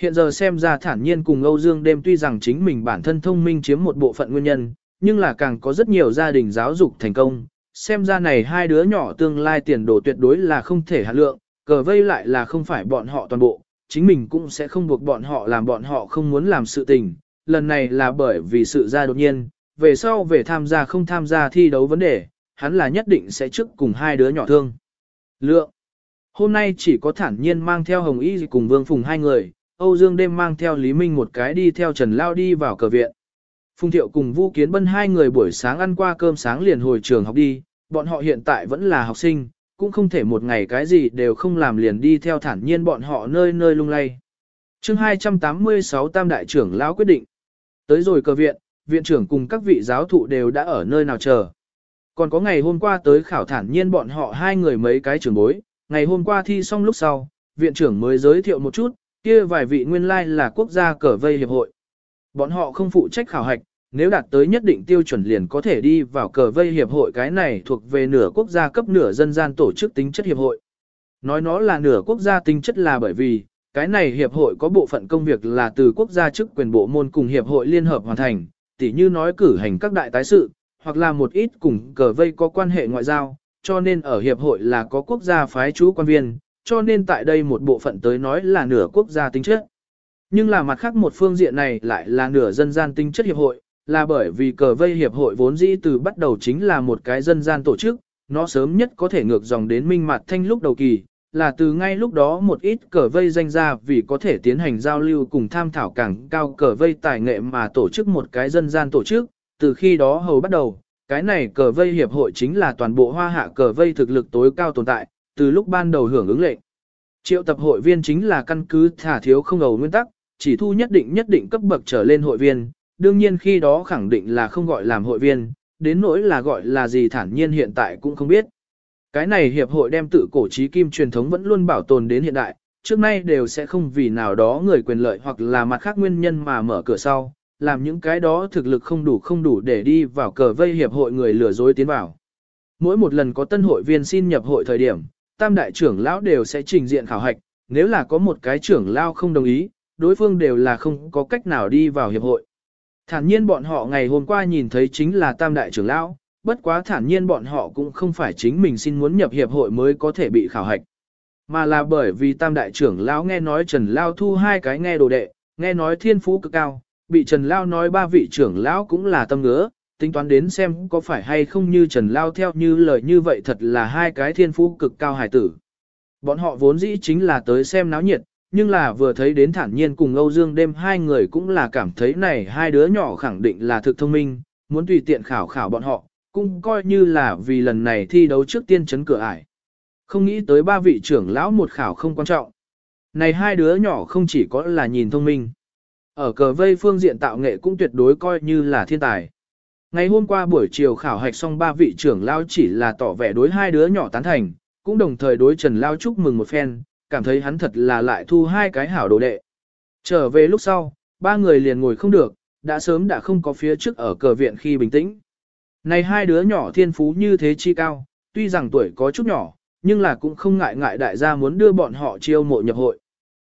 Hiện giờ xem ra thản nhiên cùng Âu Dương đêm tuy rằng chính mình bản thân thông minh chiếm một bộ phận nguyên nhân, nhưng là càng có rất nhiều gia đình giáo dục thành công. Xem ra này hai đứa nhỏ tương lai tiền đồ tuyệt đối là không thể hạ lượng, cờ vây lại là không phải bọn họ toàn bộ, chính mình cũng sẽ không buộc bọn họ làm bọn họ không muốn làm sự tình. Lần này là bởi vì sự ra đột nhiên, về sau về tham gia không tham gia thi đấu vấn đề, hắn là nhất định sẽ trước cùng hai đứa nhỏ thương. Lượng Hôm nay chỉ có thản nhiên mang theo Hồng Y cùng Vương Phùng hai người, Âu Dương đêm mang theo Lý Minh một cái đi theo Trần Lao đi vào cờ viện. Phùng Thiệu cùng Vu Kiến Bân hai người buổi sáng ăn qua cơm sáng liền hồi trường học đi, bọn họ hiện tại vẫn là học sinh, cũng không thể một ngày cái gì đều không làm liền đi theo thản nhiên bọn họ nơi nơi lung lay. chương 286 Tam Đại trưởng lão quyết định. Tới rồi cơ viện, viện trưởng cùng các vị giáo thụ đều đã ở nơi nào chờ. Còn có ngày hôm qua tới khảo thản nhiên bọn họ hai người mấy cái trưởng bối, ngày hôm qua thi xong lúc sau, viện trưởng mới giới thiệu một chút, kia vài vị nguyên lai like là quốc gia cờ vây hiệp hội. Bọn họ không phụ trách khảo hạch, nếu đạt tới nhất định tiêu chuẩn liền có thể đi vào cờ vây hiệp hội cái này thuộc về nửa quốc gia cấp nửa dân gian tổ chức tính chất hiệp hội. Nói nó là nửa quốc gia tính chất là bởi vì, cái này hiệp hội có bộ phận công việc là từ quốc gia chức quyền bộ môn cùng hiệp hội liên hợp hoàn thành, tỉ như nói cử hành các đại tái sự, hoặc là một ít cùng cờ vây có quan hệ ngoại giao, cho nên ở hiệp hội là có quốc gia phái chú quan viên, cho nên tại đây một bộ phận tới nói là nửa quốc gia tính chất. Nhưng là mặt khác một phương diện này lại là nửa dân gian tính chất hiệp hội, là bởi vì cờ vây hiệp hội vốn dĩ từ bắt đầu chính là một cái dân gian tổ chức, nó sớm nhất có thể ngược dòng đến minh mặt thanh lúc đầu kỳ, là từ ngay lúc đó một ít cờ vây danh ra vì có thể tiến hành giao lưu cùng tham thảo càng cao cờ vây tài nghệ mà tổ chức một cái dân gian tổ chức, từ khi đó hầu bắt đầu, cái này cờ vây hiệp hội chính là toàn bộ hoa hạ cờ vây thực lực tối cao tồn tại, từ lúc ban đầu hưởng ứng lệnh. Triệu tập hội viên chính là căn cứ thả thiếu không ầu nguyên tắc, chỉ thu nhất định nhất định cấp bậc trở lên hội viên, đương nhiên khi đó khẳng định là không gọi làm hội viên, đến nỗi là gọi là gì thản nhiên hiện tại cũng không biết. Cái này hiệp hội đem tự cổ trí kim truyền thống vẫn luôn bảo tồn đến hiện đại, trước nay đều sẽ không vì nào đó người quyền lợi hoặc là mặt khác nguyên nhân mà mở cửa sau, làm những cái đó thực lực không đủ không đủ để đi vào cờ vây hiệp hội người lừa dối tiến vào. Mỗi một lần có tân hội viên xin nhập hội thời điểm, tam đại trưởng lão đều sẽ trình diện khảo hạch, nếu là có một cái trưởng lão không đồng ý, đối phương đều là không có cách nào đi vào hiệp hội. Thản nhiên bọn họ ngày hôm qua nhìn thấy chính là tam đại trưởng lão, bất quá thản nhiên bọn họ cũng không phải chính mình xin muốn nhập hiệp hội mới có thể bị khảo hạch. Mà là bởi vì tam đại trưởng lão nghe nói Trần Lao thu hai cái nghe đồ đệ, nghe nói thiên phú cực cao, bị Trần Lao nói ba vị trưởng lão cũng là tâm ngứa, tính toán đến xem có phải hay không như Trần Lao theo như lời như vậy thật là hai cái thiên phú cực cao hải tử. Bọn họ vốn dĩ chính là tới xem náo nhiệt, nhưng là vừa thấy đến thản nhiên cùng Âu Dương đêm hai người cũng là cảm thấy này hai đứa nhỏ khẳng định là thực thông minh, muốn tùy tiện khảo khảo bọn họ, cũng coi như là vì lần này thi đấu trước tiên chấn cửa ải. Không nghĩ tới ba vị trưởng lão một khảo không quan trọng. Này hai đứa nhỏ không chỉ có là nhìn thông minh. Ở cờ vây phương diện tạo nghệ cũng tuyệt đối coi như là thiên tài. Ngày hôm qua buổi chiều khảo hạch xong ba vị trưởng lão chỉ là tỏ vẻ đối hai đứa nhỏ tán thành, cũng đồng thời đối Trần Lao chúc mừng một phen, cảm thấy hắn thật là lại thu hai cái hảo đồ đệ. Trở về lúc sau, ba người liền ngồi không được, đã sớm đã không có phía trước ở cờ viện khi bình tĩnh. Này hai đứa nhỏ thiên phú như thế chi cao, tuy rằng tuổi có chút nhỏ, nhưng là cũng không ngại ngại đại gia muốn đưa bọn họ chiêu mộ nhập hội.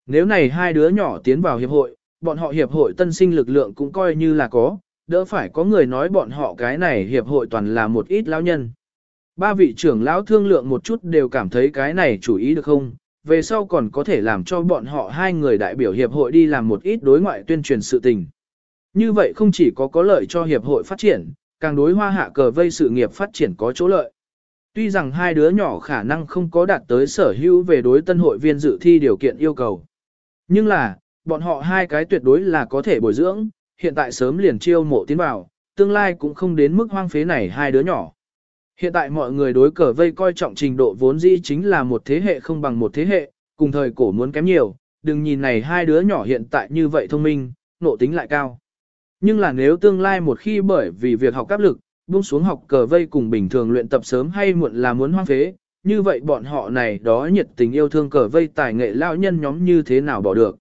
Nếu này hai đứa nhỏ tiến vào hiệp hội, bọn họ hiệp hội tân sinh lực lượng cũng coi như là có, đỡ phải có người nói bọn họ cái này hiệp hội toàn là một ít lão nhân. Ba vị trưởng lão thương lượng một chút đều cảm thấy cái này chủ ý được không, về sau còn có thể làm cho bọn họ hai người đại biểu hiệp hội đi làm một ít đối ngoại tuyên truyền sự tình. Như vậy không chỉ có có lợi cho hiệp hội phát triển, càng đối hoa hạ cờ vây sự nghiệp phát triển có chỗ lợi. Tuy rằng hai đứa nhỏ khả năng không có đạt tới sở hữu về đối tân hội viên dự thi điều kiện yêu cầu. Nhưng là, bọn họ hai cái tuyệt đối là có thể bồi dưỡng, hiện tại sớm liền chiêu mộ tiến vào, tương lai cũng không đến mức hoang phế này hai đứa nhỏ. Hiện tại mọi người đối cờ vây coi trọng trình độ vốn dĩ chính là một thế hệ không bằng một thế hệ, cùng thời cổ muốn kém nhiều, đừng nhìn này hai đứa nhỏ hiện tại như vậy thông minh, nộ tính lại cao. Nhưng là nếu tương lai một khi bởi vì việc học áp lực, buông xuống học cờ vây cùng bình thường luyện tập sớm hay muộn là muốn hoang phế, như vậy bọn họ này đó nhiệt tình yêu thương cờ vây tài nghệ lao nhân nhóm như thế nào bỏ được.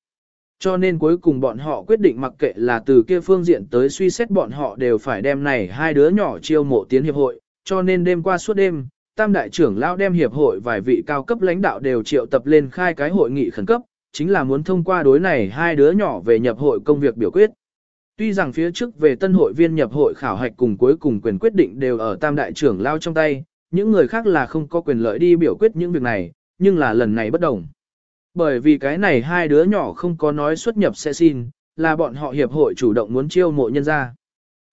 Cho nên cuối cùng bọn họ quyết định mặc kệ là từ kia phương diện tới suy xét bọn họ đều phải đem này hai đứa nhỏ chiêu mộ tiến hiệp hội, cho nên đêm qua suốt đêm, tam đại trưởng lão đem hiệp hội vài vị cao cấp lãnh đạo đều triệu tập lên khai cái hội nghị khẩn cấp, chính là muốn thông qua đối này hai đứa nhỏ về nhập hội công việc biểu quyết. Tuy rằng phía trước về tân hội viên nhập hội khảo hạch cùng cuối cùng quyền quyết định đều ở tam đại trưởng lao trong tay, những người khác là không có quyền lợi đi biểu quyết những việc này, nhưng là lần này bất đồng. Bởi vì cái này hai đứa nhỏ không có nói xuất nhập sẽ xin, là bọn họ hiệp hội chủ động muốn chiêu mộ nhân ra.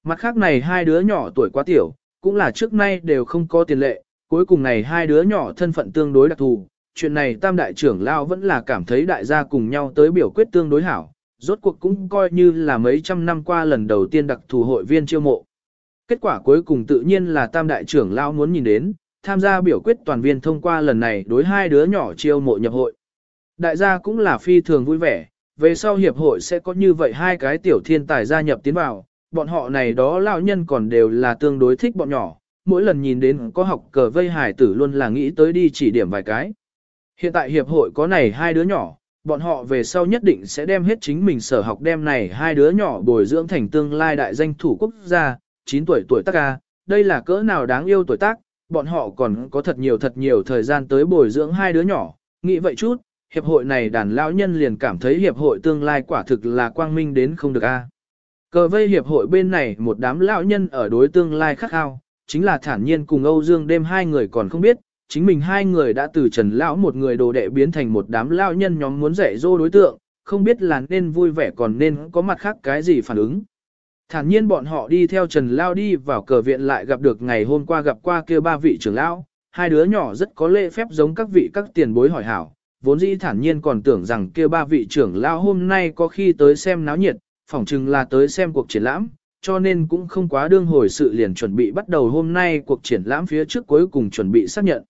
Mặt khác này hai đứa nhỏ tuổi quá tiểu, cũng là trước nay đều không có tiền lệ, cuối cùng này hai đứa nhỏ thân phận tương đối đặc thù, chuyện này tam đại trưởng lao vẫn là cảm thấy đại gia cùng nhau tới biểu quyết tương đối hảo, rốt cuộc cũng coi như là mấy trăm năm qua lần đầu tiên đặc thù hội viên chiêu mộ. Kết quả cuối cùng tự nhiên là tam đại trưởng lao muốn nhìn đến, tham gia biểu quyết toàn viên thông qua lần này đối hai đứa nhỏ chiêu mộ nhập hội. Đại gia cũng là phi thường vui vẻ, về sau hiệp hội sẽ có như vậy hai cái tiểu thiên tài gia nhập tiến vào, bọn họ này đó lão nhân còn đều là tương đối thích bọn nhỏ, mỗi lần nhìn đến có học cờ vây hải tử luôn là nghĩ tới đi chỉ điểm vài cái. Hiện tại hiệp hội có này hai đứa nhỏ, bọn họ về sau nhất định sẽ đem hết chính mình sở học đem này hai đứa nhỏ bồi dưỡng thành tương lai đại danh thủ quốc gia, 9 tuổi tuổi tác ca, đây là cỡ nào đáng yêu tuổi tác, bọn họ còn có thật nhiều thật nhiều thời gian tới bồi dưỡng hai đứa nhỏ, nghĩ vậy chút, hiệp hội này đàn lão nhân liền cảm thấy hiệp hội tương lai quả thực là quang minh đến không được a. Cờ vây hiệp hội bên này một đám lão nhân ở đối tương lai khắc khao, chính là thản nhiên cùng Âu Dương đêm hai người còn không biết, chính mình hai người đã từ Trần lão một người đồ đệ biến thành một đám lão nhân nhóm muốn dạy dỗ đối tượng, không biết là nên vui vẻ còn nên có mặt khác cái gì phản ứng. Thản nhiên bọn họ đi theo Trần Lao đi vào cờ viện lại gặp được ngày hôm qua gặp qua kia ba vị trưởng lão, hai đứa nhỏ rất có lễ phép giống các vị các tiền bối hỏi hảo, vốn dĩ thản nhiên còn tưởng rằng kia ba vị trưởng lão hôm nay có khi tới xem náo nhiệt, phỏng chừng là tới xem cuộc triển lãm, cho nên cũng không quá đương hồi sự liền chuẩn bị bắt đầu hôm nay cuộc triển lãm phía trước cuối cùng chuẩn bị xác nhận.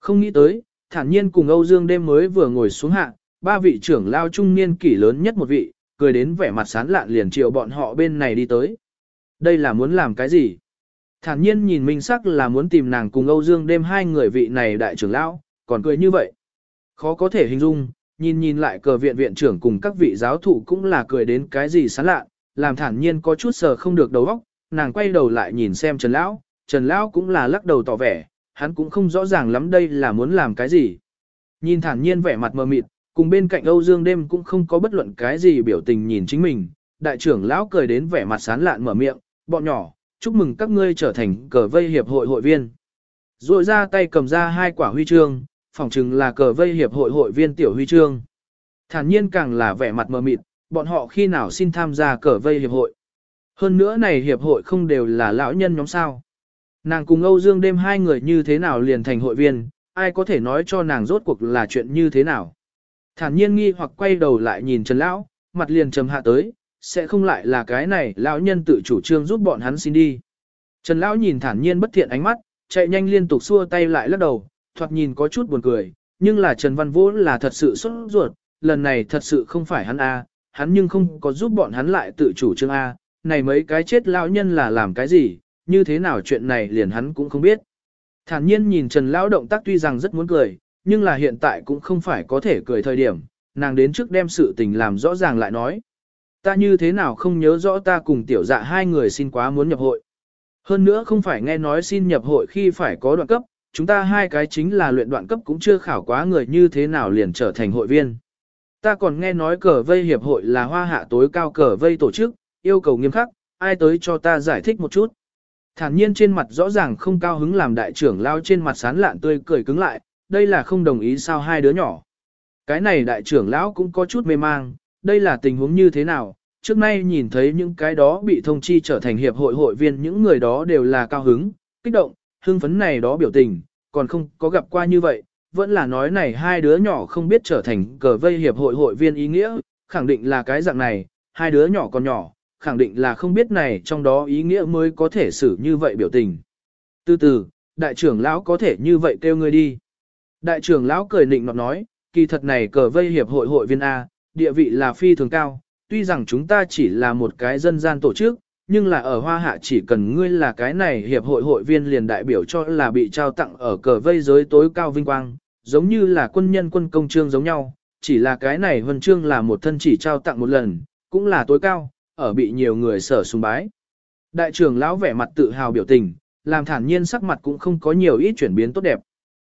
Không nghĩ tới, thản nhiên cùng Âu Dương đêm mới vừa ngồi xuống hạ, ba vị trưởng lao trung niên kỷ lớn nhất một vị, cười đến vẻ mặt sán lạn liền chiều bọn họ bên này đi tới. Đây là muốn làm cái gì? Thản nhiên nhìn Minh Sắc là muốn tìm nàng cùng Âu Dương đêm hai người vị này đại trưởng lão, còn cười như vậy. Khó có thể hình dung, nhìn nhìn lại cờ viện viện trưởng cùng các vị giáo thụ cũng là cười đến cái gì sán lạ, làm thản nhiên có chút sờ không được đầu óc, nàng quay đầu lại nhìn xem Trần Lão, Trần Lão cũng là lắc đầu tỏ vẻ, hắn cũng không rõ ràng lắm đây là muốn làm cái gì. Nhìn thản nhiên vẻ mặt mờ mịt, cùng bên cạnh Âu Dương đêm cũng không có bất luận cái gì biểu tình nhìn chính mình, đại trưởng lão cười đến vẻ mặt sán lạn mở miệng, bọn nhỏ, chúc mừng các ngươi trở thành cờ vây hiệp hội hội viên. Rồi ra tay cầm ra hai quả huy chương, phỏng chừng là cờ vây hiệp hội hội viên tiểu huy chương. Thản nhiên càng là vẻ mặt mờ mịt, bọn họ khi nào xin tham gia cờ vây hiệp hội. Hơn nữa này hiệp hội không đều là lão nhân nhóm sao. Nàng cùng Âu Dương đêm hai người như thế nào liền thành hội viên, ai có thể nói cho nàng rốt cuộc là chuyện như thế nào. Thản nhiên nghi hoặc quay đầu lại nhìn Trần Lão, mặt liền trầm hạ tới, sẽ không lại là cái này lão nhân tự chủ trương giúp bọn hắn xin đi. Trần Lão nhìn thản nhiên bất thiện ánh mắt, chạy nhanh liên tục xua tay lại lắc đầu, thoạt nhìn có chút buồn cười, nhưng là Trần Văn Vũ là thật sự xuất ruột, lần này thật sự không phải hắn A, hắn nhưng không có giúp bọn hắn lại tự chủ chương A, này mấy cái chết lão nhân là làm cái gì, như thế nào chuyện này liền hắn cũng không biết. Thản nhiên nhìn Trần Lão động tác tuy rằng rất muốn cười, nhưng là hiện tại cũng không phải có thể cười thời điểm, nàng đến trước đem sự tình làm rõ ràng lại nói. Ta như thế nào không nhớ rõ ta cùng tiểu dạ hai người xin quá muốn nhập hội. Hơn nữa không phải nghe nói xin nhập hội khi phải có đoạn cấp, chúng ta hai cái chính là luyện đoạn cấp cũng chưa khảo quá người như thế nào liền trở thành hội viên. Ta còn nghe nói cờ vây hiệp hội là hoa hạ tối cao cờ vây tổ chức, yêu cầu nghiêm khắc, ai tới cho ta giải thích một chút. Thản nhiên trên mặt rõ ràng không cao hứng làm đại trưởng lao trên mặt sán lạn tươi cười cứng lại, đây là không đồng ý sao hai đứa nhỏ. Cái này đại trưởng lão cũng có chút mê mang, đây là tình huống như thế nào, trước nay nhìn thấy những cái đó bị thông chi trở thành hiệp hội hội viên những người đó đều là cao hứng, kích động, hưng phấn này đó biểu tình, còn không có gặp qua như vậy, vẫn là nói này hai đứa nhỏ không biết trở thành cờ vây hiệp hội hội viên ý nghĩa, khẳng định là cái dạng này, hai đứa nhỏ còn nhỏ, khẳng định là không biết này trong đó ý nghĩa mới có thể xử như vậy biểu tình. Từ từ, đại trưởng lão có thể như vậy kêu ngươi đi. Đại trưởng lão cười nịnh nọt nói, kỳ thật này cờ vây hiệp hội hội viên A, địa vị là phi thường cao, tuy rằng chúng ta chỉ là một cái dân gian tổ chức, nhưng là ở Hoa Hạ chỉ cần ngươi là cái này hiệp hội hội viên liền đại biểu cho là bị trao tặng ở cờ vây giới tối cao vinh quang, giống như là quân nhân quân công trương giống nhau, chỉ là cái này huân chương là một thân chỉ trao tặng một lần, cũng là tối cao, ở bị nhiều người sở sùng bái. Đại trưởng lão vẻ mặt tự hào biểu tình, làm thản nhiên sắc mặt cũng không có nhiều ít chuyển biến tốt đẹp.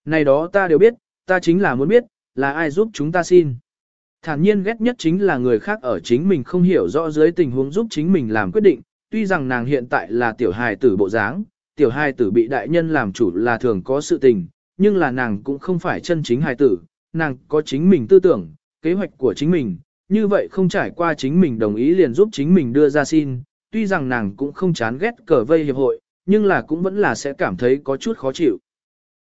Này đó ta đều biết, ta chính là muốn biết, là ai giúp chúng ta xin. Thản nhiên ghét nhất chính là người khác ở chính mình không hiểu rõ dưới tình huống giúp chính mình làm quyết định, tuy rằng nàng hiện tại là tiểu hài tử bộ dáng, tiểu hài tử bị đại nhân làm chủ là thường có sự tình, nhưng là nàng cũng không phải chân chính hài tử, nàng có chính mình tư tưởng, kế hoạch của chính mình, như vậy không trải qua chính mình đồng ý liền giúp chính mình đưa ra xin, tuy rằng nàng cũng không chán ghét cờ vây hiệp hội, nhưng là cũng vẫn là sẽ cảm thấy có chút khó chịu.